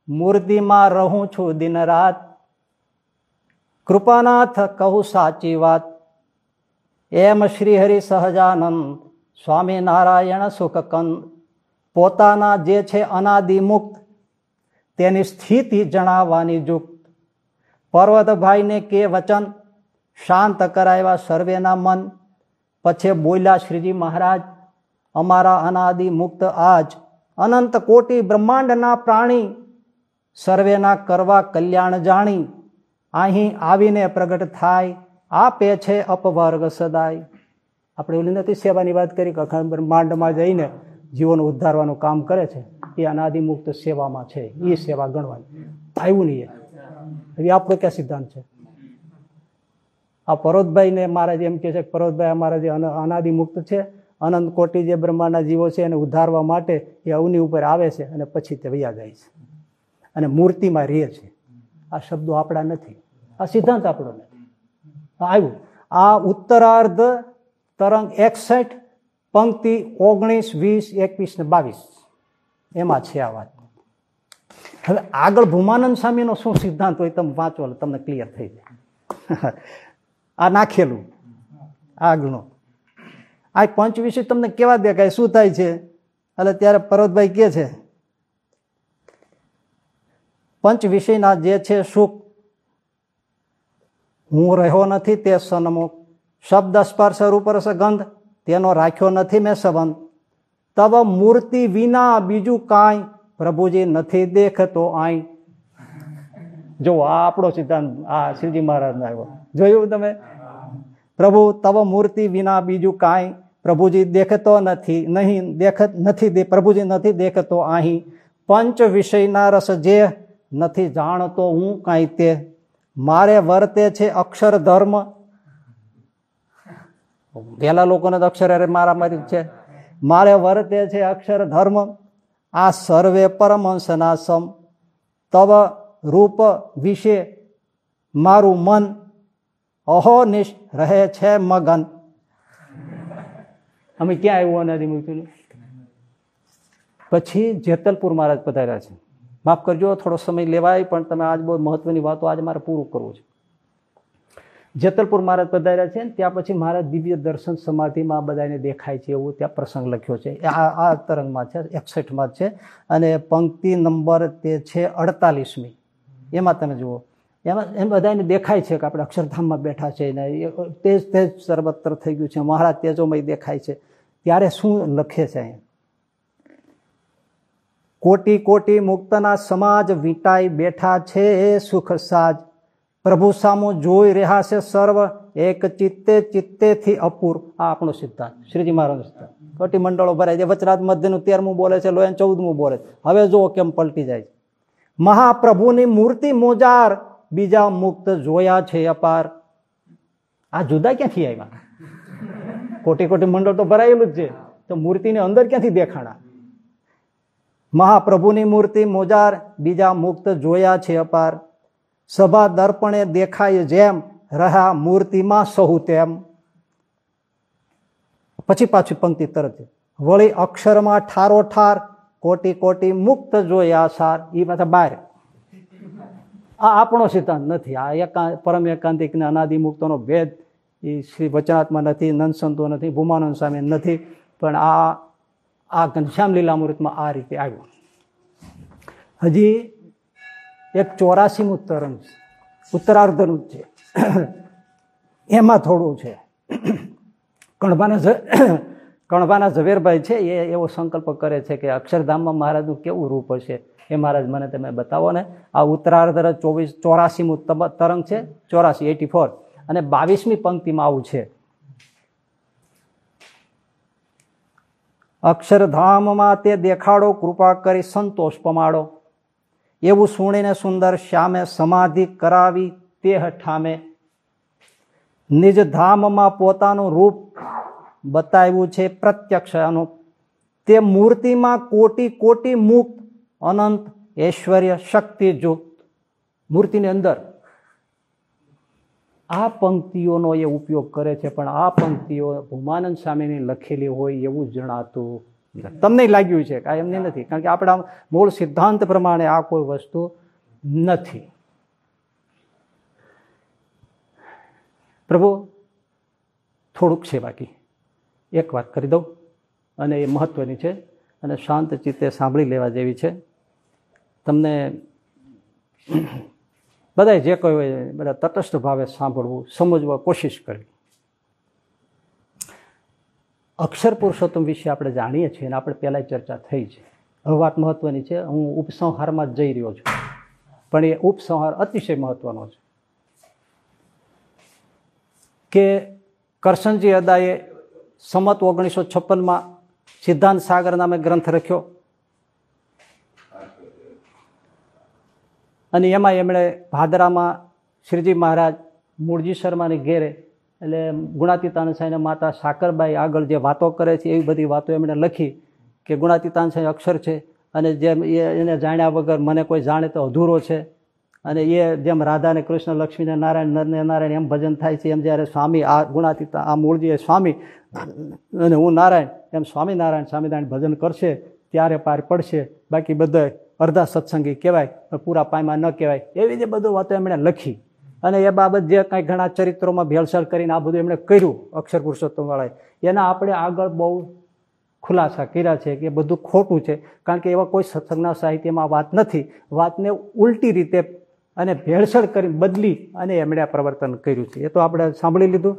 A: મૂર્તિમાં રહું છું દિન રાત. કૃપાનાથ કહું સાચી વાત. એમ શ્રીહરિ સહજાનંદ, સ્વામિનારાયણ સુખકંદ. પોતાના જે છે અનાદિમુક્ત તેની સ્થિતિ જણાવવાની યુક્ત પર્વતભાઈને કે વચન? શાંત કરાવ્યા સર્વેના મન. પછી બોલ્યા શ્રીજી મહારાજ અમારા અનાદિ મુક્ત આજ અનંત કોટી બ્રહ્માંડના પ્રાણી સર્વેના કરવા કલ્યાણ જાણી. અહીં આવીને પ્રગટ થાય, આપે છે અપવર્ગ સદાય. આપણે ઓલી નથી સેવાની વાત કરી કે અખંડ બ્રહ્માંડમાં જઈને જીવન ઉદ્ધારવાનું કામ કરે છે. એ અનાદિમુક્ત સેવામાં છે. એ સેવા ગણવાની. આવ્યું નહીં એ. આપણો ક્યાં સિદ્ધાંત છે? આ પરોતભાઈને મહારાજ એમ કે છે પરોતભાઈ અમારા જે અનાદિમુક્ત છે અનંત કોટી જે બ્રહ્માંડના જીવો છે એને ઉદ્ધારવા માટે એ અવની ઉપર આવે છે અને પછી તે વૈયા જાય છે. અને મૂર્તિમાં રહે છે. આ શબ્દો આપણા નથી. આ સિદ્ધાંત આપણો નથી. આવ્યું. આ ઉત્તરાર્ધ તરંગ એકસઠ, પંક્તિ ઓગણીસ, વીસ, એકવીસ ને બાવીસ. એમાં છે આ વાત. હવે આગળ ભૂમાનંદ સ્વામીનો શું સિદ્ધાંત હોય તમે વાંચો તમને ક્લિયર થઈ જાય. આ નાખેલું. આગળનો. આ પંચ વિશે તમને કેવા દેખાય શું થાય છે? એટલે ત્યારે પર્વતભાઈ કે છે, પંચ વિષયના જે છે સુખ, હું રહ્યો નથી તે સન્મુખ. શબ્દ સ્પર્શ રૂપ ગંધ તેનો રાખ્યો નથી મેં સંબંધ. તબ મૂર્તિ વિના બીજું કાંઈ પ્રભુજી નથી દેખતો આઈ જો આ આપણો સિદ્ધાંત, આ શિવજી મહારાજનો આવ્યો. જોયું તમે? પ્રભુ, તવ મૂર્તિ વિના બીજું કાંઈ પ્રભુજી દેખતો નથી, નહીં દેખ નથી પ્રભુજી નથી દેખતો અહીં પંચ વિષયના રસ જે નથી જાણતો હું કાંઈ તે. મારે વર્તે છે અક્ષર ધર્મ. પેલા લોકોને તો અક્ષર અરે મારા મારી છે. મારે વર્તે છે અક્ષર ધર્મ. આ સર્વે પરમહંસના સમ. તવ રૂપ વિશે મારું મન અહોનિશ રહે છે મગન. અમે ક્યાં આવ્યું અનાદિ મૂક્યું પછી જેતલપુર મહારાજ પધાર્યા છે. માફ કરજો, થોડો સમય લેવાય, પણ તમે આજ બહુ મહત્વની વાતો આજે મારે પૂરું કરવું છે. જેતલપુર મહારાજ પધાર્યા છે ત્યાં પછી મહારાજ દિવ્ય દર્શન સમાધિમાં બધાને દેખાય છે એવું ત્યાં પ્રસંગ લખ્યો છે. આ આ તરંગમાં છે, એકસઠમાં છે. અને પંક્તિ નંબર તે છે અડતાલીસમી. એમાં તમે જુઓ. એમાં એમ બધાને દેખાય છે કે આપણે અક્ષરધામમાં બેઠા છે ને તેજ તેજ સર્વત્ર થઈ ગયું છે, મહારાજ તેજોમય દેખાય છે. ત્યારે શું લખે છે કોટી કોટી મુક્તના સમાજ વીંટાઈ બેઠા છે, સુખ સાજ. પ્રભુ સામો જોઈ રહ્યા છે સર્વ, એક ચિત્તે ચિત્તેથી અપૂર. આ આપણો સિદ્ધાંત, શ્રીજી મહારાજ સિદ્ધાંત. કોટી મંડળો ભરાય છે, વચરાત મધ્યનું તેરમું બોલે છે લોયન ચૌદમું બોલે છે. હવે જો કેમ પલટી જાય છે. મહાપ્રભુની મૂર્તિ મોજાર બીજા મુક્ત જોયા છે અપાર. આ જુદા ક્યાંથી આવ્યા? કોટી કોટી મંડળ તો ભરાયેલું જ છે. તો મૂર્તિની અંદર ક્યાંથી દેખાણા? મહાપ્રભુની મૂર્તિ મોજાર, બીજા મુક્ત જોયા છે અપાર. સભા દર્પણે દેખાય જેમ, રહ્યા મૂર્તિમાં સહુ તેમ. પછી પાછી પંક્તિ તરત વળી અક્ષરમાં ઠારો ઠાર કોટી કોટી મુક્ત જોયા સાર. એ પાછા બહાર આ આપણો સિદ્ધાંત નથી. આ એકા, પરમ એકાંતિક ને અનાદિ ભેદ એ શ્રી વચનાત્મા નથી નંદસંતો નથી, ભૂમાનંદ સ્વામી નથી, પણ આ આ ઘનશ્યામ લીલામૃતમાં આ રીતે આવ્યું. હજી એક ચોરાસીમું તરંગ છે. ઉત્તરાર્ધનું છે. એમાં થોડું છે. કણભાના કણભાના ઝવેરભાઈ છે, એ એવો સંકલ્પ કરે છે કે અક્ષરધામમાં મહારાજનું કેવું રૂપ હશે? એ મહારાજ, મને તમે બતાવો ને. આ ઉત્તરાર્ધ ચોવીસ, ચોરાસીમું તરંગ છે, ચોરાસી, એટી ફોર. અને બાવીસમી પંક્તિમાં આવું છે. અક્ષરધામમાં તે દેખાડો, કૃપા કરી સંતોષ પમાડો. એવું સુણીને સુંદર શ્યામે સમાધિ કરાવી તે ઠામે. નિજ ધામમાં પોતાનું રૂપ બતાવ્યું છે પ્રત્યક્ષ તે મૂર્તિમાં કોટી કોટી મુક્ત અનંત ઐશ્વર્ય શક્તિ યુક્ત મૂર્તિની અંદર આ પંક્તિઓનો એ ઉપયોગ કરે છે, પણ આ પંક્તિઓ ભૂમાનંદ સ્વામીની લખેલી હોય એવું જણાતું તમને લાગ્યું છે કાંઈ એમને નથી? કારણ કે આપણા મૂળ સિદ્ધાંત પ્રમાણે આ કોઈ વસ્તુ નથી. પ્રભુ, થોડુંક છે બાકી. એક વાત કરી દઉં. અને એ મહત્વની છે અને શાંત ચિત્તે સાંભળી લેવા જેવી છે. તમને બધા જે કોઈ હોય બધા તટસ્થ ભાવે સાંભળવું, સમજવા કોશિશ કરવી. અક્ષર પુરુષોત્તમ વિશે આપણે જાણીએ છીએ અને આપણે પહેલાં ચર્ચા થઈ છે. હવે વાત મહત્વની છે, હું ઉપસંહારમાં જ જઈ રહ્યો છું. પણ એ ઉપસંહાર અતિશય મહત્વનો છે. કે કરશનજી અદાએ સમત ઓગણીસો છપ્પનમાં સિદ્ધાંત સાગર નામે ગ્રંથ લખ્યો અને એમાં એમણે ભાદરામાં શ્રીજી મહારાજ મૂળજી શર્માની ઘેરે, એટલે ગુણાતીતાન સાંઈના માતા સાકરબાઈ આગળ જે વાતો કરે છે, એવી બધી વાતો એમણે લખી કે ગુણાતીતાન અક્ષર છે અને જેમ એને જાણ્યા વગર મને કોઈ જાણે તો અધૂરો છે. અને એ જેમ રાધા ને કૃષ્ણ, લક્ષ્મીને નારાયણ નરને નારાયણ એમ ભજન થાય છે, એમ જ્યારે સ્વામી આ ગુણાતીતા, આ મૂળજી સ્વામી અને હું નારાયણ, એમ સ્વામિનારાયણ સ્વામિનારાયણ ભજન કરશે, ત્યારે પાર પડશે. બાકી બધા અડધા સત્સંગી કહેવાય પૂરા પાયમાં ન કહેવાય. એવી જે બધું વાતો એમણે લખી. અને એ બાબત જે કંઈ ઘણા ચરિત્રોમાં ભેળસેળ કરીને આ બધું એમણે કર્યું અક્ષર પુરુષોત્તમવાળાએ, એના આપણે આગળ બહુ ખુલાસા કર્યા છે કે બધું ખોટું છે. કારણ કે એવા કોઈ સત્સંગના સાહિત્યમાં વાત નથી. વાતને ઉલટી રીતે અને ભેળસેળ કરી બદલી અને એમણે પ્રવર્તન કર્યું છે. એ તો આપણે સાંભળી લીધું.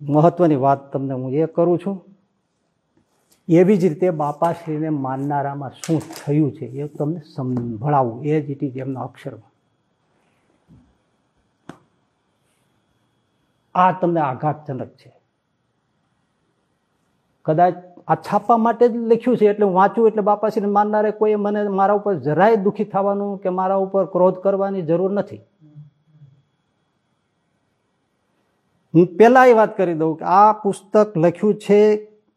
A: મહત્વની વાત તમને હું એ કરું છું. એવી જ રીતે બાપાશ્રીને માનનારામાં શું થયું છે એ તમને સંભળાવું. એ જ ઇટ એમના અક્ષરમાં આ તમને આઘાતજનક છે. કદાચ આ છાપવા માટે જ લખ્યું છે એટલે હું વાંચું એટલે બાપાશ્રીને માનનારે કોઈ મને મારા ઉપર જરાય દુઃખી થવાનું કે મારા ઉપર ક્રોધ કરવાની જરૂર નથી. હું પહેલાં એ વાત કરી દઉં કે આ પુસ્તક લખ્યું છે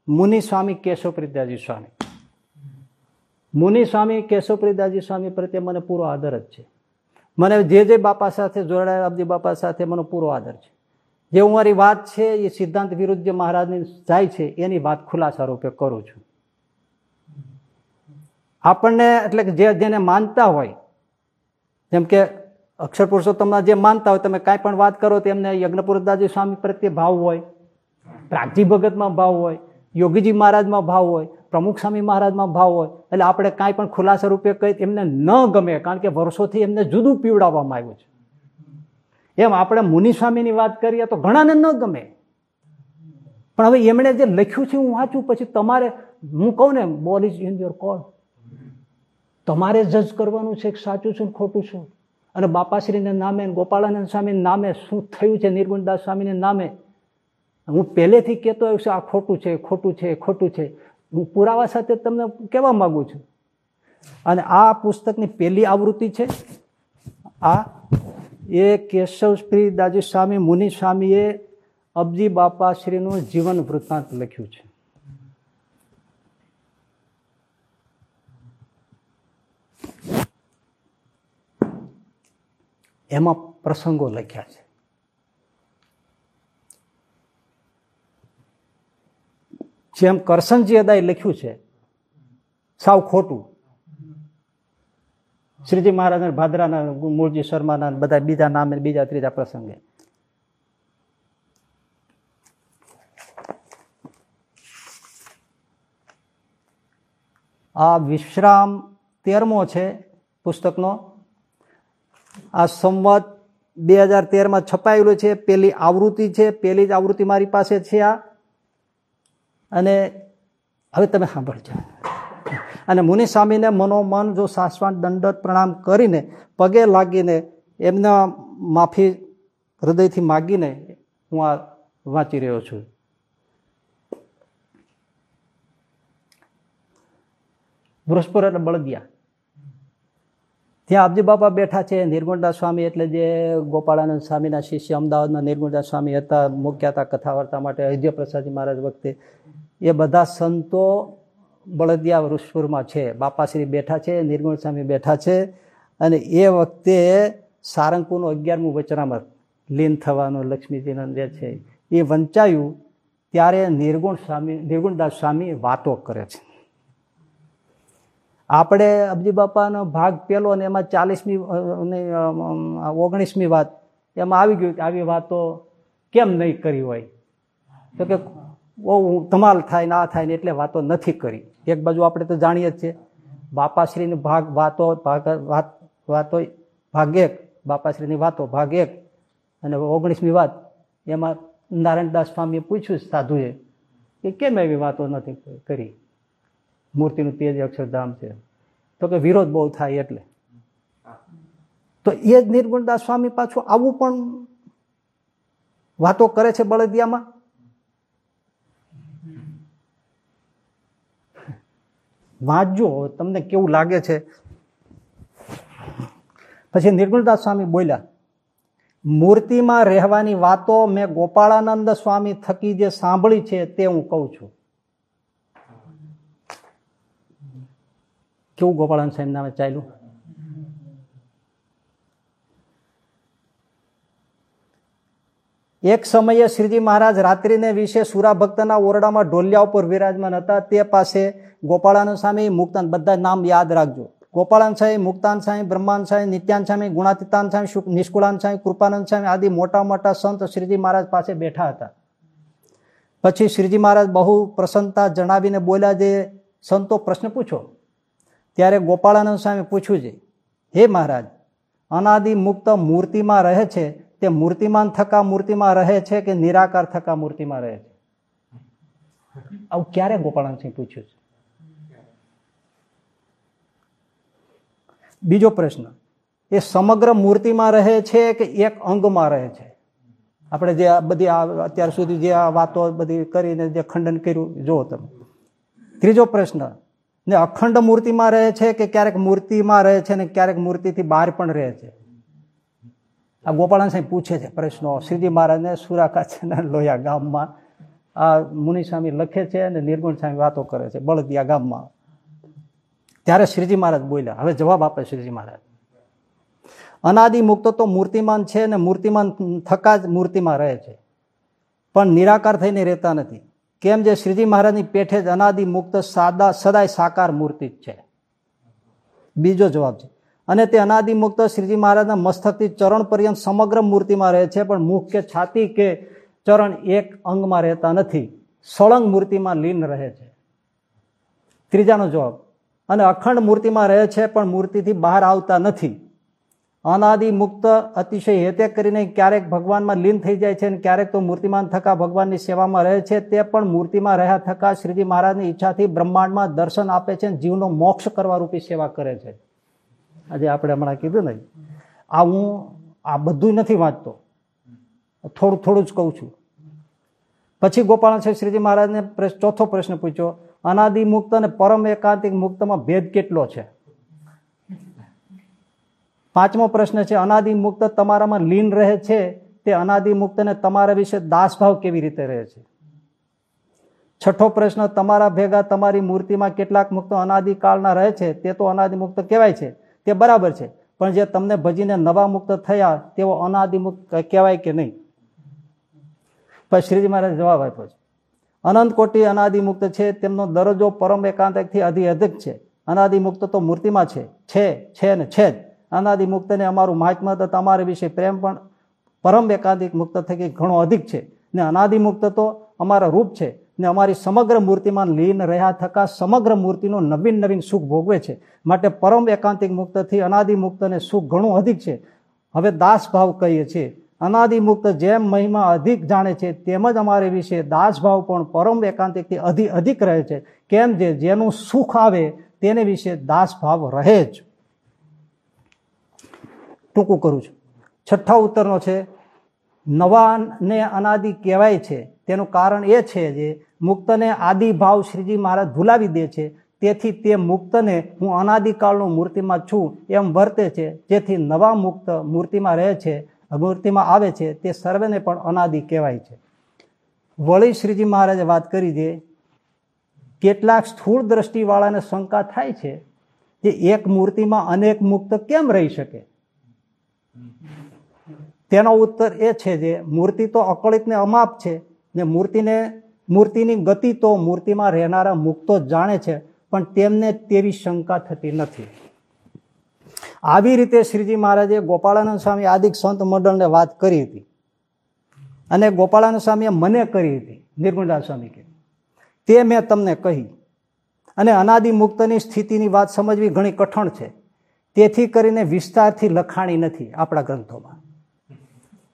A: મુનિ સ્વામી કેશવપ્રિદાજી સ્વામી. મુનિ સ્વામી કેશવપ્રિદાજી સ્વામી પ્રત્યે મને પૂરો આદર જ છે. મને જે જે બાપા સાથે જોડાયેલા, અબજી બાપા સાથે મને પૂરો આદર છે. જે હું મારી વાત છે, એ સિદ્ધાંત વિરુદ્ધ જે મહારાજની જાય છે, એની વાત ખુલાસા રૂપે કરું છું. આપણને એટલે કે જે જેને માનતા હોય, જેમ કે અક્ષર પુરુષોત્તમના જે માનતા હોય, તમે કાંઈ પણ વાત કરો તો એમને યજ્ઞપુરદાજી સ્વામી પ્રત્યે ભાવ હોય, પ્રાગજી ભગતમાં ભાવ હોય યોગીજી મહારાજમાં ભાવ હોય, પ્રમુખ સ્વામી મહારાજમાં ભાવ હોય, એટલે આપણે કાંઈ પણ ખુલાસા રૂપે કહી એમને ન ગમે, કારણ કે વર્ષોથી એમને જુદું પીવડાવવામાં આવ્યું છે. એમ આપણે મુનિ સ્વામીની વાત કરીએ તો ઘણાને ન ગમે. પણ હવે એમણે જે લખ્યું છે હું વાંચું, પછી તમારે, હું કહું ને ball is in your call તમારે જજ કરવાનું છે સાચું છું ખોટું છું? અને બાપાશ્રીના નામે ગોપાળાનંદ સ્વામીના નામે શું થયું છે, નિર્ગુણદાસ સ્વામીના નામે? હું પહેલેથી કહેતો આવ્યો છું, આ ખોટું છે ખોટું છે ખોટું છે. હું પુરાવા સાથે તમને કહેવા માગું છું. અને આ પુસ્તકની પહેલી આવૃત્તિ છે. આ એ કેશવ દાજી સ્વામી મુનિ સ્વામીએ અબજી બાપાશ્રીનું જીવન વૃત્તાંત લખ્યું છે. એમાં પ્રસંગો લખ્યા છે. જેમ કરસનજી અદાએ લખ્યું છે, સાવ ખોટું. શ્રીજી મહારાજ ભાદરાના, મૂળજી શર્માના બધા બીજા નામે બીજા ત્રીજા પ્રસંગે. આ વિશ્રામ તેરમો છે પુસ્તકનો. આ સંવત બે હજાર તેરમાં છપાયેલું છે, પેલી આવૃત્તિ છે, પેલી જ આવૃત્તિ મારી પાસે છે આ. અને હવે તમે સાંભળજો. અને મુનિ સ્વામીને મનોમન જો સાસવાન દંડત પ્રણામ કરીને પગે લાગીને એમના માફી હૃદયથી માગીને હું આ વાંચી રહ્યો છું. વૃષપુર એટલે બળદિયા. ત્યાં આપજી બાપા બેઠા છે નિર્ગુણદાસ સ્વામી એટલે જે ગોપાળાનંદ સ્વામીના શિષ્ય અમદાવાદમાં નિર્ગુણદાસ સ્વામી હતા, મૂક્યા હતા કથા વાર્તા માટે અયોધ્યા પ્રસાદજી મહારાજ વખતે. એ બધા સંતો બળદિયા વૃષ્પુરમાં છે. બાપાશ્રી બેઠા છે, નિર્ગુણ સ્વામી બેઠા છે અને એ વખતે સારંગપુરનું અગિયારમું વચનામત લીન થવાનું, લક્ષ્મીજીના જે છે એ વંચાયું, ત્યારે નિર્ગુણ સ્વામી, નિર્ગુણદાસ સ્વામી વાતો કરે છે. આપણે અબજી બાપાનો ભાગ પેલો અને એમાં ચાલીસમી ઓગણીસમી વાત, એમાં આવી ગયું કે આવી વાતો કેમ નહીં કરી હોય? તો કે બહુ ધમાલ થાય, ને આ થાય ને એટલે વાતો નથી કરી. એક બાજુ આપણે તો જાણીએ જ છીએ, બાપાશ્રીની ભાગ વાતો, ભાગ, વાત ભાગ એક, બાપાશ્રીની વાતો ભાગ એક. અને ઓગણીસમી વાત, એમાં નારાયણદાસ સ્વામીએ પૂછ્યું સાધુએ કે કેમ એવી વાતો નથી કરી? મૂર્તિનું તેજ અક્ષરધામ છે. તો કે વિરોધ બહુ થાય એટલે. તો એ જ નિર્ગુણદાસ સ્વામી પાછું આવું પણ વાતો કરે છે બળદિયામાં? વાંચજો, તમને કેવું લાગે છે? પછી નિર્ગુણદાસ સ્વામી બોલ્યા, મૂર્તિમાં રહેવાની વાતો મેં ગોપાળાનંદ સ્વામી થકી જે સાંભળી છે તે હું કહું છું. કેવું ગોપાળાનંદ સાહેબ નામે ચાલ્યું? એક સમયે શ્રીજી મહારાજ રાત્રિને વિશે સુરા ભક્તના ઓરડામાં ઢોલિયા ઉપર વિરાજમાન હતા. તે પાસે ગોપાળાનંદ સ્વામી, મુક્તાન, બધા નામ યાદ રાખજો. ગોપાળાન સ્વામી મુક્તાન સ્વામી બ્રહ્માન સ્વામી નિત્યાન સ્વામી ગુણાતીતાન સ્વામી નિષ્કુળાન સ્વામી, કૃપાનંદ સ્વામી આદિ મોટા મોટા સંત શ્રીજી મહારાજ પાસે બેઠા હતા. પછી શ્રીજી મહારાજ બહુ પ્રસન્નતા જણાવીને બોલ્યા, જે સંતો પ્રશ્ન પૂછો. ત્યારે ગોપાળાનંદ સ્વામી પૂછ્યું છે હે મહારાજ, અનાદિ મુક્ત મૂર્તિમાં રહે છે તે મૂર્તિમાન થકા મૂર્તિમાં રહે છે કે નિરાકાર થકા મૂર્તિમાં રહે છે? આવું ક્યારે ગોપાળાનંદ સિંહ પૂછ્યું છે? બીજો પ્રશ્ન. એ સમગ્ર મૂર્તિમાં રહે છે કે એક અંગમાં રહે છે? આપણે જે બધી અત્યાર સુધી જે આ વાતો બધી કરીને જે ખંડન કર્યું, જુઓ તમે. ત્રીજો પ્રશ્ન. ને અખંડ મૂર્તિમાં રહે છે કે ક્યારેક મૂર્તિમાં રહે છે ને ક્યારેક મૂર્તિથી બહાર પણ રહે છે? આ ગોપાળન સાહેબ પૂછે છે પ્રશ્નો. શ્રીજી મહારાજને સુરાકાછના લોયા ગામમાં. આ મુનિસ્વામી લખે છે અને નિર્ગુણ સ્વામી વાતો કરે છે બળદિયા ગામમાં. ત્યારે શ્રીજી મહારાજ બોલ્યા, હવે જવાબ આપે શ્રીજી મહારાજ. અનાદિ મુક્ત તો મૂર્તિમાન છે અને મૂર્તિમાન થકા જ મૂર્તિમાં રહે છે. પણ નિરાકાર થઈને રહેતા નથી. કેમ જે શ્રીજી મહારાજની પેઠે જ અનાદિ મુક્ત સાદા, સદાય સાકાર મૂર્તિ જ છે? બીજો જવાબ છે અને તે અનાદિમુક્ત શ્રીજી મહારાજના મસ્તકથી ચરણ પર્યંત સમગ્ર મૂર્તિમાં રહે છે, પણ મુખ કે છાતી કે ચરણ એક અંગમાં રહેતા નથી. સળંગ મૂર્તિમાં લીન રહે છે. ત્રીજાનો જવાબ, અને અખંડ મૂર્તિમાં રહે છે, પણ મૂર્તિથી બહાર આવતા નથી. અનાદિ મુક્ત અતિશય હેતે કરીને ક્યારેક ભગવાનમાં લીન થઈ જાય છે અને ક્યારેક તો મૂર્તિમાન થકા ભગવાનની સેવામાં રહે છે, તે પણ મૂર્તિમાં રહ્યા થકા શ્રીજી મહારાજની ઈચ્છાથી બ્રહ્માંડમાં દર્શન આપે છે જીવનો મોક્ષ કરવા રૂપી સેવા કરે છે. આજે આપણે હમણાં કીધું ને, આ હું આ બધું નથી વાંચતો. થોડું થોડું જ કહું છું. પછી ગોપાલ શ્રીજી મહારાજને ચોથો પ્રશ્ન પૂછ્યો, અનાદિ મુક્ત અને પરમ એકાંતિક મુક્તમાં ભેદ કેટલો છે? પાંચમો પ્રશ્ન છે, અનાદિ મુક્ત તમારામાં લીન રહે છે? તે અનાદિ મુક્તને તમારા વિશે દાસભાવ કેવી રીતે રહે છે? છઠ્ઠો પ્રશ્ન, તમારા ભેગા તમારી મૂર્તિમાં કેટલાક મુક્ત અનાદિકાળના રહે છે? તે તો અનાદિ મુક્ત કહેવાય છે. તે બરાબર છે. પણ જે તમને ભજીને નવા મુક્ત થયા, તેઓ અનાદિમુક્ત કહેવાય કે નહીં? પણ શ્રીજી મહારાજ જવાબ આપ્યો છે. અનંત કોટી અનાદિમુક્ત છે, તેમનો દરજ્જો પરમ એકાંતથી અધિ અધિક છે. અનાદિમુક્ત તો મૂર્તિમાં છે. છે ને છે જ. અનાદિ મુક્તને અમારું મહાત્મા તો તમારા વિશે પ્રેમ પણ પરમ એકાંતિક મુક્ત થકી ઘણો અધિક છે. ને અનાદિમુક્ત તો અમારા રૂપ છે. ને અમારી સમગ્ર મૂર્તિમાં લીન રહ્યા થકા સમગ્ર મૂર્તિનો નવીન નવીન સુખ ભોગવે છે. માટે પરમ એકાંતિક મુક્તથી અનાદિ મુક્તને સુખ ઘણું અધિક છે. હવે દાસ ભાવ કહીએ છીએ. અનાદિ મુક્ત જેમ મહિમા અધિક જાણે છે, તેમ જ અમારે વિશે દાસ ભાવ પણ પરમ એકાંતિકથી અધિ અધિક રહે છે. કેમ જે જેનું સુખ આવે તેને વિશે દાસ ભાવ રહે જ. ટૂંકું કરું છું. છઠ્ઠા ઉત્તરનો છે નવા ને અનાદિ કહેવાય છે. તેનું કારણ એ છે જે મુક્તને આદિ ભાવ શ્રીજી મહારાજ ભૂલાવી દે છે. તેથી તે મુક્તને હું અનાદિકાળનો મૂર્તિમાં છું એમ વર્તે છે. જેથી નવા મુક્ત મૂર્તિમાં રહે છે, મૂર્તિમાં આવે છે. તે સર્વેને પણ અનાદિ કહેવાય છે. વળી શ્રીજી મહારાજે વાત કરી દે કેટલાક સ્થૂળ દ્રષ્ટિવાળાને શંકા થાય છે કે એક મૂર્તિમાં અનેક મુક્ત કેમ રહી શકે? તેનો ઉત્તર એ છે જે મૂર્તિ તો અકળિતને અમાપ છે ને મૂર્તિને, મૂર્તિની ગતિ તો મૂર્તિમાં રહેનારા મુક્તો જ જાણે છે, પણ તેમને તેવી શંકા થતી નથી. આવી રીતે શ્રીજી મહારાજે ગોપાળાનંદ સ્વામી આદિક સંત મંડળને વાત કરી હતી. અને ગોપાળાનંદ સ્વામીએ મને કરી હતી, નિર્ગુણદાસ સ્વામી કે તે મેં તમને કહી. અને અનાદિ મુક્તની સ્થિતિની વાત સમજવી ઘણી કઠણ છે. તેથી કરીને વિસ્તારથી લખાણી નથી આપણા ગ્રંથોમાં.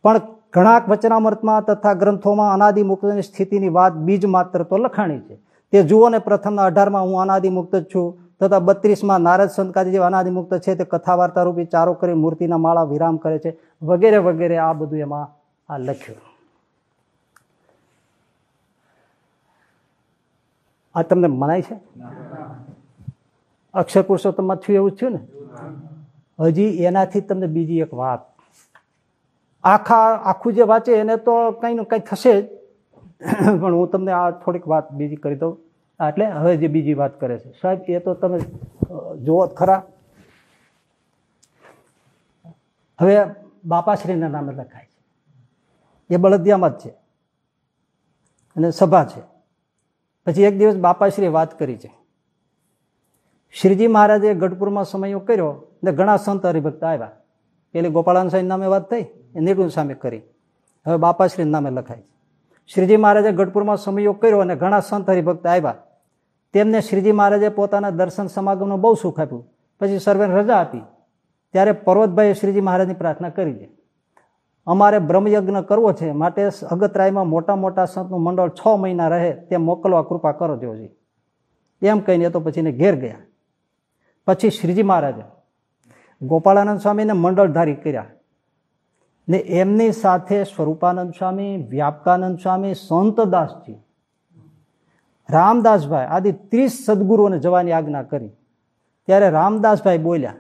A: પણ ઘણા વચનામૃતમાં તથા ગ્રંથોમાં અનાદિ મુક્તની સ્થિતિની વાત બીજ માત્ર તો લખાણી છે. તે જુઓ ને પ્રથમના અઢારમાં હું અનાદિમુક્ત જ છું તથા બત્રીસમાં નારદ સંતકાજી જે અનાદિમુક્ત છે તે કથા વાર્તા રૂપી ચારો કરી મૂર્તિના માળા વિરામ કરે છે. વગેરે વગેરે આ બધું એમાં આ લખ્યું. આ તમને મનાય છે? અક્ષર પુરુષોત્તમમાં થયું એવું થયું ને? હજી એનાથી તમને બીજી એક વાત આખા, આખું જે વાંચે એને તો કંઈ ને કંઈ થશે જ. પણ હું તમને આ થોડીક વાત બીજી કરી દઉં. એટલે હવે જે બીજી વાત કરે છે. સાહેબ, એ તો તમે જુઓ ખરા. હવે બાપાશ્રીના નામે લખાય છે. એ બળદિયામાં જ છે. અને સભા છે. પછી એક દિવસ બાપાશ્રીએ વાત કરી છે. શ્રીજી મહારાજે ગઢપુરમાં સમયો કર્યો ને ઘણા સંત હરિભક્ત આવ્યા. પેલી ગોપાળાન સાહેબ નામે વાત થઈ? એ નિર્ગુણ સામે કરી. હવે બાપાશ્રી નામે લખાય શ્રીજી મહારાજે ગઢપુરમાં સમયોગ કર્યો અને ઘણા સંત હરિભક્ત આવ્યા. તેમને શ્રીજી મહારાજે પોતાના દર્શન સમાગમનું બહુ સુખ આપ્યું. પછી સર્વેને રજા આપી. ત્યારે પર્વતભાઈએ શ્રીજી મહારાજની પ્રાર્થના કરી છે. અમારે બ્રહ્મયજ્ઞ કરવો છે માટે અગતરાયમાં મોટા મોટા સંતનું મંડળ છ મહિના રહે તે મોકલવા કૃપા કરો જોજી એમ કહીને તો પછી ઘેર ગયા. પછી શ્રીજી મહારાજે ગોપાળાનંદ સ્વામીને મંડળધારી કર્યા. ને એમની સાથે સ્વરૂપાનંદ સ્વામી, વ્યાપકાનંદ સ્વામી સંતદાસજી રામદાસભાઈ, આદિ ત્રીસ સદગુરુઓને જવાની આજ્ઞા કરી. ત્યારે રામદાસભાઈ બોલ્યા,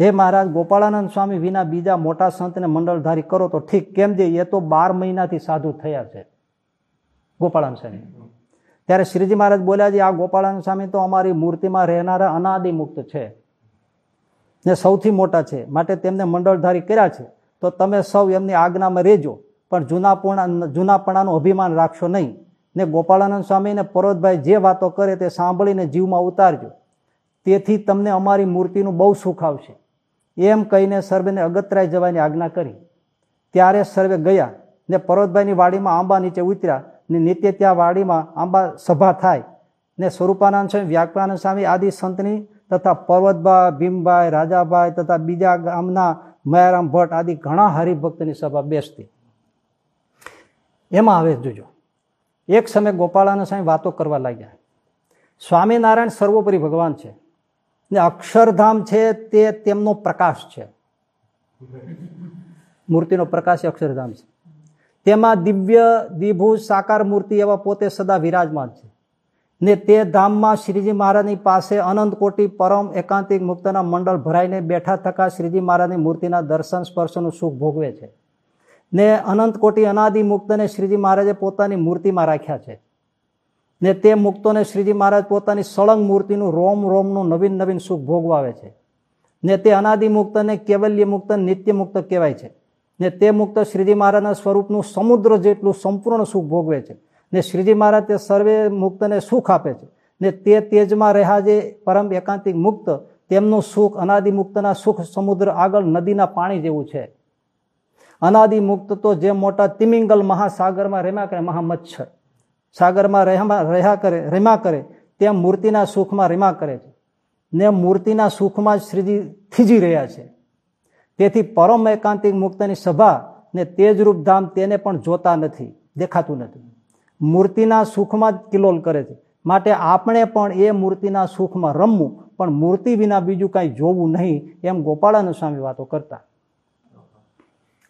A: હે મહારાજ, ગોપાળાનંદ સ્વામી વિના બીજા મોટા સંતને મંડળધારી કરો તો ઠીક. કેમ જે એ તો બાર મહિનાથી સાધુ થયા છે. ગોપાળાન સ્વામી. ત્યારે શ્રીજી મહારાજ બોલ્યા છે, આ ગોપાળાનંદ સ્વામી તો અમારી મૂર્તિમાં રહેનારા અનાદિ મુક્ત છે ને સૌથી મોટા છે. માટે તેમને મંડળધારી કર્યા છે. તો તમે સૌ એમની આજ્ઞામાં રહેજો. પણ જૂનાપણા જૂનાપણાનું અભિમાન રાખશો નહીં. ને ગોપાળાનંદ સ્વામીને પરોતભાઈ જે વાતો કરે તે સાંભળીને જીવમાં ઉતારજો. તેથી તમને અમારી મૂર્તિનું બહુ સુખ આવશે. એમ કહીને સર્વેને અગતરાય જવાની આજ્ઞા કરી. ત્યારે સર્વે ગયા ને પરોતભાઈની વાડીમાં આંબા નીચે ઉતર્યા ને નિત્ય ત્યાં વાડીમાં આંબા સભા થાય. ને સ્વરૂપાનંદ સ્વામી વ્યાકરાનંદ સ્વામી આદિ સંતની તથા પર્વતભાઈ, ભીમભાઈ, રાજાભાઈ તથા બીજા ગામના મયારામ ભટ્ટ આદિ ઘણા હરિભક્તની સભા બેસતી. એમાં હવે જોજો. એક સમય ગોપાળાના સામે વાતો કરવા લાગ્યા. સ્વામિનારાયણ સર્વોપરી ભગવાન છે. ને અક્ષરધામ છે તે તેમનો પ્રકાશ છે. મૂર્તિનો પ્રકાશ અક્ષરધામ છે. તેમાં દિવ્ય, દિભુ, સાકાર મૂર્તિ એવા પોતે સદા વિરાજમાન છે. ને તે ધામમાં શ્રીજી મહારાજની પાસે અનંત કોટી પરમ એકાંતિક મુક્તના મંડળ ભરાઈને બેઠા થકા શ્રીજી મહારાજની મૂર્તિના દર્શન સ્પર્શનું સુખ ભોગવે છે. ને અનંત કોટી અનાદિ મુક્તને શ્રીજી મહારાજે પોતાની મૂર્તિમાં રાખ્યા છે. ને તે મુક્તોને શ્રીજી મહારાજ પોતાની સળંગ મૂર્તિનું રોમ રોમનું નવીન નવીન સુખ ભોગવાવે છે. ને તે અનાદિ મુક્તને કેવલ્ય મુક્ત, નિત્ય મુક્ત કહેવાય છે. ને તે મુક્ત શ્રીજી મહારાજના સ્વરૂપનું સમુદ્ર જેટલું સંપૂર્ણ સુખ ભોગવે છે. ને શ્રીજી મહારાજ તે સર્વે મુક્તને સુખ આપે છે. ને તે તેજમાં રહ્યા જે પરમ એકાંતિક મુક્ત, તેમનું સુખ, અનાદિ મુક્તના સુખ સમુદ્ર આગળ નદીના પાણી જેવું છે. અનાદિ મુક્ત તો જે મોટા તિમિંગલ મહાસાગરમાં રેમ્યા કરે, મહામચ્છર. સાગરમાં રહ્યા કરે રેમા કરે તેમ મૂર્તિના સુખમાં રેમા કરે છે. ને મૂર્તિના સુખમાં જ શ્રીજી થીજી રહ્યા છે. તેથી પરમ એકાંતિક મુક્તની સભા ને તેજરૂપ ધામ તેને પણ જોતા નથી, દેખાતું નથી. મૂર્તિના સુખમાં જ કિલોલ કરે છે. માટે આપણે પણ એ મૂર્તિના સુખમાં રમવું, પણ મૂર્તિ વિના બીજું કાંઈ જોવું નહીં એમ ગોપાળાનંદ સ્વામી વાતો કરતા.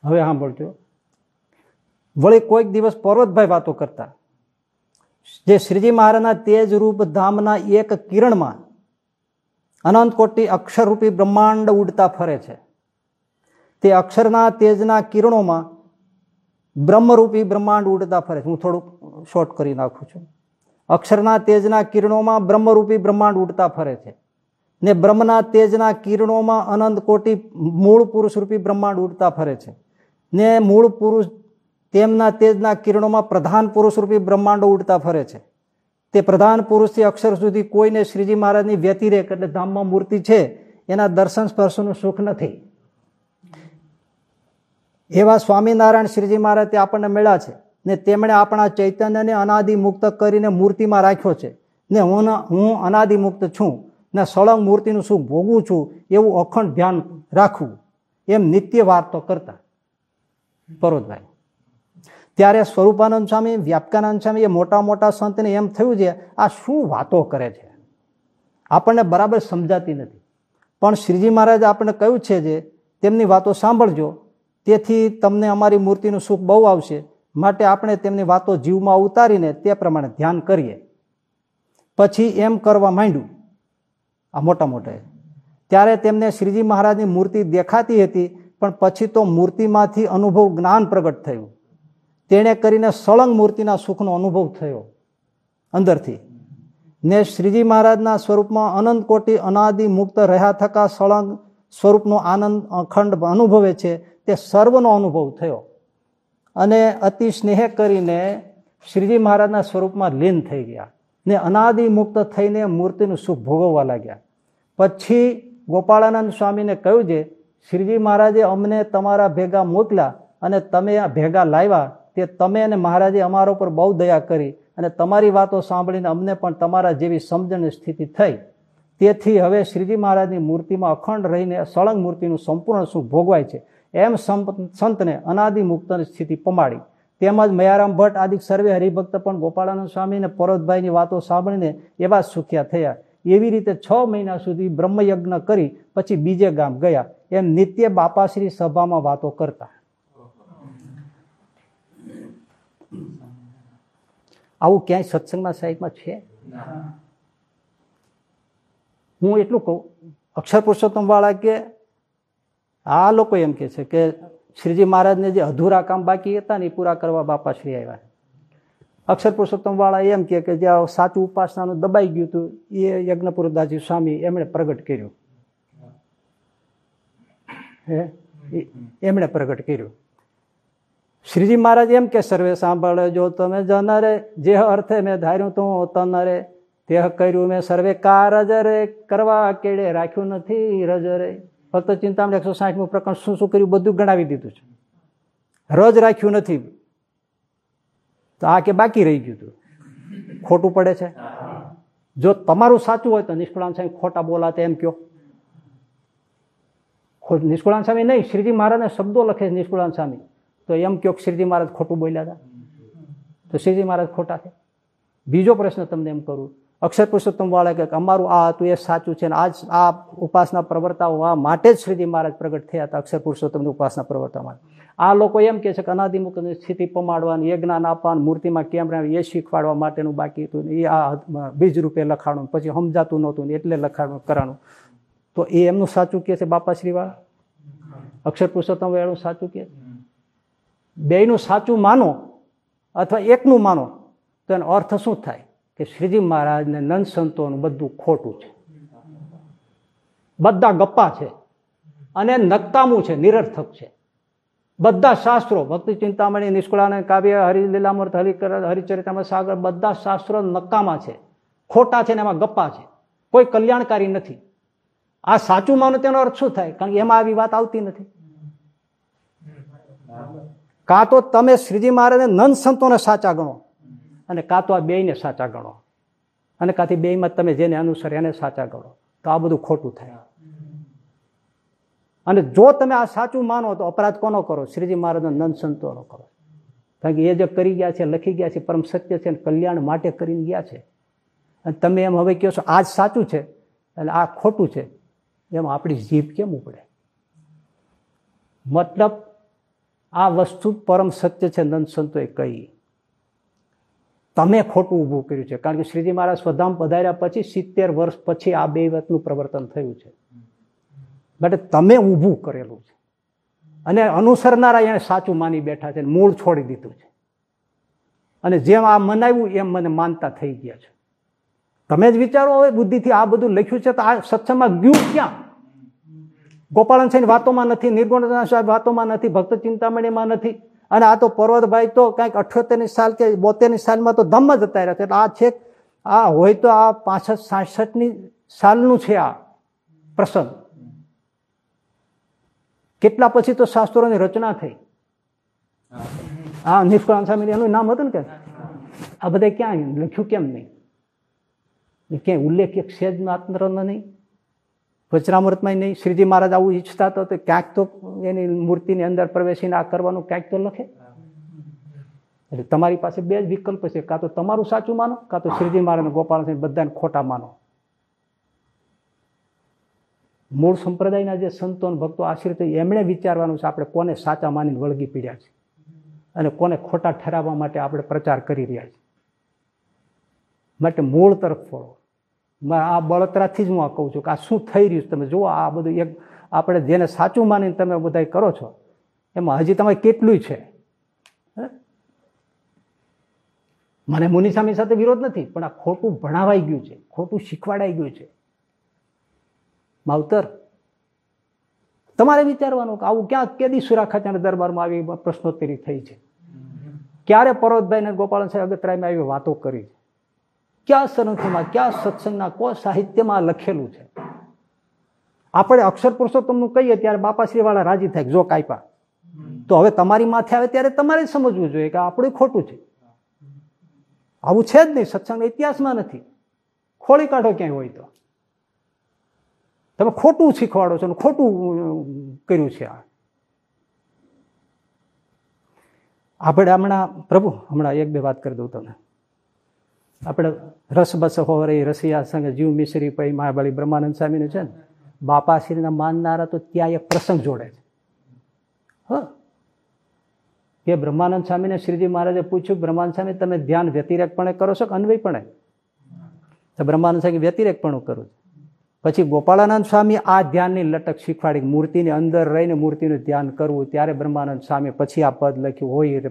A: હવે સાંભળજો. વળી કોઈક દિવસ પર્વતભાઈ વાતો કરતા. જે શ્રીજી મહારાજના તેજ રૂપ ધામના એક કિરણમાં અનંત કોટી અક્ષરરૂપી બ્રહ્માંડ ઉડતા ફરે છે. તે અક્ષરના તેજના કિરણોમાં બ્રહ્મરૂપી બ્રહ્માંડ ઉડતા ફરે છે. હું થોડુંક શોર્ટ કરી નાખું છું. અક્ષરના તેજના કિરણોમાં બ્રહ્મરૂપી બ્રહ્માંડ ઉડતા ફરે છે. ને બ્રહ્મના તેજના કિરણોમાં અનંત કોટી મૂળ પુરુષ રૂપી બ્રહ્માંડ ઉડતા ફરે છે. ને મૂળ પુરુષ તેમના તેજના કિરણોમાં પ્રધાન પુરુષ રૂપી બ્રહ્માંડો ઉડતા ફરે છે. તે પ્રધાન પુરુષથી અક્ષર સુધી કોઈને શ્રીજી મહારાજની વ્યતિરેક એટલે ધામમાં મૂર્તિ છે, એના દર્શન સ્પર્શનું સુખ નથી. એવા સ્વામિનારાયણ શ્રીજી મહારાજ તે આપણને મળ્યા છે. ને તેમણે આપણા ચૈતન્યને અનાદિ મુક્ત કરીને મૂર્તિમાં રાખ્યો છે. ને હું હું અનાદિ મુક્ત છું ને સળંગ મૂર્તિનું સુખ ભોગવું છું એવું અખંડ ધ્યાન રાખવું. એમ નિત્ય વાર્તો કરતા પરોજભાઈ ત્યારે સ્વરૂપાનંદ સ્વામી, વ્યાપકાનંદ સ્વામી એ મોટા મોટા સંતને એમ થયું છે, આ શું વાતો કરે છે? આપણને બરાબર સમજાતી નથી. પણ શ્રીજી મહારાજ આપણે કહ્યું છે જે, તેમની વાતો સાંભળજો. તેથી તમને અમારી મૂર્તિનું સુખ બહુ આવશે. માટે આપણે તેમની વાતો જીવમાં ઉતારીને તે પ્રમાણે ધ્યાન કરીએ. પછી એમ કરવા માંડ્યું, આ મોટા મોટા ત્યારે તેમને શ્રીજી મહારાજની મૂર્તિ દેખાતી હતી, પણ પછી તો મૂર્તિમાંથી અનુભવ જ્ઞાન પ્રગટ થયું. તેણે કરીને સળંગ મૂર્તિના સુખનો અનુભવ થયો અંદરથી. ને શ્રીજી મહારાજના સ્વરૂપમાં અનંત કોટી અનાદિ મુક્ત રહ્યા થકા સળંગ સ્વરૂપનો આનંદ અખંડ અનુભવે છે, તે સર્વનો અનુભવ થયો. અને અતિ સ્નેહ કરીને શ્રીજી મહારાજના સ્વરૂપમાં લીન થઈ ગયા ને અનાદિ મુક્ત થઈને મૂર્તિનું સુખ ભોગવવા લાગ્યા. પછી ગોપાળાનંદ સ્વામીને કહ્યું છે શ્રીજી મહારાજે અમને તમારા ભેગા મોકલ્યા અને તમે આ ભેગા લાવ્યા તે તમે અને મહારાજે અમારા ઉપર બહુ દયા કરી અને તમારી વાતો સાંભળીને અમને પણ તમારા જેવી સમજણની સ્થિતિ થઈ. તેથી હવે શ્રીજી મહારાજની મૂર્તિમાં અખંડ રહીને સળંગ મૂર્તિનું સંપૂર્ણ સુખ ભોગવાય છે. એમ સંતને અનાદિ મુક્તની સ્થિતિ પમાડી. તેમજ મયારામ ભટ્ટ આદિ સર્વે હરિભક્ત પણ ગોપાળાનંદ સ્વામી અને પરોતભાઈની વાતો સાંભળીને એવા સુખ્યા થયા. એવી રીતે છ મહિના સુધી બ્રહ્મયજ્ઞ કરી પછી બીજે ગામ ગયા. એમ નિત્ય બાપાશ્રી સભામાં વાતો કરતા. આવું ક્યાંય સત્સંગમાં સાહેબમાં છે? હું એટલું કહું. અક્ષર પુરુષોત્તમ વાળા કે આ લોકો એમ કે છે કે શ્રીજી મહારાજને જે અધૂરા કામ બાકી હતા ને એ પૂરા કરવા બાપા શ્રી આવ્યા. અક્ષર પુરુષોત્તમ વાળા એમ કે જે સાચું ઉપાસનાનું દબાઈ ગયું હતું, એ યજ્ઞપુરદાસજી સ્વામી એમણે પ્રગટ કર્યું. હે? એમણે પ્રગટ કર્યું. શ્રીજી મહારાજ એમ કે, સર્વે સાંભળે જો તમે જનરે, જે અર્થે મેં ધાર્યું તું તનરે. તે કર્યું મેં સર્વે કારજ રે, કરવા કેડે રાખ્યું નથી રજ રે. ફક્ત ચિંતામણ એકસો સાઠમું પ્રકરણ શું શું કર્યું બધું ગણાવી દીધું છે. રજ રાખ્યું નથી. તો આ કે બાકી રહી ગયું હતું. ખોટું પડે છે? જો તમારું સાચું હોય તો નિષ્કુળાન સ્વામી ખોટા બોલાતે એમ કયો. નિષ્કુળાન સ્વામી નહીં, શ્રીજી મહારાજને શબ્દો લખે છે નિષ્કુળાન સ્વામી. તો એમ કયો શ્રીજી મહારાજ ખોટું બોલ્યા હતા? તો શ્રીજી મહારાજ ખોટા છે. બીજો પ્રશ્ન તમને એમ કરું. અક્ષર પુરુષોત્તમ વાળા કે અમારું આ હતું, એ સાચું છે આજ આ ઉપાસના પ્રવર્તાવવા માટે જ શ્રીજી મહારાજ પ્રગટ થયા હતા અક્ષર પુરુષોત્તમની ઉપાસના પ્રવર્તવા માટે આ લોકો એમ કે છે કે અનાદિમુખની સ્થિતિ પમાડવાની, એ જ્ઞાન આપવાનું, મૂર્તિમાં કેમ રહે એ શીખવાડવા માટેનું બાકી હતું એ આ બીજ રૂપે લખાણું, પછી સમજાતું નહોતું એટલે લખાણું કરાણું તો એ એમનું સાચું કે છે બાપાશ્રીવાળા અક્ષર પુરુષોત્તમ એનું સાચું કે? બેયનું સાચું માનો અથવા એકનું માનો તો એનો અર્થ શું થાય? કે શ્રીજી મહારાજને નંદ સંતોનું બધું ખોટું છે. બધા ગપ્પા છે અને નકતામું છે, નિરર્થક છે. બધા શાસ્ત્રો, ભક્તિ, ચિંતામણી, નિષ્કુળાનંદ, કાવ્ય હરિલીલામૃત હરિકર હરિચરિતામાં સાગર, બધા શાસ્ત્રો નકામા છે. ખોટા છે ને એમાં ગપ્પા છે. કોઈ કલ્યાણકારી નથી. આ સાચું માનો તેનો અર્થ શું થાય? કારણ કે એમાં આવી વાત આવતી નથી. કાં તો તમે શ્રીજી મહારાજને નંદ સંતોને સાચા ગણો. અને કાં તો આ બેયને સાચા ગણો. અને કાંથી બેયમાં તમે જેને અનુસરે એને સાચા ગણો. તો આ બધું ખોટું થાય. અને જો તમે આ સાચું માનો તો અપરાધ કોનો કરો? શ્રીજી મહારાજનો નંદ સંતોનો કરો. કારણ કે એ જે કરી ગયા છે, લખી ગયા છે, પરમ સત્ય છે અને કલ્યાણ માટે કરીને ગયા છે. અને તમે એમ હવે કહો છો આ સાચું છે. અને આ ખોટું છે. એમ આપણી જીભ કેમ ઉપડે? મતલબ આ વસ્તુ પરમ સત્ય છે, નંદ સંતોએ કહી. તમે ખોટું ઊભું કર્યું છે. કારણ કે શ્રીજી મહારાજ સ્વધામ પધાર્યા પછી સિત્તેર વર્ષ પછી આ બે વતનું પ્રવર્તન થયું છે. માટે તમે ઊભું કરેલું છે. અને અનુસરનારા એને સાચું માની બેઠા છે મૂળ છોડી દીધું છે. અને જેમ આ મનાવ્યું એમ મને માનતા થઈ ગયા છે. તમે જ વિચારો હવે બુદ્ધિથી આ બધું લખ્યું છે તો આ સત્સંગમાં ગયું ક્યાં? ગોપાલન સાહેબ વાતોમાં નથી નિર્ગુણ સાહેબ વાતોમાં નથી, ભક્ત ચિંતામણીમાં નથી. અને આ તો પર્વતભાઈ તો કંઈક અઠ્યોતેરની સાલ કે બોતેરની સાલમાં તો ધમ જ હતા એટલે આ છે, આ હોય તો આ પાસઠ સાસઠની સાલનું છે આ પ્રસંગ. કેટલા પછી તો શાસ્ત્રોની રચના થઈ? હા નિષ્કાળ સ્વામી એનું નામ હતું ને કે? આ બધા ક્યાં લખ્યું કેમ નહીં? ક્યાંય ઉલ્લેખ એક સેજ માત્ર નહીં. વચરામૃતમાં નહીં. શ્રીજી મહારાજ આવું ઈચ્છતા તો ક્યાંક તો એની મૂર્તિની અંદર પ્રવેશીને આ કરવાનું ક્યાંક તો લખે. એટલે તમારી પાસે બે જ વિકલ્પ છે. કાં તો તમારું સાચું માનો, કાં તો શ્રીજી મહારાજ ગોપાલસિંહ બધાને ખોટા માનો. મૂળ સંપ્રદાયના જે સંતો ભક્તો આશ્રિત એમણે વિચારવાનું છે આપણે કોને સાચા માનીને વળગી પીડ્યા છે અને કોને ખોટા ઠરાવવા માટે આપણે પ્રચાર કરી રહ્યા છીએ. માટે મૂળ તરફ ફોળો આ બળતરાથી જ હું આ કહું છું કે આ શું થઈ રહ્યું તમે જુઓ, આ બધું એક આપણે જેને સાચું માનીને તમે બધા કરો છો, એમાં હજી તમારે કેટલું છે? મને મુનિસ્વામી સાથે વિરોધ નથી, પણ આ ખોટું ભણાવાઈ ગયું છે, ખોટું શીખવાડાઈ ગયું છે. માવતર, તમારે વિચારવાનું કે આવું ક્યાં કેદી સુરા ખાચાના દરબારમાં આવી પ્રશ્નોત્તરી થઈ છે? ક્યારે પરોતભાઈ ને ગોપાલ સાહેબ અગતરાયમાં આવી વાતો કરી છે? ક્યાં સંરક્ષણમાં, ક્યાં સત્સંગના કો સાહિત્યમાં લખેલું છે? આપણે અક્ષર પુરુષોત્તમનું કહીએ ત્યારે બાપાશ્રી વાળા રાજી થાય જો કાપ્યા. તો હવે તમારી માથે આવે ત્યારે તમારે સમજવું જોઈએ કે આપણું ખોટું છે. આવું છે જ નહીં સત્સંગ ઇતિહાસમાં નથી. ખોળી કાઢો ક્યાંય હોય તો. તમે ખોટું શીખવાડો છો ખોટું કર્યું છે આ. આપણે હમણાં, પ્રભુ, હમણાં એક બે વાત કરી દઉં તમને. આપણે રસ બસ હોરે રસિયા સંઘ જીવ મિશ્રી પૈ મહાબળી બ્રહ્માનંદ સ્વામીનું છે ને બાપાશ્રીના માનનારા તો ત્યાં એક પ્રસંગ જોડે છે. હ. બ્રહ્માનંદ સ્વામીને શ્રીજી મહારાજે પૂછ્યું, બ્રહ્માનંદ સ્વામી, તમે ધ્યાન વ્યતિરેકપણે કરો છો કે અન્વયપણે? તો બ્રહ્માનંદ સ્વામી વ્યતિરેકપણું કરું પછી ગોપાળાનંદ સ્વામી આ ધ્યાનની લટક શીખવાડી, મૂર્તિની અંદર રહીને મૂર્તિનું ધ્યાન કરવું, ત્યારે બ્રહ્માનંદ સ્વામી પછી આ પદ લખ્યું હોય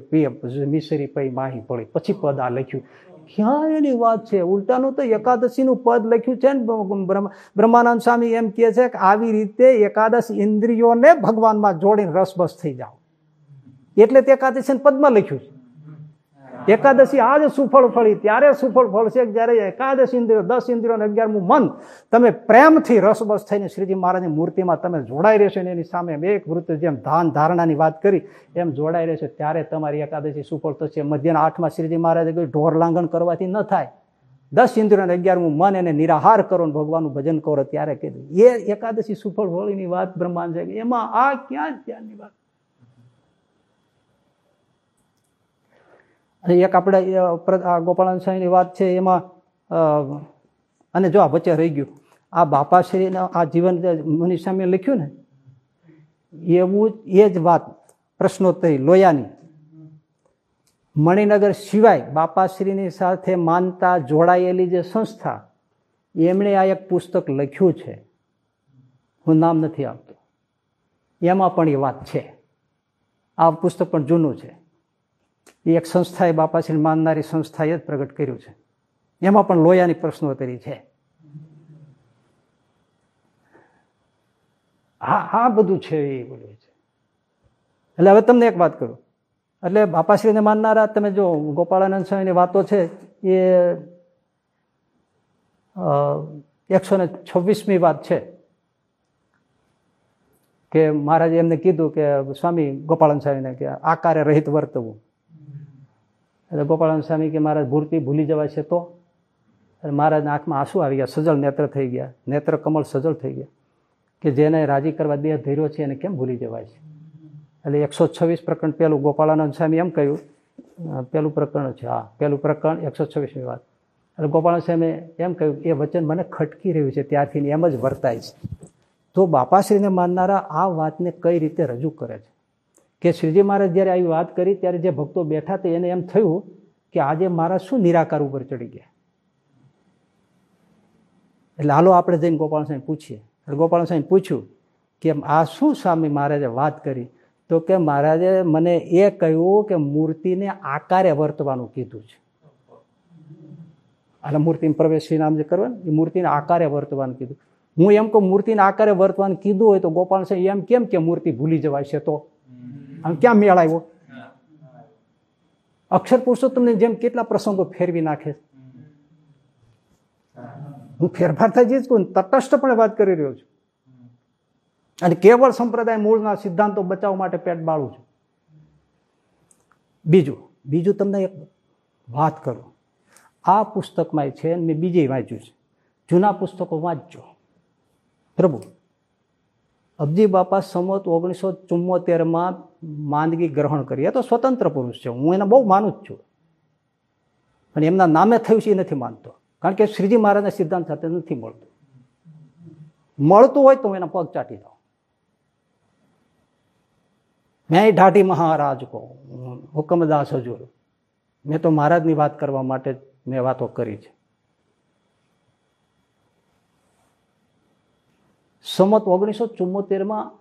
A: મિશ્રી પૈ માહી પડી પછી પદ આ લખ્યું. ક્યાં એની વાત છે. ઉલટાનું તો એકાદશીનું પદ લખ્યું છે ને બ્રહ્માનંદ સ્વામી એમ કહે છે કે આવી રીતે એકાદશ ઇન્દ્રિયોને ભગવાનમાં જોડીને રસબસ થઈ જાઓ. એટલે તે એકાદશી પદમાં લખ્યું છે. એકાદશી આજ સુફળ ફળી, ત્યારે સુફળ ફળશે જ્યારે એકાદશ ઇન્દ્રિયો, દસ ઇન્દ્રિયો અને અગિયારમું મન, તમે પ્રેમથી રસબસ થઈને શ્રીજી મહારાજની મૂર્તિમાં તમે જોડાઈ રહેશો ને એની સામે એક વૃત્તિ જેમ ધાન ધારણાની વાત કરી, એમ જોડાઈ રહેશે, ત્યારે તમારી એકાદશી સુફળ થશે. મધ્યના આઠમાં શ્રીજી મહારાજે ઢોર લાંઘન કરવાથી ન થાય. દસ ઇન્દ્રિયો અને અગિયારમું મન એને નિરાહાર કરો ને ભગવાનનું ભજન કરો. ત્યારે કીધું, એ એકાદશી સુફળ ફળીની વાત બ્રહ્માંડ છે એમાં આ ક્યાં ત્યાંની વાત અને એક આપણે ગોપાળાન સ્વામીની વાત છે, એમાં અને જો આ વચ્ચે રહી ગયું, આ બાપાશ્રીના આ જીવન મનીષ સ્વામીએ લખ્યું ને, એવું એ જ વાત પ્રશ્નોત્તરી લોયાની. મણિનગર સિવાય બાપાશ્રીની સાથે માનતા જોડાયેલી જે સંસ્થા, એમણે આ એક પુસ્તક લખ્યું છે. હું નામ નથી આપતો એમાં પણ એ વાત છે. આ પુસ્તક પણ જૂનું છે. એ એક સંસ્થાએ બાપાશ્રી માનનારી સંસ્થાએ જ પ્રગટ કર્યું છે. એમાં પણ લોયાની પ્રશ્નોત્તરી છે. હા હા બધું છે એ બોલ્યું છે. એટલે હવે તમને એક વાત કરું. એટલે બાપાશ્રીને માનનારા, તમે જો ગોપાળાનંદ સ્વામીની વાતો છે, એ એકસો ને છવ્વીસમી વાત છે. કે મહારાજે એમને કીધું કે, સ્વામી ગોપાળન સ્વામીને કે આકારે રહિત વર્તવું. એટલે ગોપાલન સ્વામી કે મહારાજ ભૂરતી ભૂલી જવાય છે તો? મહારાજના આંખમાં આંસુ આવી ગયા, સજલ નેત્ર થઈ ગયા, નેત્ર કમળ સજલ થઈ ગયા, કે જેને રાજી કરવા દેહ ધૈર્યો છે એને કેમ ભૂલી જવાય છે? એટલે એકસો છવ્વીસ પ્રકરણ પેલું ગોપાળાનંદ સ્વામી એમ કહ્યું પેલું પ્રકરણ છે, હા, પેલું પ્રકરણ એકસો છવ્વીસમી વાત. એટલે ગોપાળાનંદ સ્વામી એમ કહ્યું, એ વચન મને ખટકી રહ્યું છે ત્યારથી એમ જ વર્તાય છે. તો બાપાશ્રીને માનનારા આ વાતને કઈ રીતે રજૂ કરે છે? કે શ્રીજી મહારાજ જ્યારે આવી વાત કરી, ત્યારે જે ભક્તો બેઠા હતા એને એમ થયું કે આજે મારા શું નિરાકાર ઉપર ચડી ગયા? એટલે હાલો આપણે જઈને ગોપાલ સાહેબ પૂછીએ. એટલે ગોપાલ સાહેબ પૂછ્યું કે આ શું સ્વામી મહારાજે વાત કરી? તો કે મહારાજે મને એ કહ્યું કે મૂર્તિને આકારે વર્તવાનું કીધું છે. અને મૂર્તિને પ્રવેશ નામ જે કરવાનું એ મૂર્તિને આકારે વર્તવાનું કીધું. હું એમ કહું, મૂર્તિને આકારે વર્તવાનું કીધું હોય તો ગોપાલ સાહેબ એમ કેમ કે મૂર્તિ ભૂલી જવાય છે તો? આમ ક્યાં મેળ આવ્યો? અક્ષર પુરુષોત્તમને જેમ કેટલા પ્રસંગો ફેરવી નાખે હું ફેરફાર થઈ જઈશ કોઈ તટસ્થપણે વાત કરી રહ્યો છું. અને કેવળ સંપ્રદાય મૂળના સિદ્ધાંતો બચાવવા માટે પેટ બાળું છું. બીજું બીજું તમને એક વાત કરું. આ પુસ્તકમાં છે મેં બીજે વાંચ્યું છે. જૂના પુસ્તકો વાંચજો. પ્રભુ અબજી બાપા સમત ઓગણીસો ચુમ્મોતેરમાં માંદગી ગ્રહણ કરી. એ તો સ્વતંત્ર પુરુષ છે. હું એને બહુ માનું જ છું. પણ એમના નામે થયું છે એ નથી માનતો. કારણ કે શ્રીજી મહારાજના સિદ્ધાંત સાથે નથી મળતું. મળતું હોય તો હું એના પગ ચાટી દઉં. મેં ઢાઢી મહારાજ કહો. હુકમદાસ હજુર. મેં તો મહારાજની વાત કરવા માટે મેં વાતો કરી છે. સમત ઓગણીસો ચુમ્મોતેરમાં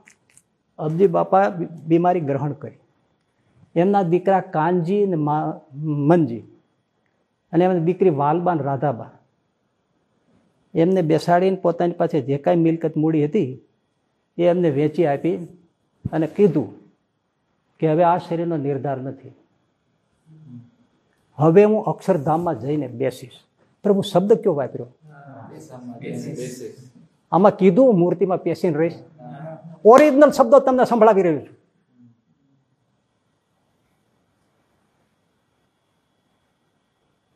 A: અબજી બાપા બીમારી ગ્રહણ કરી. એમના દીકરા કાનજી અને મનજી અને એમની દીકરી વાલબાન રાધાબા. એમને બેસાડીને પોતાની પાસે જે કાંઈ મિલકત મૂડી હતી એ એમને વેચી આપી અને કીધું કે હવે આ શરીરનો નિર્ધાર નથી. હવે હું અક્ષરધામમાં જઈને બેસીશ. પ્રભુ શબ્દ કયો વાપર્યો? આમાં કીધું મૂર્તિમાં પેસીને રહીશ ઓરિજિનલ શબ્દો તમને સંભળાવી રહ્યું છું.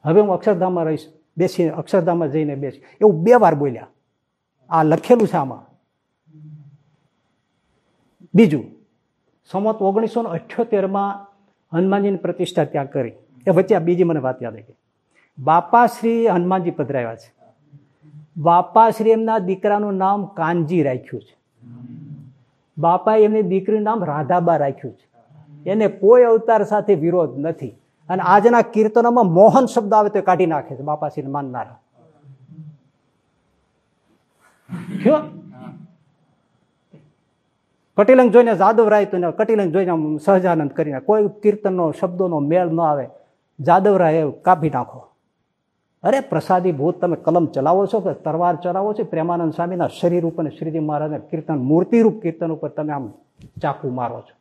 A: હવે હું અક્ષરધામમાં રહીશ. બેસીને અક્ષરધામમાં જઈને બેસ. એવું બે વાર બોલ્યા. આ લખેલું છે આમાં. બીજું, સમત ઓગણીસો ને અઠ્યોતેરમાં હનુમાનજીની પ્રતિષ્ઠા ત્યાં કરી. એ વચ્ચે બીજી મને વાત યાદ આવી. બાપાશ્રી હનુમાનજી પધરાવ્યા છે. બાપાશ્રી એમના દીકરાનું નામ કાનજી રાખ્યું છે. બાપાએ એમની દીકરીનું નામ રાધાબા રાખ્યું છે. એને કોઈ અવતાર સાથે વિરોધ નથી. અને આજના કીર્તનોમાં મોહન શબ્દ આવે તો કાઢી નાખે છે બાપાશ્રી માનનારા. કટિલંગ જોઈને જાદવ રાય તો કટિલંગ જોઈને સહજાનંદ કરીને કોઈ કીર્તનનો શબ્દોનો મેળ ન આવે. જાદવ રાય કાપી નાખો. અરે પ્રસાદી ભૂત તમે કલમ ચલાવો છો કે તરવાર ચલાવો છો? પ્રેમાનંદ સ્વામીના શરીર ઉપર શ્રીજી મહારાજના કીર્તન, મૂર્તિરૂપ કીર્તન ઉપર તમે આમ ચાકુ મારો છો.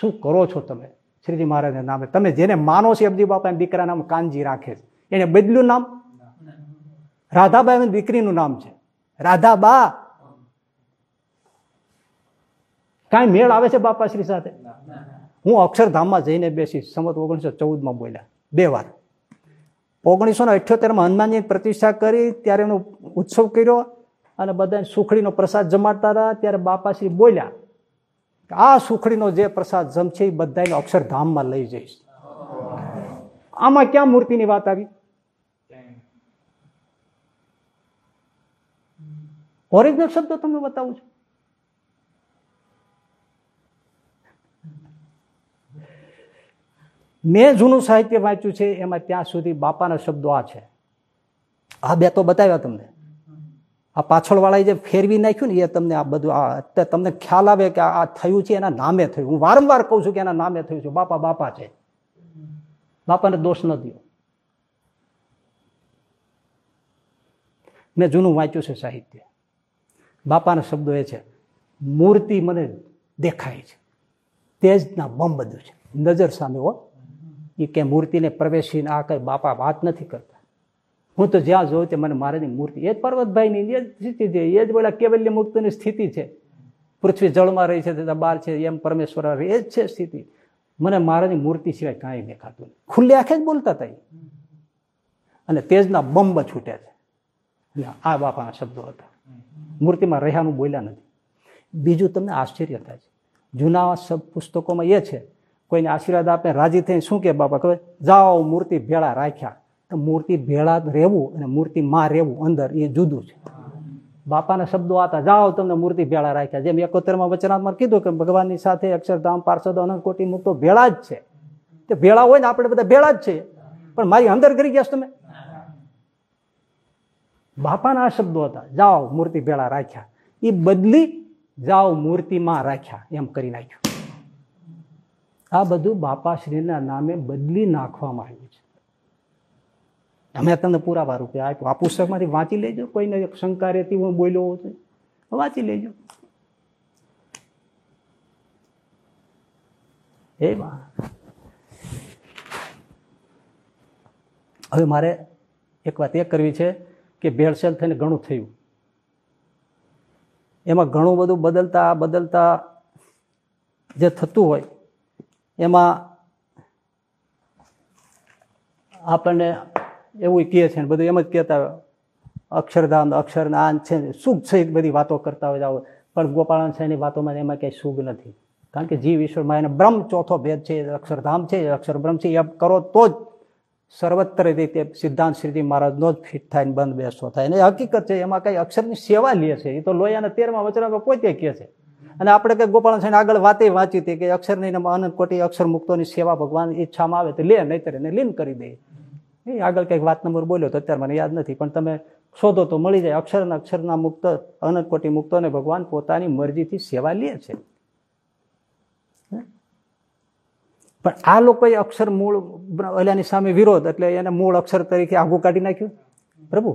A: શું કરો છો તમે? શ્રીજી મહારાજના નામે. તમે જેને માનો છો એમજી બાપા દીકરા નામ કાનજી રાખે છે. એને બદલ્યું નામ? રાધાબા દીકરીનું નામ છે. રાધાબા! કાંઈ મેળ આવે છે બાપાશ્રી સાથે? હું અક્ષરધામમાં જઈને બેસી સમત ઓગણીસો ચૌદમાં બોલ્યા. બે વાર. ઓગણીસો ને અઠ્યોતેરમાં હનુમાનજી પ્રતિષ્ઠા કરી, ત્યારે એનો ઉત્સવ કર્યો અને બધાને સુખડીનો પ્રસાદ જમાડતા હતા. ત્યારે બાપાશ્રી બોલ્યા કે આ સુખડીનો જે પ્રસાદ જમશે એ બધાને અક્ષરધામમાં લઈ જઈશ. આમાં ક્યાં મૂર્તિની વાત આવી? ઓરિજિનલ શબ્દ તમને બતાવું છું. મેં જૂનું સાહિત્ય વાંચ્યું છે, એમાં ત્યાં સુધી બાપાના શબ્દો આ છે. આ બે તો બતાવ્યા તમને. આ પાછળવાળાએ જે ફેરવી નાખ્યું ને, એ તમને આ બધું આ તમને ખ્યાલ આવે કે આ થયું છે, એના નામે થયું. હું વારંવાર કહું છું કે એના નામે થયું છે. બાપા બાપા છે. બાપાને દોષ ન દો મેં જૂનું વાંચ્યું છે સાહિત્ય. બાપાના શબ્દો એ છે, મૂર્તિ મને દેખાય છે. તેજના બમ બધું છે. નજર સામે હો. એ કે મૂર્તિને પ્રવેશીને આ કઈ બાપા વાત નથી કરતા. હું તો જ્યાં જોઉં તે મને મારાની મૂર્તિ, એ જ પર્વતભાઈની, એ જ સ્થિતિ છે, એ જ બોલા કેવલ્ય મુક્તની સ્થિતિ છે. પૃથ્વી જળમાં રહી છે તથા બહાર છે, એમ પરમેશ્વર એ જ છે સ્થિતિ. મને મારાની મૂર્તિ સિવાય કાંઈ દેખાતું નહીં ખુલ્લે આંખે જ બોલતા હતા અને તેજના બંબ છૂટ્યા છે. આ બાપાના શબ્દો હતા. મૂર્તિમાં રહ્યાનું બોલ્યા નથી. બીજું તમને આશ્ચર્ય થાય છે. જૂના પુસ્તકોમાં એ છે કોઈને આશીર્વાદ આપે, રાજી થઈને શું કે બાપા? ખબર? જાઓ, મૂર્તિ ભેળા રાખ્યા. તો મૂર્તિ ભેળા રહેવું અને મૂર્તિ માં રહેવું અંદર, એ જુદું છે. બાપાના શબ્દો આતા જાઓ, તમને મૂર્તિ ભેળા રાખ્યા. જેમ એકોતેરમાં વચનાત્મા કીધું કે ભગવાનની સાથે અક્ષરધામ, પાર્ષદો, અનંત કોટી મુક્તો ભેળા જ છે. તે ભેળા હોય ને, આપણે બધા ભેળા જ છે પણ મારી અંદર કરી ગયા તમે? બાપાના આ શબ્દો હતા, જાઓ, મૂર્તિ ભેળા રાખ્યા. એ બદલી, જાઓ, મૂર્તિમાં રાખ્યા. એમ કરી નાખ્યું. આ બધું બાપાશ્રીના નામે બદલી નાખવામાં આવ્યું છે. અમે તમને પુરાવા રૂપે આપ્યું. આ પુસ્તકમાંથી વાંચી લેજો. કોઈને શંકા રહેતી હું બોલ્યો છું વાંચી લેજો. એ હવે મારે એક વાત એ કરવી છે કે ભેળસેળ થઈને ઘણું થયું. એમાં ઘણું બધું બદલતા બદલતા જે થતું હોય એમાં આપણને એવું કહે છે બધું એમ જ કહેતા અક્ષરધામ, અક્ષરના આન છે સુખ છે બધી વાતો કરતા હોય જાઓ. પણ ગોપાલ છે વાતોમાં એમાં કંઈ સુખ નથી. કારણ કે જીવ ઈશ્વરમાં એને બ્રહ્મ ચોથો ભેદ છે અક્ષરધામ છે અક્ષર બ્રહ્મ છે, એ કરો તો જ સર્વત્ર રીતે સિદ્ધાંત શ્રીજી મહારાજનો જ ફિટ થાય ને બંધ બેસો થાય. અને હકીકત છે, એમાં કઈ અક્ષરની સેવા લે છે. એ તો લોહિયાના તેરમાં વચરામાં તે કહે છે. અને આપણે કઈ ગોપાલ સાહેબ આગળ વાતે વાંચી હતી કે અક્ષર નહીં અનંત કોટી અક્ષર મુક્તોની સેવા ભગવાન ઈચ્છામાં આવે તો લે, નહીતર એને લીન કરી દે. એ આગળ કંઈક વાત નંબર બોલ્યો તો અત્યારે મને યાદ નથી, પણ તમે શોધો તો મળી જાય અક્ષરના અક્ષરના મુક્ત, અનંત કોટી મુક્તોને ભગવાન પોતાની મરજીથી સેવા લે છે. પણ આ લોકોએ અક્ષર મૂળ ઓલાની સામે વિરોધ, એટલે એને મૂળ અક્ષર તરીકે આઘું કાઢી નાખ્યું. પ્રભુ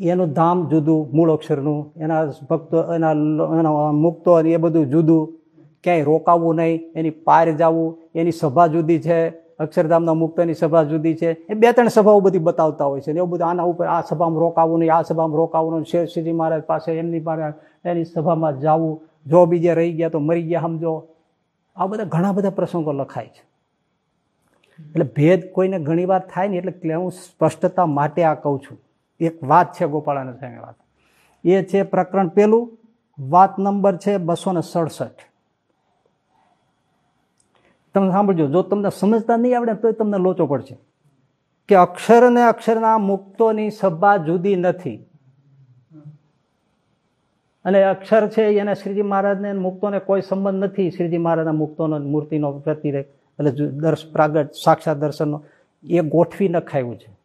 A: એનું ધામ જુદું, મૂળ અક્ષરનું, એના ભક્તો, એના એના મુક્તો એ બધું જુદું. ક્યાંય રોકાવું નહીં, એની પાર જવું, એની સભા જુદી છે, અક્ષરધામના મુક્તની સભા જુદી છે. એ બે ત્રણ સભાઓ બધી બતાવતા હોય છે એવું બધું આના ઉપર આ સભામાં રોકાવું નહીં, આ સભામાં રોકાવું શેર શ્રીજી મહારાજ પાસે એમની પાસે એની સભામાં જવું. જો બીજે રહી ગયા તો મરી ગયા સમજો. આ બધા ઘણા બધા પ્રસંગો લખાય છે. એટલે ભેદ કોઈને ઘણી વાર થાય ને એટલે હું સ્પષ્ટતા માટે આ કહું છું. એક વાત છે ગોપાળાને સામે વાત. એ છે પ્રકરણ પેલું, વાત નંબર છે બસો ને સડસઠ. તમે સાંભળજો, જો તમને સમજતા નહીં આવડે તો તમને લોચો પડશે. કે અક્ષર ને અક્ષરના મુક્તોની સભા જુદી નથી. અને અક્ષર છે એને શ્રીજી મહારાજને મુક્તોને કોઈ સંબંધ નથી. શ્રીજી મહારાજના મુક્તોનો મૂર્તિનો પ્રતિરેક એટલે દર્શ પ્રાગટ સાક્ષાત દર્શનનો. એ ગોઠવી નખાયું છે.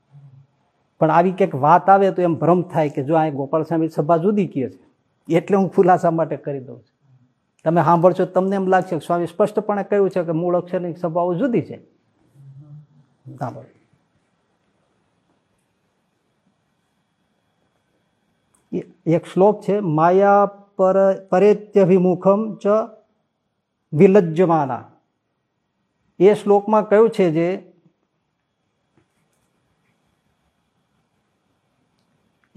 A: પણ આવી કંઈક વાત આવે તો એમ ભ્રમ થાય કે જો આ ગોપાલ સ્વામી સભા જુદી કહે છે. એટલે હું ખુલાસા માટે કરી દઉં છું. તમે સાંભળશો તમને એમ લાગશે સ્વામી સ્પષ્ટપણે કહ્યું છે કે મૂળ અક્ષરની સભાઓ જુદી છે. સાંભળો. એક શ્લોક છે, માયા પર પરેત્યભિમુખમ ચ વિલજ્જમાના એ શ્લોકમાં કયું છે જે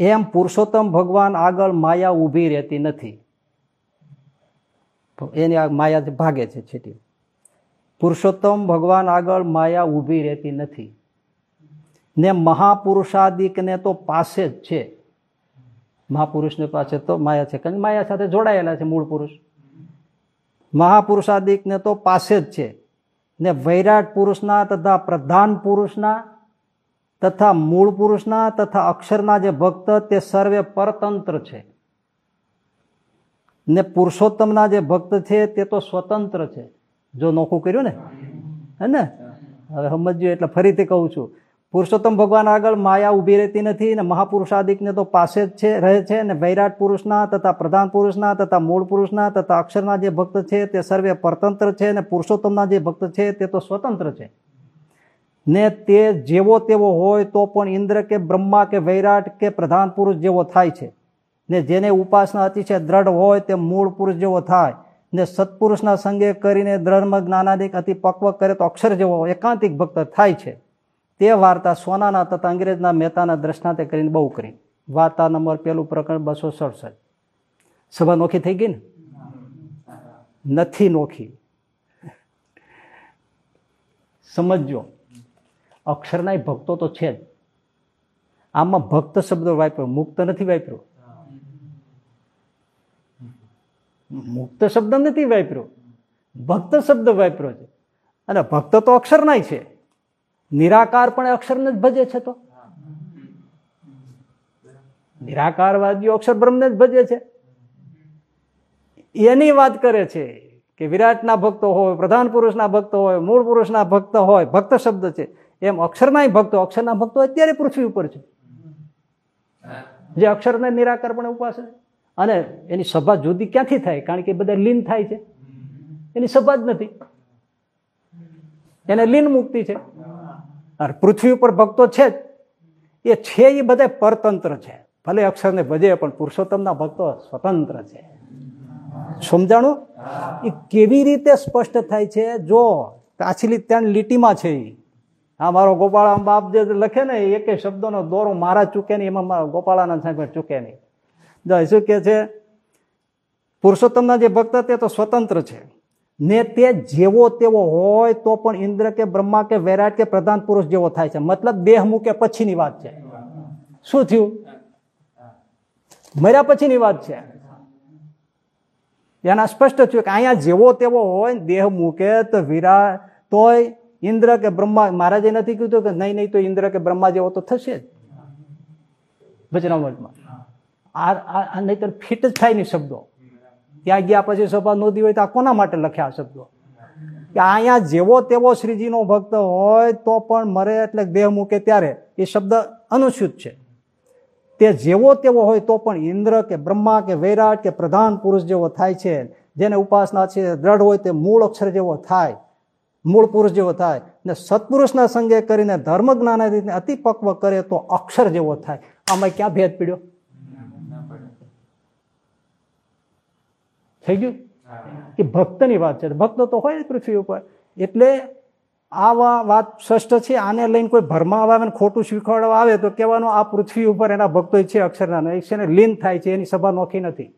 A: એમ પુરુષોત્તમ ભગવાન આગળ માયા ઊભી રહેતી નથી. એની આ માયા ભાગે છે છેટી. પુરુષોત્તમ ભગવાન આગળ માયા ઊભી રહેતી નથી. ને મહાપુરુષાદિકને તો પાસે જ છે. મહાપુરુષને પાસે તો માયા છે. કારણ માયા સાથે જોડાયેલા છે મૂળ પુરુષ. મહાપુરુષાદિકને તો પાસે જ છે. ને વૈરાટ પુરુષના તથા પ્રધાન પુરુષના તથા મૂળ પુરુષના તથા અક્ષરના જે ભક્ત તે સર્વે પરતંત્ર છે. ને પુરુષોત્તમના જે ભક્ત છે તે તો સ્વતંત્ર છે. જો નોખું કર્યું ને? હે ને? હવે સમજ્યું એટલે ફરીથી કહું છું. પુરુષોત્તમ ભગવાન આગળ માયા ઊભી રહેતી નથી ને મહાપુરુષાદિકને તો પાસે જ છે, રહે છે ને વૈરાટ પુરુષના તથા પ્રધાન પુરુષના તથા મૂળ પુરુષના તથા અક્ષરના જે ભક્ત છે તે સર્વે પરતંત્ર છે ને પુરુષોત્તમના જે ભક્ત છે તે તો સ્વતંત્ર છે. ને તે જેવો તેવો હોય તો પણ ઇન્દ્ર કે બ્રહ્મા કે વૈરાટ કે પ્રધાન પુરુષ જેવો થાય છે. ને જેને ઉપાસના અતિશય દ્રઢ હોય તે મૂળ પુરુષ જેવો થાય. ને સત્પુરુષના સંગે કરીને ધર્મ જ્ઞાનાદિક અતિ પક્વ કરે તો અક્ષર જેવો એકાંતિક ભક્ત થાય છે. તે વાર્તા સોનાના તથા અંગ્રેજના મહેતાના દ્રષ્ટાંતે કરીને બહુ કરી. વાર્તા નંબર પેલું પ્રકરણ બસો સડસઠ. સભા નોખી થઈ ગઈ ને? નથી નોખી. સમજજો. અક્ષરના ભક્તો તો છે જ. આમાં ભક્ત શબ્દ વાપર્યો મુક્ત નથી વાપર્યો મુક્ત શબ્દ નથી વાપર્યો ભક્ત શબ્દ વાપર્યો છે. અને ભક્ત તો અક્ષરનાય છે. નિરાકાર પણ અક્ષરને જ ભજે છે તો. નિરાકારવાદીઓ અક્ષર બ્રહ્મને જ ભજે છે. એની વાત કરે છે કે વિરાટના ભક્તો હોય, પ્રધાન પુરુષના ભક્તો હોય, મૂળ પુરુષના ભક્ત હોય, ભક્ત શબ્દ છે. એમ અક્ષરના ભક્તો અક્ષરના ભક્તો અત્યારે પૃથ્વી ઉપર છે. જે અક્ષરને નિરાકરપણે પણ ઉપાસે. અને એની સભા જુદી ક્યાંથી થાય? કારણ કે બધા લીન થાય છે. એની સભા જ નથી. એને લીન મુક્તિ છે. પૃથ્વી ઉપર ભક્તો છે જ. એ છે એ બધા પરતંત્ર છે. ભલે અક્ષરને ભજે, પણ પુરુષોત્તમના ભક્તો સ્વતંત્ર છે. સમજાણું? એ કેવી રીતે સ્પષ્ટ થાય છે? જો પાછલી ત્યાં લીટીમાં છે એ આ મારો ગોપાળા બાપ જે લખે ને એક શબ્દોનો દોરો મારા ચૂકે નહીં, એમાં મારા ગોપાળાના સાહેબ ચૂકે નહીં. શું કે છે? પુરુષોત્તમના જે ભક્ત તે તો સ્વતંત્ર છે. ને તે જેવો તેવો હોય, તો પણ ઇન્દ્ર કે બ્રહ્મા કે વૈરાટ કે પ્રધાન પુરુષ જેવો થાય છે. મતલબ દેહ મૂકે પછીની વાત છે. શું થયું? મર્યા પછીની વાત છે. એના સ્પષ્ટ થયું કે અહીંયા જેવો તેવો હોય દેહ મૂકે તો વિરાટ તોય ઇન્દ્ર કે બ્રહ્મા, મહારાજે નથી કીધું કે નહીં નહીં તો ઇન્દ્ર કે બ્રહ્મા જેવો તો થશે જ. વચનામૃતમાં આ નહીં તો ફિટ જ થાય નહીં શબ્દો. ત્યાં ગયા પછી સભા નોંધી હોય તો આ કોના માટે લખ્યા શબ્દો? કે અહીંયા જેવો તેવો શ્રીજીનો ભક્ત હોય તો પણ મરે એટલે દેહ મૂકે ત્યારે. એ શબ્દ અનુસૂત છે. તે જેવો તેવો હોય તો પણ ઇન્દ્ર કે બ્રહ્મા કે વૈરાટ કે પ્રધાન પુરુષ જેવો થાય છે. જેને ઉપાસના છે, દ્રઢ હોય તે મૂળ અક્ષર જેવો થાય. મૂળ પુરુષ જેવો થાય ને સત્પુરુષના સંગે કરીને ધર્મ જ્ઞાનાદિને અતિ પક્વ કરે તો અક્ષર જેવો થાય. આમાં ક્યાં ભેદ પીડ્યો? થઈ ગયું? કે ભક્તની વાત છે. ભક્ત તો હોય પૃથ્વી ઉપર. એટલે આવા વાત સ્પષ્ટ છે, આને લઈને કોઈ ભરમાં આવે અને ખોટું શીખવાડવા આવે તો કહેવાનું આ પૃથ્વી ઉપર એના ભક્તો છે, અક્ષરના છે ને લીન થાય છે, એની સભા નોખી નથી.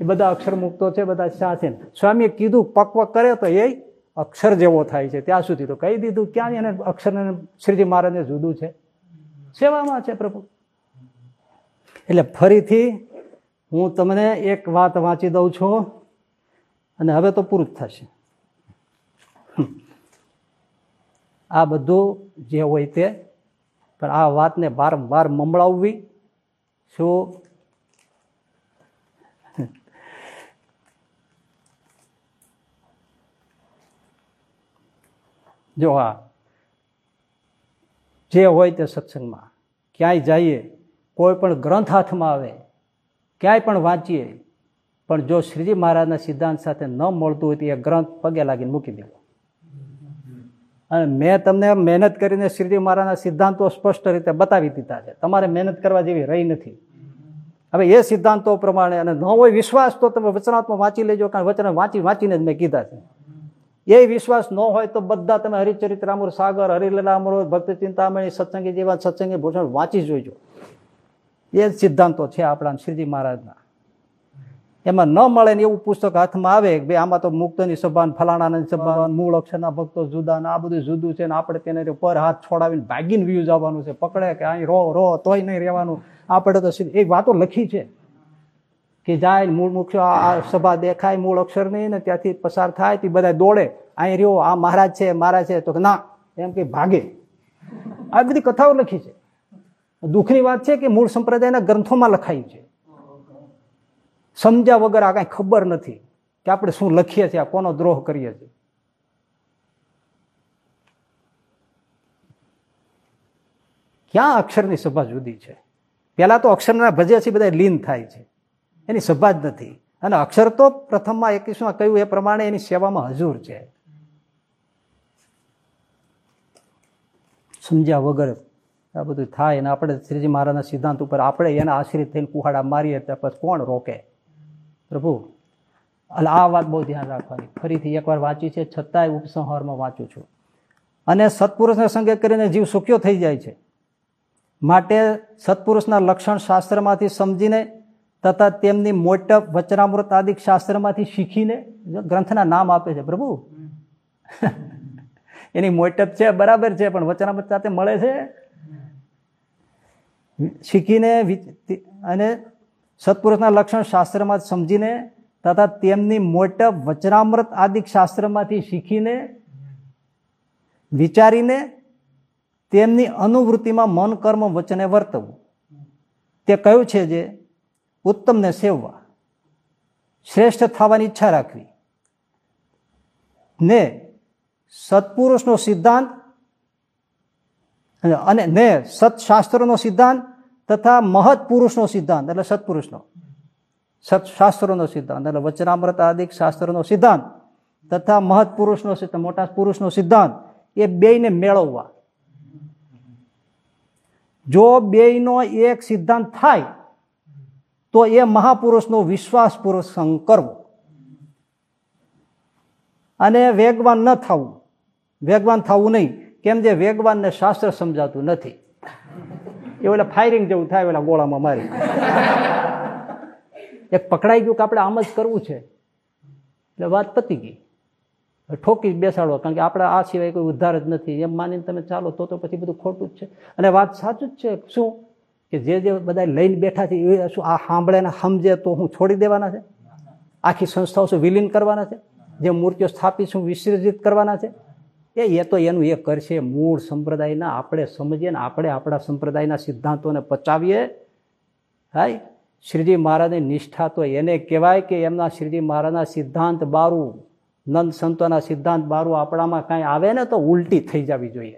A: એ બધા અક્ષર મુક્તો છે, બધા સાથે. સ્વામીએ કીધું, પક્વ કરે તો એ અક્ષર જેવો થાય છે ત્યાં સુધી તો કહી દીધું ક્યાં એને અક્ષરને શ્રીજી મહારાજને જુદું છે. સેવામાં છે પ્રભુ. એટલે ફરીથી હું તમને એક વાત વાંચી દઉં છું અને હવે તો પૂરું જ થશે. આ બધું જે હોય તે, પણ આ વાતને વારંવાર મમળાવવી શું જો હા જે હોય તે સત્સંગમાં. ક્યાંય જઈએ, કોઈ પણ ગ્રંથ હાથમાં આવે, ક્યાંય પણ વાંચીએ, પણ જો શ્રીજી મહારાજના સિદ્ધાંત સાથે ન મળતું હોય તો એ ગ્રંથ પગે લાગીને મૂકી દેવો. અને મેં તમને મહેનત કરીને શ્રીજી મહારાજના સિદ્ધાંતો સ્પષ્ટ રીતે બતાવી દીધા છે. તમારે મહેનત કરવા જેવી રહી નથી. હવે એ સિદ્ધાંતો પ્રમાણે અને ન હોય વિશ્વાસ તો તમે વચનાત્મા વાંચી લેજો, કારણ વચન વાંચી વાંચીને જ મેં કીધા છે. એ વિશ્વાસ ન હોય તો બધા તમે હરિચરિત્રામૃત સાગર હરિલીલામૃત ભક્તિ, ચિંતામણી, સત્સંગી જેવા સત્સંગી ભૂષણ વાંચી જોઈજો એ જ સિદ્ધાંતો છે આપણા શ્રીજી મહારાજના. એમાં ન મળે ને એવું પુસ્તક હાથમાં આવે કે ભાઈ આમાં તો મુક્તની સભાન, ફલાણાની સભા મૂળ અક્ષરના ભક્તો જુદા આ બધું જુદું છે ને આપણે તેને પર હાથ છોડાવીને ભાગીને વ્યૂઝ આવવાનું છે. પકડે કે અહીં રો રો તોય નહીં રહેવાનું. આપણે તો એ વાતો લખી છે. કે જાય મૂળ મુખ્ય સભા દેખાય, મૂળ અક્ષર નહીં ને ત્યાંથી પસાર થાય, તે બધા દોડે. અહીં રહ્યો, આ મહારાજ છે મહારાજ છે. તો ના, એમ કે ભાગે. આ બધી કથાઓ લખી છે. દુઃખની વાત છે કે મૂળ સંપ્રદાયના ગ્રંથોમાં લખાયું છે. સમજ્યા વગર આ કાંઈ ખબર નથી કે આપણે શું લખીએ છીએ કોનો દ્રોહ કરીએ છીએ. ક્યાં અક્ષરની સભા જુદી છે? પેલા તો અક્ષરના ભજ્યાથી બધા લીન થાય છે. એની સભા જ નથી. અને અક્ષર તો પ્રથમમાં એકવીસમાં કહ્યું એ પ્રમાણે એની સેવામાં હજુર છે. સમજ્યા વગર આ બધું થાય અને આપણે શ્રીજી મહારાજના સિદ્ધાંત ઉપર આપણે એના આશ્રિત થઈને કુહાડા મારીએ તો પછી કોણ રોકે? પ્રભુ એટલે આ વાત બહુ ધ્યાન રાખવાની. ફરીથી એકવાર વાંચી છે, છતાંય ઉપસંહારમાં વાંચું છું. અને સત્પુરુષને સંગે કરીને જીવ સુખ્યો થઈ જાય છે. માટે સત્પુરુષના લક્ષણ શાસ્ત્રમાંથી સમજીને તથા તેમની મોટપ વચનામૃત આદિ શાસ્ત્રમાંથી શીખીને ગ્રંથના નામ આપે છે, પ્રભુ. એની મોટપ છે, બરાબર છે, પણ વચનામૃત સાથે મળે છે. શીખીને અને સત્પુરુષના લક્ષણ શાસ્ત્રમાં સમજીને તથા તેમની મોટપ વચનામૃત આદિ શાસ્ત્રમાંથી શીખીને વિચારીને તેમની અનુવૃત્તિમાં મન, કર્મ, વચને વર્તવું. તે કયું છે જે? ઉત્તમને સેવવા. શ્રેષ્ઠ થવાની ઈચ્છા રાખવી. ને સત્પુરુષનો સિદ્ધાંત અને ને સત્શાસ્ત્રોનો સિદ્ધાંત તથા મહત પુરુષનો સિદ્ધાંત, એટલે સત્પુરુષનો. સત્શાસ્ત્રોનો સિદ્ધાંત, એટલે વચનામૃત આદિક શાસ્ત્રોનો સિદ્ધાંત તથા મહત પુરુષનો મોટા પુરુષનો સિદ્ધાંત, એ બેયને મેળવવા. જો બેયનો એક સિદ્ધાંત થાય તો એ મહાપુરુષનો વિશ્વાસપૂર્વક સંગ કરવો. અને વેગવાન ન થવું. વેગવાન થવું નહીં. કેમ જે વેગવાનને શાસ્ત્ર સમજાતું નથી. એ ઓલા ફાયરિંગ જેવું થાય ઓલા ગોળામાં મારી. એક પકડાઈ ગયું કે આપણે આમ જ કરવું છે. એટલે વાત પતી ગઈ. ઠોકી બેસાડો કારણ કે આપણે આ સિવાય કોઈ ઉદ્ધાર જ નથી. એમ માનીને તમે ચાલો તો તો પછી બધું ખોટું જ છે. અને વાત સાચું જ છે. શું? કે જે જે બધા લઈને બેઠા છે, એ શું આ સાંભળે ને સમજે તો હું છોડી દેવાના છે? આખી સંસ્થાઓ શું વિલીન કરવાના છે? જે મૂર્તિઓ સ્થાપી શું વિસર્જિત કરવાના છે? એ એ તો એનું એ કરશે મૂળ સંપ્રદાયના, આપણે સમજીએ ને આપણે આપણા સંપ્રદાયના સિદ્ધાંતોને પચાવીએ. હાય, શ્રીજી મહારાજની નિષ્ઠા તો એને કહેવાય કે એમના શ્રીજી મહારાજના સિદ્ધાંત બારું, નંદ સંતોના સિદ્ધાંત બારું આપણામાં કાંઈ આવે ને તો ઉલટી થઈ જવી જોઈએ.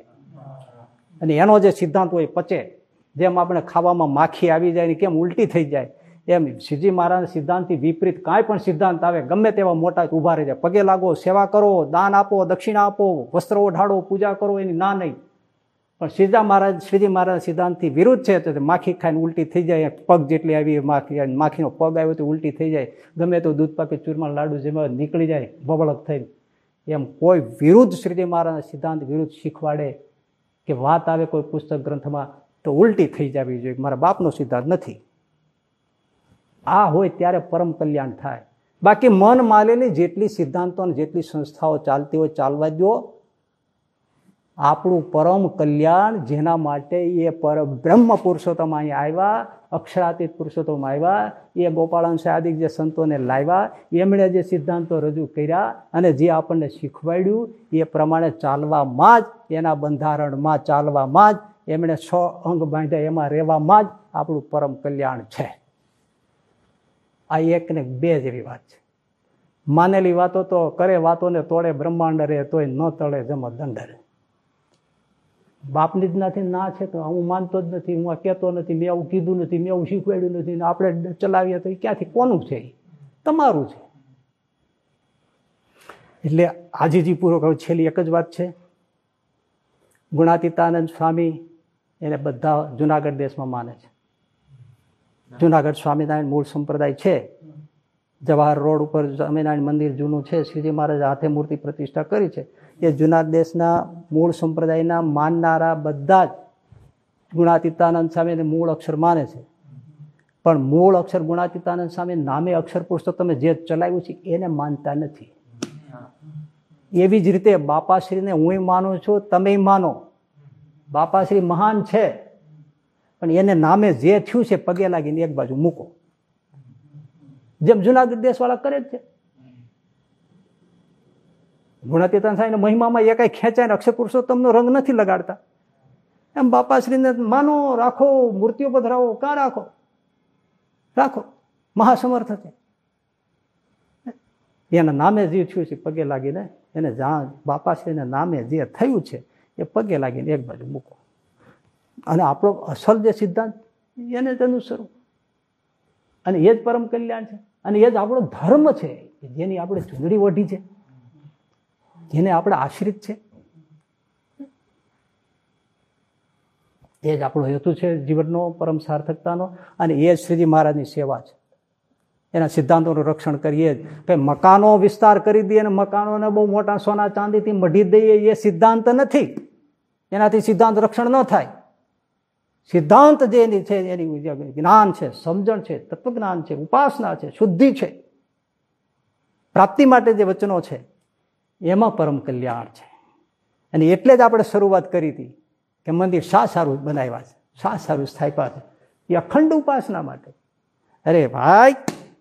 A: અને એનો જે સિદ્ધાંત હોય પચે. જેમ આપણે ખાવામાં માખી આવી જાય ને કેમ ઉલટી થઈ જાય, એમ શ્રીજી મહારાજના સિદ્ધાંતથી વિપરીત કાંઈ પણ સિદ્ધાંત આવે, ગમે તેવા મોટા ઊભા રહી જાય. પગે લાગો, સેવા કરો, દાન આપો, દક્ષિણા આપો, વસ્ત્રો ઓઢાડો, પૂજા કરો, એની ના નહીં. પણ સીધા મહારાજ, શ્રીજી મહારાજ સિદ્ધાંતથી વિરુદ્ધ છે, તો માખી ખાઈને ઉલટી થઈ જાય પગ જેટલી આવી માખી માખીનો પગ આવ્યો તો ઉલટી થઈ જાય. ગમે તો દૂધ પાકી ચૂરમા લાડુ જેમાં નીકળી જાય, બબળક થઈને. એમ કોઈ વિરુદ્ધ શ્રીજી મહારાજના સિદ્ધાંત વિરુદ્ધ શીખવાડે કે વાત આવે કોઈ પુસ્તક ગ્રંથમાં તો ઉલટી થઈ જવી જોઈએ. મારા બાપનો સિદ્ધાંત નથી. આ હોય ત્યારે પરમ કલ્યાણ થાય. બાકી મન માલેલી જેટલી સિદ્ધાંતો અને જેટલી સંસ્થાઓ ચાલતી હોય, ચાલવા દો આપણું પરમ કલ્યાણ જેના માટે એ પર બ્રહ્મ પુરુષોત્તમ અહીં આવ્યા, અક્ષરાતીત પુરુષોત્તમ આવ્યા, એ ગોપાળન સાદિક જે સંતોને લાવ્યા, એમણે જે સિદ્ધાંતો રજૂ કર્યા અને જે આપણને શીખવાડ્યું, એ પ્રમાણે ચાલવામાં જ, એના બંધારણમાં ચાલવામાં જ એમણે છ અંગ બાંધ્યા, એમાં રહેવામાં જ આપણું પરમ કલ્યાણ છે. આ એક ને બે જેવી વાત છે. માનેલી વાતો તો કરે, વાતોને તોડે, બ્રહ્માંડ રે તોય ન તળે, જમ દંડ રે બાપની જ નથી ના છે તો હું માનતો જ નથી, હું કહેતો નથી, મેં આવું કીધું નથી, મેં આવું શીખવાડ્યું નથી આપણે ચલાવીએ તો ક્યાંથી, કોનું છે તમારું છે. એટલે આજીજી કહું છેલ્લી એક જ વાત છે. ગુણાતીતાનંદ સ્વામી એને બધા જુનાગઢ દેશમાં માને છે. જુનાગઢ સ્વામિનારાયણ મૂળ સંપ્રદાય છે. જવાહર રોડ ઉપર સ્વામિનારાયણ મંદિર જૂનું છે. શ્રીજી મહારાજ હાથે મૂર્તિ પ્રતિષ્ઠા કરી છે. એ જૂના દેશના મૂળ સંપ્રદાયના માનનારા બધા જ ગુણાતીતાનંદ સ્વામીને મૂળ અક્ષર માને છે. પણ મૂળ અક્ષર ગુણાતીતાનંદ સ્વામી નામે અક્ષર પુસ્તક તમે જે ચલાવ્યું છે એને માનતા નથી. એવી જ રીતે બાપાશ્રીને હું માનું છું તમે માનો. બાપાશ્રી મહાન છે. પણ એને નામે જે થયું છે, પગે લાગીને એક બાજુ મૂકો. જેમ જુનાગઢ દેશવાળા કરે જ છે. ગુણાતીતાન સાહેબ મહિમામાં એ કઈ ખેંચાય અક્ષર પુરુષોત્તમનો રંગ નથી લગાડતા. એમ બાપાશ્રીને માનો, રાખો, મૂર્તિઓ પધરાવો, કાં રાખો? રાખો. મહાસમર્થ છે. એના નામે જે થયું છે, પગે લાગીને એને જાણ બાપાશ્રીના નામે જે થયું છે એ પગે લાગીને એક બાજુ મૂકો. અને આપણો અસલ જે સિદ્ધાંત, એને જ અનુસરવું અને એ જ પરમ કલ્યાણ છે. અને એ જ આપણો ધર્મ છે જેની આપણે ચૂંદડી વઢી છે, જેને આપણે આશ્રિત છે. એ જ આપણો હેતુ છે જીવનનો, પરમ સાર્થકતાનો, અને એ જ શ્રીજી મહારાજની સેવા છે. એના સિદ્ધાંતોનું રક્ષણ કરીએ ભાઈ મકાનો વિસ્તાર કરી દઈએ અને મકાનોને બહુ મોટા સોના ચાંદીથી મઢી દઈએ, એ સિદ્ધાંત નથી. એનાથી સિદ્ધાંત રક્ષણ ન થાય. સિદ્ધાંત જે એની છે, એની જ્ઞાન છે, સમજણ છે, તત્વજ્ઞાન છે, ઉપાસના છે, શુદ્ધિ છે, પ્રાપ્તિ માટે જે વચનો છે, એમાં પરમ કલ્યાણ છે. અને એટલે જ આપણે શરૂઆત કરી હતી કે મંદિર શા સારું બનાવ્યા છે. શા સારું સ્થાપ્યા છે. એ અખંડ ઉપાસના માટે. અરે ભાઈ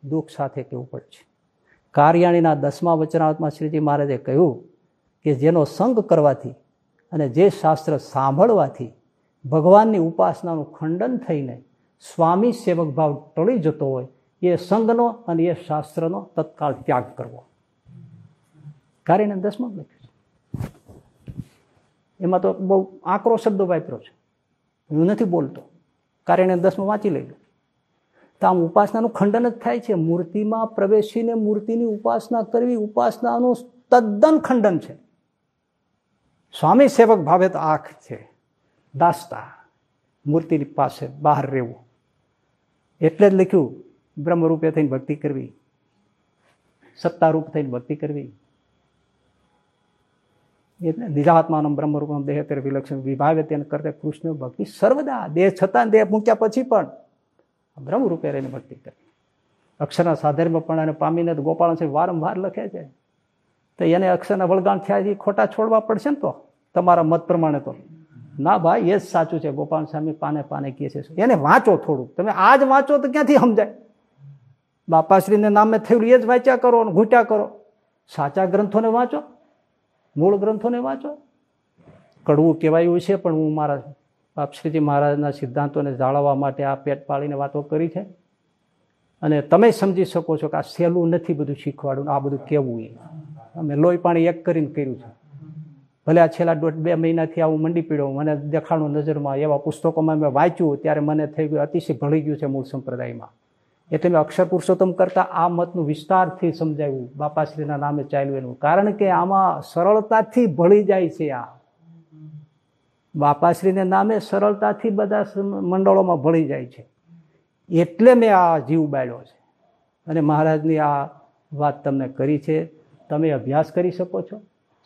A: દુઃખ સાથે કહેવું પડે છે. કાર્યાણીના દસમા વચનાવતમાં શ્રીજી મહારાજે કહ્યું કે જેનો સંગ કરવાથી અને જે શાસ્ત્ર સાંભળવાથી ભગવાનની ઉપાસનાનું ખંડન થઈને સ્વામી સેવક ભાવ ટળી જતો હોય, એ સંઘનો અને એ શાસ્ત્રનો તત્કાળ ત્યાગ કરવો. કાર્યને દસમાં લખ્યું છે. એમાં તો બહુ આકરો શબ્દો વાપર્યો છે. હું નથી બોલતો. કાર્યને દસમાં વાંચી લઈ લો. તો આમ ઉપાસનાનું ખંડન જ થાય છે. મૂર્તિમાં પ્રવેશીને મૂર્તિની ઉપાસના કરવી ઉપાસનાનું તદ્દન ખંડન છે. સ્વામી સેવક ભાવે તો આંખ છે. દાસતા મૂર્તિની પાસે બહાર રહેવું. એટલે જ લખ્યું, બ્રહ્મરૂપે થઈને ભક્તિ કરવી. સત્તારૂપ થઈને ભક્તિ કરવી. એટલે નિજાત્માનમ બ્રહ્મરૂપમ દેહ તેર વિલક્ષણ વિભાવે તેને કરતે કૃષ્ણ ભક્તિ સર્વદા. દેહ છતાં દેહ મૂક્યા પછી પણ બ્રહ્મરૂપે રહીને ભક્તિ કરે. અક્ષરના સાધર્મપણાને પામીને તો ગોપાલ છે વારંવાર લખે છે. તો એને અક્ષરના વળગાણ થયા છે, ખોટા છોડવા પડશે ને તો? તમારા મત પ્રમાણે તો. ના ભાઈ, એ જ સાચું છે. ગોપાલ સ્વામી પાને પાને કહે છે. એને વાંચો થોડું તમે આજ વાંચો તો ક્યાંથી સમજાય? બાપાશ્રીને નામે થયેલું એ જ વાંચ્યા કરો અને ઘૂંટ્યા કરો. સાચા ગ્રંથોને વાંચો. મૂળ ગ્રંથોને વાંચો. કડવું કહેવાયું છે, પણ હું મારા બાપશ્રીજી મહારાજના સિદ્ધાંતોને જાળવવા માટે આ પેટ પાળીને વાતો કરી છે. અને તમે સમજી શકો છો કે આ સહેલું નથી બધું શીખવાડવું આ બધું કેવું એ. અમે લોહી પાણી એક કરીને કર્યું છે. ભલે આ છેલ્લા દોઢ બે મહિનાથી આવું મંડી પીડ્યો, મને દેખાણું નજરમાં એવા પુસ્તકોમાં મેં વાંચ્યું, ત્યારે મને થઈ ગયું, અતિશય ભળી ગયું છે મૂળ સંપ્રદાયમાં. એટલે મેં અક્ષર પુરુષોત્તમ કરતાં આ મતનું વિસ્તારથી સમજાવ્યું, બાપાશ્રીના નામે ચાલ્યું એનું. કારણ કે આમાં સરળતાથી ભળી જાય છે આ. બાપાશ્રીને નામે સરળતાથી બધા મંડળોમાં ભળી જાય છે. એટલે મેં આ જીવ બાળ્યો છે. અને મહારાજની આ વાત તમને કરી છે. તમે અભ્યાસ કરી શકો છો.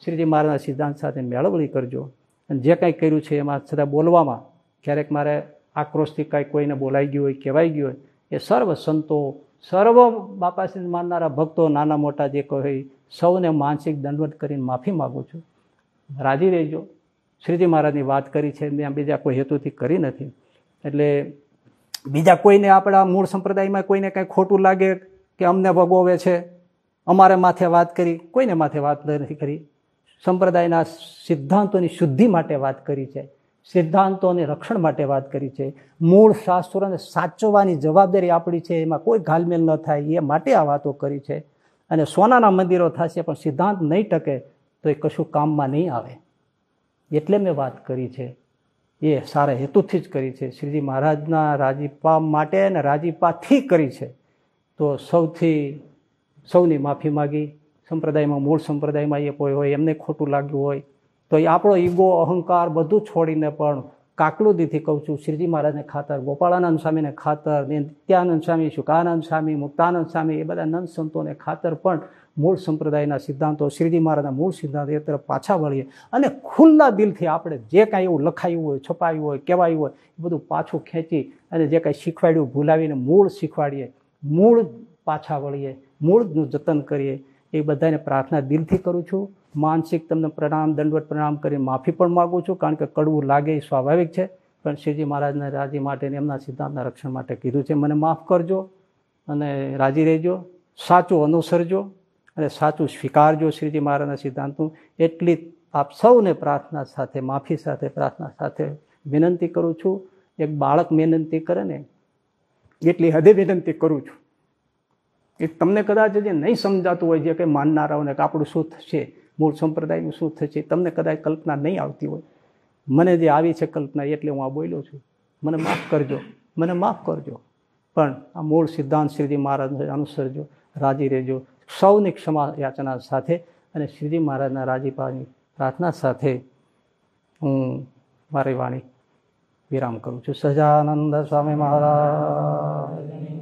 A: શ્રીજી મહારાજના સિદ્ધાંત સાથે મેળવણી કરજો. અને જે કાંઈ કર્યું છે એમાં છતાં બોલવામાં ક્યારેક મારે આક્રોશથી કાંઈ કોઈને બોલાઈ ગયું હોય, કહેવાઈ ગયું હોય, એ સર્વ સંતો, સર્વ બાપાશ્રી માનનારા ભક્તો, નાના મોટા જે કહે સૌને માનસિક દંડવત કરીને માફી માગું છું. રાજી રહેજો. શ્રીજી મહારાજની વાત કરી છે, મેં બીજા કોઈ હેતુથી કરી નથી. એટલે બીજા કોઈને આપણા મૂળ સંપ્રદાયમાં કોઈને કાંઈ ખોટું લાગે કે અમને ભગોવે છે, અમારે માથે વાત કરી, કોઈને માથે વાત નથી કરી. સંપ્રદાયના સિદ્ધાંતોની શુદ્ધિ માટે વાત કરી છે, સિદ્ધાંતોને રક્ષણ માટે વાત કરી છે. મૂળ શાસ્ત્રોને સાચવવાની જવાબદારી આપણી છે, એમાં કોઈ ઘાલમેલ ન થાય, એ માટે આ વાતો કરી છે. અને સોનાના મંદિરો થશે, પણ સિદ્ધાંત નહીં ટકે, તો એ કશું કામમાં નહીં આવે. એટલે મેં વાત કરી છે. એ સારા હેતુથી જ કરી છે. શ્રીજી મહારાજના રાજીપા માટે અને રાજીપાથી કરી છે. તો સૌથી, સૌની માફી માગી. સંપ્રદાયમાં, મૂળ સંપ્રદાયમાં એ કોઈ હોય, એમને ખોટું લાગ્યું હોય, તો એ આપણો ઈગો, અહંકાર બધું છોડીને પણ કાકલુદીથી કહું છું, શ્રીજી મહારાજને ખાતર, ગોપાળાનંદ સ્વામીને ખાતર, નિત્યાનંદ સ્વામી, શુકાનંદ સ્વામી, મુક્તાનંદ સ્વામી, એ બધા નંદ સંતોને ખાતર પણ મૂળ સંપ્રદાયના સિદ્ધાંતો, શ્રીજી મહારાજના મૂળ સિદ્ધાંતો એ તરફ પાછા વળીએ. અને ખુલ્લા દિલથી આપણે જે કાંઈ એવું લખાયું હોય, છપાયું હોય, કહેવાયું હોય, એ બધું પાછું ખેંચી અને જે કાંઈ શીખવાડ્યું, ભૂલાવીને મૂળ શીખવાડીએ. મૂળ પાછા વળીએ, મૂળનું જતન કરીએ. એ બધાને પ્રાર્થના દિલથી કરું છું. માનસિક તમને પ્રણામ, દંડવત પ્રણામ કરી માફી પણ માગું છું, કારણ કે કડવું લાગે એ સ્વાભાવિક છે. પણ શ્રીજી મહારાજના રાજી માટે એમના સિદ્ધાંતના રક્ષણ માટે કીધું છે. મને માફ કરજો અને રાજી રહેજો. સાચું અનુસરજો. અને સાચું સ્વીકારજો શ્રીજી મહારાજના સિદ્ધાંતનું, એટલી આપ સૌને પ્રાર્થના સાથે, માફી સાથે, પ્રાર્થના સાથે વિનંતી કરું છું. એક બાળક વિનંતી કરે ને, એટલી હદે વિનંતી કરું છું. એ તમને કદાચ જે નહીં સમજાતું હોય, જે કંઈ માનનારાઓને કે આપણું શું થશે, મૂળ સંપ્રદાયનું શું થશે, તમને કદાચ કલ્પના નહીં આવતી હોય. મને જે આવી છે કલ્પના, એટલે હું આ બોલ્યો છું. મને માફ કરજો, મને માફ કરજો. પણ આ મૂળ સિદ્ધાંત શ્રીજી મહારાજને અનુસરજો, રાજી રહેજો. સૌની ક્ષમા યાચના સાથે અને શ્રીજી મહારાજના રાજીપાની પ્રાર્થના સાથે હું મારી વાણી વિરામ કરું છું. સજાનંદ સ્વામી મહારાજ.